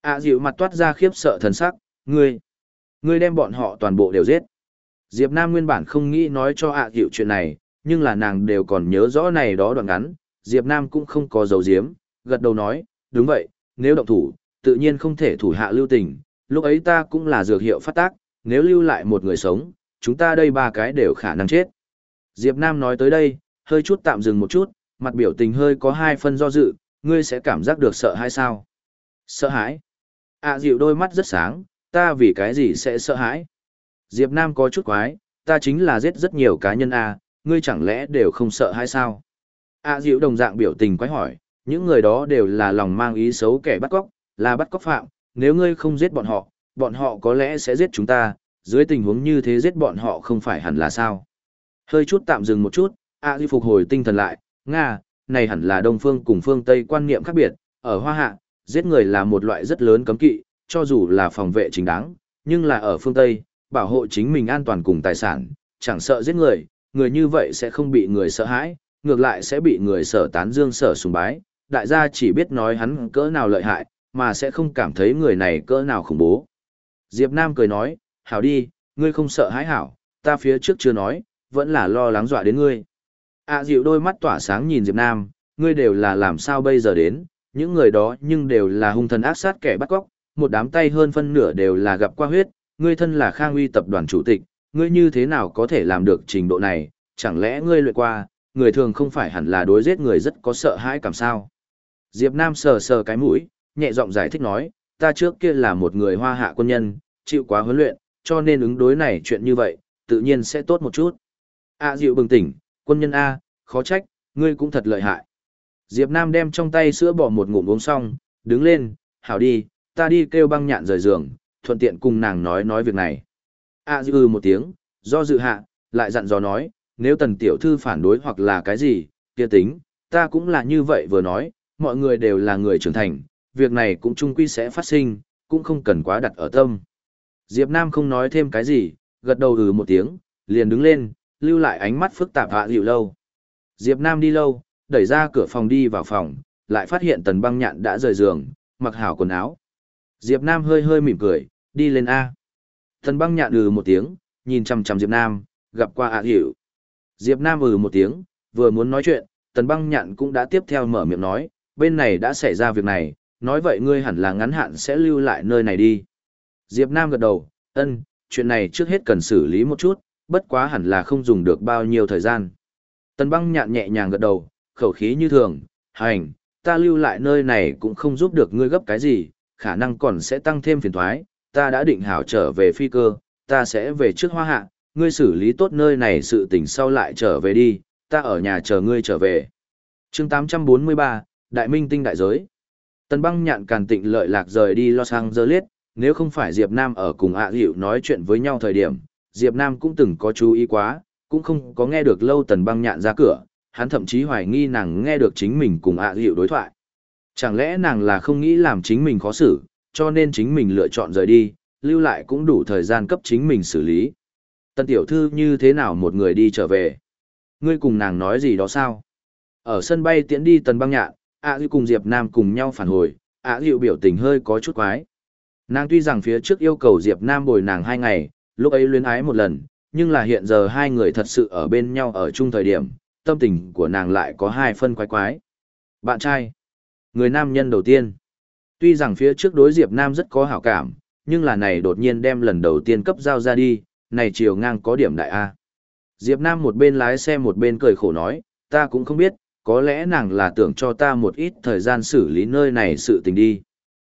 À dịu mặt toát ra khiếp sợ thần sắc, ngươi, ngươi đem bọn họ toàn bộ đều giết. Diệp Nam nguyên bản không nghĩ nói cho ạ à dịu chuyện này, nhưng là nàng đều còn nhớ rõ này đó đoạn ngắn, Diệp Nam cũng không có dấu diếm, gật đầu nói, đúng vậy, nếu động thủ, tự nhiên không thể thủ hạ lưu tình, lúc ấy ta cũng là dược hiệu phát tác, nếu lưu lại một người sống, chúng ta đây ba cái đều khả năng chết. Diệp Nam nói tới đây, hơi chút tạm dừng một chút, mặt biểu tình hơi có hai phân do dự, ngươi sẽ cảm giác được sợ hay sao? Sợ hãi? À dịu đôi mắt rất sáng, ta vì cái gì sẽ sợ hãi? Diệp Nam có chút quái, ta chính là giết rất nhiều cá nhân à, ngươi chẳng lẽ đều không sợ hay sao? À, A Diệu đồng dạng biểu tình quái hỏi, những người đó đều là lòng mang ý xấu kẻ bắt cóc, là bắt cóc phạm, nếu ngươi không giết bọn họ, bọn họ có lẽ sẽ giết chúng ta, dưới tình huống như thế giết bọn họ không phải hẳn là sao. Hơi chút tạm dừng một chút, A Di phục hồi tinh thần lại, Nga, này hẳn là Đông Phương cùng Phương Tây quan niệm khác biệt, ở Hoa Hạ, giết người là một loại rất lớn cấm kỵ, cho dù là phòng vệ chính đáng, nhưng là ở phương Tây, bảo hộ chính mình an toàn cùng tài sản, chẳng sợ giết người, người như vậy sẽ không bị người sợ hãi, ngược lại sẽ bị người sở tán dương sở sùng bái, đại gia chỉ biết nói hắn cỡ nào lợi hại, mà sẽ không cảm thấy người này cỡ nào khủng bố. Diệp Nam cười nói, hảo đi, ngươi không sợ hãi hảo, ta phía trước chưa nói, vẫn là lo lắng dọa đến ngươi. À dịu đôi mắt tỏa sáng nhìn Diệp Nam, ngươi đều là làm sao bây giờ đến, những người đó nhưng đều là hung thần ác sát kẻ bắt cóc, một đám tay hơn phân nửa đều là gặp qua huyết, ngươi thân là Khang Uy tập đoàn chủ tịch, ngươi như thế nào có thể làm được trình độ này, chẳng lẽ ngươi luyện qua, người thường không phải hẳn là đối giết người rất có sợ hãi cảm sao. Diệp Nam sờ sờ cái mũi, nhẹ giọng giải thích nói, ta trước kia là một người hoa hạ quân nhân, chịu quá huấn luyện, cho nên ứng đối này chuyện như vậy, tự nhiên sẽ tốt một chút. À, A Diệu bừng tỉnh, quân nhân A, khó trách, ngươi cũng thật lợi hại. Diệp Nam đem trong tay sữa bỏ một ngụm uống xong, đứng lên, hảo đi, ta đi kêu băng nhạn rời giường, thuận tiện cùng nàng nói nói việc này. A dư một tiếng, do dự hạ, lại dặn dò nói, nếu tần tiểu thư phản đối hoặc là cái gì, kia tính, ta cũng là như vậy vừa nói, mọi người đều là người trưởng thành, việc này cũng chung quy sẽ phát sinh, cũng không cần quá đặt ở tâm. Diệp Nam không nói thêm cái gì, gật đầu ừ một tiếng, liền đứng lên, lưu lại ánh mắt phức tạp hạ dịu lâu. Diệp Nam đi lâu, đẩy ra cửa phòng đi vào phòng, lại phát hiện tần băng nhạn đã rời giường, mặc hảo quần áo. Diệp Nam hơi hơi mỉm cười, đi lên A. Tần băng nhạn ừ một tiếng, nhìn chăm chăm Diệp Nam, gặp qua hạ dịu. Diệp Nam ừ một tiếng, vừa muốn nói chuyện, tần băng nhạn cũng đã tiếp theo mở miệng nói, bên này đã xảy ra việc này, nói vậy ngươi hẳn là ngắn hạn sẽ lưu lại nơi này đi. Diệp Nam gật đầu, ân, chuyện này trước hết cần xử lý một chút, bất quá hẳn là không dùng được bao nhiêu thời gian. Tần băng nhạn nhẹ nhàng gật đầu, khẩu khí như thường, hành, ta lưu lại nơi này cũng không giúp được ngươi gấp cái gì, khả năng còn sẽ tăng thêm phiền thoái, ta đã định hảo trở về phi cơ, ta sẽ về trước hoa hạ, ngươi xử lý tốt nơi này sự tình sau lại trở về đi, ta ở nhà chờ ngươi trở về. chương 843, Đại Minh Tinh Đại Giới Tần băng nhạn càn tịnh lợi lạc rời đi Los Angeles, nếu không phải Diệp Nam ở cùng ạ à hiệu nói chuyện với nhau thời điểm, Diệp Nam cũng từng có chú ý quá, cũng không có nghe được lâu tần băng nhạn ra cửa, hắn thậm chí hoài nghi nàng nghe được chính mình cùng ạ à hiệu đối thoại. Chẳng lẽ nàng là không nghĩ làm chính mình khó xử, cho nên chính mình lựa chọn rời đi, lưu lại cũng đủ thời gian cấp chính mình xử lý. Tần tiểu thư như thế nào một người đi trở về? Ngươi cùng nàng nói gì đó sao? Ở sân bay tiễn đi tần băng nhạn, ạ à cùng Diệp Nam cùng nhau phản hồi, ạ à biểu tình hơi có chút quái. Nàng tuy rằng phía trước yêu cầu Diệp Nam bồi nàng hai ngày, lúc ấy luyến ái một lần, nhưng là hiện giờ hai người thật sự ở bên nhau ở chung thời điểm, tâm tình của nàng lại có hai phân quái quái. Bạn trai, người nam nhân đầu tiên. Tuy rằng phía trước đối Diệp Nam rất có hảo cảm, nhưng là này đột nhiên đem lần đầu tiên cấp giao ra đi, này chiều ngang có điểm đại A. Diệp Nam một bên lái xe một bên cười khổ nói, ta cũng không biết, có lẽ nàng là tưởng cho ta một ít thời gian xử lý nơi này sự tình đi.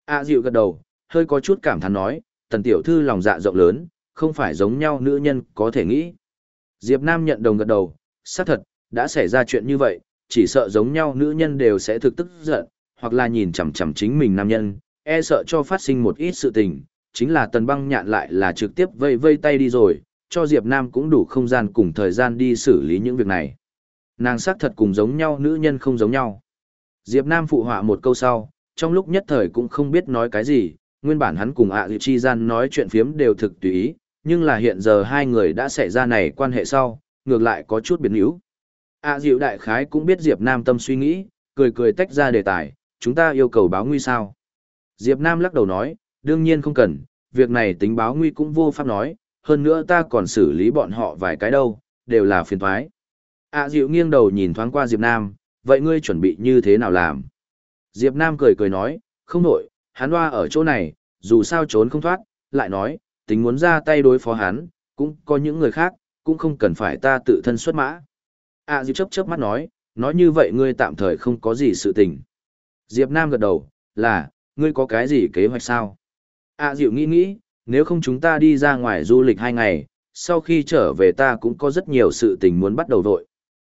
A dịu gật đầu, hơi có chút cảm thán nói, tần tiểu thư lòng dạ rộng lớn, không phải giống nhau nữ nhân có thể nghĩ. Diệp Nam nhận đồng gật đầu, xác thật, đã xảy ra chuyện như vậy, chỉ sợ giống nhau nữ nhân đều sẽ thực tức giận, hoặc là nhìn chằm chằm chính mình nam nhân, e sợ cho phát sinh một ít sự tình, chính là tần băng nhạn lại là trực tiếp vây vây tay đi rồi, cho Diệp Nam cũng đủ không gian cùng thời gian đi xử lý những việc này. Nàng xác thật cùng giống nhau nữ nhân không giống nhau. Diệp Nam phụ họa một câu sau, trong lúc nhất thời cũng không biết nói cái gì, nguyên bản hắn cùng ạ à chi gian nói chuyện phiếm đều thực tùy ý, nhưng là hiện giờ hai người đã xảy ra này quan hệ sau, ngược lại có chút biến yếu. ạ à, diệu đại khái cũng biết Diệp Nam tâm suy nghĩ, cười cười tách ra đề tài, chúng ta yêu cầu báo nguy sao. Diệp Nam lắc đầu nói, đương nhiên không cần, việc này tính báo nguy cũng vô pháp nói, hơn nữa ta còn xử lý bọn họ vài cái đâu, đều là phiền toái. ạ diệu nghiêng đầu nhìn thoáng qua Diệp Nam, vậy ngươi chuẩn bị như thế nào làm? Diệp Nam cười cười nói, không nổi, hắn hoa ở chỗ này, dù sao trốn không thoát, lại nói, tính muốn ra tay đối phó hắn, cũng có những người khác, cũng không cần phải ta tự thân xuất mã. À Diệp chấp chớp mắt nói, nói như vậy ngươi tạm thời không có gì sự tình. Diệp Nam gật đầu, là, ngươi có cái gì kế hoạch sao? À Diệu nghĩ nghĩ, nếu không chúng ta đi ra ngoài du lịch hai ngày, sau khi trở về ta cũng có rất nhiều sự tình muốn bắt đầu vội.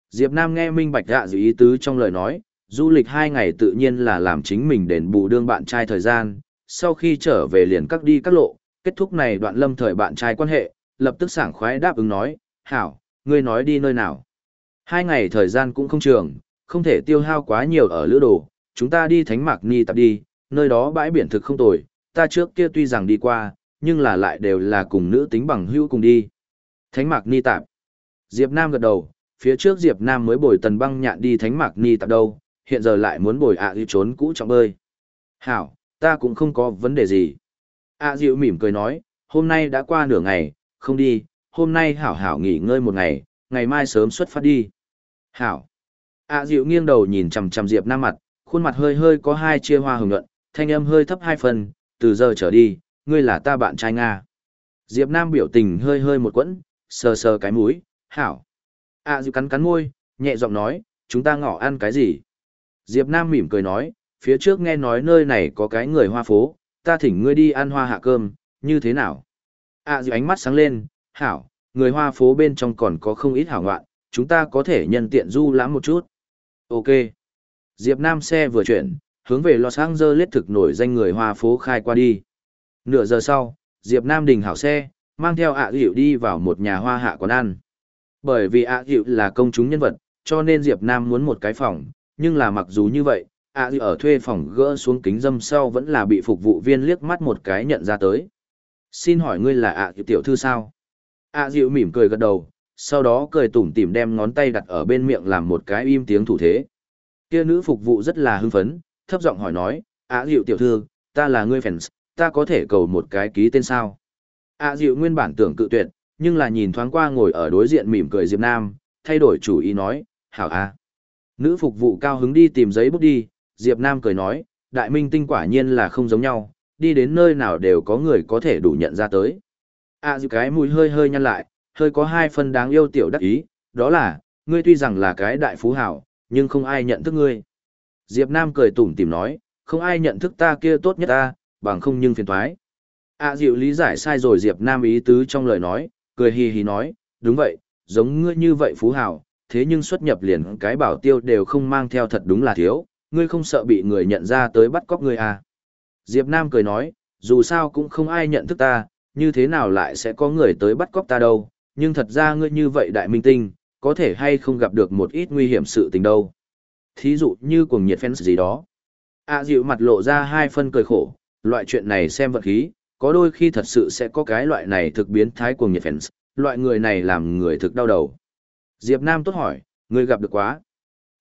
Diệp Nam nghe minh bạch dạ dự ý tứ trong lời nói, du lịch hai ngày tự nhiên là làm chính mình đền bù đương bạn trai thời gian, sau khi trở về liền cắt đi các lộ, kết thúc này đoạn lâm thời bạn trai quan hệ, lập tức sảng khoái đáp ứng nói, hảo, ngươi nói đi nơi nào. Hai ngày thời gian cũng không trường, không thể tiêu hao quá nhiều ở lữ đồ, chúng ta đi Thánh Mạc Ni tập đi, nơi đó bãi biển thực không tồi, ta trước kia tuy rằng đi qua, nhưng là lại đều là cùng nữ tính bằng hữu cùng đi. Thánh Mạc Ni tạp. Diệp Nam gật đầu, phía trước Diệp Nam mới bồi tần băng nhạn đi Thánh Mạc Ni tạp đâu, hiện giờ lại muốn bồi ạ à trốn cũ trọng bơi. Hảo, ta cũng không có vấn đề gì. A à mỉm cười nói, hôm nay đã qua nửa ngày, không đi, hôm nay hảo hảo nghỉ ngơi một ngày, ngày mai sớm xuất phát đi. Hảo. A à nghiêng đầu nhìn chằm chằm Diệp Nam mặt, khuôn mặt hơi hơi có hai chia hoa hồng nhuận, thanh âm hơi thấp hai phần, từ giờ trở đi, ngươi là ta bạn trai Nga. Diệp Nam biểu tình hơi hơi một quẫn, sờ sờ cái mũi, hảo. À Diệu cắn cắn môi, nhẹ giọng nói, chúng ta ngỏ ăn cái gì? Diệp Nam mỉm cười nói, phía trước nghe nói nơi này có cái người hoa phố, ta thỉnh ngươi đi ăn hoa hạ cơm, như thế nào? À dịu ánh mắt sáng lên, hảo, người hoa phố bên trong còn có không ít hảo ngoạn, chúng ta có thể nhân tiện du lãm một chút. Ok. Diệp Nam xe vừa chuyển, hướng về Los Angeles thực nổi danh người hoa phố khai qua đi. Nửa giờ sau, Diệp Nam đình hảo xe, mang theo ạ à đi vào một nhà hoa hạ quán ăn. Bởi vì ạ à là công chúng nhân vật, cho nên Diệp Nam muốn một cái phòng, nhưng là mặc dù như vậy, ạ à ở thuê phòng gỡ xuống kính dâm sau vẫn là bị phục vụ viên liếc mắt một cái nhận ra tới. Xin hỏi ngươi là ạ tiểu thư sao? ạ dịu mỉm cười gật đầu, sau đó cười tủm tỉm đem ngón tay đặt ở bên miệng làm một cái im tiếng thủ thế. Kia nữ phục vụ rất là hưng phấn, thấp giọng hỏi nói, ạ dịu tiểu thư, ta là ngươi fans, ta có thể cầu một cái ký tên sao? ạ dịu nguyên bản tưởng cự tuyệt, nhưng là nhìn thoáng qua ngồi ở đối diện mỉm cười Diệp Nam, thay đổi chủ ý nói, hảo a. Nữ phục vụ cao hứng đi tìm giấy bút đi, Diệp Nam cười nói, đại minh tinh quả nhiên là không giống nhau, đi đến nơi nào đều có người có thể đủ nhận ra tới. À dịu cái mũi hơi hơi nhăn lại, hơi có hai phần đáng yêu tiểu đắc ý, đó là, ngươi tuy rằng là cái đại phú hảo, nhưng không ai nhận thức ngươi. Diệp Nam cười tủm tỉm nói, không ai nhận thức ta kia tốt nhất ta, bằng không nhưng phiền toái. À dịu lý giải sai rồi Diệp Nam ý tứ trong lời nói, cười hì hì nói, đúng vậy, giống ngươi như vậy phú hảo, thế nhưng xuất nhập liền cái bảo tiêu đều không mang theo thật đúng là thiếu, ngươi không sợ bị người nhận ra tới bắt cóc ngươi à. Diệp Nam cười nói, dù sao cũng không ai nhận thức ta, như thế nào lại sẽ có người tới bắt cóc ta đâu, nhưng thật ra ngươi như vậy đại minh tinh, có thể hay không gặp được một ít nguy hiểm sự tình đâu. Thí dụ như cuồng nhiệt fans gì đó. À dịu mặt lộ ra hai phân cười khổ, loại chuyện này xem vật khí, có đôi khi thật sự sẽ có cái loại này thực biến thái cuồng nhiệt fans, loại người này làm người thực đau đầu. Diệp Nam tốt hỏi, ngươi gặp được quá.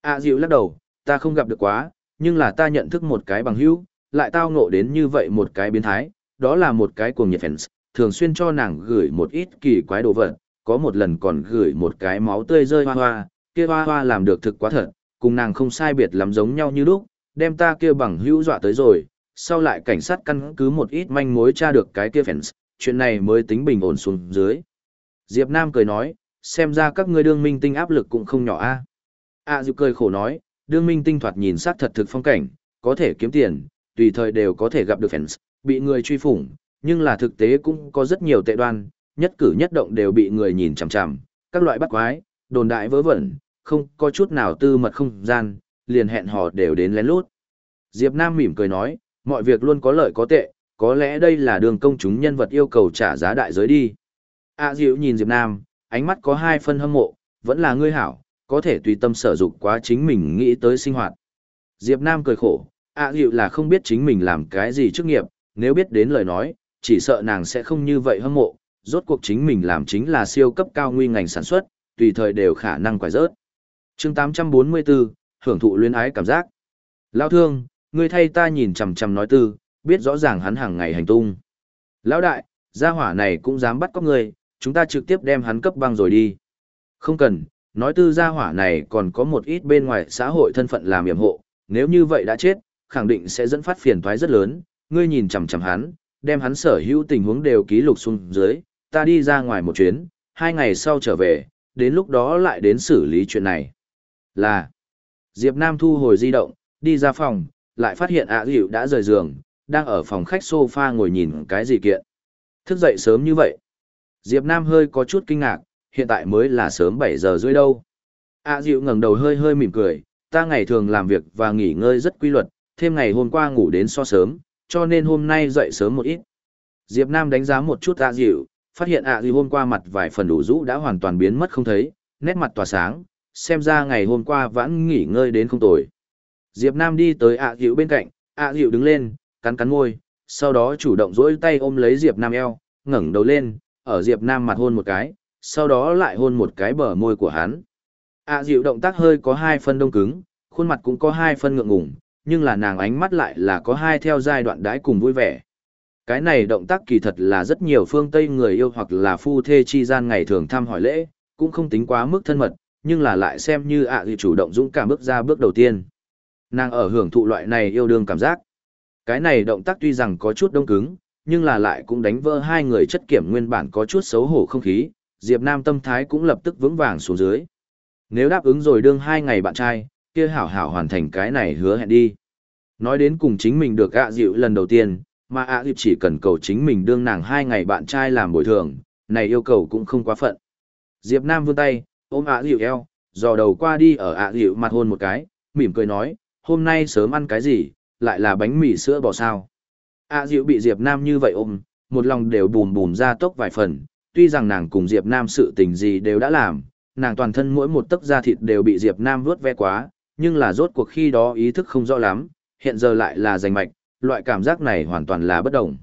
À dịu lắc đầu, ta không gặp được quá, nhưng là ta nhận thức một cái bằng hữu, lại tao ngộ đến như vậy một cái biến thái, đó là một cái cuồng nhiệt fans, thường xuyên cho nàng gửi một ít kỳ quái đồ vật, có một lần còn gửi một cái máu tươi rơi hoa hoa, kia hoa hoa làm được thực quá thật, cùng nàng không sai biệt lắm giống nhau như lúc, đem ta kia bằng hữu dọa tới rồi, sau lại cảnh sát căn cứ một ít manh mối tra được cái kia fans, chuyện này mới tính bình ổn xuống dưới. Diệp Nam cười nói, xem ra các ngươi đương minh tinh áp lực cũng không nhỏ a. a Diệp cười khổ nói, đương minh tinh thoạt nhìn sát thật thực phong cảnh, có thể kiếm tiền, tùy thời đều có thể gặp được fans, bị người truy phủng, nhưng là thực tế cũng có rất nhiều tệ đoan, nhất cử nhất động đều bị người nhìn chằm chằm, các loại bắt quái, đồn đại vớ vẩn, không có chút nào tư mật không gian, liền hẹn hò đều đến lén lút. Diệp Nam mỉm cười nói, mọi việc luôn có lợi có tệ, có lẽ đây là đường công chúng nhân vật yêu cầu trả giá đại giới đi. A Diệu nhìn Diệp Nam, ánh mắt có hai phân hâm mộ, vẫn là ngươi hảo, có thể tùy tâm sở dụng quá chính mình nghĩ tới sinh hoạt. Diệp Nam cười khổ, A hiệu là không biết chính mình làm cái gì chức nghiệp, nếu biết đến lời nói, chỉ sợ nàng sẽ không như vậy hâm mộ, rốt cuộc chính mình làm chính là siêu cấp cao nguy ngành sản xuất, tùy thời đều khả năng quải rớt. chương 844, hưởng thụ luyến ái cảm giác. Lão thương, ngươi thay ta nhìn chằm chằm nói tư, biết rõ ràng hắn hàng ngày hành tung. Lão đại, gia hỏa này cũng dám bắt cóc ngươi, chúng ta trực tiếp đem hắn cấp băng rồi đi. Không cần, nói tư gia hỏa này còn có một ít bên ngoài xã hội thân phận làm yểm hộ, nếu như vậy đã chết, khẳng định sẽ dẫn phát phiền toái rất lớn, ngươi nhìn chằm chằm hắn, đem hắn sở hữu tình huống đều ký lục xuống dưới, ta đi ra ngoài một chuyến, hai ngày sau trở về, đến lúc đó lại đến xử lý chuyện này. Là, Diệp Nam thu hồi di động, đi ra phòng, lại phát hiện ạ dịu đã rời giường, đang ở phòng khách sofa ngồi nhìn cái gì kiện. Thức dậy sớm như vậy. Diệp Nam hơi có chút kinh ngạc, hiện tại mới là sớm 7 giờ rưỡi đâu. A Diệu ngẩng đầu hơi hơi mỉm cười, ta ngày thường làm việc và nghỉ ngơi rất quy luật, thêm ngày hôm qua ngủ đến so sớm, cho nên hôm nay dậy sớm một ít. Diệp Nam đánh giá một chút A Diệu, phát hiện A Diệu hôm qua mặt vài phần đủ rũ đã hoàn toàn biến mất không thấy, nét mặt tỏa sáng, xem ra ngày hôm qua vẫn nghỉ ngơi đến không tồi. Diệp Nam đi tới A Diệu bên cạnh, A Diệu đứng lên, cắn cắn môi, sau đó chủ động duỗi tay ôm lấy Diệp Nam eo, ngẩng đầu lên, ở Diệp Nam mặt hôn một cái, sau đó lại hôn một cái bờ môi của hắn. A Diệu động tác hơi có hai phân đông cứng, khuôn mặt cũng có hai phân ngượng ngùng, nhưng là nàng ánh mắt lại là có hai theo giai đoạn đãi cùng vui vẻ. Cái này động tác kỳ thật là rất nhiều phương Tây người yêu hoặc là phu thê chi gian ngày thường thăm hỏi lễ, cũng không tính quá mức thân mật, nhưng là lại xem như ạ à chủ động dũng cảm bước ra bước đầu tiên. Nàng ở hưởng thụ loại này yêu đương cảm giác. Cái này động tác tuy rằng có chút đông cứng, nhưng là lại cũng đánh vỡ hai người chất kiểm nguyên bản có chút xấu hổ không khí, Diệp Nam tâm thái cũng lập tức vững vàng xuống dưới. Nếu đáp ứng rồi đương hai ngày bạn trai, kia hảo hảo hoàn thành cái này hứa hẹn đi. Nói đến cùng chính mình được ạ dịu lần đầu tiên, mà ạ dịu chỉ cần cầu chính mình đương nàng hai ngày bạn trai làm bồi thường, này yêu cầu cũng không quá phận. Diệp Nam vươn tay, ôm ạ dịu eo, dò đầu qua đi ở ạ dịu mặt hôn một cái, mỉm cười nói, hôm nay sớm ăn cái gì, lại là bánh mì sữa bò sao. ạ dịu bị Diệp Nam như vậy ôm, một lòng đều bùm bùm ra tốc vài phần, tuy rằng nàng cùng Diệp Nam sự tình gì đều đã làm, nàng toàn thân mỗi một tấc da thịt đều bị Diệp Nam vuốt ve quá, nhưng là rốt cuộc khi đó ý thức không rõ lắm, hiện giờ lại là rành mạch, loại cảm giác này hoàn toàn là bất động.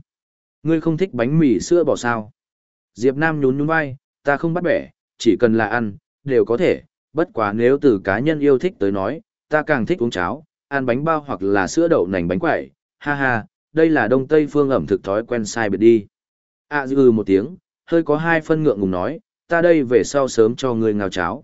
Ngươi không thích bánh mì sữa bò sao? Diệp Nam nhún nhún vai, ta không bắt bẻ, chỉ cần là ăn, đều có thể, bất quá nếu từ cá nhân yêu thích tới nói, ta càng thích uống cháo, ăn bánh bao hoặc là sữa đậu nành bánh quẩy, ha ha, đây là đông tây phương ẩm thực thói quen sai biệt đi. À dư một tiếng, hơi có hai phân ngượng ngùng nói, ta đây về sau sớm cho ngươi ngào cháo.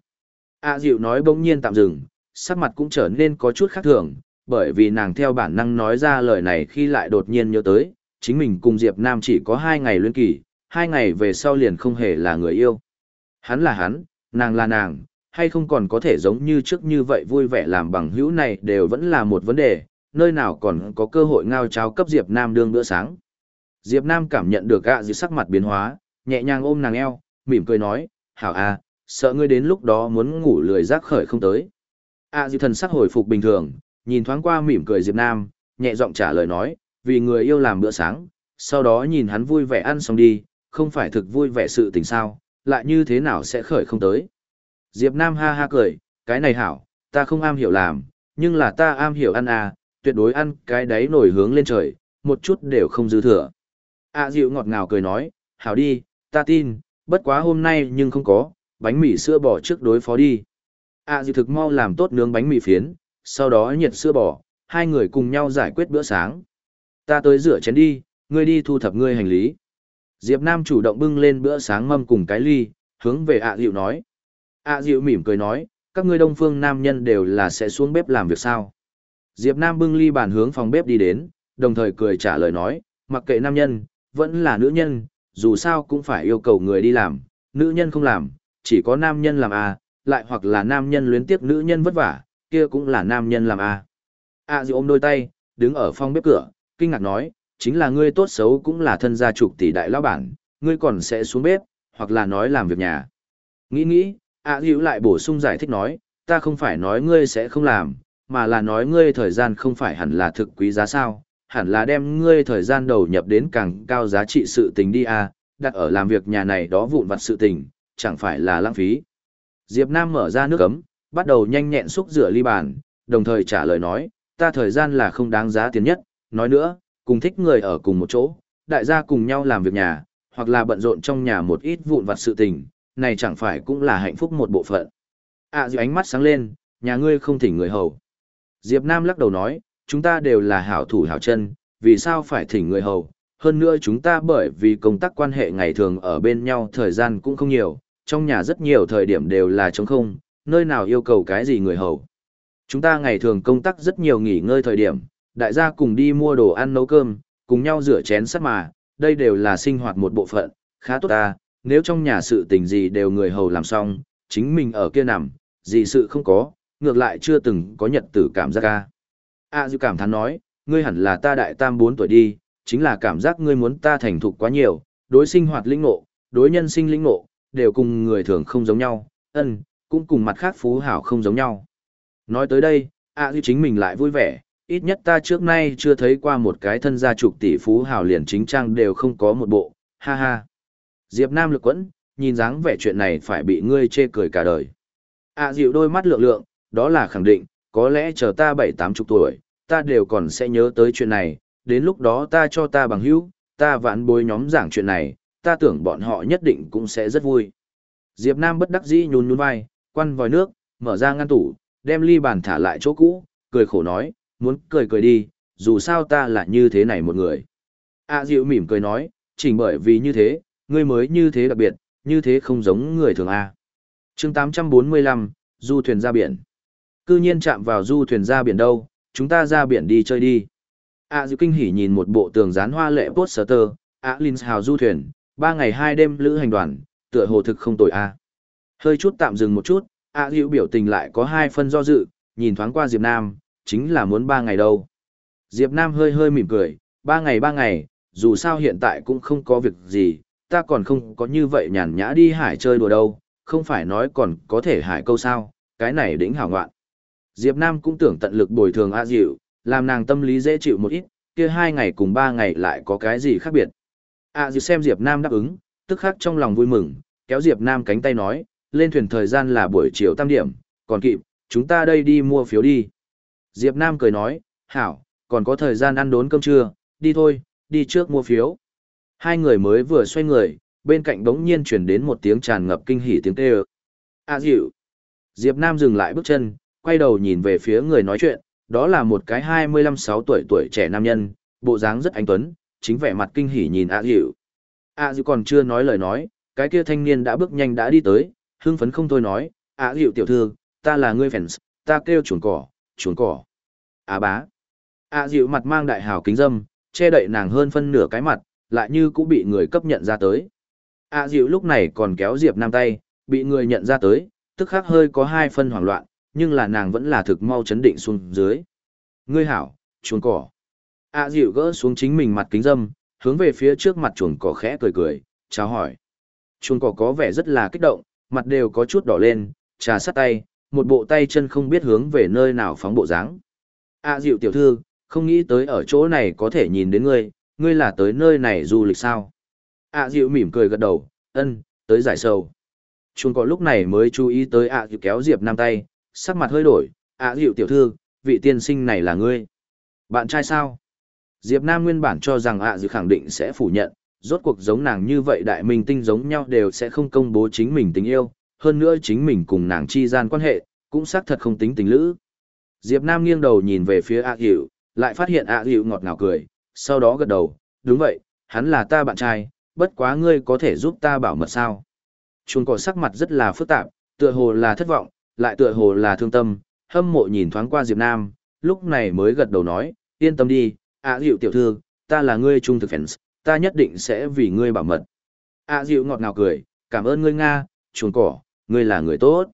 À dịu nói bỗng nhiên tạm dừng, sắc mặt cũng trở nên có chút khác thường, bởi vì nàng theo bản năng nói ra lời này khi lại đột nhiên nhớ tới, chính mình cùng Diệp Nam chỉ có hai ngày luyên kỳ, hai ngày về sau liền không hề là người yêu. Hắn là hắn, nàng là nàng, hay không còn có thể giống như trước như vậy vui vẻ làm bằng hữu này đều vẫn là một vấn đề, nơi nào còn có cơ hội ngao cháo cấp Diệp Nam đương bữa sáng. Diệp Nam cảm nhận được ạ dịu sắc mặt biến hóa, nhẹ nhàng ôm nàng eo, mỉm cười nói, hảo à, sợ ngươi đến lúc đó muốn ngủ lười giác khởi không tới. À dịu thần sắc hồi phục bình thường, nhìn thoáng qua mỉm cười Diệp Nam, nhẹ giọng trả lời nói, vì người yêu làm bữa sáng, sau đó nhìn hắn vui vẻ ăn xong đi, không phải thực vui vẻ sự tình sao, lại như thế nào sẽ khởi không tới. Diệp Nam ha ha cười, cái này hảo, ta không am hiểu làm, nhưng là ta am hiểu ăn à, tuyệt đối ăn cái đấy nổi hướng lên trời, một chút đều không dư thừa. À dịu ngọt ngào cười nói, hảo đi, ta tin, bất quá hôm nay nhưng không có, bánh mì sữa bò trước đối phó đi. À dịu thực mau làm tốt nướng bánh mì phiến, sau đó nhiệt sữa bò, hai người cùng nhau giải quyết bữa sáng. Ta tới rửa chén đi, ngươi đi thu thập ngươi hành lý. Diệp Nam chủ động bưng lên bữa sáng mâm cùng cái ly, hướng về ạ à dịu nói. ạ à dịu mỉm cười nói, các ngươi đông phương nam nhân đều là sẽ xuống bếp làm việc sao. Diệp Nam bưng ly bàn hướng phòng bếp đi đến, đồng thời cười trả lời nói, mặc kệ nam nhân, vẫn là nữ nhân, dù sao cũng phải yêu cầu người đi làm, nữ nhân không làm, chỉ có nam nhân làm à, lại hoặc là nam nhân luyến tiếp nữ nhân vất vả, kia cũng là nam nhân làm à. À dịu ôm đôi tay, đứng ở phòng bếp cửa, kinh ngạc nói, chính là ngươi tốt xấu cũng là thân gia trục tỷ đại lão bản, ngươi còn sẽ xuống bếp, hoặc là nói làm việc nhà. Nghĩ nghĩ, à dịu lại bổ sung giải thích nói, ta không phải nói ngươi sẽ không làm, mà là nói ngươi thời gian không phải hẳn là thực quý giá sao, hẳn là đem ngươi thời gian đầu nhập đến càng cao giá trị sự tình đi à, đặt ở làm việc nhà này đó vụn vặt sự tình, chẳng phải là lãng phí. Diệp Nam mở ra nước ấm, bắt đầu nhanh nhẹn xúc rửa ly bàn, đồng thời trả lời nói, ta thời gian là không đáng giá tiền nhất, nói nữa, cùng thích người ở cùng một chỗ, đại gia cùng nhau làm việc nhà, hoặc là bận rộn trong nhà một ít vụn vặt sự tình, này chẳng phải cũng là hạnh phúc một bộ phận. À dịu ánh mắt sáng lên, nhà ngươi không thỉnh người hầu. Diệp Nam lắc đầu nói, chúng ta đều là hảo thủ hảo chân, vì sao phải thỉnh người hầu, hơn nữa chúng ta bởi vì công tác quan hệ ngày thường ở bên nhau thời gian cũng không nhiều, trong nhà rất nhiều thời điểm đều là trống không, nơi nào yêu cầu cái gì người hầu. Chúng ta ngày thường công tác rất nhiều nghỉ ngơi thời điểm, đại gia cùng đi mua đồ ăn nấu cơm, cùng nhau rửa chén sắt mà, đây đều là sinh hoạt một bộ phận, khá tốt ta, nếu trong nhà sự tình gì đều người hầu làm xong, chính mình ở kia nằm, gì sự không có, ngược lại chưa từng có nhật tử cảm giác ca. A dư cảm thán nói, ngươi hẳn là ta đại tam bốn tuổi đi, chính là cảm giác ngươi muốn ta thành thục quá nhiều, đối sinh hoạt linh ngộ, đối nhân sinh linh ngộ, đều cùng người thường không giống nhau, ân, cũng cùng mặt khác phú hảo không giống nhau. Nói tới đây, A Dư chính mình lại vui vẻ, ít nhất ta trước nay chưa thấy qua một cái thân gia trục tỷ phú hảo liền chính trang đều không có một bộ, ha ha. Diệp Nam lực quẫn, nhìn dáng vẻ chuyện này phải bị ngươi chê cười cả đời. A dịu đôi mắt lượng lượng, đó là khẳng định, có lẽ chờ ta bảy tám chục tuổi, ta đều còn sẽ nhớ tới chuyện này, đến lúc đó ta cho ta bằng hữu, ta vãn bối nhóm giảng chuyện này, ta tưởng bọn họ nhất định cũng sẽ rất vui. Diệp Nam bất đắc dĩ nhún nhún vai, quăn vòi nước, mở ra ngăn tủ, đem ly bàn thả lại chỗ cũ, cười khổ nói, muốn cười cười đi, dù sao ta là như thế này một người. A Diệu mỉm cười nói, chỉnh bởi vì như thế, ngươi mới như thế đặc biệt, như thế không giống người thường A. chương 845, du thuyền ra biển. Cư nhiên chạm vào du thuyền ra biển đâu, chúng ta ra biển đi chơi đi. A Diệu kinh hỉ nhìn một bộ tường dán hoa lệ poster, A Linh Hào du thuyền, ba ngày hai đêm lữ hành đoàn, tựa hồ thực không tồi A. Hơi chút tạm dừng một chút, A Diệu biểu tình lại có hai phân do dự, nhìn thoáng qua Diệp Nam, chính là muốn ba ngày đâu. Diệp Nam hơi hơi mỉm cười, ba ngày ba ngày, dù sao hiện tại cũng không có việc gì, ta còn không có như vậy nhàn nhã đi hải chơi đùa đâu, không phải nói còn có thể hải câu sao, cái này đỉnh hảo ngoạn. Diệp Nam cũng tưởng tận lực bồi thường A Diệu, làm nàng tâm lý dễ chịu một ít, kia hai ngày cùng ba ngày lại có cái gì khác biệt. A Diệu xem Diệp Nam đáp ứng, tức khắc trong lòng vui mừng, kéo Diệp Nam cánh tay nói, lên thuyền thời gian là buổi chiều tam điểm, còn kịp, chúng ta đây đi mua phiếu đi. Diệp Nam cười nói, hảo, còn có thời gian ăn đốn cơm trưa, đi thôi, đi trước mua phiếu. Hai người mới vừa xoay người, bên cạnh đống nhiên truyền đến một tiếng tràn ngập kinh hỉ tiếng kêu. A dịu. Diệp Nam dừng lại bước chân, quay đầu nhìn về phía người nói chuyện, đó là một cái 25-6 tuổi tuổi trẻ nam nhân, bộ dáng rất anh tuấn, chính vẻ mặt kinh hỉ nhìn A dịu. A dịu còn chưa nói lời nói, cái kia thanh niên đã bước nhanh đã đi tới, hưng phấn không thôi nói, A dịu tiểu thư, ta là người fans, ta kêu chuồn cỏ, chuồn cỏ. A bá. A dịu mặt mang đại hào kính dâm, che đậy nàng hơn phân nửa cái mặt, lại như cũng bị người cấp nhận ra tới. A dịu lúc này còn kéo Diệp Nam tay, bị người nhận ra tới, tức khắc hơi có hai phân hoảng loạn, nhưng là nàng vẫn là thực mau chấn định xuống dưới. Ngươi hảo, chuồng cỏ. A dịu gỡ xuống chính mình mặt kính dâm, hướng về phía trước mặt chuồng cỏ khẽ cười cười, chào hỏi. Chuồng cỏ có vẻ rất là kích động, mặt đều có chút đỏ lên, trà sát tay, một bộ tay chân không biết hướng về nơi nào phóng bộ dáng. A dịu tiểu thư, không nghĩ tới ở chỗ này có thể nhìn đến ngươi, ngươi là tới nơi này du lịch sao? A dịu mỉm cười gật đầu, ân, tới giải sầu. Chuồng cỏ lúc này mới chú ý tới A dịu kéo Diệp Nam tay, sắc mặt hơi đổi, A dịu tiểu thư, vị tiên sinh này là ngươi. Bạn trai sao? Diệp Nam nguyên bản cho rằng A dịu khẳng định sẽ phủ nhận, rốt cuộc giống nàng như vậy đại minh tinh giống nhau đều sẽ không công bố chính mình tình yêu, hơn nữa chính mình cùng nàng chi gian quan hệ, cũng xác thật không tính tình lữ. Diệp Nam nghiêng đầu nhìn về phía A Diệu, lại phát hiện ạ Diệu ngọt ngào cười, sau đó gật đầu, đúng vậy, hắn là ta bạn trai, bất quá ngươi có thể giúp ta bảo mật sao. Chuông cỏ sắc mặt rất là phức tạp, tựa hồ là thất vọng, lại tựa hồ là thương tâm, hâm mộ nhìn thoáng qua Diệp Nam, lúc này mới gật đầu nói, yên tâm đi, A Diệu tiểu thư, ta là ngươi trung thực fans, ta nhất định sẽ vì ngươi bảo mật. A Diệu ngọt ngào cười, cảm ơn ngươi Nga, chuồng cỏ, ngươi là người tốt.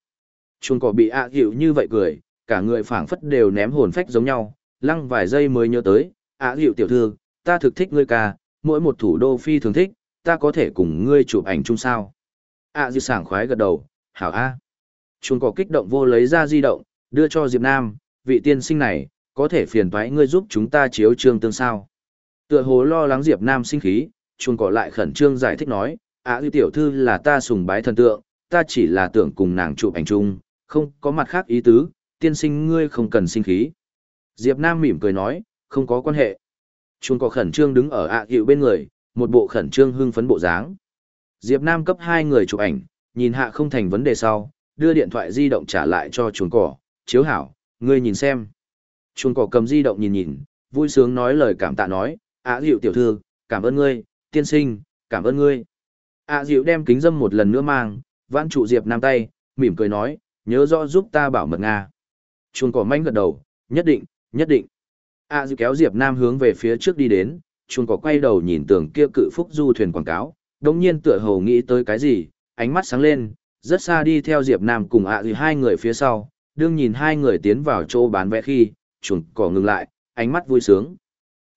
Chuồng cỏ bị A Diệu như vậy cười, cả người phảng phất đều ném hồn phách giống nhau, lăng vài giây mới nhớ tới, Á Diệu tiểu thư, ta thực thích ngươi ca, mỗi một thủ đô phi thường thích, ta có thể cùng ngươi chụp ảnh chung sao. ạ Diệu sảng khoái gật đầu, hảo a. Chuông cỏ kích động vô lấy ra di động, đưa cho Diệp Nam, vị tiên sinh này, có thể phiền toái ngươi giúp chúng ta chiếu trương tương sao. Tựa hồ lo lắng Diệp Nam sinh khí, chuông cỏ lại khẩn trương giải thích nói, ạ ư tiểu thư là ta sùng bái thần tượng, ta chỉ là tưởng cùng nàng chụp ảnh chung, không có mặt khác ý tứ, tiên sinh ngươi không cần sinh khí. Diệp Nam mỉm cười nói, không có quan hệ. Chuông cỏ khẩn trương đứng ở ạ à hiệu bên người, một bộ khẩn trương hưng phấn bộ dáng. Diệp Nam cấp hai người chụp ảnh, nhìn hạ không thành vấn đề sau, đưa điện thoại di động trả lại cho chuồng cỏ, chiếu hảo, ngươi nhìn xem. Chuồng cỏ cầm di động nhìn nhìn, vui sướng nói lời cảm tạ nói, ạ à tiểu thư, cảm ơn ngươi, tiên sinh, cảm ơn ngươi. ạ à diệu đem kính dâm một lần nữa mang, vãn trụ Diệp Nam tay, mỉm cười nói, nhớ rõ giúp ta bảo mật Nga. Chuồng cỏ manh gật đầu, nhất định, nhất định. ạ à, kéo Diệp Nam hướng về phía trước đi đến, chuồng cỏ quay đầu nhìn tường kia cự phúc du thuyền quảng cáo, đồng nhiên tựa hồ nghĩ tới cái gì, ánh mắt sáng lên, rất xa đi theo Diệp Nam cùng ạ à hai người phía sau, đương nhìn hai người tiến vào chỗ bán vé khi, chuồng cỏ ngừng lại, ánh mắt vui sướng.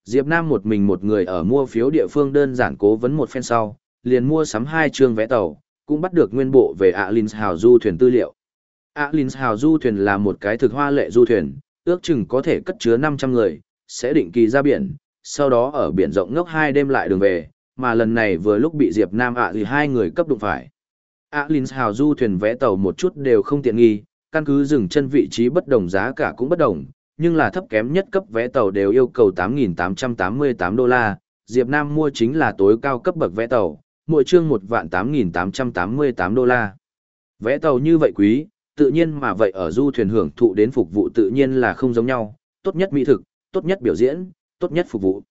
Diệp Nam một mình một người ở mua phiếu địa phương đơn giản cố vấn một phen sau, liền mua sắm hai trường vé tàu, cũng bắt được nguyên bộ về Alins Hào du thuyền tư liệu. Alins Hào du thuyền là một cái thực hoa lệ du thuyền, ước chừng có thể cất chứa 500 người, sẽ định kỳ ra biển, sau đó ở biển rộng ngốc hai đêm lại đường về, mà lần này vừa lúc bị Diệp Nam ạ thì hai người cấp đụng phải. Alins Hào du thuyền vé tàu một chút đều không tiện nghi, căn cứ dừng chân vị trí bất đồng giá cả cũng bất đồng, nhưng là thấp kém nhất cấp vé tàu đều yêu cầu 8.888 đô la, Diệp Nam mua chính là tối cao cấp bậc vé tàu, mỗi chương một vạn 8.888 đô la. Vé tàu như vậy quý, tự nhiên mà vậy ở du thuyền hưởng thụ đến phục vụ tự nhiên là không giống nhau, tốt nhất mỹ thực, tốt nhất biểu diễn, tốt nhất phục vụ.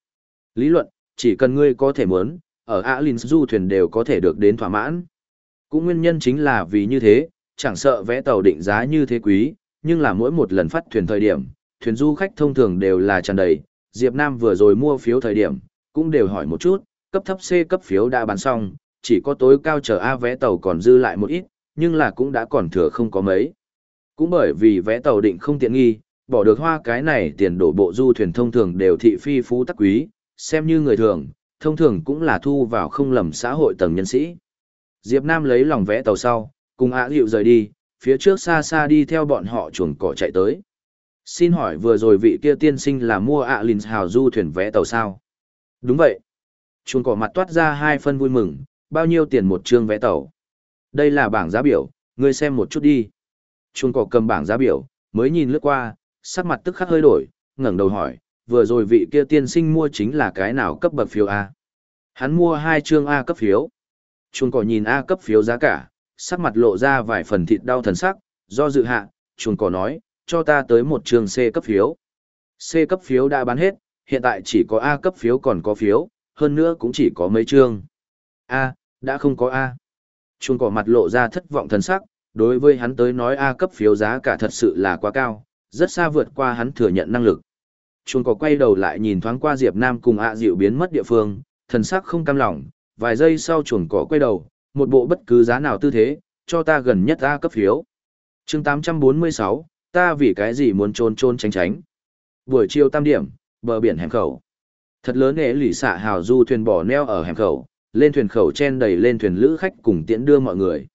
Lý luận, chỉ cần ngươi có thể muốn, ở Alins du thuyền đều có thể được đến thỏa mãn. Cũng nguyên nhân chính là vì như thế, chẳng sợ vẽ tàu định giá như thế quý, nhưng là mỗi một lần phát thuyền thời điểm, thuyền du khách thông thường đều là tràn đầy. Diệp Nam vừa rồi mua phiếu thời điểm, cũng đều hỏi một chút, cấp thấp C cấp phiếu đã bán xong, chỉ có tối cao chờ A vé tàu còn dư lại một ít, nhưng là cũng đã còn thừa không có mấy. Cũng bởi vì vé tàu định không tiện nghi, bỏ được hoa cái này tiền đổ bộ du thuyền thông thường đều thị phi phú tắc quý, xem như người thường, thông thường cũng là thu vào không lầm xã hội tầng nhân sĩ. Diệp Nam lấy lòng vẽ tàu sau, cùng ạ hiệu rời đi, phía trước xa xa đi theo bọn họ chuồng cỏ chạy tới. Xin hỏi vừa rồi vị kia tiên sinh là mua ạ Linh Hào du thuyền vé tàu sao? Đúng vậy. Chuồng cỏ mặt toát ra hai phân vui mừng, bao nhiêu tiền một trương vé tàu? Đây là bảng giá biểu, ngươi xem một chút đi. Chuồng cỏ cầm bảng giá biểu, mới nhìn lướt qua, sắc mặt tức khắc hơi đổi, ngẩng đầu hỏi, vừa rồi vị kia tiên sinh mua chính là cái nào cấp bậc phiếu A? Hắn mua hai trương A cấp phiếu. Chuồng cỏ nhìn A cấp phiếu giá cả, sắc mặt lộ ra vài phần thịt đau thần sắc, do dự hạ, chuồng cỏ nói, cho ta tới một trường C cấp phiếu. C cấp phiếu đã bán hết, hiện tại chỉ có A cấp phiếu còn có phiếu, hơn nữa cũng chỉ có mấy trường. A, đã không có A. Chuồng cỏ mặt lộ ra thất vọng thần sắc, đối với hắn tới nói A cấp phiếu giá cả thật sự là quá cao, rất xa vượt qua hắn thừa nhận năng lực. Chuồng cỏ quay đầu lại nhìn thoáng qua Diệp Nam cùng A Diệu biến mất địa phương, thần sắc không cam lòng, vài giây sau chuồng cỏ quay đầu, một bộ bất cứ giá nào tư thế, cho ta gần nhất A cấp phiếu. chương 846, ta vì cái gì muốn trôn trôn tránh tránh. Buổi chiều tam điểm, bờ biển hẻm khẩu. Thật lớn nghệ lì xạ hào du thuyền bỏ neo ở hẻm khẩu, lên thuyền khẩu chen đầy lên thuyền lữ khách cùng tiễn đưa mọi người.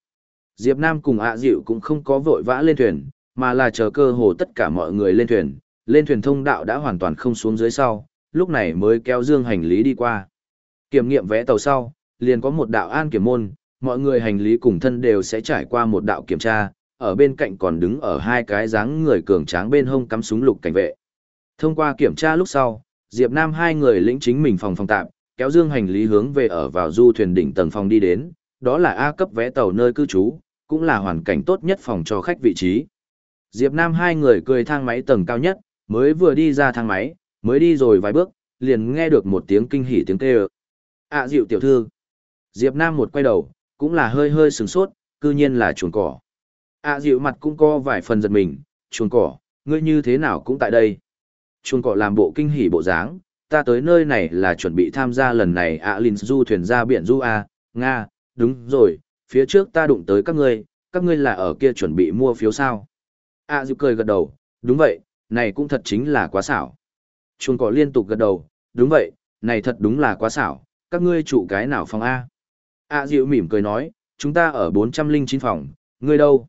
Diệp Nam cùng ạ dịu cũng không có vội vã lên thuyền, mà là chờ cơ hồ tất cả mọi người lên thuyền. Lên thuyền thông đạo đã hoàn toàn không xuống dưới sau, lúc này mới kéo dương hành lý đi qua. Kiểm nghiệm vé tàu sau, liền có một đạo an kiểm môn, mọi người hành lý cùng thân đều sẽ trải qua một đạo kiểm tra, ở bên cạnh còn đứng ở hai cái dáng người cường tráng bên hông cắm súng lục cảnh vệ. Thông qua kiểm tra lúc sau, Diệp Nam hai người lĩnh chính mình phòng phòng tạm, kéo dương hành lý hướng về ở vào du thuyền đỉnh tầng phòng đi đến, đó là A cấp vé tàu nơi cư trú, cũng là hoàn cảnh tốt nhất phòng cho khách vị trí. Diệp Nam hai người cười thang máy tầng cao nhất, mới vừa đi ra thang máy, mới đi rồi vài bước, liền nghe được một tiếng kinh hỉ tiếng kêu. À dịu tiểu thư. Diệp Nam một quay đầu, cũng là hơi hơi sửng sốt, cư nhiên là chuồng cỏ. À dịu mặt cũng co vài phần giật mình, chuồng cỏ, ngươi như thế nào cũng tại đây. Chuồng cỏ làm bộ kinh hỉ bộ dáng, ta tới nơi này là chuẩn bị tham gia lần này ạ à Linh du thuyền ra biển du A, Nga, đúng rồi, phía trước ta đụng tới các ngươi, các ngươi là ở kia chuẩn bị mua phiếu sao. ạ dịu cười gật đầu, đúng vậy, này cũng thật chính là quá xảo. Chuồng cỏ liên tục gật đầu, đúng vậy, này thật đúng là quá xảo, các ngươi trụ cái nào phòng A. A Diệu mỉm cười nói, chúng ta ở 409 phòng, ngươi đâu?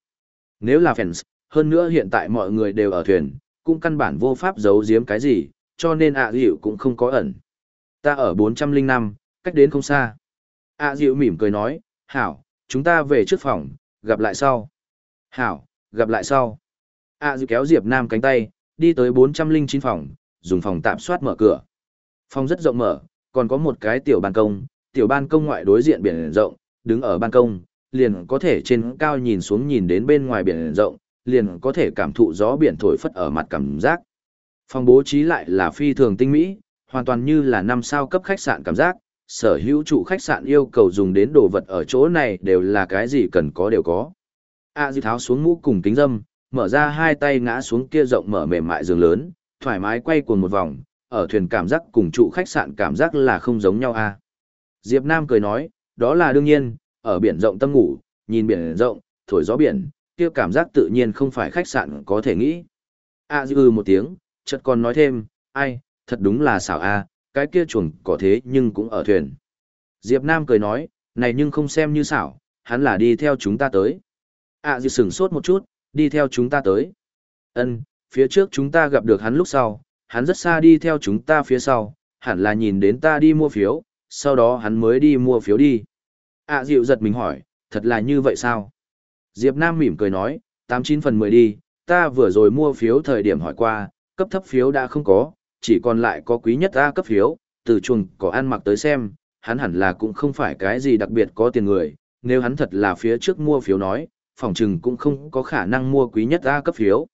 Nếu là fans, hơn nữa hiện tại mọi người đều ở thuyền, cũng căn bản vô pháp giấu giếm cái gì, cho nên A Diệu cũng không có ẩn. Ta ở 405, cách đến không xa. A Diệu mỉm cười nói, hảo, chúng ta về trước phòng, gặp lại sau. Hảo, gặp lại sau. A Diệu kéo Diệp Nam cánh tay, đi tới 409 phòng, dùng phòng tạm soát mở cửa. Phòng rất rộng mở, còn có một cái tiểu ban công, tiểu ban công ngoại đối diện biển rộng, đứng ở ban công, liền có thể trên cao nhìn xuống nhìn đến bên ngoài biển rộng, liền có thể cảm thụ gió biển thổi phất ở mặt cảm giác. Phòng bố trí lại là phi thường tinh mỹ, hoàn toàn như là năm sao cấp khách sạn cảm giác, sở hữu trụ khách sạn yêu cầu dùng đến đồ vật ở chỗ này đều là cái gì cần có đều có. A Di tháo xuống mũ cùng kính dâm, mở ra hai tay ngã xuống kia rộng mở mềm mại giường lớn, thoải mái quay cuồng một vòng, ở thuyền cảm giác cùng trụ khách sạn cảm giác là không giống nhau a. Diệp Nam cười nói, đó là đương nhiên, ở biển rộng tâm ngủ, nhìn biển rộng, thổi gió biển, kia cảm giác tự nhiên không phải khách sạn có thể nghĩ. A dư một tiếng, chợt còn nói thêm, ai, thật đúng là xảo a, cái kia chuồng có thế nhưng cũng ở thuyền. Diệp Nam cười nói, Này nhưng không xem như xảo, hắn là đi theo chúng ta tới. À dư sững sốt một chút, đi theo chúng ta tới. Ân, phía trước chúng ta gặp được hắn lúc sau, hắn rất xa đi theo chúng ta phía sau, hẳn là nhìn đến ta đi mua phiếu, sau đó hắn mới đi mua phiếu đi. À dịu giật mình hỏi, thật là như vậy sao? Diệp Nam mỉm cười nói, 89 phần 10 đi, ta vừa rồi mua phiếu thời điểm hỏi qua, cấp thấp phiếu đã không có, chỉ còn lại có quý nhất A cấp phiếu, từ chuồng có ăn mặc tới xem, hắn hẳn là cũng không phải cái gì đặc biệt có tiền người, nếu hắn thật là phía trước mua phiếu nói, phòng trừng cũng không có khả năng mua quý nhất A cấp phiếu.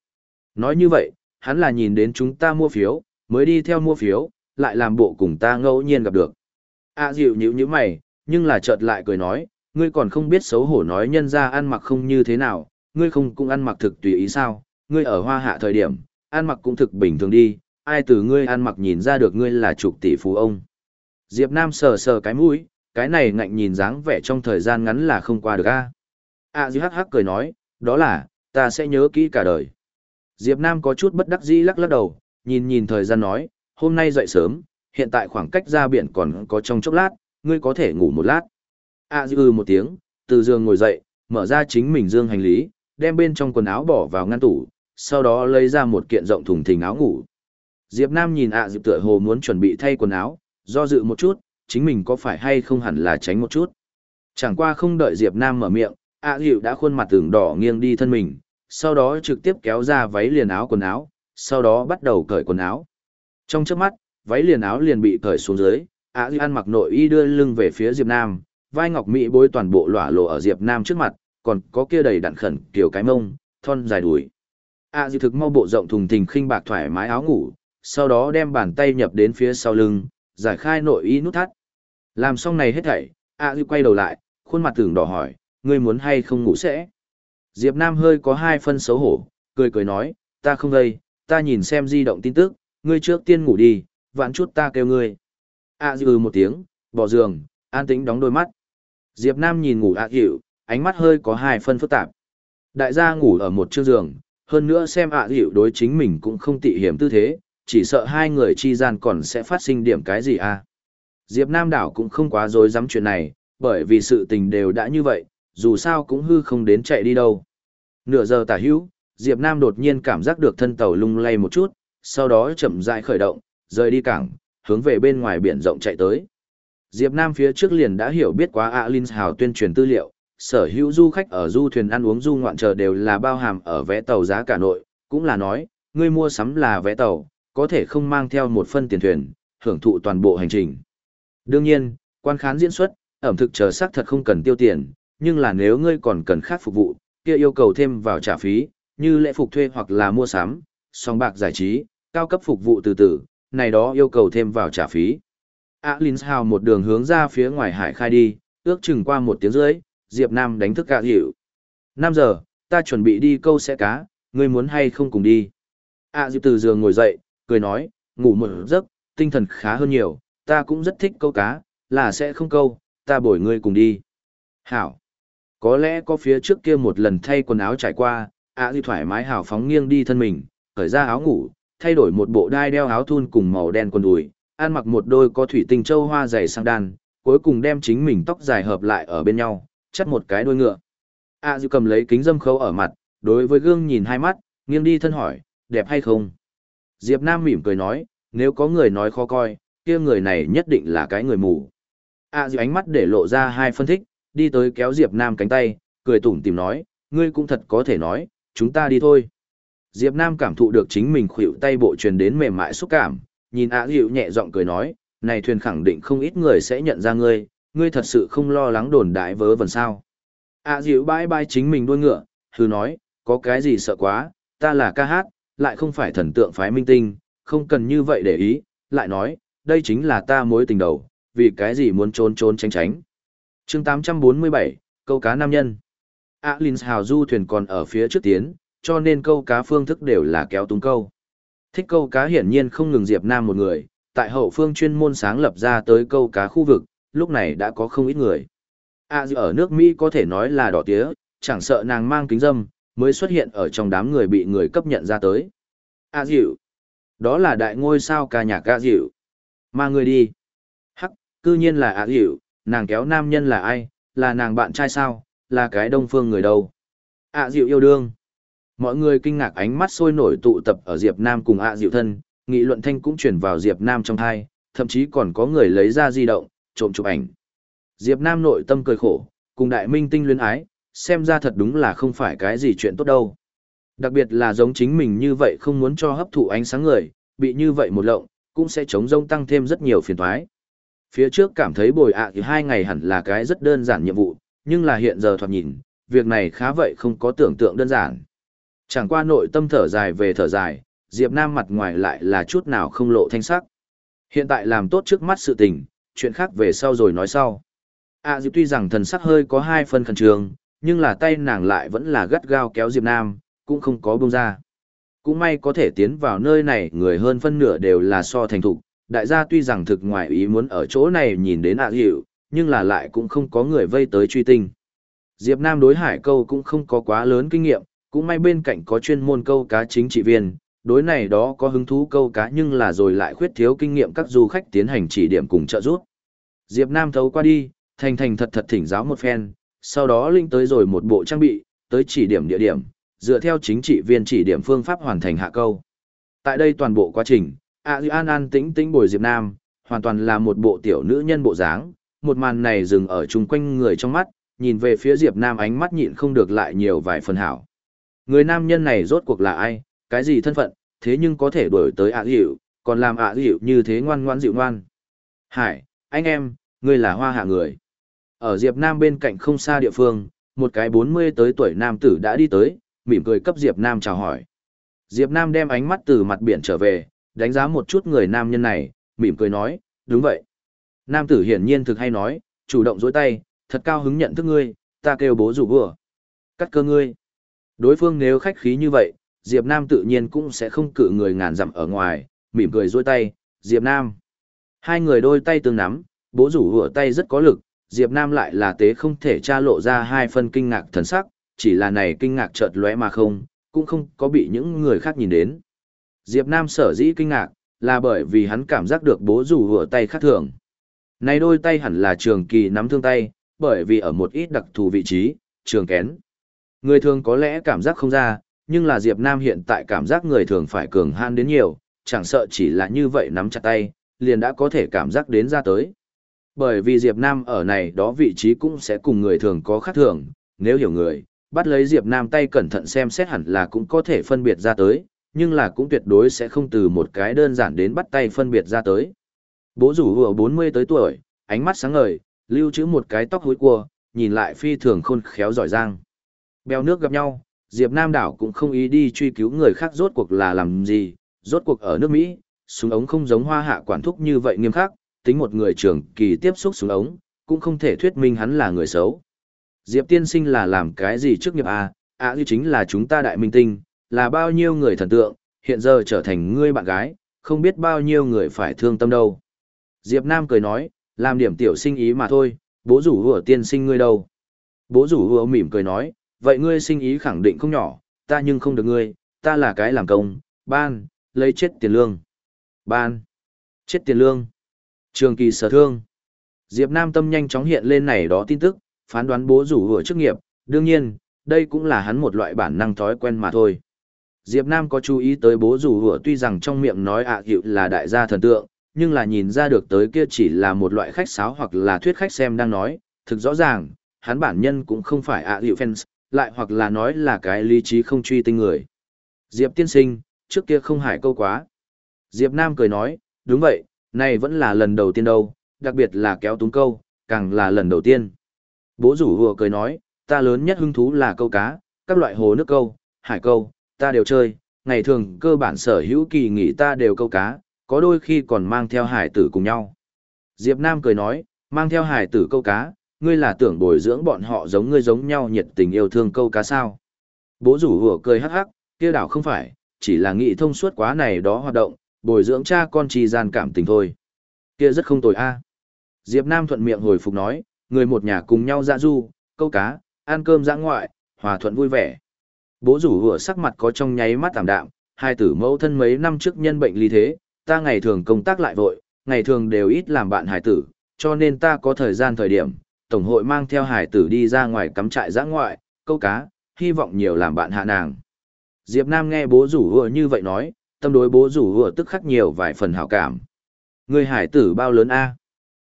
Nói như vậy, hắn là nhìn đến chúng ta mua phiếu, mới đi theo mua phiếu, lại làm bộ cùng ta ngẫu nhiên gặp được. A dịu nhữ như mày, nhưng là chợt lại cười nói, ngươi còn không biết xấu hổ nói nhân ra ăn mặc không như thế nào, ngươi không cũng ăn mặc thực tùy ý sao, ngươi ở hoa hạ thời điểm, ăn mặc cũng thực bình thường đi, ai từ ngươi ăn mặc nhìn ra được ngươi là trục tỷ phú ông. Diệp Nam sờ sờ cái mũi, cái này ngạnh nhìn dáng vẻ trong thời gian ngắn là không qua được a. A dịu hắc hắc cười nói, đó là, ta sẽ nhớ kỹ cả đời. Diệp Nam có chút bất đắc dĩ lắc lắc đầu, nhìn nhìn thời gian nói, hôm nay dậy sớm, hiện tại khoảng cách ra biển còn có trong chốc lát, ngươi có thể ngủ một lát. A Dư một tiếng, từ giường ngồi dậy, mở ra chính mình dương hành lý, đem bên trong quần áo bỏ vào ngăn tủ, sau đó lấy ra một kiện rộng thùng thình áo ngủ. Diệp Nam nhìn ạ à tựa hồ muốn chuẩn bị thay quần áo, do dự một chút, chính mình có phải hay không hẳn là tránh một chút. Chẳng qua không đợi Diệp Nam mở miệng, ạ à đã khuôn mặt tường đỏ nghiêng đi thân mình, sau đó trực tiếp kéo ra váy liền áo quần áo, sau đó bắt đầu cởi quần áo. Trong chớp mắt, váy liền áo liền bị cởi xuống dưới, Á Diệp An mặc nội y đưa lưng về phía Diệp Nam, vai ngọc mỹ bối toàn bộ lỏa lộ ở Diệp Nam trước mặt, còn có kia đầy đặn khẩn kiểu cái mông, thon dài đùi. Á Di thực mau bộ rộng thùng thình khinh bạc thoải mái áo ngủ, sau đó đem bàn tay nhập đến phía sau lưng, giải khai nội y nút thắt. Làm xong này hết thảy, A Di quay đầu lại, khuôn mặt tưởng đỏ hỏi, ngươi muốn hay không ngủ sẽ? Diệp Nam hơi có hai phân xấu hổ, cười cười nói, ta không gây, ta nhìn xem di động tin tức, ngươi trước tiên ngủ đi, vãn chút ta kêu ngươi. A Dư ừ một tiếng, bỏ giường, an tĩnh đóng đôi mắt. Diệp Nam nhìn ngủ A dịu, ánh mắt hơi có hai phân phức tạp. Đại gia ngủ ở một chiếc giường, hơn nữa xem A dịu đối chính mình cũng không tị hiểm tư thế, chỉ sợ hai người chi gian còn sẽ phát sinh điểm cái gì à. Diệp Nam đảo cũng không quá dối dám chuyện này, bởi vì sự tình đều đã như vậy, dù sao cũng hư không đến chạy đi đâu. Nửa giờ tả hữu, Diệp Nam đột nhiên cảm giác được thân tàu lung lay một chút, sau đó chậm rãi khởi động, rời đi cảng, hướng về bên ngoài biển rộng chạy tới. Diệp Nam phía trước liền đã hiểu biết quá Alin Hào tuyên truyền tư liệu, sở hữu du khách ở du thuyền ăn uống du ngoạn chờ đều là bao hàm ở vé tàu giá cả nội, cũng là nói, ngươi mua sắm là vé tàu, có thể không mang theo một phân tiền thuyền, hưởng thụ toàn bộ hành trình. Đương nhiên, quan khán diễn xuất, ẩm thực chờ xác thật không cần tiêu tiền, nhưng là nếu ngươi còn cần khác phục vụ, kia yêu cầu thêm vào trả phí, như lễ phục thuê hoặc là mua sắm, song bạc giải trí, cao cấp phục vụ từ từ, này đó yêu cầu thêm vào trả phí. Alins Hào một đường hướng ra phía ngoài hải khai đi, ước chừng qua một tiếng rưỡi, Diệp Nam đánh thức cả hiểu. 5 giờ, ta chuẩn bị đi câu xe cá, ngươi muốn hay không cùng đi. A Diệp từ giường ngồi dậy, cười nói, ngủ một giấc, tinh thần khá hơn nhiều, ta cũng rất thích câu cá, là sẽ không câu, ta bồi ngươi cùng đi. Hảo. Có lẽ có phía trước kia một lần thay quần áo trải qua, ạ à thoải mái hào phóng nghiêng đi thân mình, khởi ra áo ngủ, thay đổi một bộ đai đeo áo thun cùng màu đen quần đùi, ăn mặc một đôi có thủy tinh châu hoa dày sang đan, cuối cùng đem chính mình tóc dài hợp lại ở bên nhau, chắt một cái đuôi ngựa. A à, cầm lấy kính dâm khâu ở mặt, đối với gương nhìn hai mắt, nghiêng đi thân hỏi, đẹp hay không? Diệp Nam mỉm cười nói, nếu có người nói khó coi, kia người này nhất định là cái người mù. À Diệp ánh mắt để lộ ra hai phân tích, đi tới kéo Diệp Nam cánh tay, cười tủm tỉm nói, ngươi cũng thật có thể nói, chúng ta đi thôi. Diệp Nam cảm thụ được chính mình khuỷu tay bộ truyền đến mềm mại xúc cảm, nhìn Á Diệu nhẹ giọng cười nói, này thuyền khẳng định không ít người sẽ nhận ra ngươi, ngươi thật sự không lo lắng đồn đại vớ vẩn sao. Á Diệu bãi bãi chính mình đuôi ngựa, hừ nói, có cái gì sợ quá, ta là ca hát, lại không phải thần tượng phái minh tinh, không cần như vậy để ý, lại nói, đây chính là ta mối tình đầu, vì cái gì muốn trốn trốn tránh tránh chương 847, câu cá nam nhân. Alins Hào du thuyền còn ở phía trước tiến, cho nên câu cá phương thức đều là kéo tung câu. Thích câu cá hiển nhiên không ngừng Diệp Nam một người, tại hậu phương chuyên môn sáng lập ra tới câu cá khu vực, lúc này đã có không ít người. À ở nước Mỹ có thể nói là đỏ tía, chẳng sợ nàng mang kính dâm, mới xuất hiện ở trong đám người bị người cấp nhận ra tới. A Diệu. Đó là đại ngôi sao ca nhạc A Diệu. Mà người đi. Hắc, cư nhiên là A Diệu, nàng kéo nam nhân là ai, là nàng bạn trai sao, là cái đông phương người đâu. ạ à, dịu yêu đương. Mọi người kinh ngạc ánh mắt sôi nổi tụ tập ở Diệp Nam cùng ạ à, dịu thân, nghị luận thanh cũng chuyển vào Diệp Nam trong thai, thậm chí còn có người lấy ra di động, trộm chụp ảnh. Diệp Nam nội tâm cười khổ, cùng đại minh tinh luyến ái, xem ra thật đúng là không phải cái gì chuyện tốt đâu. Đặc biệt là giống chính mình như vậy không muốn cho hấp thụ ánh sáng người, bị như vậy một lộng, cũng sẽ chống rông tăng thêm rất nhiều phiền toái. Phía trước cảm thấy bồi ạ thì hai ngày hẳn là cái rất đơn giản nhiệm vụ, nhưng là hiện giờ thoạt nhìn, việc này khá vậy không có tưởng tượng đơn giản. Chẳng qua nội tâm thở dài về thở dài, Diệp Nam mặt ngoài lại là chút nào không lộ thanh sắc. Hiện tại làm tốt trước mắt sự tình, chuyện khác về sau rồi nói sau. À Diệp tuy rằng thần sắc hơi có hai phần khẩn trương, nhưng là tay nàng lại vẫn là gắt gao kéo Diệp Nam, cũng không có buông ra. Cũng may có thể tiến vào nơi này người hơn phân nửa đều là so thành thục, đại gia tuy rằng thực ngoài ý muốn ở chỗ này nhìn đến ạ hiệu, nhưng là lại cũng không có người vây tới truy tinh. Diệp Nam đối hải câu cũng không có quá lớn kinh nghiệm, cũng may bên cạnh có chuyên môn câu cá chính trị viên, đối này đó có hứng thú câu cá nhưng là rồi lại khuyết thiếu kinh nghiệm các du khách tiến hành chỉ điểm cùng trợ giúp. Diệp Nam thấu qua đi, thành thành thật thật thỉnh giáo một phen, sau đó linh tới rồi một bộ trang bị, tới chỉ điểm địa điểm, dựa theo chính trị viên chỉ điểm phương pháp hoàn thành hạ câu. Tại đây toàn bộ quá trình, A Dư An An tĩnh tĩnh bồi Diệp Nam, hoàn toàn là một bộ tiểu nữ nhân bộ dáng, một màn này dừng ở chung quanh người trong mắt, nhìn về phía Diệp Nam ánh mắt nhịn không được lại nhiều vài phần hảo. Người nam nhân này rốt cuộc là ai, cái gì thân phận, thế nhưng có thể đuổi tới ạ dịu, còn làm ạ dịu như thế ngoan ngoan dịu ngoan. Hải, anh em, ngươi là hoa hạ người. Ở Diệp Nam bên cạnh không xa địa phương, một cái 40 tới tuổi nam tử đã đi tới, mỉm cười cấp Diệp Nam chào hỏi. Diệp Nam đem ánh mắt từ mặt biển trở về, đánh giá một chút người nam nhân này, mỉm cười nói, đúng vậy. Nam tử hiển nhiên thực hay nói, chủ động dối tay, thật cao hứng nhận thức ngươi, ta kêu bố rủ vừa. Cắt cơ ngươi. Đối phương nếu khách khí như vậy, Diệp Nam tự nhiên cũng sẽ không cự người ngàn dặm ở ngoài, mỉm cười dối tay, Diệp Nam. Hai người đôi tay tương nắm, bố rủ vừa tay rất có lực, Diệp Nam lại là tế không thể tra lộ ra hai phần kinh ngạc thần sắc, chỉ là này kinh ngạc chợt lóe mà không, cũng không có bị những người khác nhìn đến. Diệp Nam sở dĩ kinh ngạc, là bởi vì hắn cảm giác được bố rủ vừa tay khác thường. Này đôi tay hẳn là trường kỳ nắm thương tay, bởi vì ở một ít đặc thù vị trí, trường kén. Người thường có lẽ cảm giác không ra, nhưng là Diệp Nam hiện tại cảm giác người thường phải cường han đến nhiều, chẳng sợ chỉ là như vậy nắm chặt tay, liền đã có thể cảm giác đến ra tới. Bởi vì Diệp Nam ở này đó vị trí cũng sẽ cùng người thường có khác thường, nếu hiểu người, bắt lấy Diệp Nam tay cẩn thận xem xét hẳn là cũng có thể phân biệt ra tới, nhưng là cũng tuyệt đối sẽ không từ một cái đơn giản đến bắt tay phân biệt ra tới. Bố rủ vừa 40 tới tuổi, ánh mắt sáng ngời, lưu trữ một cái tóc hối cua, nhìn lại phi thường khôn khéo giỏi giang. Bèo nước gặp nhau, Diệp Nam đảo cũng không ý đi truy cứu người khác rốt cuộc là làm gì, rốt cuộc ở nước Mỹ, súng ống không giống hoa hạ quản thúc như vậy nghiêm khắc, tính một người trưởng kỳ tiếp xúc súng ống, cũng không thể thuyết minh hắn là người xấu. Diệp tiên sinh là làm cái gì trước nghiệp à, à như chính là chúng ta đại minh tinh, là bao nhiêu người thần tượng, hiện giờ trở thành ngươi bạn gái, không biết bao nhiêu người phải thương tâm đâu. Diệp Nam cười nói, làm điểm tiểu sinh ý mà thôi, bố rủ hùa tiên sinh ngươi đâu. Bố rủ hùa mỉm cười nói, vậy ngươi sinh ý khẳng định không nhỏ, ta nhưng không được ngươi, ta là cái làm công, ban, lấy chết tiền lương. Ban, chết tiền lương. Trường kỳ sở thương. Diệp Nam tâm nhanh chóng hiện lên này đó tin tức, phán đoán bố rủ hùa chức nghiệp, đương nhiên, đây cũng là hắn một loại bản năng thói quen mà thôi. Diệp Nam có chú ý tới bố rủ hủa tuy rằng trong miệng nói ạ hiệu là đại gia thần tượng, nhưng là nhìn ra được tới kia chỉ là một loại khách sáo hoặc là thuyết khách xem đang nói, thực rõ ràng, hắn bản nhân cũng không phải ạ hiệu fans, lại hoặc là nói là cái lý trí không truy tinh người. Diệp tiên sinh, trước kia không hải câu quá. Diệp Nam cười nói, đúng vậy, này vẫn là lần đầu tiên đâu, đặc biệt là kéo túng câu, càng là lần đầu tiên. Bố rủ hùa cười nói, ta lớn nhất hứng thú là câu cá, các loại hồ nước câu, hải câu, ta đều chơi, ngày thường cơ bản sở hữu kỳ nghỉ ta đều câu cá, có đôi khi còn mang theo hải tử cùng nhau. Diệp Nam cười nói, mang theo hải tử câu cá, ngươi là tưởng bồi dưỡng bọn họ giống ngươi giống nhau nhiệt tình yêu thương câu cá sao. Bố rủ hùa cười hắc hắc, kia đảo không phải, chỉ là nghĩ thông suốt quá này đó hoạt động, bồi dưỡng cha con trì gian cảm tình thôi. Kia rất không tồi a. Diệp Nam thuận miệng hồi phục nói, người một nhà cùng nhau ra du, câu cá, ăn cơm giã ngoại, hòa thuận vui vẻ. Bố rủ vừa sắc mặt có trong nháy mắt tạm đạm, hai tử mẫu thân mấy năm trước nhân bệnh ly thế, ta ngày thường công tác lại vội, ngày thường đều ít làm bạn Hải tử, cho nên ta có thời gian thời điểm, Tổng hội mang theo hải tử đi ra ngoài cắm trại giã ngoại, câu cá, hy vọng nhiều làm bạn hạ nàng. Diệp Nam nghe bố rủ vừa như vậy nói, tâm đối bố rủ vừa tức khắc nhiều vài phần hảo cảm. Người hải tử bao lớn a?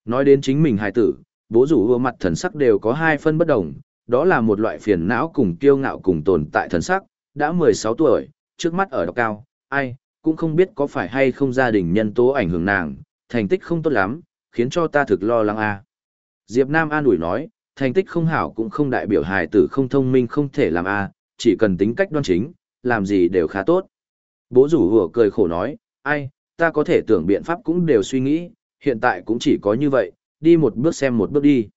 Nói đến chính mình hải tử, bố rủ vừa mặt thần sắc đều có hai phân bất đồng, đó là một loại phiền não cùng kiêu ngạo cùng tồn tại thần sắc, đã 16 tuổi, trước mắt ở đọc cao, ai, cũng không biết có phải hay không gia đình nhân tố ảnh hưởng nàng, thành tích không tốt lắm, khiến cho ta thực lo lắng a. Diệp Nam an ủi nói, thành tích không hảo cũng không đại biểu hài tử không thông minh không thể làm a, chỉ cần tính cách đoan chính, làm gì đều khá tốt. Bố rủ vừa cười khổ nói, ai, ta có thể tưởng biện pháp cũng đều suy nghĩ, hiện tại cũng chỉ có như vậy, đi một bước xem một bước đi.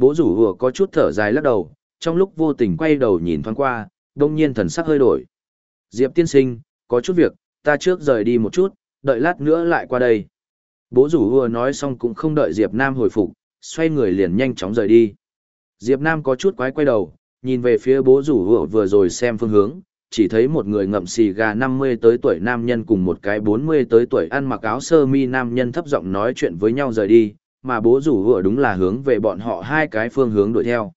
Bố rủ hùa có chút thở dài lắc đầu, trong lúc vô tình quay đầu nhìn thoáng qua, đông nhiên thần sắc hơi đổi. Diệp tiên sinh, có chút việc, ta trước rời đi một chút, đợi lát nữa lại qua đây. Bố rủ hùa nói xong cũng không đợi Diệp Nam hồi phục, xoay người liền nhanh chóng rời đi. Diệp Nam có chút quái quay đầu, nhìn về phía bố rủ hùa vừa rồi xem phương hướng, chỉ thấy một người ngậm xì gà 50 tới tuổi nam nhân cùng một cái 40 tới tuổi ăn mặc áo sơ mi nam nhân thấp giọng nói chuyện với nhau rời đi, mà bố rủ vừa đúng là hướng về bọn họ hai cái phương hướng đuổi theo.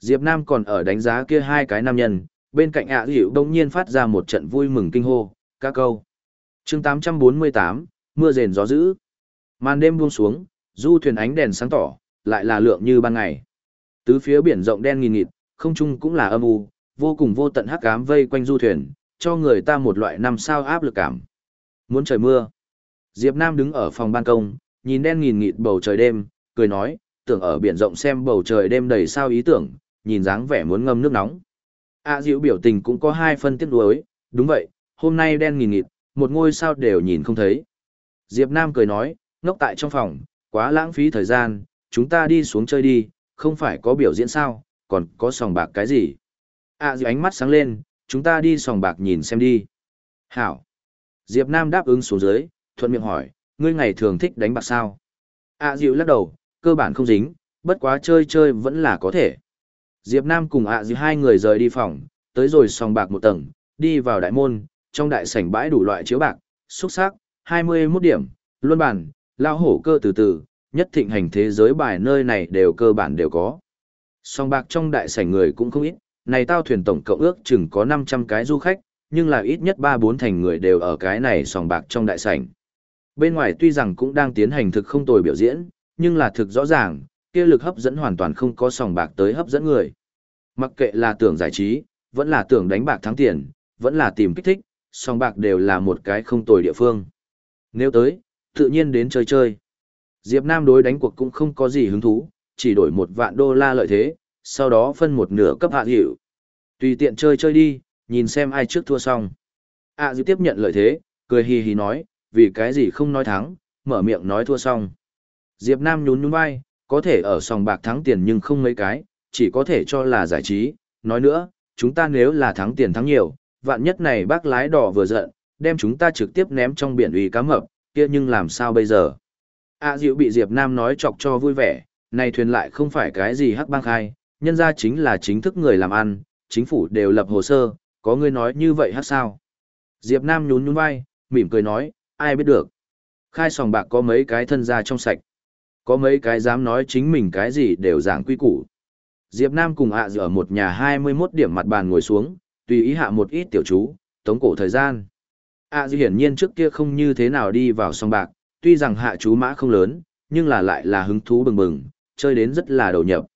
Diệp Nam còn ở đánh giá kia hai cái nam nhân, bên cạnh ạ à dịu đông nhiên phát ra một trận vui mừng kinh hô, ca câu. chương 848, mưa rền gió dữ. Màn đêm buông xuống, du thuyền ánh đèn sáng tỏ, lại là lượng như ban ngày. Tứ phía biển rộng đen nghìn nghịt, không trung cũng là âm u, vô cùng vô tận hắc ám vây quanh du thuyền, cho người ta một loại năm sao áp lực cảm. Muốn trời mưa. Diệp Nam đứng ở phòng ban công, nhìn đen nghìn nghịt bầu trời đêm, cười nói, tưởng ở biển rộng xem bầu trời đêm đầy sao ý tưởng, nhìn dáng vẻ muốn ngâm nước nóng. A à, Diệu biểu tình cũng có hai phân tiếc nuối, đúng vậy, hôm nay đen nghìn nghịt, một ngôi sao đều nhìn không thấy. Diệp Nam cười nói, ngốc tại trong phòng, quá lãng phí thời gian, chúng ta đi xuống chơi đi, không phải có biểu diễn sao, còn có sòng bạc cái gì. À Diệp ánh mắt sáng lên, chúng ta đi sòng bạc nhìn xem đi. Hảo. Diệp Nam đáp ứng xuống dưới, thuận miệng hỏi, ngươi ngày thường thích đánh bạc sao? À Diệu lắc đầu, cơ bản không dính, bất quá chơi chơi vẫn là có thể. Diệp Nam cùng ạ à Diệu hai người rời đi phòng, tới rồi sòng bạc một tầng, đi vào đại môn, trong đại sảnh bãi đủ loại chiếu bạc, xúc sắc, 21 điểm, luân bản, lao hổ cơ từ từ, nhất thịnh hành thế giới bài nơi này đều cơ bản đều có. Song bạc trong đại sảnh người cũng không ít, này tao thuyền tổng cộng ước chừng có 500 cái du khách, nhưng là ít nhất 3-4 thành người đều ở cái này sòng bạc trong đại sảnh. Bên ngoài tuy rằng cũng đang tiến hành thực không tồi biểu diễn, nhưng là thực rõ ràng, kia lực hấp dẫn hoàn toàn không có sòng bạc tới hấp dẫn người. Mặc kệ là tưởng giải trí, vẫn là tưởng đánh bạc thắng tiền, vẫn là tìm kích thích, sòng bạc đều là một cái không tồi địa phương. Nếu tới, tự nhiên đến chơi chơi. Diệp Nam đối đánh cuộc cũng không có gì hứng thú, chỉ đổi một vạn đô la lợi thế, sau đó phân một nửa cấp hạ hiệu. Tùy tiện chơi chơi đi, nhìn xem ai trước thua xong. À Diệp tiếp nhận lợi thế, cười hì hì nói, vì cái gì không nói thắng, mở miệng nói thua xong. Diệp Nam nhún nhún vai, có thể ở sòng bạc thắng tiền nhưng không mấy cái, chỉ có thể cho là giải trí. Nói nữa, chúng ta nếu là thắng tiền thắng nhiều, vạn nhất này bác lái đỏ vừa giận, đem chúng ta trực tiếp ném trong biển uy cá mập, kia nhưng làm sao bây giờ? A à, Diệu bị Diệp Nam nói chọc cho vui vẻ, này thuyền lại không phải cái gì hắc bang khai, nhân ra chính là chính thức người làm ăn, chính phủ đều lập hồ sơ, có người nói như vậy hắc sao? Diệp Nam nhún nhún vai, mỉm cười nói, ai biết được. Khai sòng bạc có mấy cái thân gia trong sạch. Có mấy cái dám nói chính mình cái gì đều giảng quy củ. Diệp Nam cùng ạ à ở một nhà 21 điểm mặt bàn ngồi xuống, tùy ý hạ một ít tiểu chú, tống cổ thời gian. ạ à hiển nhiên trước kia không như thế nào đi vào sòng bạc, tuy rằng hạ chú mã không lớn, nhưng là lại là hứng thú bừng bừng, chơi đến rất là đầu nhập.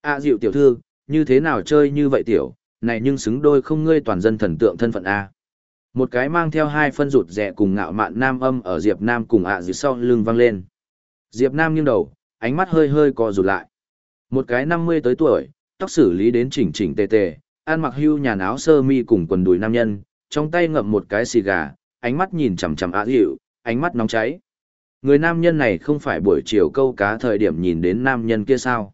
ạ à dịu tiểu thư, như thế nào chơi như vậy tiểu, này nhưng xứng đôi không ngươi toàn dân thần tượng thân phận A. Một cái mang theo hai phân rụt rẻ cùng ngạo mạn nam âm ở Diệp Nam cùng ạ à sau lưng vang lên. Diệp Nam nghiêng đầu, ánh mắt hơi hơi co rụt lại. Một cái 50 tới tuổi, tóc xử lý đến chỉnh chỉnh tề tề, ăn mặc hưu nhàn áo sơ mi cùng quần đùi nam nhân, trong tay ngậm một cái xì gà, ánh mắt nhìn chằm chằm ạ dịu, ánh mắt nóng cháy. Người nam nhân này không phải buổi chiều câu cá thời điểm nhìn đến nam nhân kia sao.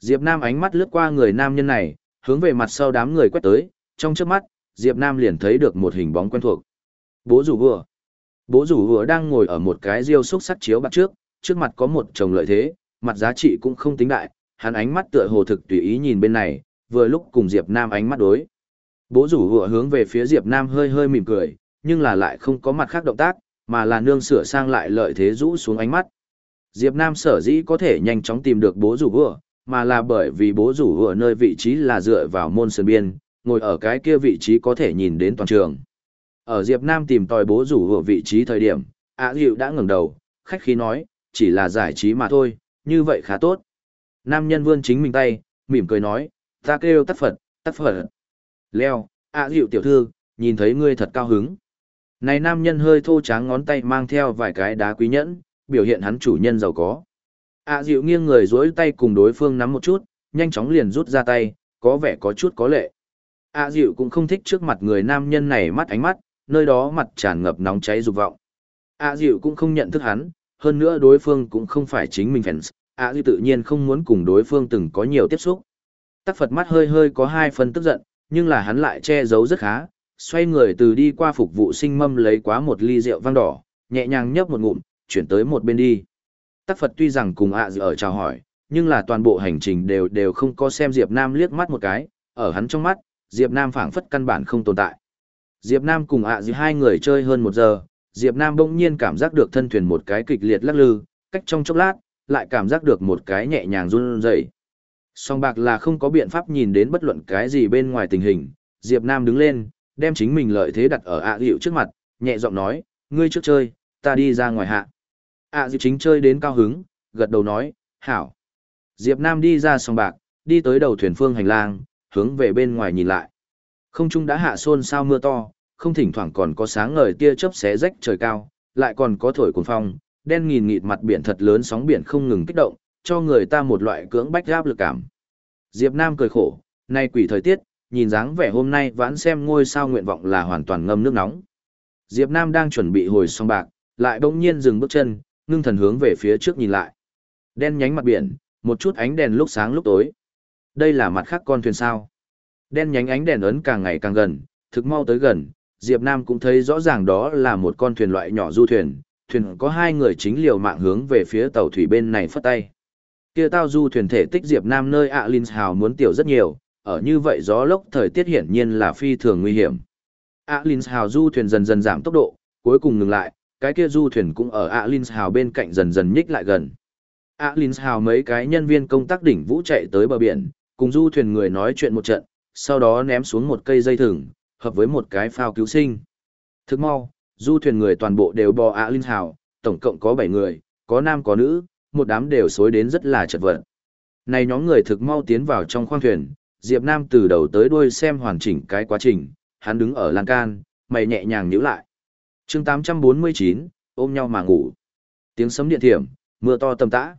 Diệp Nam ánh mắt lướt qua người nam nhân này, hướng về mặt sau đám người quét tới, trong chớp mắt, Diệp Nam liền thấy được một hình bóng quen thuộc. Bố rủ vừa. Bố rủ vừa đang ngồi ở một cái riêu xúc sắc chiếu bạc trước, trước mặt có một chồng lợi thế, mặt giá trị cũng không tính đại, hắn ánh mắt tựa hồ thực tùy ý nhìn bên này, vừa lúc cùng Diệp Nam ánh mắt đối. Bố rủ vừa hướng về phía Diệp Nam hơi hơi mỉm cười, nhưng là lại không có mặt khác động tác, mà là nương sửa sang lại lợi thế rũ xuống ánh mắt. Diệp Nam sở dĩ có thể nhanh chóng tìm được bố rủ vừa, mà là bởi vì bố rủ vừa nơi vị trí là dựa vào môn sơn biên, ngồi ở cái kia vị trí có thể nhìn đến toàn trường. Ở Diệp Nam tìm tòi bố rủ vừa vị trí thời điểm, ạ dịu đã ngẩng đầu, khách khí nói, chỉ là giải trí mà thôi, như vậy khá tốt. Nam nhân vươn chính mình tay, mỉm cười nói, ta kêu tắt phật, tắt phật. Leo, ạ dịu tiểu thư, nhìn thấy ngươi thật cao hứng. Này nam nhân hơi thô tráng ngón tay mang theo vài cái đá quý nhẫn, biểu hiện hắn chủ nhân giàu có. ạ dịu nghiêng người duỗi tay cùng đối phương nắm một chút, nhanh chóng liền rút ra tay, có vẻ có chút có lệ ạ dịu cũng không thích trước mặt người nam nhân này mắt ánh mắt, nơi đó mặt tràn ngập nóng cháy dục vọng. ạ dịu cũng không nhận thức hắn, hơn nữa đối phương cũng không phải chính mình fans, ạ dịu tự nhiên không muốn cùng đối phương từng có nhiều tiếp xúc. Tắc Phật mắt hơi hơi có hai phần tức giận, nhưng là hắn lại che giấu rất khá, xoay người từ đi qua phục vụ sinh mâm lấy quá một ly rượu vang đỏ, nhẹ nhàng nhấp một ngụm, chuyển tới một bên đi. Tắc Phật tuy rằng cùng ạ dịu ở chào hỏi, nhưng là toàn bộ hành trình đều đều không có xem Diệp Nam liếc mắt một cái, ở hắn trong mắt, Diệp Nam phảng phất căn bản không tồn tại. Diệp Nam cùng ạ à hai người chơi hơn một giờ, Diệp Nam bỗng nhiên cảm giác được thân thuyền một cái kịch liệt lắc lư, cách trong chốc lát, lại cảm giác được một cái nhẹ nhàng run rẩy. Song bạc là không có biện pháp nhìn đến bất luận cái gì bên ngoài tình hình, Diệp Nam đứng lên, đem chính mình lợi thế đặt ở ạ à trước mặt, nhẹ giọng nói, ngươi trước chơi, ta đi ra ngoài hạ. ạ à chính chơi đến cao hứng, gật đầu nói, hảo. Diệp Nam đi ra song bạc, đi tới đầu thuyền phương hành lang, hướng về bên ngoài nhìn lại. Không trung đã hạ xôn sao mưa to, không thỉnh thoảng còn có sáng ngời tia chớp xé rách trời cao, lại còn có thổi cuồng phong, đen nghìn nghịt mặt biển thật lớn sóng biển không ngừng kích động, cho người ta một loại cưỡng bách áp lực cảm. Diệp Nam cười khổ, nay quỷ thời tiết, nhìn dáng vẻ hôm nay vãn xem ngôi sao nguyện vọng là hoàn toàn ngâm nước nóng. Diệp Nam đang chuẩn bị hồi song bạc, lại bỗng nhiên dừng bước chân, ngưng thần hướng về phía trước nhìn lại. Đen nhánh mặt biển, một chút ánh đèn lúc sáng lúc tối. Đây là mặt khác con thuyền sao. Đen nhánh ánh đèn ấn càng ngày càng gần, thực mau tới gần, Diệp Nam cũng thấy rõ ràng đó là một con thuyền loại nhỏ du thuyền, thuyền có hai người chính liều mạng hướng về phía tàu thủy bên này phất tay. Kia tao du thuyền thể tích Diệp Nam nơi ạ Linh Hào muốn tiểu rất nhiều, ở như vậy gió lốc thời tiết hiển nhiên là phi thường nguy hiểm. ạ Linh Hào du thuyền dần dần giảm tốc độ, cuối cùng ngừng lại, cái kia du thuyền cũng ở ạ Linh Hào bên cạnh dần dần nhích lại gần. ạ Linh Hào mấy cái nhân viên công tác đỉnh vũ chạy tới bờ biển, cùng du thuyền người nói chuyện một trận, sau đó ném xuống một cây dây thừng, hợp với một cái phao cứu sinh. Thức mau, du thuyền người toàn bộ đều bò ạ Linh Hào, tổng cộng có 7 người, có nam có nữ, một đám đều xối đến rất là chật vật. Này nhóm người thực mau tiến vào trong khoang thuyền, Diệp Nam từ đầu tới đuôi xem hoàn chỉnh cái quá trình, hắn đứng ở lan can, mày nhẹ nhàng nhíu lại. Chương 849, ôm nhau mà ngủ. Tiếng sấm điện thiểm, mưa to tầm tã.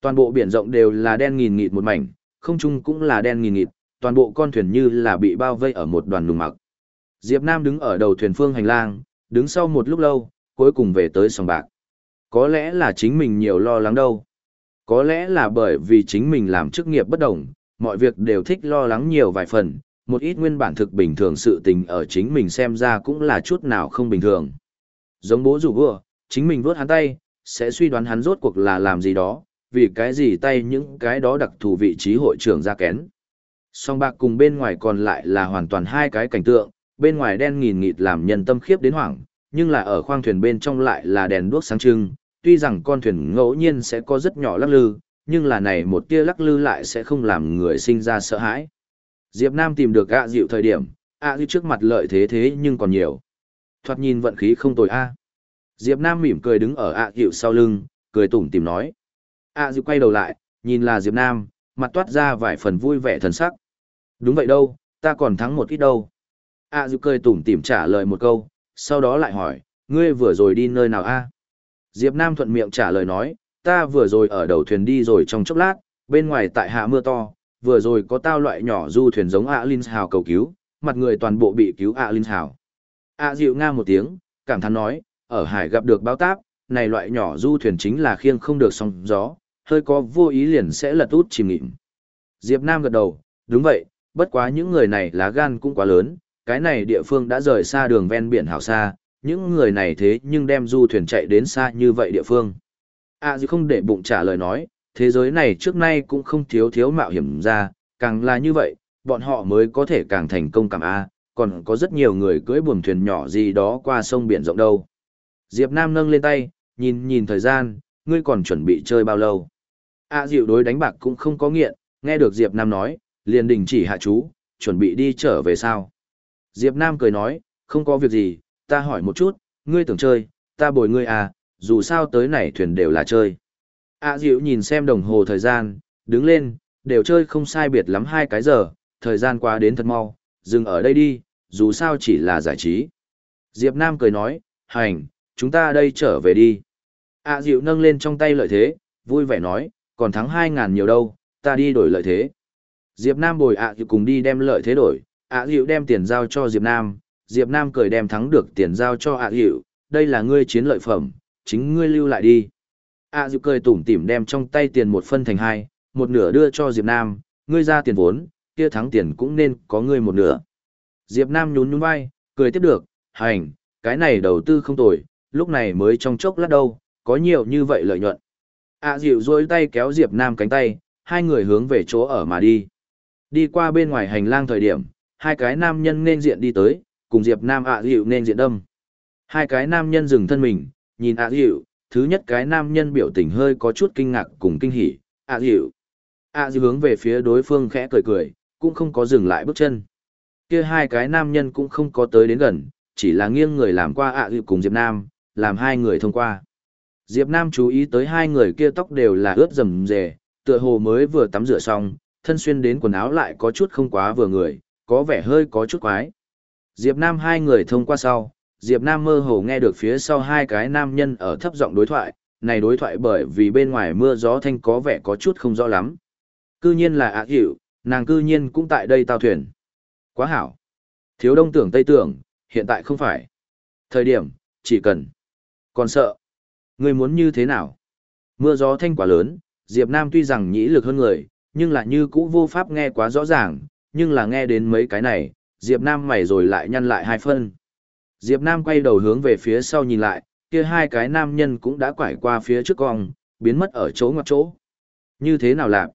Toàn bộ biển rộng đều là đen nghìn nghịt một mảnh, không trung cũng là đen nghìn nghịt, toàn bộ con thuyền như là bị bao vây ở một đoàn nùng mặc. Diệp Nam đứng ở đầu thuyền phương hành lang, đứng sau một lúc lâu, cuối cùng về tới sòng bạc. Có lẽ là chính mình nhiều lo lắng đâu. Có lẽ là bởi vì chính mình làm chức nghiệp bất đồng, mọi việc đều thích lo lắng nhiều vài phần, một ít nguyên bản thực bình thường sự tình ở chính mình xem ra cũng là chút nào không bình thường. Giống bố rủ vừa, chính mình vuốt hắn tay, sẽ suy đoán hắn rốt cuộc là làm gì đó, vì cái gì tay những cái đó đặc thù vị trí hội trưởng ra kén. Song bạc cùng bên ngoài còn lại là hoàn toàn hai cái cảnh tượng, bên ngoài đen nghìn nghịt làm nhân tâm khiếp đến hoảng, nhưng là ở khoang thuyền bên trong lại là đèn đuốc sáng trưng, tuy rằng con thuyền ngẫu nhiên sẽ có rất nhỏ lắc lư, nhưng là này một tia lắc lư lại sẽ không làm người sinh ra sợ hãi. Diệp Nam tìm được ạ dịu thời điểm, ạ dịu trước mặt lợi thế thế nhưng còn nhiều. Thoạt nhìn vận khí không tồi a. Diệp Nam mỉm cười đứng ở ạ dịu sau lưng, cười tủm tỉm nói. A Diệp quay đầu lại, nhìn là Diệp Nam, mặt toát ra vài phần vui vẻ thần sắc. Đúng vậy đâu, ta còn thắng một ít đâu. A Diệp cười tủm tỉm trả lời một câu, sau đó lại hỏi, ngươi vừa rồi đi nơi nào a? Diệp Nam thuận miệng trả lời nói, ta vừa rồi ở đầu thuyền đi rồi trong chốc lát, bên ngoài tại hạ mưa to, vừa rồi có tao loại nhỏ du thuyền giống A Linh Hào cầu cứu, mặt người toàn bộ bị cứu A Linh Hào. A Diệu nga một tiếng, cảm thán nói, ở hải gặp được báo táp, này loại nhỏ du thuyền chính là khiêng không được sóng gió, hơi có vô ý liền sẽ lật út chìm nghịm. Diệp Nam gật đầu, đúng vậy, bất quá những người này lá gan cũng quá lớn, cái này địa phương đã rời xa đường ven biển hảo xa, những người này thế nhưng đem du thuyền chạy đến xa như vậy địa phương. À dù không để bụng trả lời nói, thế giới này trước nay cũng không thiếu thiếu mạo hiểm ra, càng là như vậy, bọn họ mới có thể càng thành công cảm A, còn có rất nhiều người cưỡi buồm thuyền nhỏ gì đó qua sông biển rộng đâu. Diệp Nam nâng lên tay, nhìn nhìn thời gian, ngươi còn chuẩn bị chơi bao lâu? A Diệu đối đánh bạc cũng không có nghiện, nghe được Diệp Nam nói, liền đình chỉ hạ chú, chuẩn bị đi trở về sao. Diệp Nam cười nói, không có việc gì, ta hỏi một chút, ngươi tưởng chơi, ta bồi ngươi à, dù sao tới này thuyền đều là chơi. A Diệu nhìn xem đồng hồ thời gian, đứng lên, đều chơi không sai biệt lắm hai cái giờ, thời gian qua đến thật mau, dừng ở đây đi, dù sao chỉ là giải trí. Diệp Nam cười nói, hành, chúng ta đây trở về đi. A Diệu nâng lên trong tay lợi thế, vui vẻ nói, còn thắng hai ngàn nhiều đâu, ta đi đổi lợi thế. Diệp Nam bồi ạ à cùng đi đem lợi thế đổi, ạ à Diệu đem tiền giao cho Diệp Nam, Diệp Nam cười đem thắng được tiền giao cho ạ à Diệu, đây là ngươi chiến lợi phẩm, chính ngươi lưu lại đi. ạ Diệu cười tủm tỉm đem trong tay tiền một phân thành hai, một nửa đưa cho Diệp Nam, ngươi ra tiền vốn, kia thắng tiền cũng nên có ngươi một nửa. Diệp Nam nhún nhún vai, cười tiếp được, hành, cái này đầu tư không tồi, lúc này mới trong chốc lát đâu, có nhiều như vậy lợi nhuận ạ Diệu dối tay kéo Diệp Nam cánh tay, hai người hướng về chỗ ở mà đi. Đi qua bên ngoài hành lang thời điểm, hai cái nam nhân nên diện đi tới, cùng Diệp Nam ạ dịu nên diện đâm. Hai cái nam nhân dừng thân mình, nhìn ạ dịu, thứ nhất cái nam nhân biểu tình hơi có chút kinh ngạc cùng kinh hỉ, ạ dịu. ạ dịu hướng về phía đối phương khẽ cười cười, cũng không có dừng lại bước chân. Kia hai cái nam nhân cũng không có tới đến gần, chỉ là nghiêng người làm qua ạ dịu cùng Diệp Nam, làm hai người thông qua. Diệp Nam chú ý tới hai người kia tóc đều là ướt rầm rề, tựa hồ mới vừa tắm rửa xong, thân xuyên đến quần áo lại có chút không quá vừa người, có vẻ hơi có chút quái. Diệp Nam hai người thông qua sau, Diệp Nam mơ hồ nghe được phía sau hai cái nam nhân ở thấp giọng đối thoại, này đối thoại bởi vì bên ngoài mưa gió thanh có vẻ có chút không rõ lắm. Cư nhiên là ác hiệu, nàng cư nhiên cũng tại đây tao thuyền. Quá hảo. Thiếu đông tưởng tây tưởng, hiện tại không phải. Thời điểm, chỉ cần. Còn sợ. Ngươi muốn như thế nào? Mưa gió thanh quá lớn, Diệp Nam tuy rằng nhĩ lực hơn người, nhưng là như cũ vô pháp nghe quá rõ ràng, nhưng là nghe đến mấy cái này, Diệp Nam mày rồi lại nhăn lại hai phân. Diệp Nam quay đầu hướng về phía sau nhìn lại, kia hai cái nam nhân cũng đã quải qua phía trước cong, biến mất ở chỗ ngoặc chỗ. Như thế nào lạc?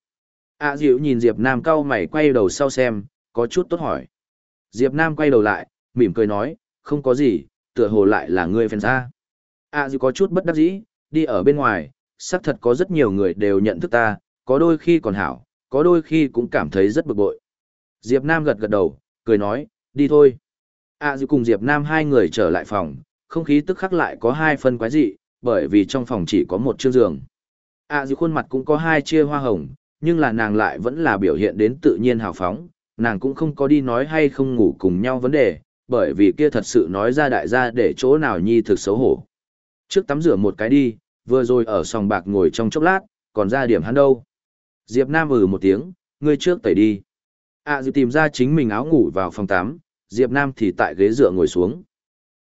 À, Diệu nhìn Diệp Nam cau mày quay đầu sau xem, có chút tốt hỏi. Diệp Nam quay đầu lại, mỉm cười nói, không có gì, tựa hồ lại là ngươi phèn ra. A à, dù có chút bất đắc dĩ, đi ở bên ngoài, xác thật có rất nhiều người đều nhận thức ta, có đôi khi còn hảo, có đôi khi cũng cảm thấy rất bực bội. Diệp Nam gật gật đầu, cười nói, đi thôi. À dù cùng Diệp Nam hai người trở lại phòng, không khí tức khắc lại có hai phân quái dị, bởi vì trong phòng chỉ có một chiếc giường. À dù khuôn mặt cũng có hai chia hoa hồng, nhưng là nàng lại vẫn là biểu hiện đến tự nhiên hào phóng, nàng cũng không có đi nói hay không ngủ cùng nhau vấn đề, bởi vì kia thật sự nói ra đại gia để chỗ nào nhi thực xấu hổ. Trước tắm rửa một cái đi, vừa rồi ở sòng bạc ngồi trong chốc lát, còn ra điểm hắn đâu. Diệp Nam ừ một tiếng, ngươi trước tẩy đi. À dự tìm ra chính mình áo ngủ vào phòng tắm, Diệp Nam thì tại ghế dựa ngồi xuống.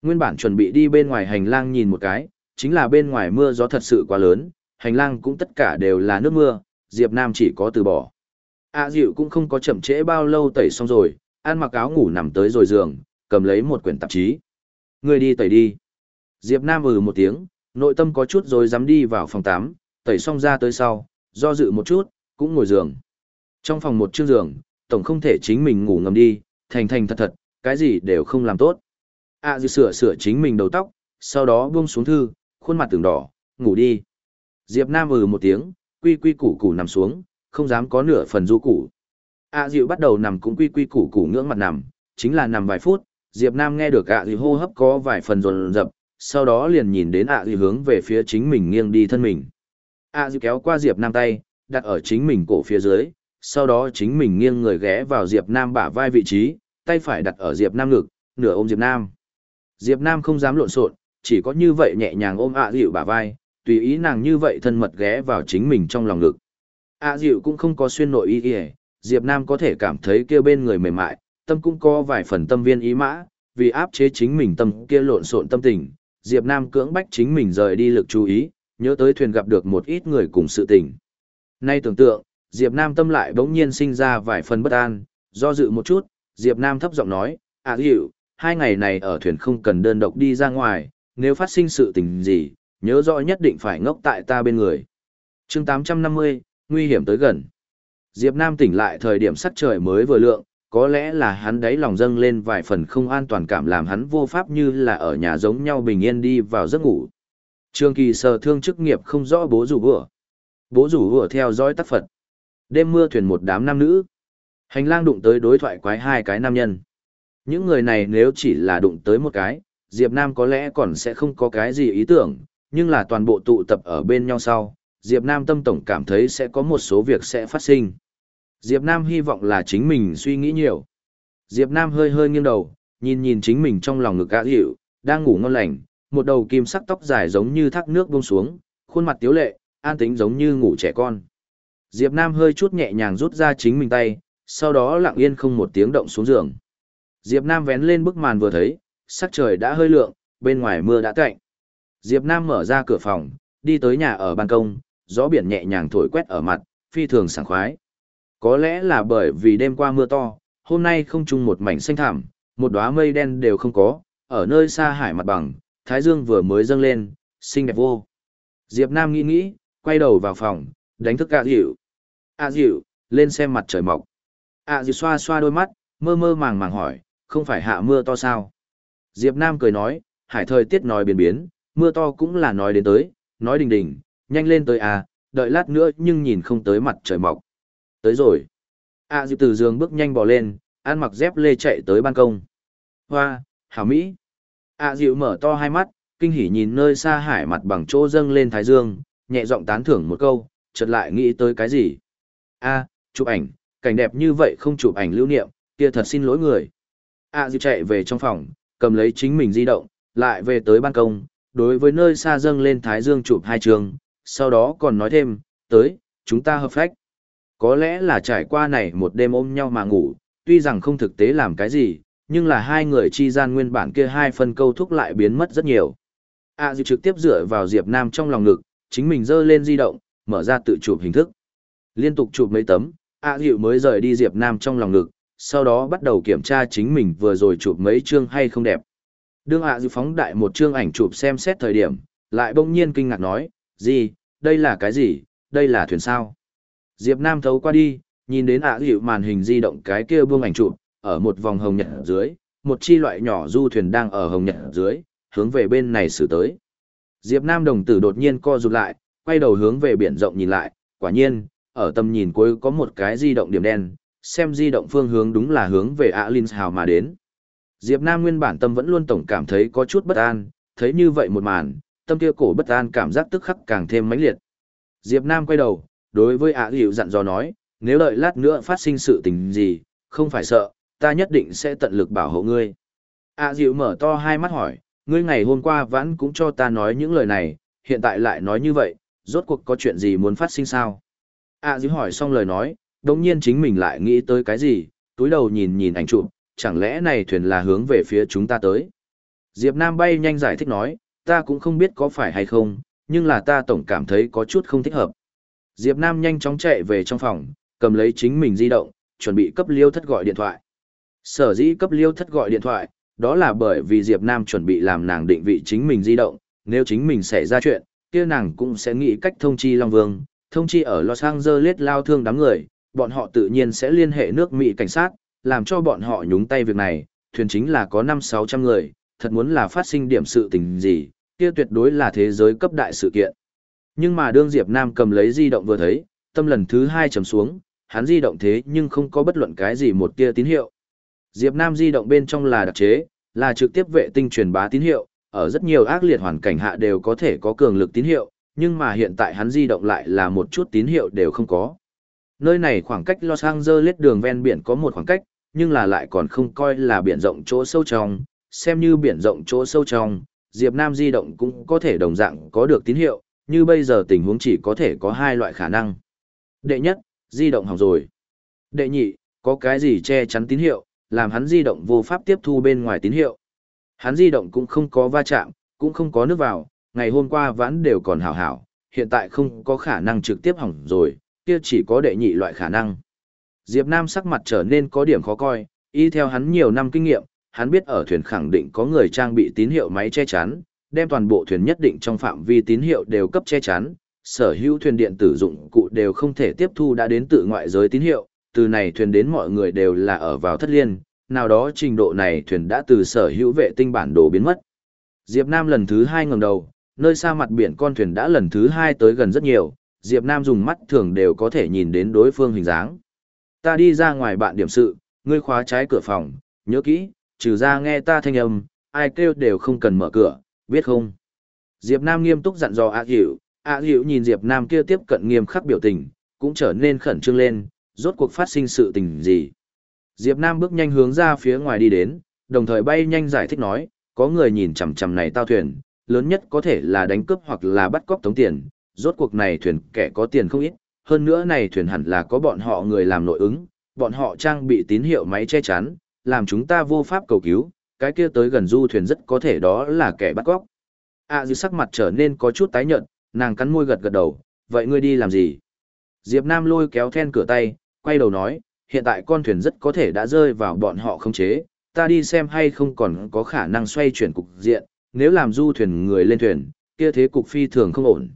Nguyên bản chuẩn bị đi bên ngoài hành lang nhìn một cái, chính là bên ngoài mưa gió thật sự quá lớn, hành lang cũng tất cả đều là nước mưa, Diệp Nam chỉ có từ bỏ. À dịu cũng không có chậm trễ bao lâu tẩy xong rồi, ăn mặc áo ngủ nằm tới rồi giường, cầm lấy một quyển tạp chí. Ngươi đi tẩy đi. Diệp Nam ừ một tiếng, nội tâm có chút rồi dám đi vào phòng tắm, tẩy xong ra tới sau, do dự một chút, cũng ngồi giường. Trong phòng một chiếc giường, tổng không thể chính mình ngủ ngầm đi, thành thành thật thật, cái gì đều không làm tốt. À dự sửa sửa chính mình đầu tóc, sau đó buông xuống thư, khuôn mặt tưởng đỏ, ngủ đi. Diệp Nam ừ một tiếng, quy quy củ củ nằm xuống, không dám có nửa phần du củ. À dịu bắt đầu nằm cũng quy quy củ củ ngưỡng mặt nằm, chính là nằm vài phút, Diệp Nam nghe được ạ à dịu hô hấp có vài phần rồn rập, sau đó liền nhìn đến ạ à dịu hướng về phía chính mình nghiêng đi thân mình. ạ à dịu kéo qua Diệp Nam tay, đặt ở chính mình cổ phía dưới, sau đó chính mình nghiêng người ghé vào Diệp Nam bả vai vị trí, tay phải đặt ở Diệp Nam ngực, nửa ôm Diệp Nam. Diệp Nam không dám lộn xộn, chỉ có như vậy nhẹ nhàng ôm ạ dịu bả vai, tùy ý nàng như vậy thân mật ghé vào chính mình trong lòng ngực. ạ dịu cũng không có xuyên nội y y, Diệp Nam có thể cảm thấy kia bên người mềm mại, tâm cũng có vài phần tâm viên ý mã, vì áp chế chính mình tâm kia lộn xộn tâm tình, Diệp Nam cưỡng bách chính mình rời đi lực chú ý, nhớ tới thuyền gặp được một ít người cùng sự tình. Nay tưởng tượng, Diệp Nam tâm lại bỗng nhiên sinh ra vài phần bất an, do dự một chút, Diệp Nam thấp giọng nói, à hiểu, hai ngày này ở thuyền không cần đơn độc đi ra ngoài, nếu phát sinh sự tình gì, nhớ rõ nhất định phải ngốc tại ta bên người. chương 850, nguy hiểm tới gần. Diệp Nam tỉnh lại thời điểm sắc trời mới vừa lượng, có lẽ là hắn đáy lòng dâng lên vài phần không an toàn cảm làm hắn vô pháp như là ở nhà giống nhau bình yên đi vào giấc ngủ. Trường kỳ sờ thương chức nghiệp không rõ bố rủ vừa. Bố rủ vừa theo dõi tác Phật. Đêm mưa thuyền một đám nam nữ. Hành lang đụng tới đối thoại quái hai cái nam nhân. Những người này nếu chỉ là đụng tới một cái, Diệp Nam có lẽ còn sẽ không có cái gì ý tưởng, nhưng là toàn bộ tụ tập ở bên nhau sau, Diệp Nam tâm tổng cảm thấy sẽ có một số việc sẽ phát sinh. Diệp Nam hy vọng là chính mình suy nghĩ nhiều. Diệp Nam hơi hơi nghiêng đầu, nhìn nhìn chính mình trong lòng ngực gã hiệu, đang ngủ ngon lành, một đầu kim sắc tóc dài giống như thác nước buông xuống, khuôn mặt tiếu lệ, an tĩnh giống như ngủ trẻ con. Diệp Nam hơi chút nhẹ nhàng rút ra chính mình tay, sau đó lặng yên không một tiếng động xuống giường. Diệp Nam vén lên bức màn vừa thấy, sắc trời đã hơi lượng, bên ngoài mưa đã cạnh. Diệp Nam mở ra cửa phòng, đi tới nhà ở ban công, gió biển nhẹ nhàng thổi quét ở mặt, phi thường sảng khoái. Có lẽ là bởi vì đêm qua mưa to, hôm nay không trung một mảnh xanh thảm, một đóa mây đen đều không có, ở nơi xa hải mặt bằng, thái dương vừa mới dâng lên, xinh đẹp vô. Diệp Nam nghĩ nghĩ, quay đầu vào phòng, đánh thức A Diệu. A Diệu, lên xem mặt trời mọc. A Diệu xoa xoa đôi mắt, mơ mơ màng màng hỏi, không phải hạ mưa to sao? Diệp Nam cười nói, hải thời tiết nói biến biến, mưa to cũng là nói đến tới, nói đình đình, nhanh lên tới à, đợi lát nữa nhưng nhìn không tới mặt trời mọc. Tới rồi. A Diệp từ giường bước nhanh bò lên, ăn mặc dép lê chạy tới ban công. Hoa, hảo Mỹ. A Diệu mở to hai mắt, kinh hỉ nhìn nơi xa hải mặt bằng chỗ dâng lên thái dương, nhẹ giọng tán thưởng một câu, chợt lại nghĩ tới cái gì. A, chụp ảnh, cảnh đẹp như vậy không chụp ảnh lưu niệm, kia thật xin lỗi người. A Diệu chạy về trong phòng, cầm lấy chính mình di động, lại về tới ban công, đối với nơi xa dâng lên thái dương chụp hai trường, sau đó còn nói thêm, tới, chúng ta hợp phách. Có lẽ là trải qua này một đêm ôm nhau mà ngủ, tuy rằng không thực tế làm cái gì, nhưng là hai người chi gian nguyên bản kia hai phân câu thúc lại biến mất rất nhiều. A Diệp trực tiếp dựa vào Diệp Nam trong lòng ngực, chính mình dơ lên di động, mở ra tự chụp hình thức. Liên tục chụp mấy tấm, A Diệp mới rời đi Diệp Nam trong lòng ngực, sau đó bắt đầu kiểm tra chính mình vừa rồi chụp mấy chương hay không đẹp. Đương ạ à phóng đại một chương ảnh chụp xem xét thời điểm, lại bỗng nhiên kinh ngạc nói, gì, đây là cái gì, đây là thuyền sao. Diệp Nam thấu qua đi, nhìn đến ạ à màn hình di động cái kia buông ảnh chụp, ở một vòng hồng nhật dưới, một chi loại nhỏ du thuyền đang ở hồng nhật dưới, hướng về bên này xử tới. Diệp Nam đồng tử đột nhiên co rụt lại, quay đầu hướng về biển rộng nhìn lại, quả nhiên, ở tầm nhìn cuối có một cái di động điểm đen, xem di động phương hướng đúng là hướng về ạ Linh Hào mà đến. Diệp Nam nguyên bản tâm vẫn luôn tổng cảm thấy có chút bất an, thấy như vậy một màn, tâm kia cổ bất an cảm giác tức khắc càng thêm mãnh liệt. Diệp Nam quay đầu, đối với ạ hiệu dặn dò nói, nếu đợi lát nữa phát sinh sự tình gì, không phải sợ, ta nhất định sẽ tận lực bảo hộ ngươi. ạ Dịu mở to hai mắt hỏi, ngươi ngày hôm qua vẫn cũng cho ta nói những lời này, hiện tại lại nói như vậy, rốt cuộc có chuyện gì muốn phát sinh sao? ạ Dịu hỏi xong lời nói, đồng nhiên chính mình lại nghĩ tới cái gì, túi đầu nhìn nhìn ảnh chụp, chẳng lẽ này thuyền là hướng về phía chúng ta tới. Diệp Nam bay nhanh giải thích nói, ta cũng không biết có phải hay không, nhưng là ta tổng cảm thấy có chút không thích hợp. Diệp Nam nhanh chóng chạy về trong phòng, cầm lấy chính mình di động, chuẩn bị cấp liêu thất gọi điện thoại. Sở dĩ cấp liêu thất gọi điện thoại, đó là bởi vì Diệp Nam chuẩn bị làm nàng định vị chính mình di động, nếu chính mình xảy ra chuyện, kia nàng cũng sẽ nghĩ cách thông chi Long Vương, thông chi ở Los Angeles lao thương đám người, bọn họ tự nhiên sẽ liên hệ nước Mỹ cảnh sát, làm cho bọn họ nhúng tay việc này, thuyền chính là có 5-600 người, thật muốn là phát sinh điểm sự tình gì, kia tuyệt đối là thế giới cấp đại sự kiện. Nhưng mà đương Diệp Nam cầm lấy di động vừa thấy, tâm lần thứ hai trầm xuống, hắn di động thế nhưng không có bất luận cái gì một tia tín hiệu. Diệp Nam di động bên trong là đặc chế, là trực tiếp vệ tinh truyền bá tín hiệu, ở rất nhiều ác liệt hoàn cảnh hạ đều có thể có cường lực tín hiệu, nhưng mà hiện tại hắn di động lại là một chút tín hiệu đều không có. Nơi này khoảng cách Los Angeles đường ven biển có một khoảng cách, nhưng là lại còn không coi là biển rộng chỗ sâu trong, xem như biển rộng chỗ sâu trong, Diệp Nam di động cũng có thể đồng dạng có được tín hiệu, như bây giờ tình huống chỉ có thể có hai loại khả năng. Đệ nhất, di động hỏng rồi. Đệ nhị, có cái gì che chắn tín hiệu, làm hắn di động vô pháp tiếp thu bên ngoài tín hiệu. Hắn di động cũng không có va chạm, cũng không có nước vào, ngày hôm qua vãn đều còn hảo hảo, hiện tại không có khả năng trực tiếp hỏng rồi, kia chỉ có đệ nhị loại khả năng. Diệp Nam sắc mặt trở nên có điểm khó coi, y theo hắn nhiều năm kinh nghiệm, hắn biết ở thuyền khẳng định có người trang bị tín hiệu máy che chắn, đem toàn bộ thuyền nhất định trong phạm vi tín hiệu đều cấp che chắn, sở hữu thuyền điện tử dụng cụ đều không thể tiếp thu đã đến từ ngoại giới tín hiệu, từ này thuyền đến mọi người đều là ở vào thất liên, nào đó trình độ này thuyền đã từ sở hữu vệ tinh bản đồ biến mất. Diệp Nam lần thứ hai ngẩng đầu, nơi xa mặt biển con thuyền đã lần thứ hai tới gần rất nhiều, Diệp Nam dùng mắt thường đều có thể nhìn đến đối phương hình dáng. Ta đi ra ngoài bạn điểm sự, ngươi khóa trái cửa phòng, nhớ kỹ, trừ ra nghe ta thanh âm, ai kêu đều không cần mở cửa, biết không? Diệp Nam nghiêm túc dặn dò A Diệu, A Diệu nhìn Diệp Nam kia tiếp cận nghiêm khắc biểu tình, cũng trở nên khẩn trương lên, rốt cuộc phát sinh sự tình gì. Diệp Nam bước nhanh hướng ra phía ngoài đi đến, đồng thời bay nhanh giải thích nói, có người nhìn chằm chằm này tao thuyền, lớn nhất có thể là đánh cướp hoặc là bắt cóc tống tiền, rốt cuộc này thuyền kẻ có tiền không ít, hơn nữa này thuyền hẳn là có bọn họ người làm nội ứng, bọn họ trang bị tín hiệu máy che chắn, làm chúng ta vô pháp cầu cứu, cái kia tới gần du thuyền rất có thể đó là kẻ bắt cóc. À dư sắc mặt trở nên có chút tái nhợt, nàng cắn môi gật gật đầu, vậy ngươi đi làm gì? Diệp Nam lôi kéo then cửa tay, quay đầu nói, hiện tại con thuyền rất có thể đã rơi vào bọn họ không chế, ta đi xem hay không còn có khả năng xoay chuyển cục diện, nếu làm du thuyền người lên thuyền, kia thế cục phi thường không ổn.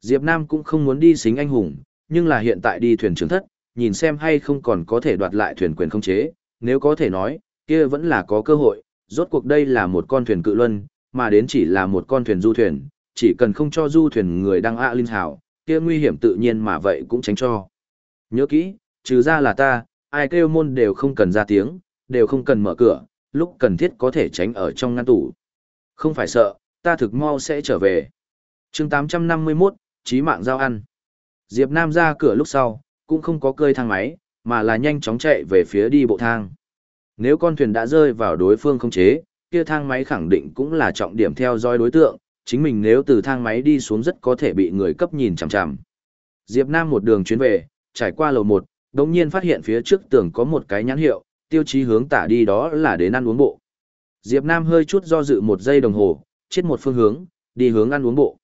Diệp Nam cũng không muốn đi xính anh hùng, nhưng là hiện tại đi thuyền trưởng thất, nhìn xem hay không còn có thể đoạt lại thuyền quyền không chế, nếu có thể nói, kia vẫn là có cơ hội, rốt cuộc đây là một con thuyền cự luân, mà đến chỉ là một con thuyền du thuyền, chỉ cần không cho du thuyền người đang ạ linh hào, kia nguy hiểm tự nhiên mà vậy cũng tránh cho. Nhớ kỹ, trừ ra là ta, ai kêu môn đều không cần ra tiếng, đều không cần mở cửa, lúc cần thiết có thể tránh ở trong ngăn tủ. Không phải sợ, ta thực mau sẽ trở về. chương 851, chí mạng giao ăn. Diệp Nam ra cửa lúc sau, cũng không có cơi thang máy, mà là nhanh chóng chạy về phía đi bộ thang. Nếu con thuyền đã rơi vào đối phương không chế, kia thang máy khẳng định cũng là trọng điểm theo dõi đối tượng, chính mình nếu từ thang máy đi xuống rất có thể bị người cấp nhìn chằm chằm. Diệp Nam một đường chuyến về, trải qua lầu 1, đột nhiên phát hiện phía trước tường có một cái nhãn hiệu, tiêu chí hướng tả đi đó là đến ăn uống bộ. Diệp Nam hơi chút do dự một giây đồng hồ, chết một phương hướng, đi hướng ăn uống bộ.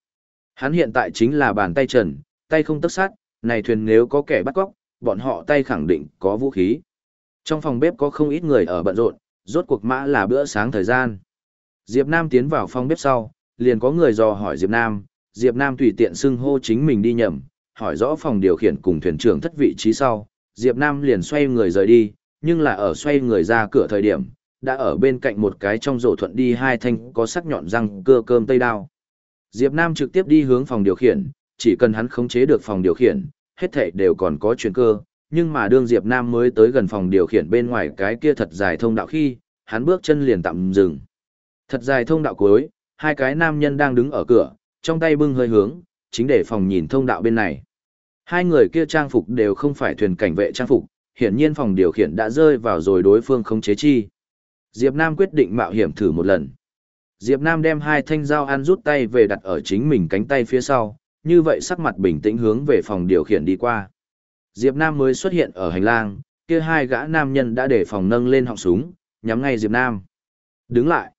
Hắn hiện tại chính là bàn tay trần, tay không tấc sát, này thuyền nếu có kẻ bắt cóc, bọn họ tay khẳng định có vũ khí. Trong phòng bếp có không ít người ở bận rộn, rốt cuộc mã là bữa sáng thời gian. Diệp Nam tiến vào phòng bếp sau, liền có người dò hỏi Diệp Nam, Diệp Nam tùy tiện xưng hô chính mình đi nhầm, hỏi rõ phòng điều khiển cùng thuyền trưởng thất vị trí sau, Diệp Nam liền xoay người rời đi, nhưng là ở xoay người ra cửa thời điểm, đã ở bên cạnh một cái trong rổ thuận đi hai thanh có sắc nhọn răng cưa cơm tây đao. Diệp Nam trực tiếp đi hướng phòng điều khiển, chỉ cần hắn khống chế được phòng điều khiển, hết thảy đều còn có chuyển cơ, nhưng mà đương Diệp Nam mới tới gần phòng điều khiển bên ngoài cái kia thật dài thông đạo khi, hắn bước chân liền tạm dừng. Thật dài thông đạo cuối, hai cái nam nhân đang đứng ở cửa, trong tay bưng hơi hướng, chính để phòng nhìn thông đạo bên này. Hai người kia trang phục đều không phải thuyền cảnh vệ trang phục, hiển nhiên phòng điều khiển đã rơi vào rồi đối phương không chế chi. Diệp Nam quyết định mạo hiểm thử một lần. Diệp Nam đem hai thanh dao ăn rút tay về đặt ở chính mình cánh tay phía sau, như vậy sắc mặt bình tĩnh hướng về phòng điều khiển đi qua. Diệp Nam mới xuất hiện ở hành lang, kia hai gã nam nhân đã để phòng nâng lên họng súng, nhắm ngay Diệp Nam. Đứng lại.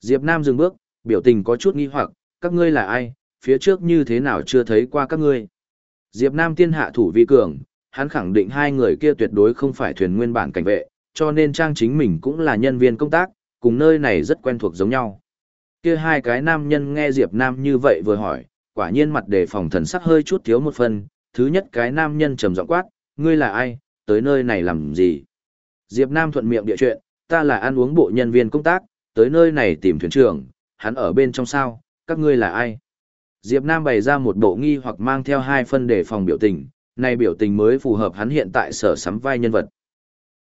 Diệp Nam dừng bước, biểu tình có chút nghi hoặc, các ngươi là ai, phía trước như thế nào chưa thấy qua các ngươi. Diệp Nam tiên hạ thủ vi cường, hắn khẳng định hai người kia tuyệt đối không phải thuyền nguyên bản cảnh vệ, cho nên trang chính mình cũng là nhân viên công tác, cùng nơi này rất quen thuộc giống nhau. Kia hai cái nam nhân nghe Diệp Nam như vậy vừa hỏi, quả nhiên mặt đề phòng thần sắc hơi chút thiếu một phần, thứ nhất cái nam nhân trầm giọng quát, ngươi là ai, tới nơi này làm gì? Diệp Nam thuận miệng địa chuyện, ta là ăn uống bộ nhân viên công tác, tới nơi này tìm thuyền trưởng, hắn ở bên trong sao, các ngươi là ai? Diệp Nam bày ra một bộ nghi hoặc mang theo hai phân đề phòng biểu tình, này biểu tình mới phù hợp hắn hiện tại sở sắm vai nhân vật.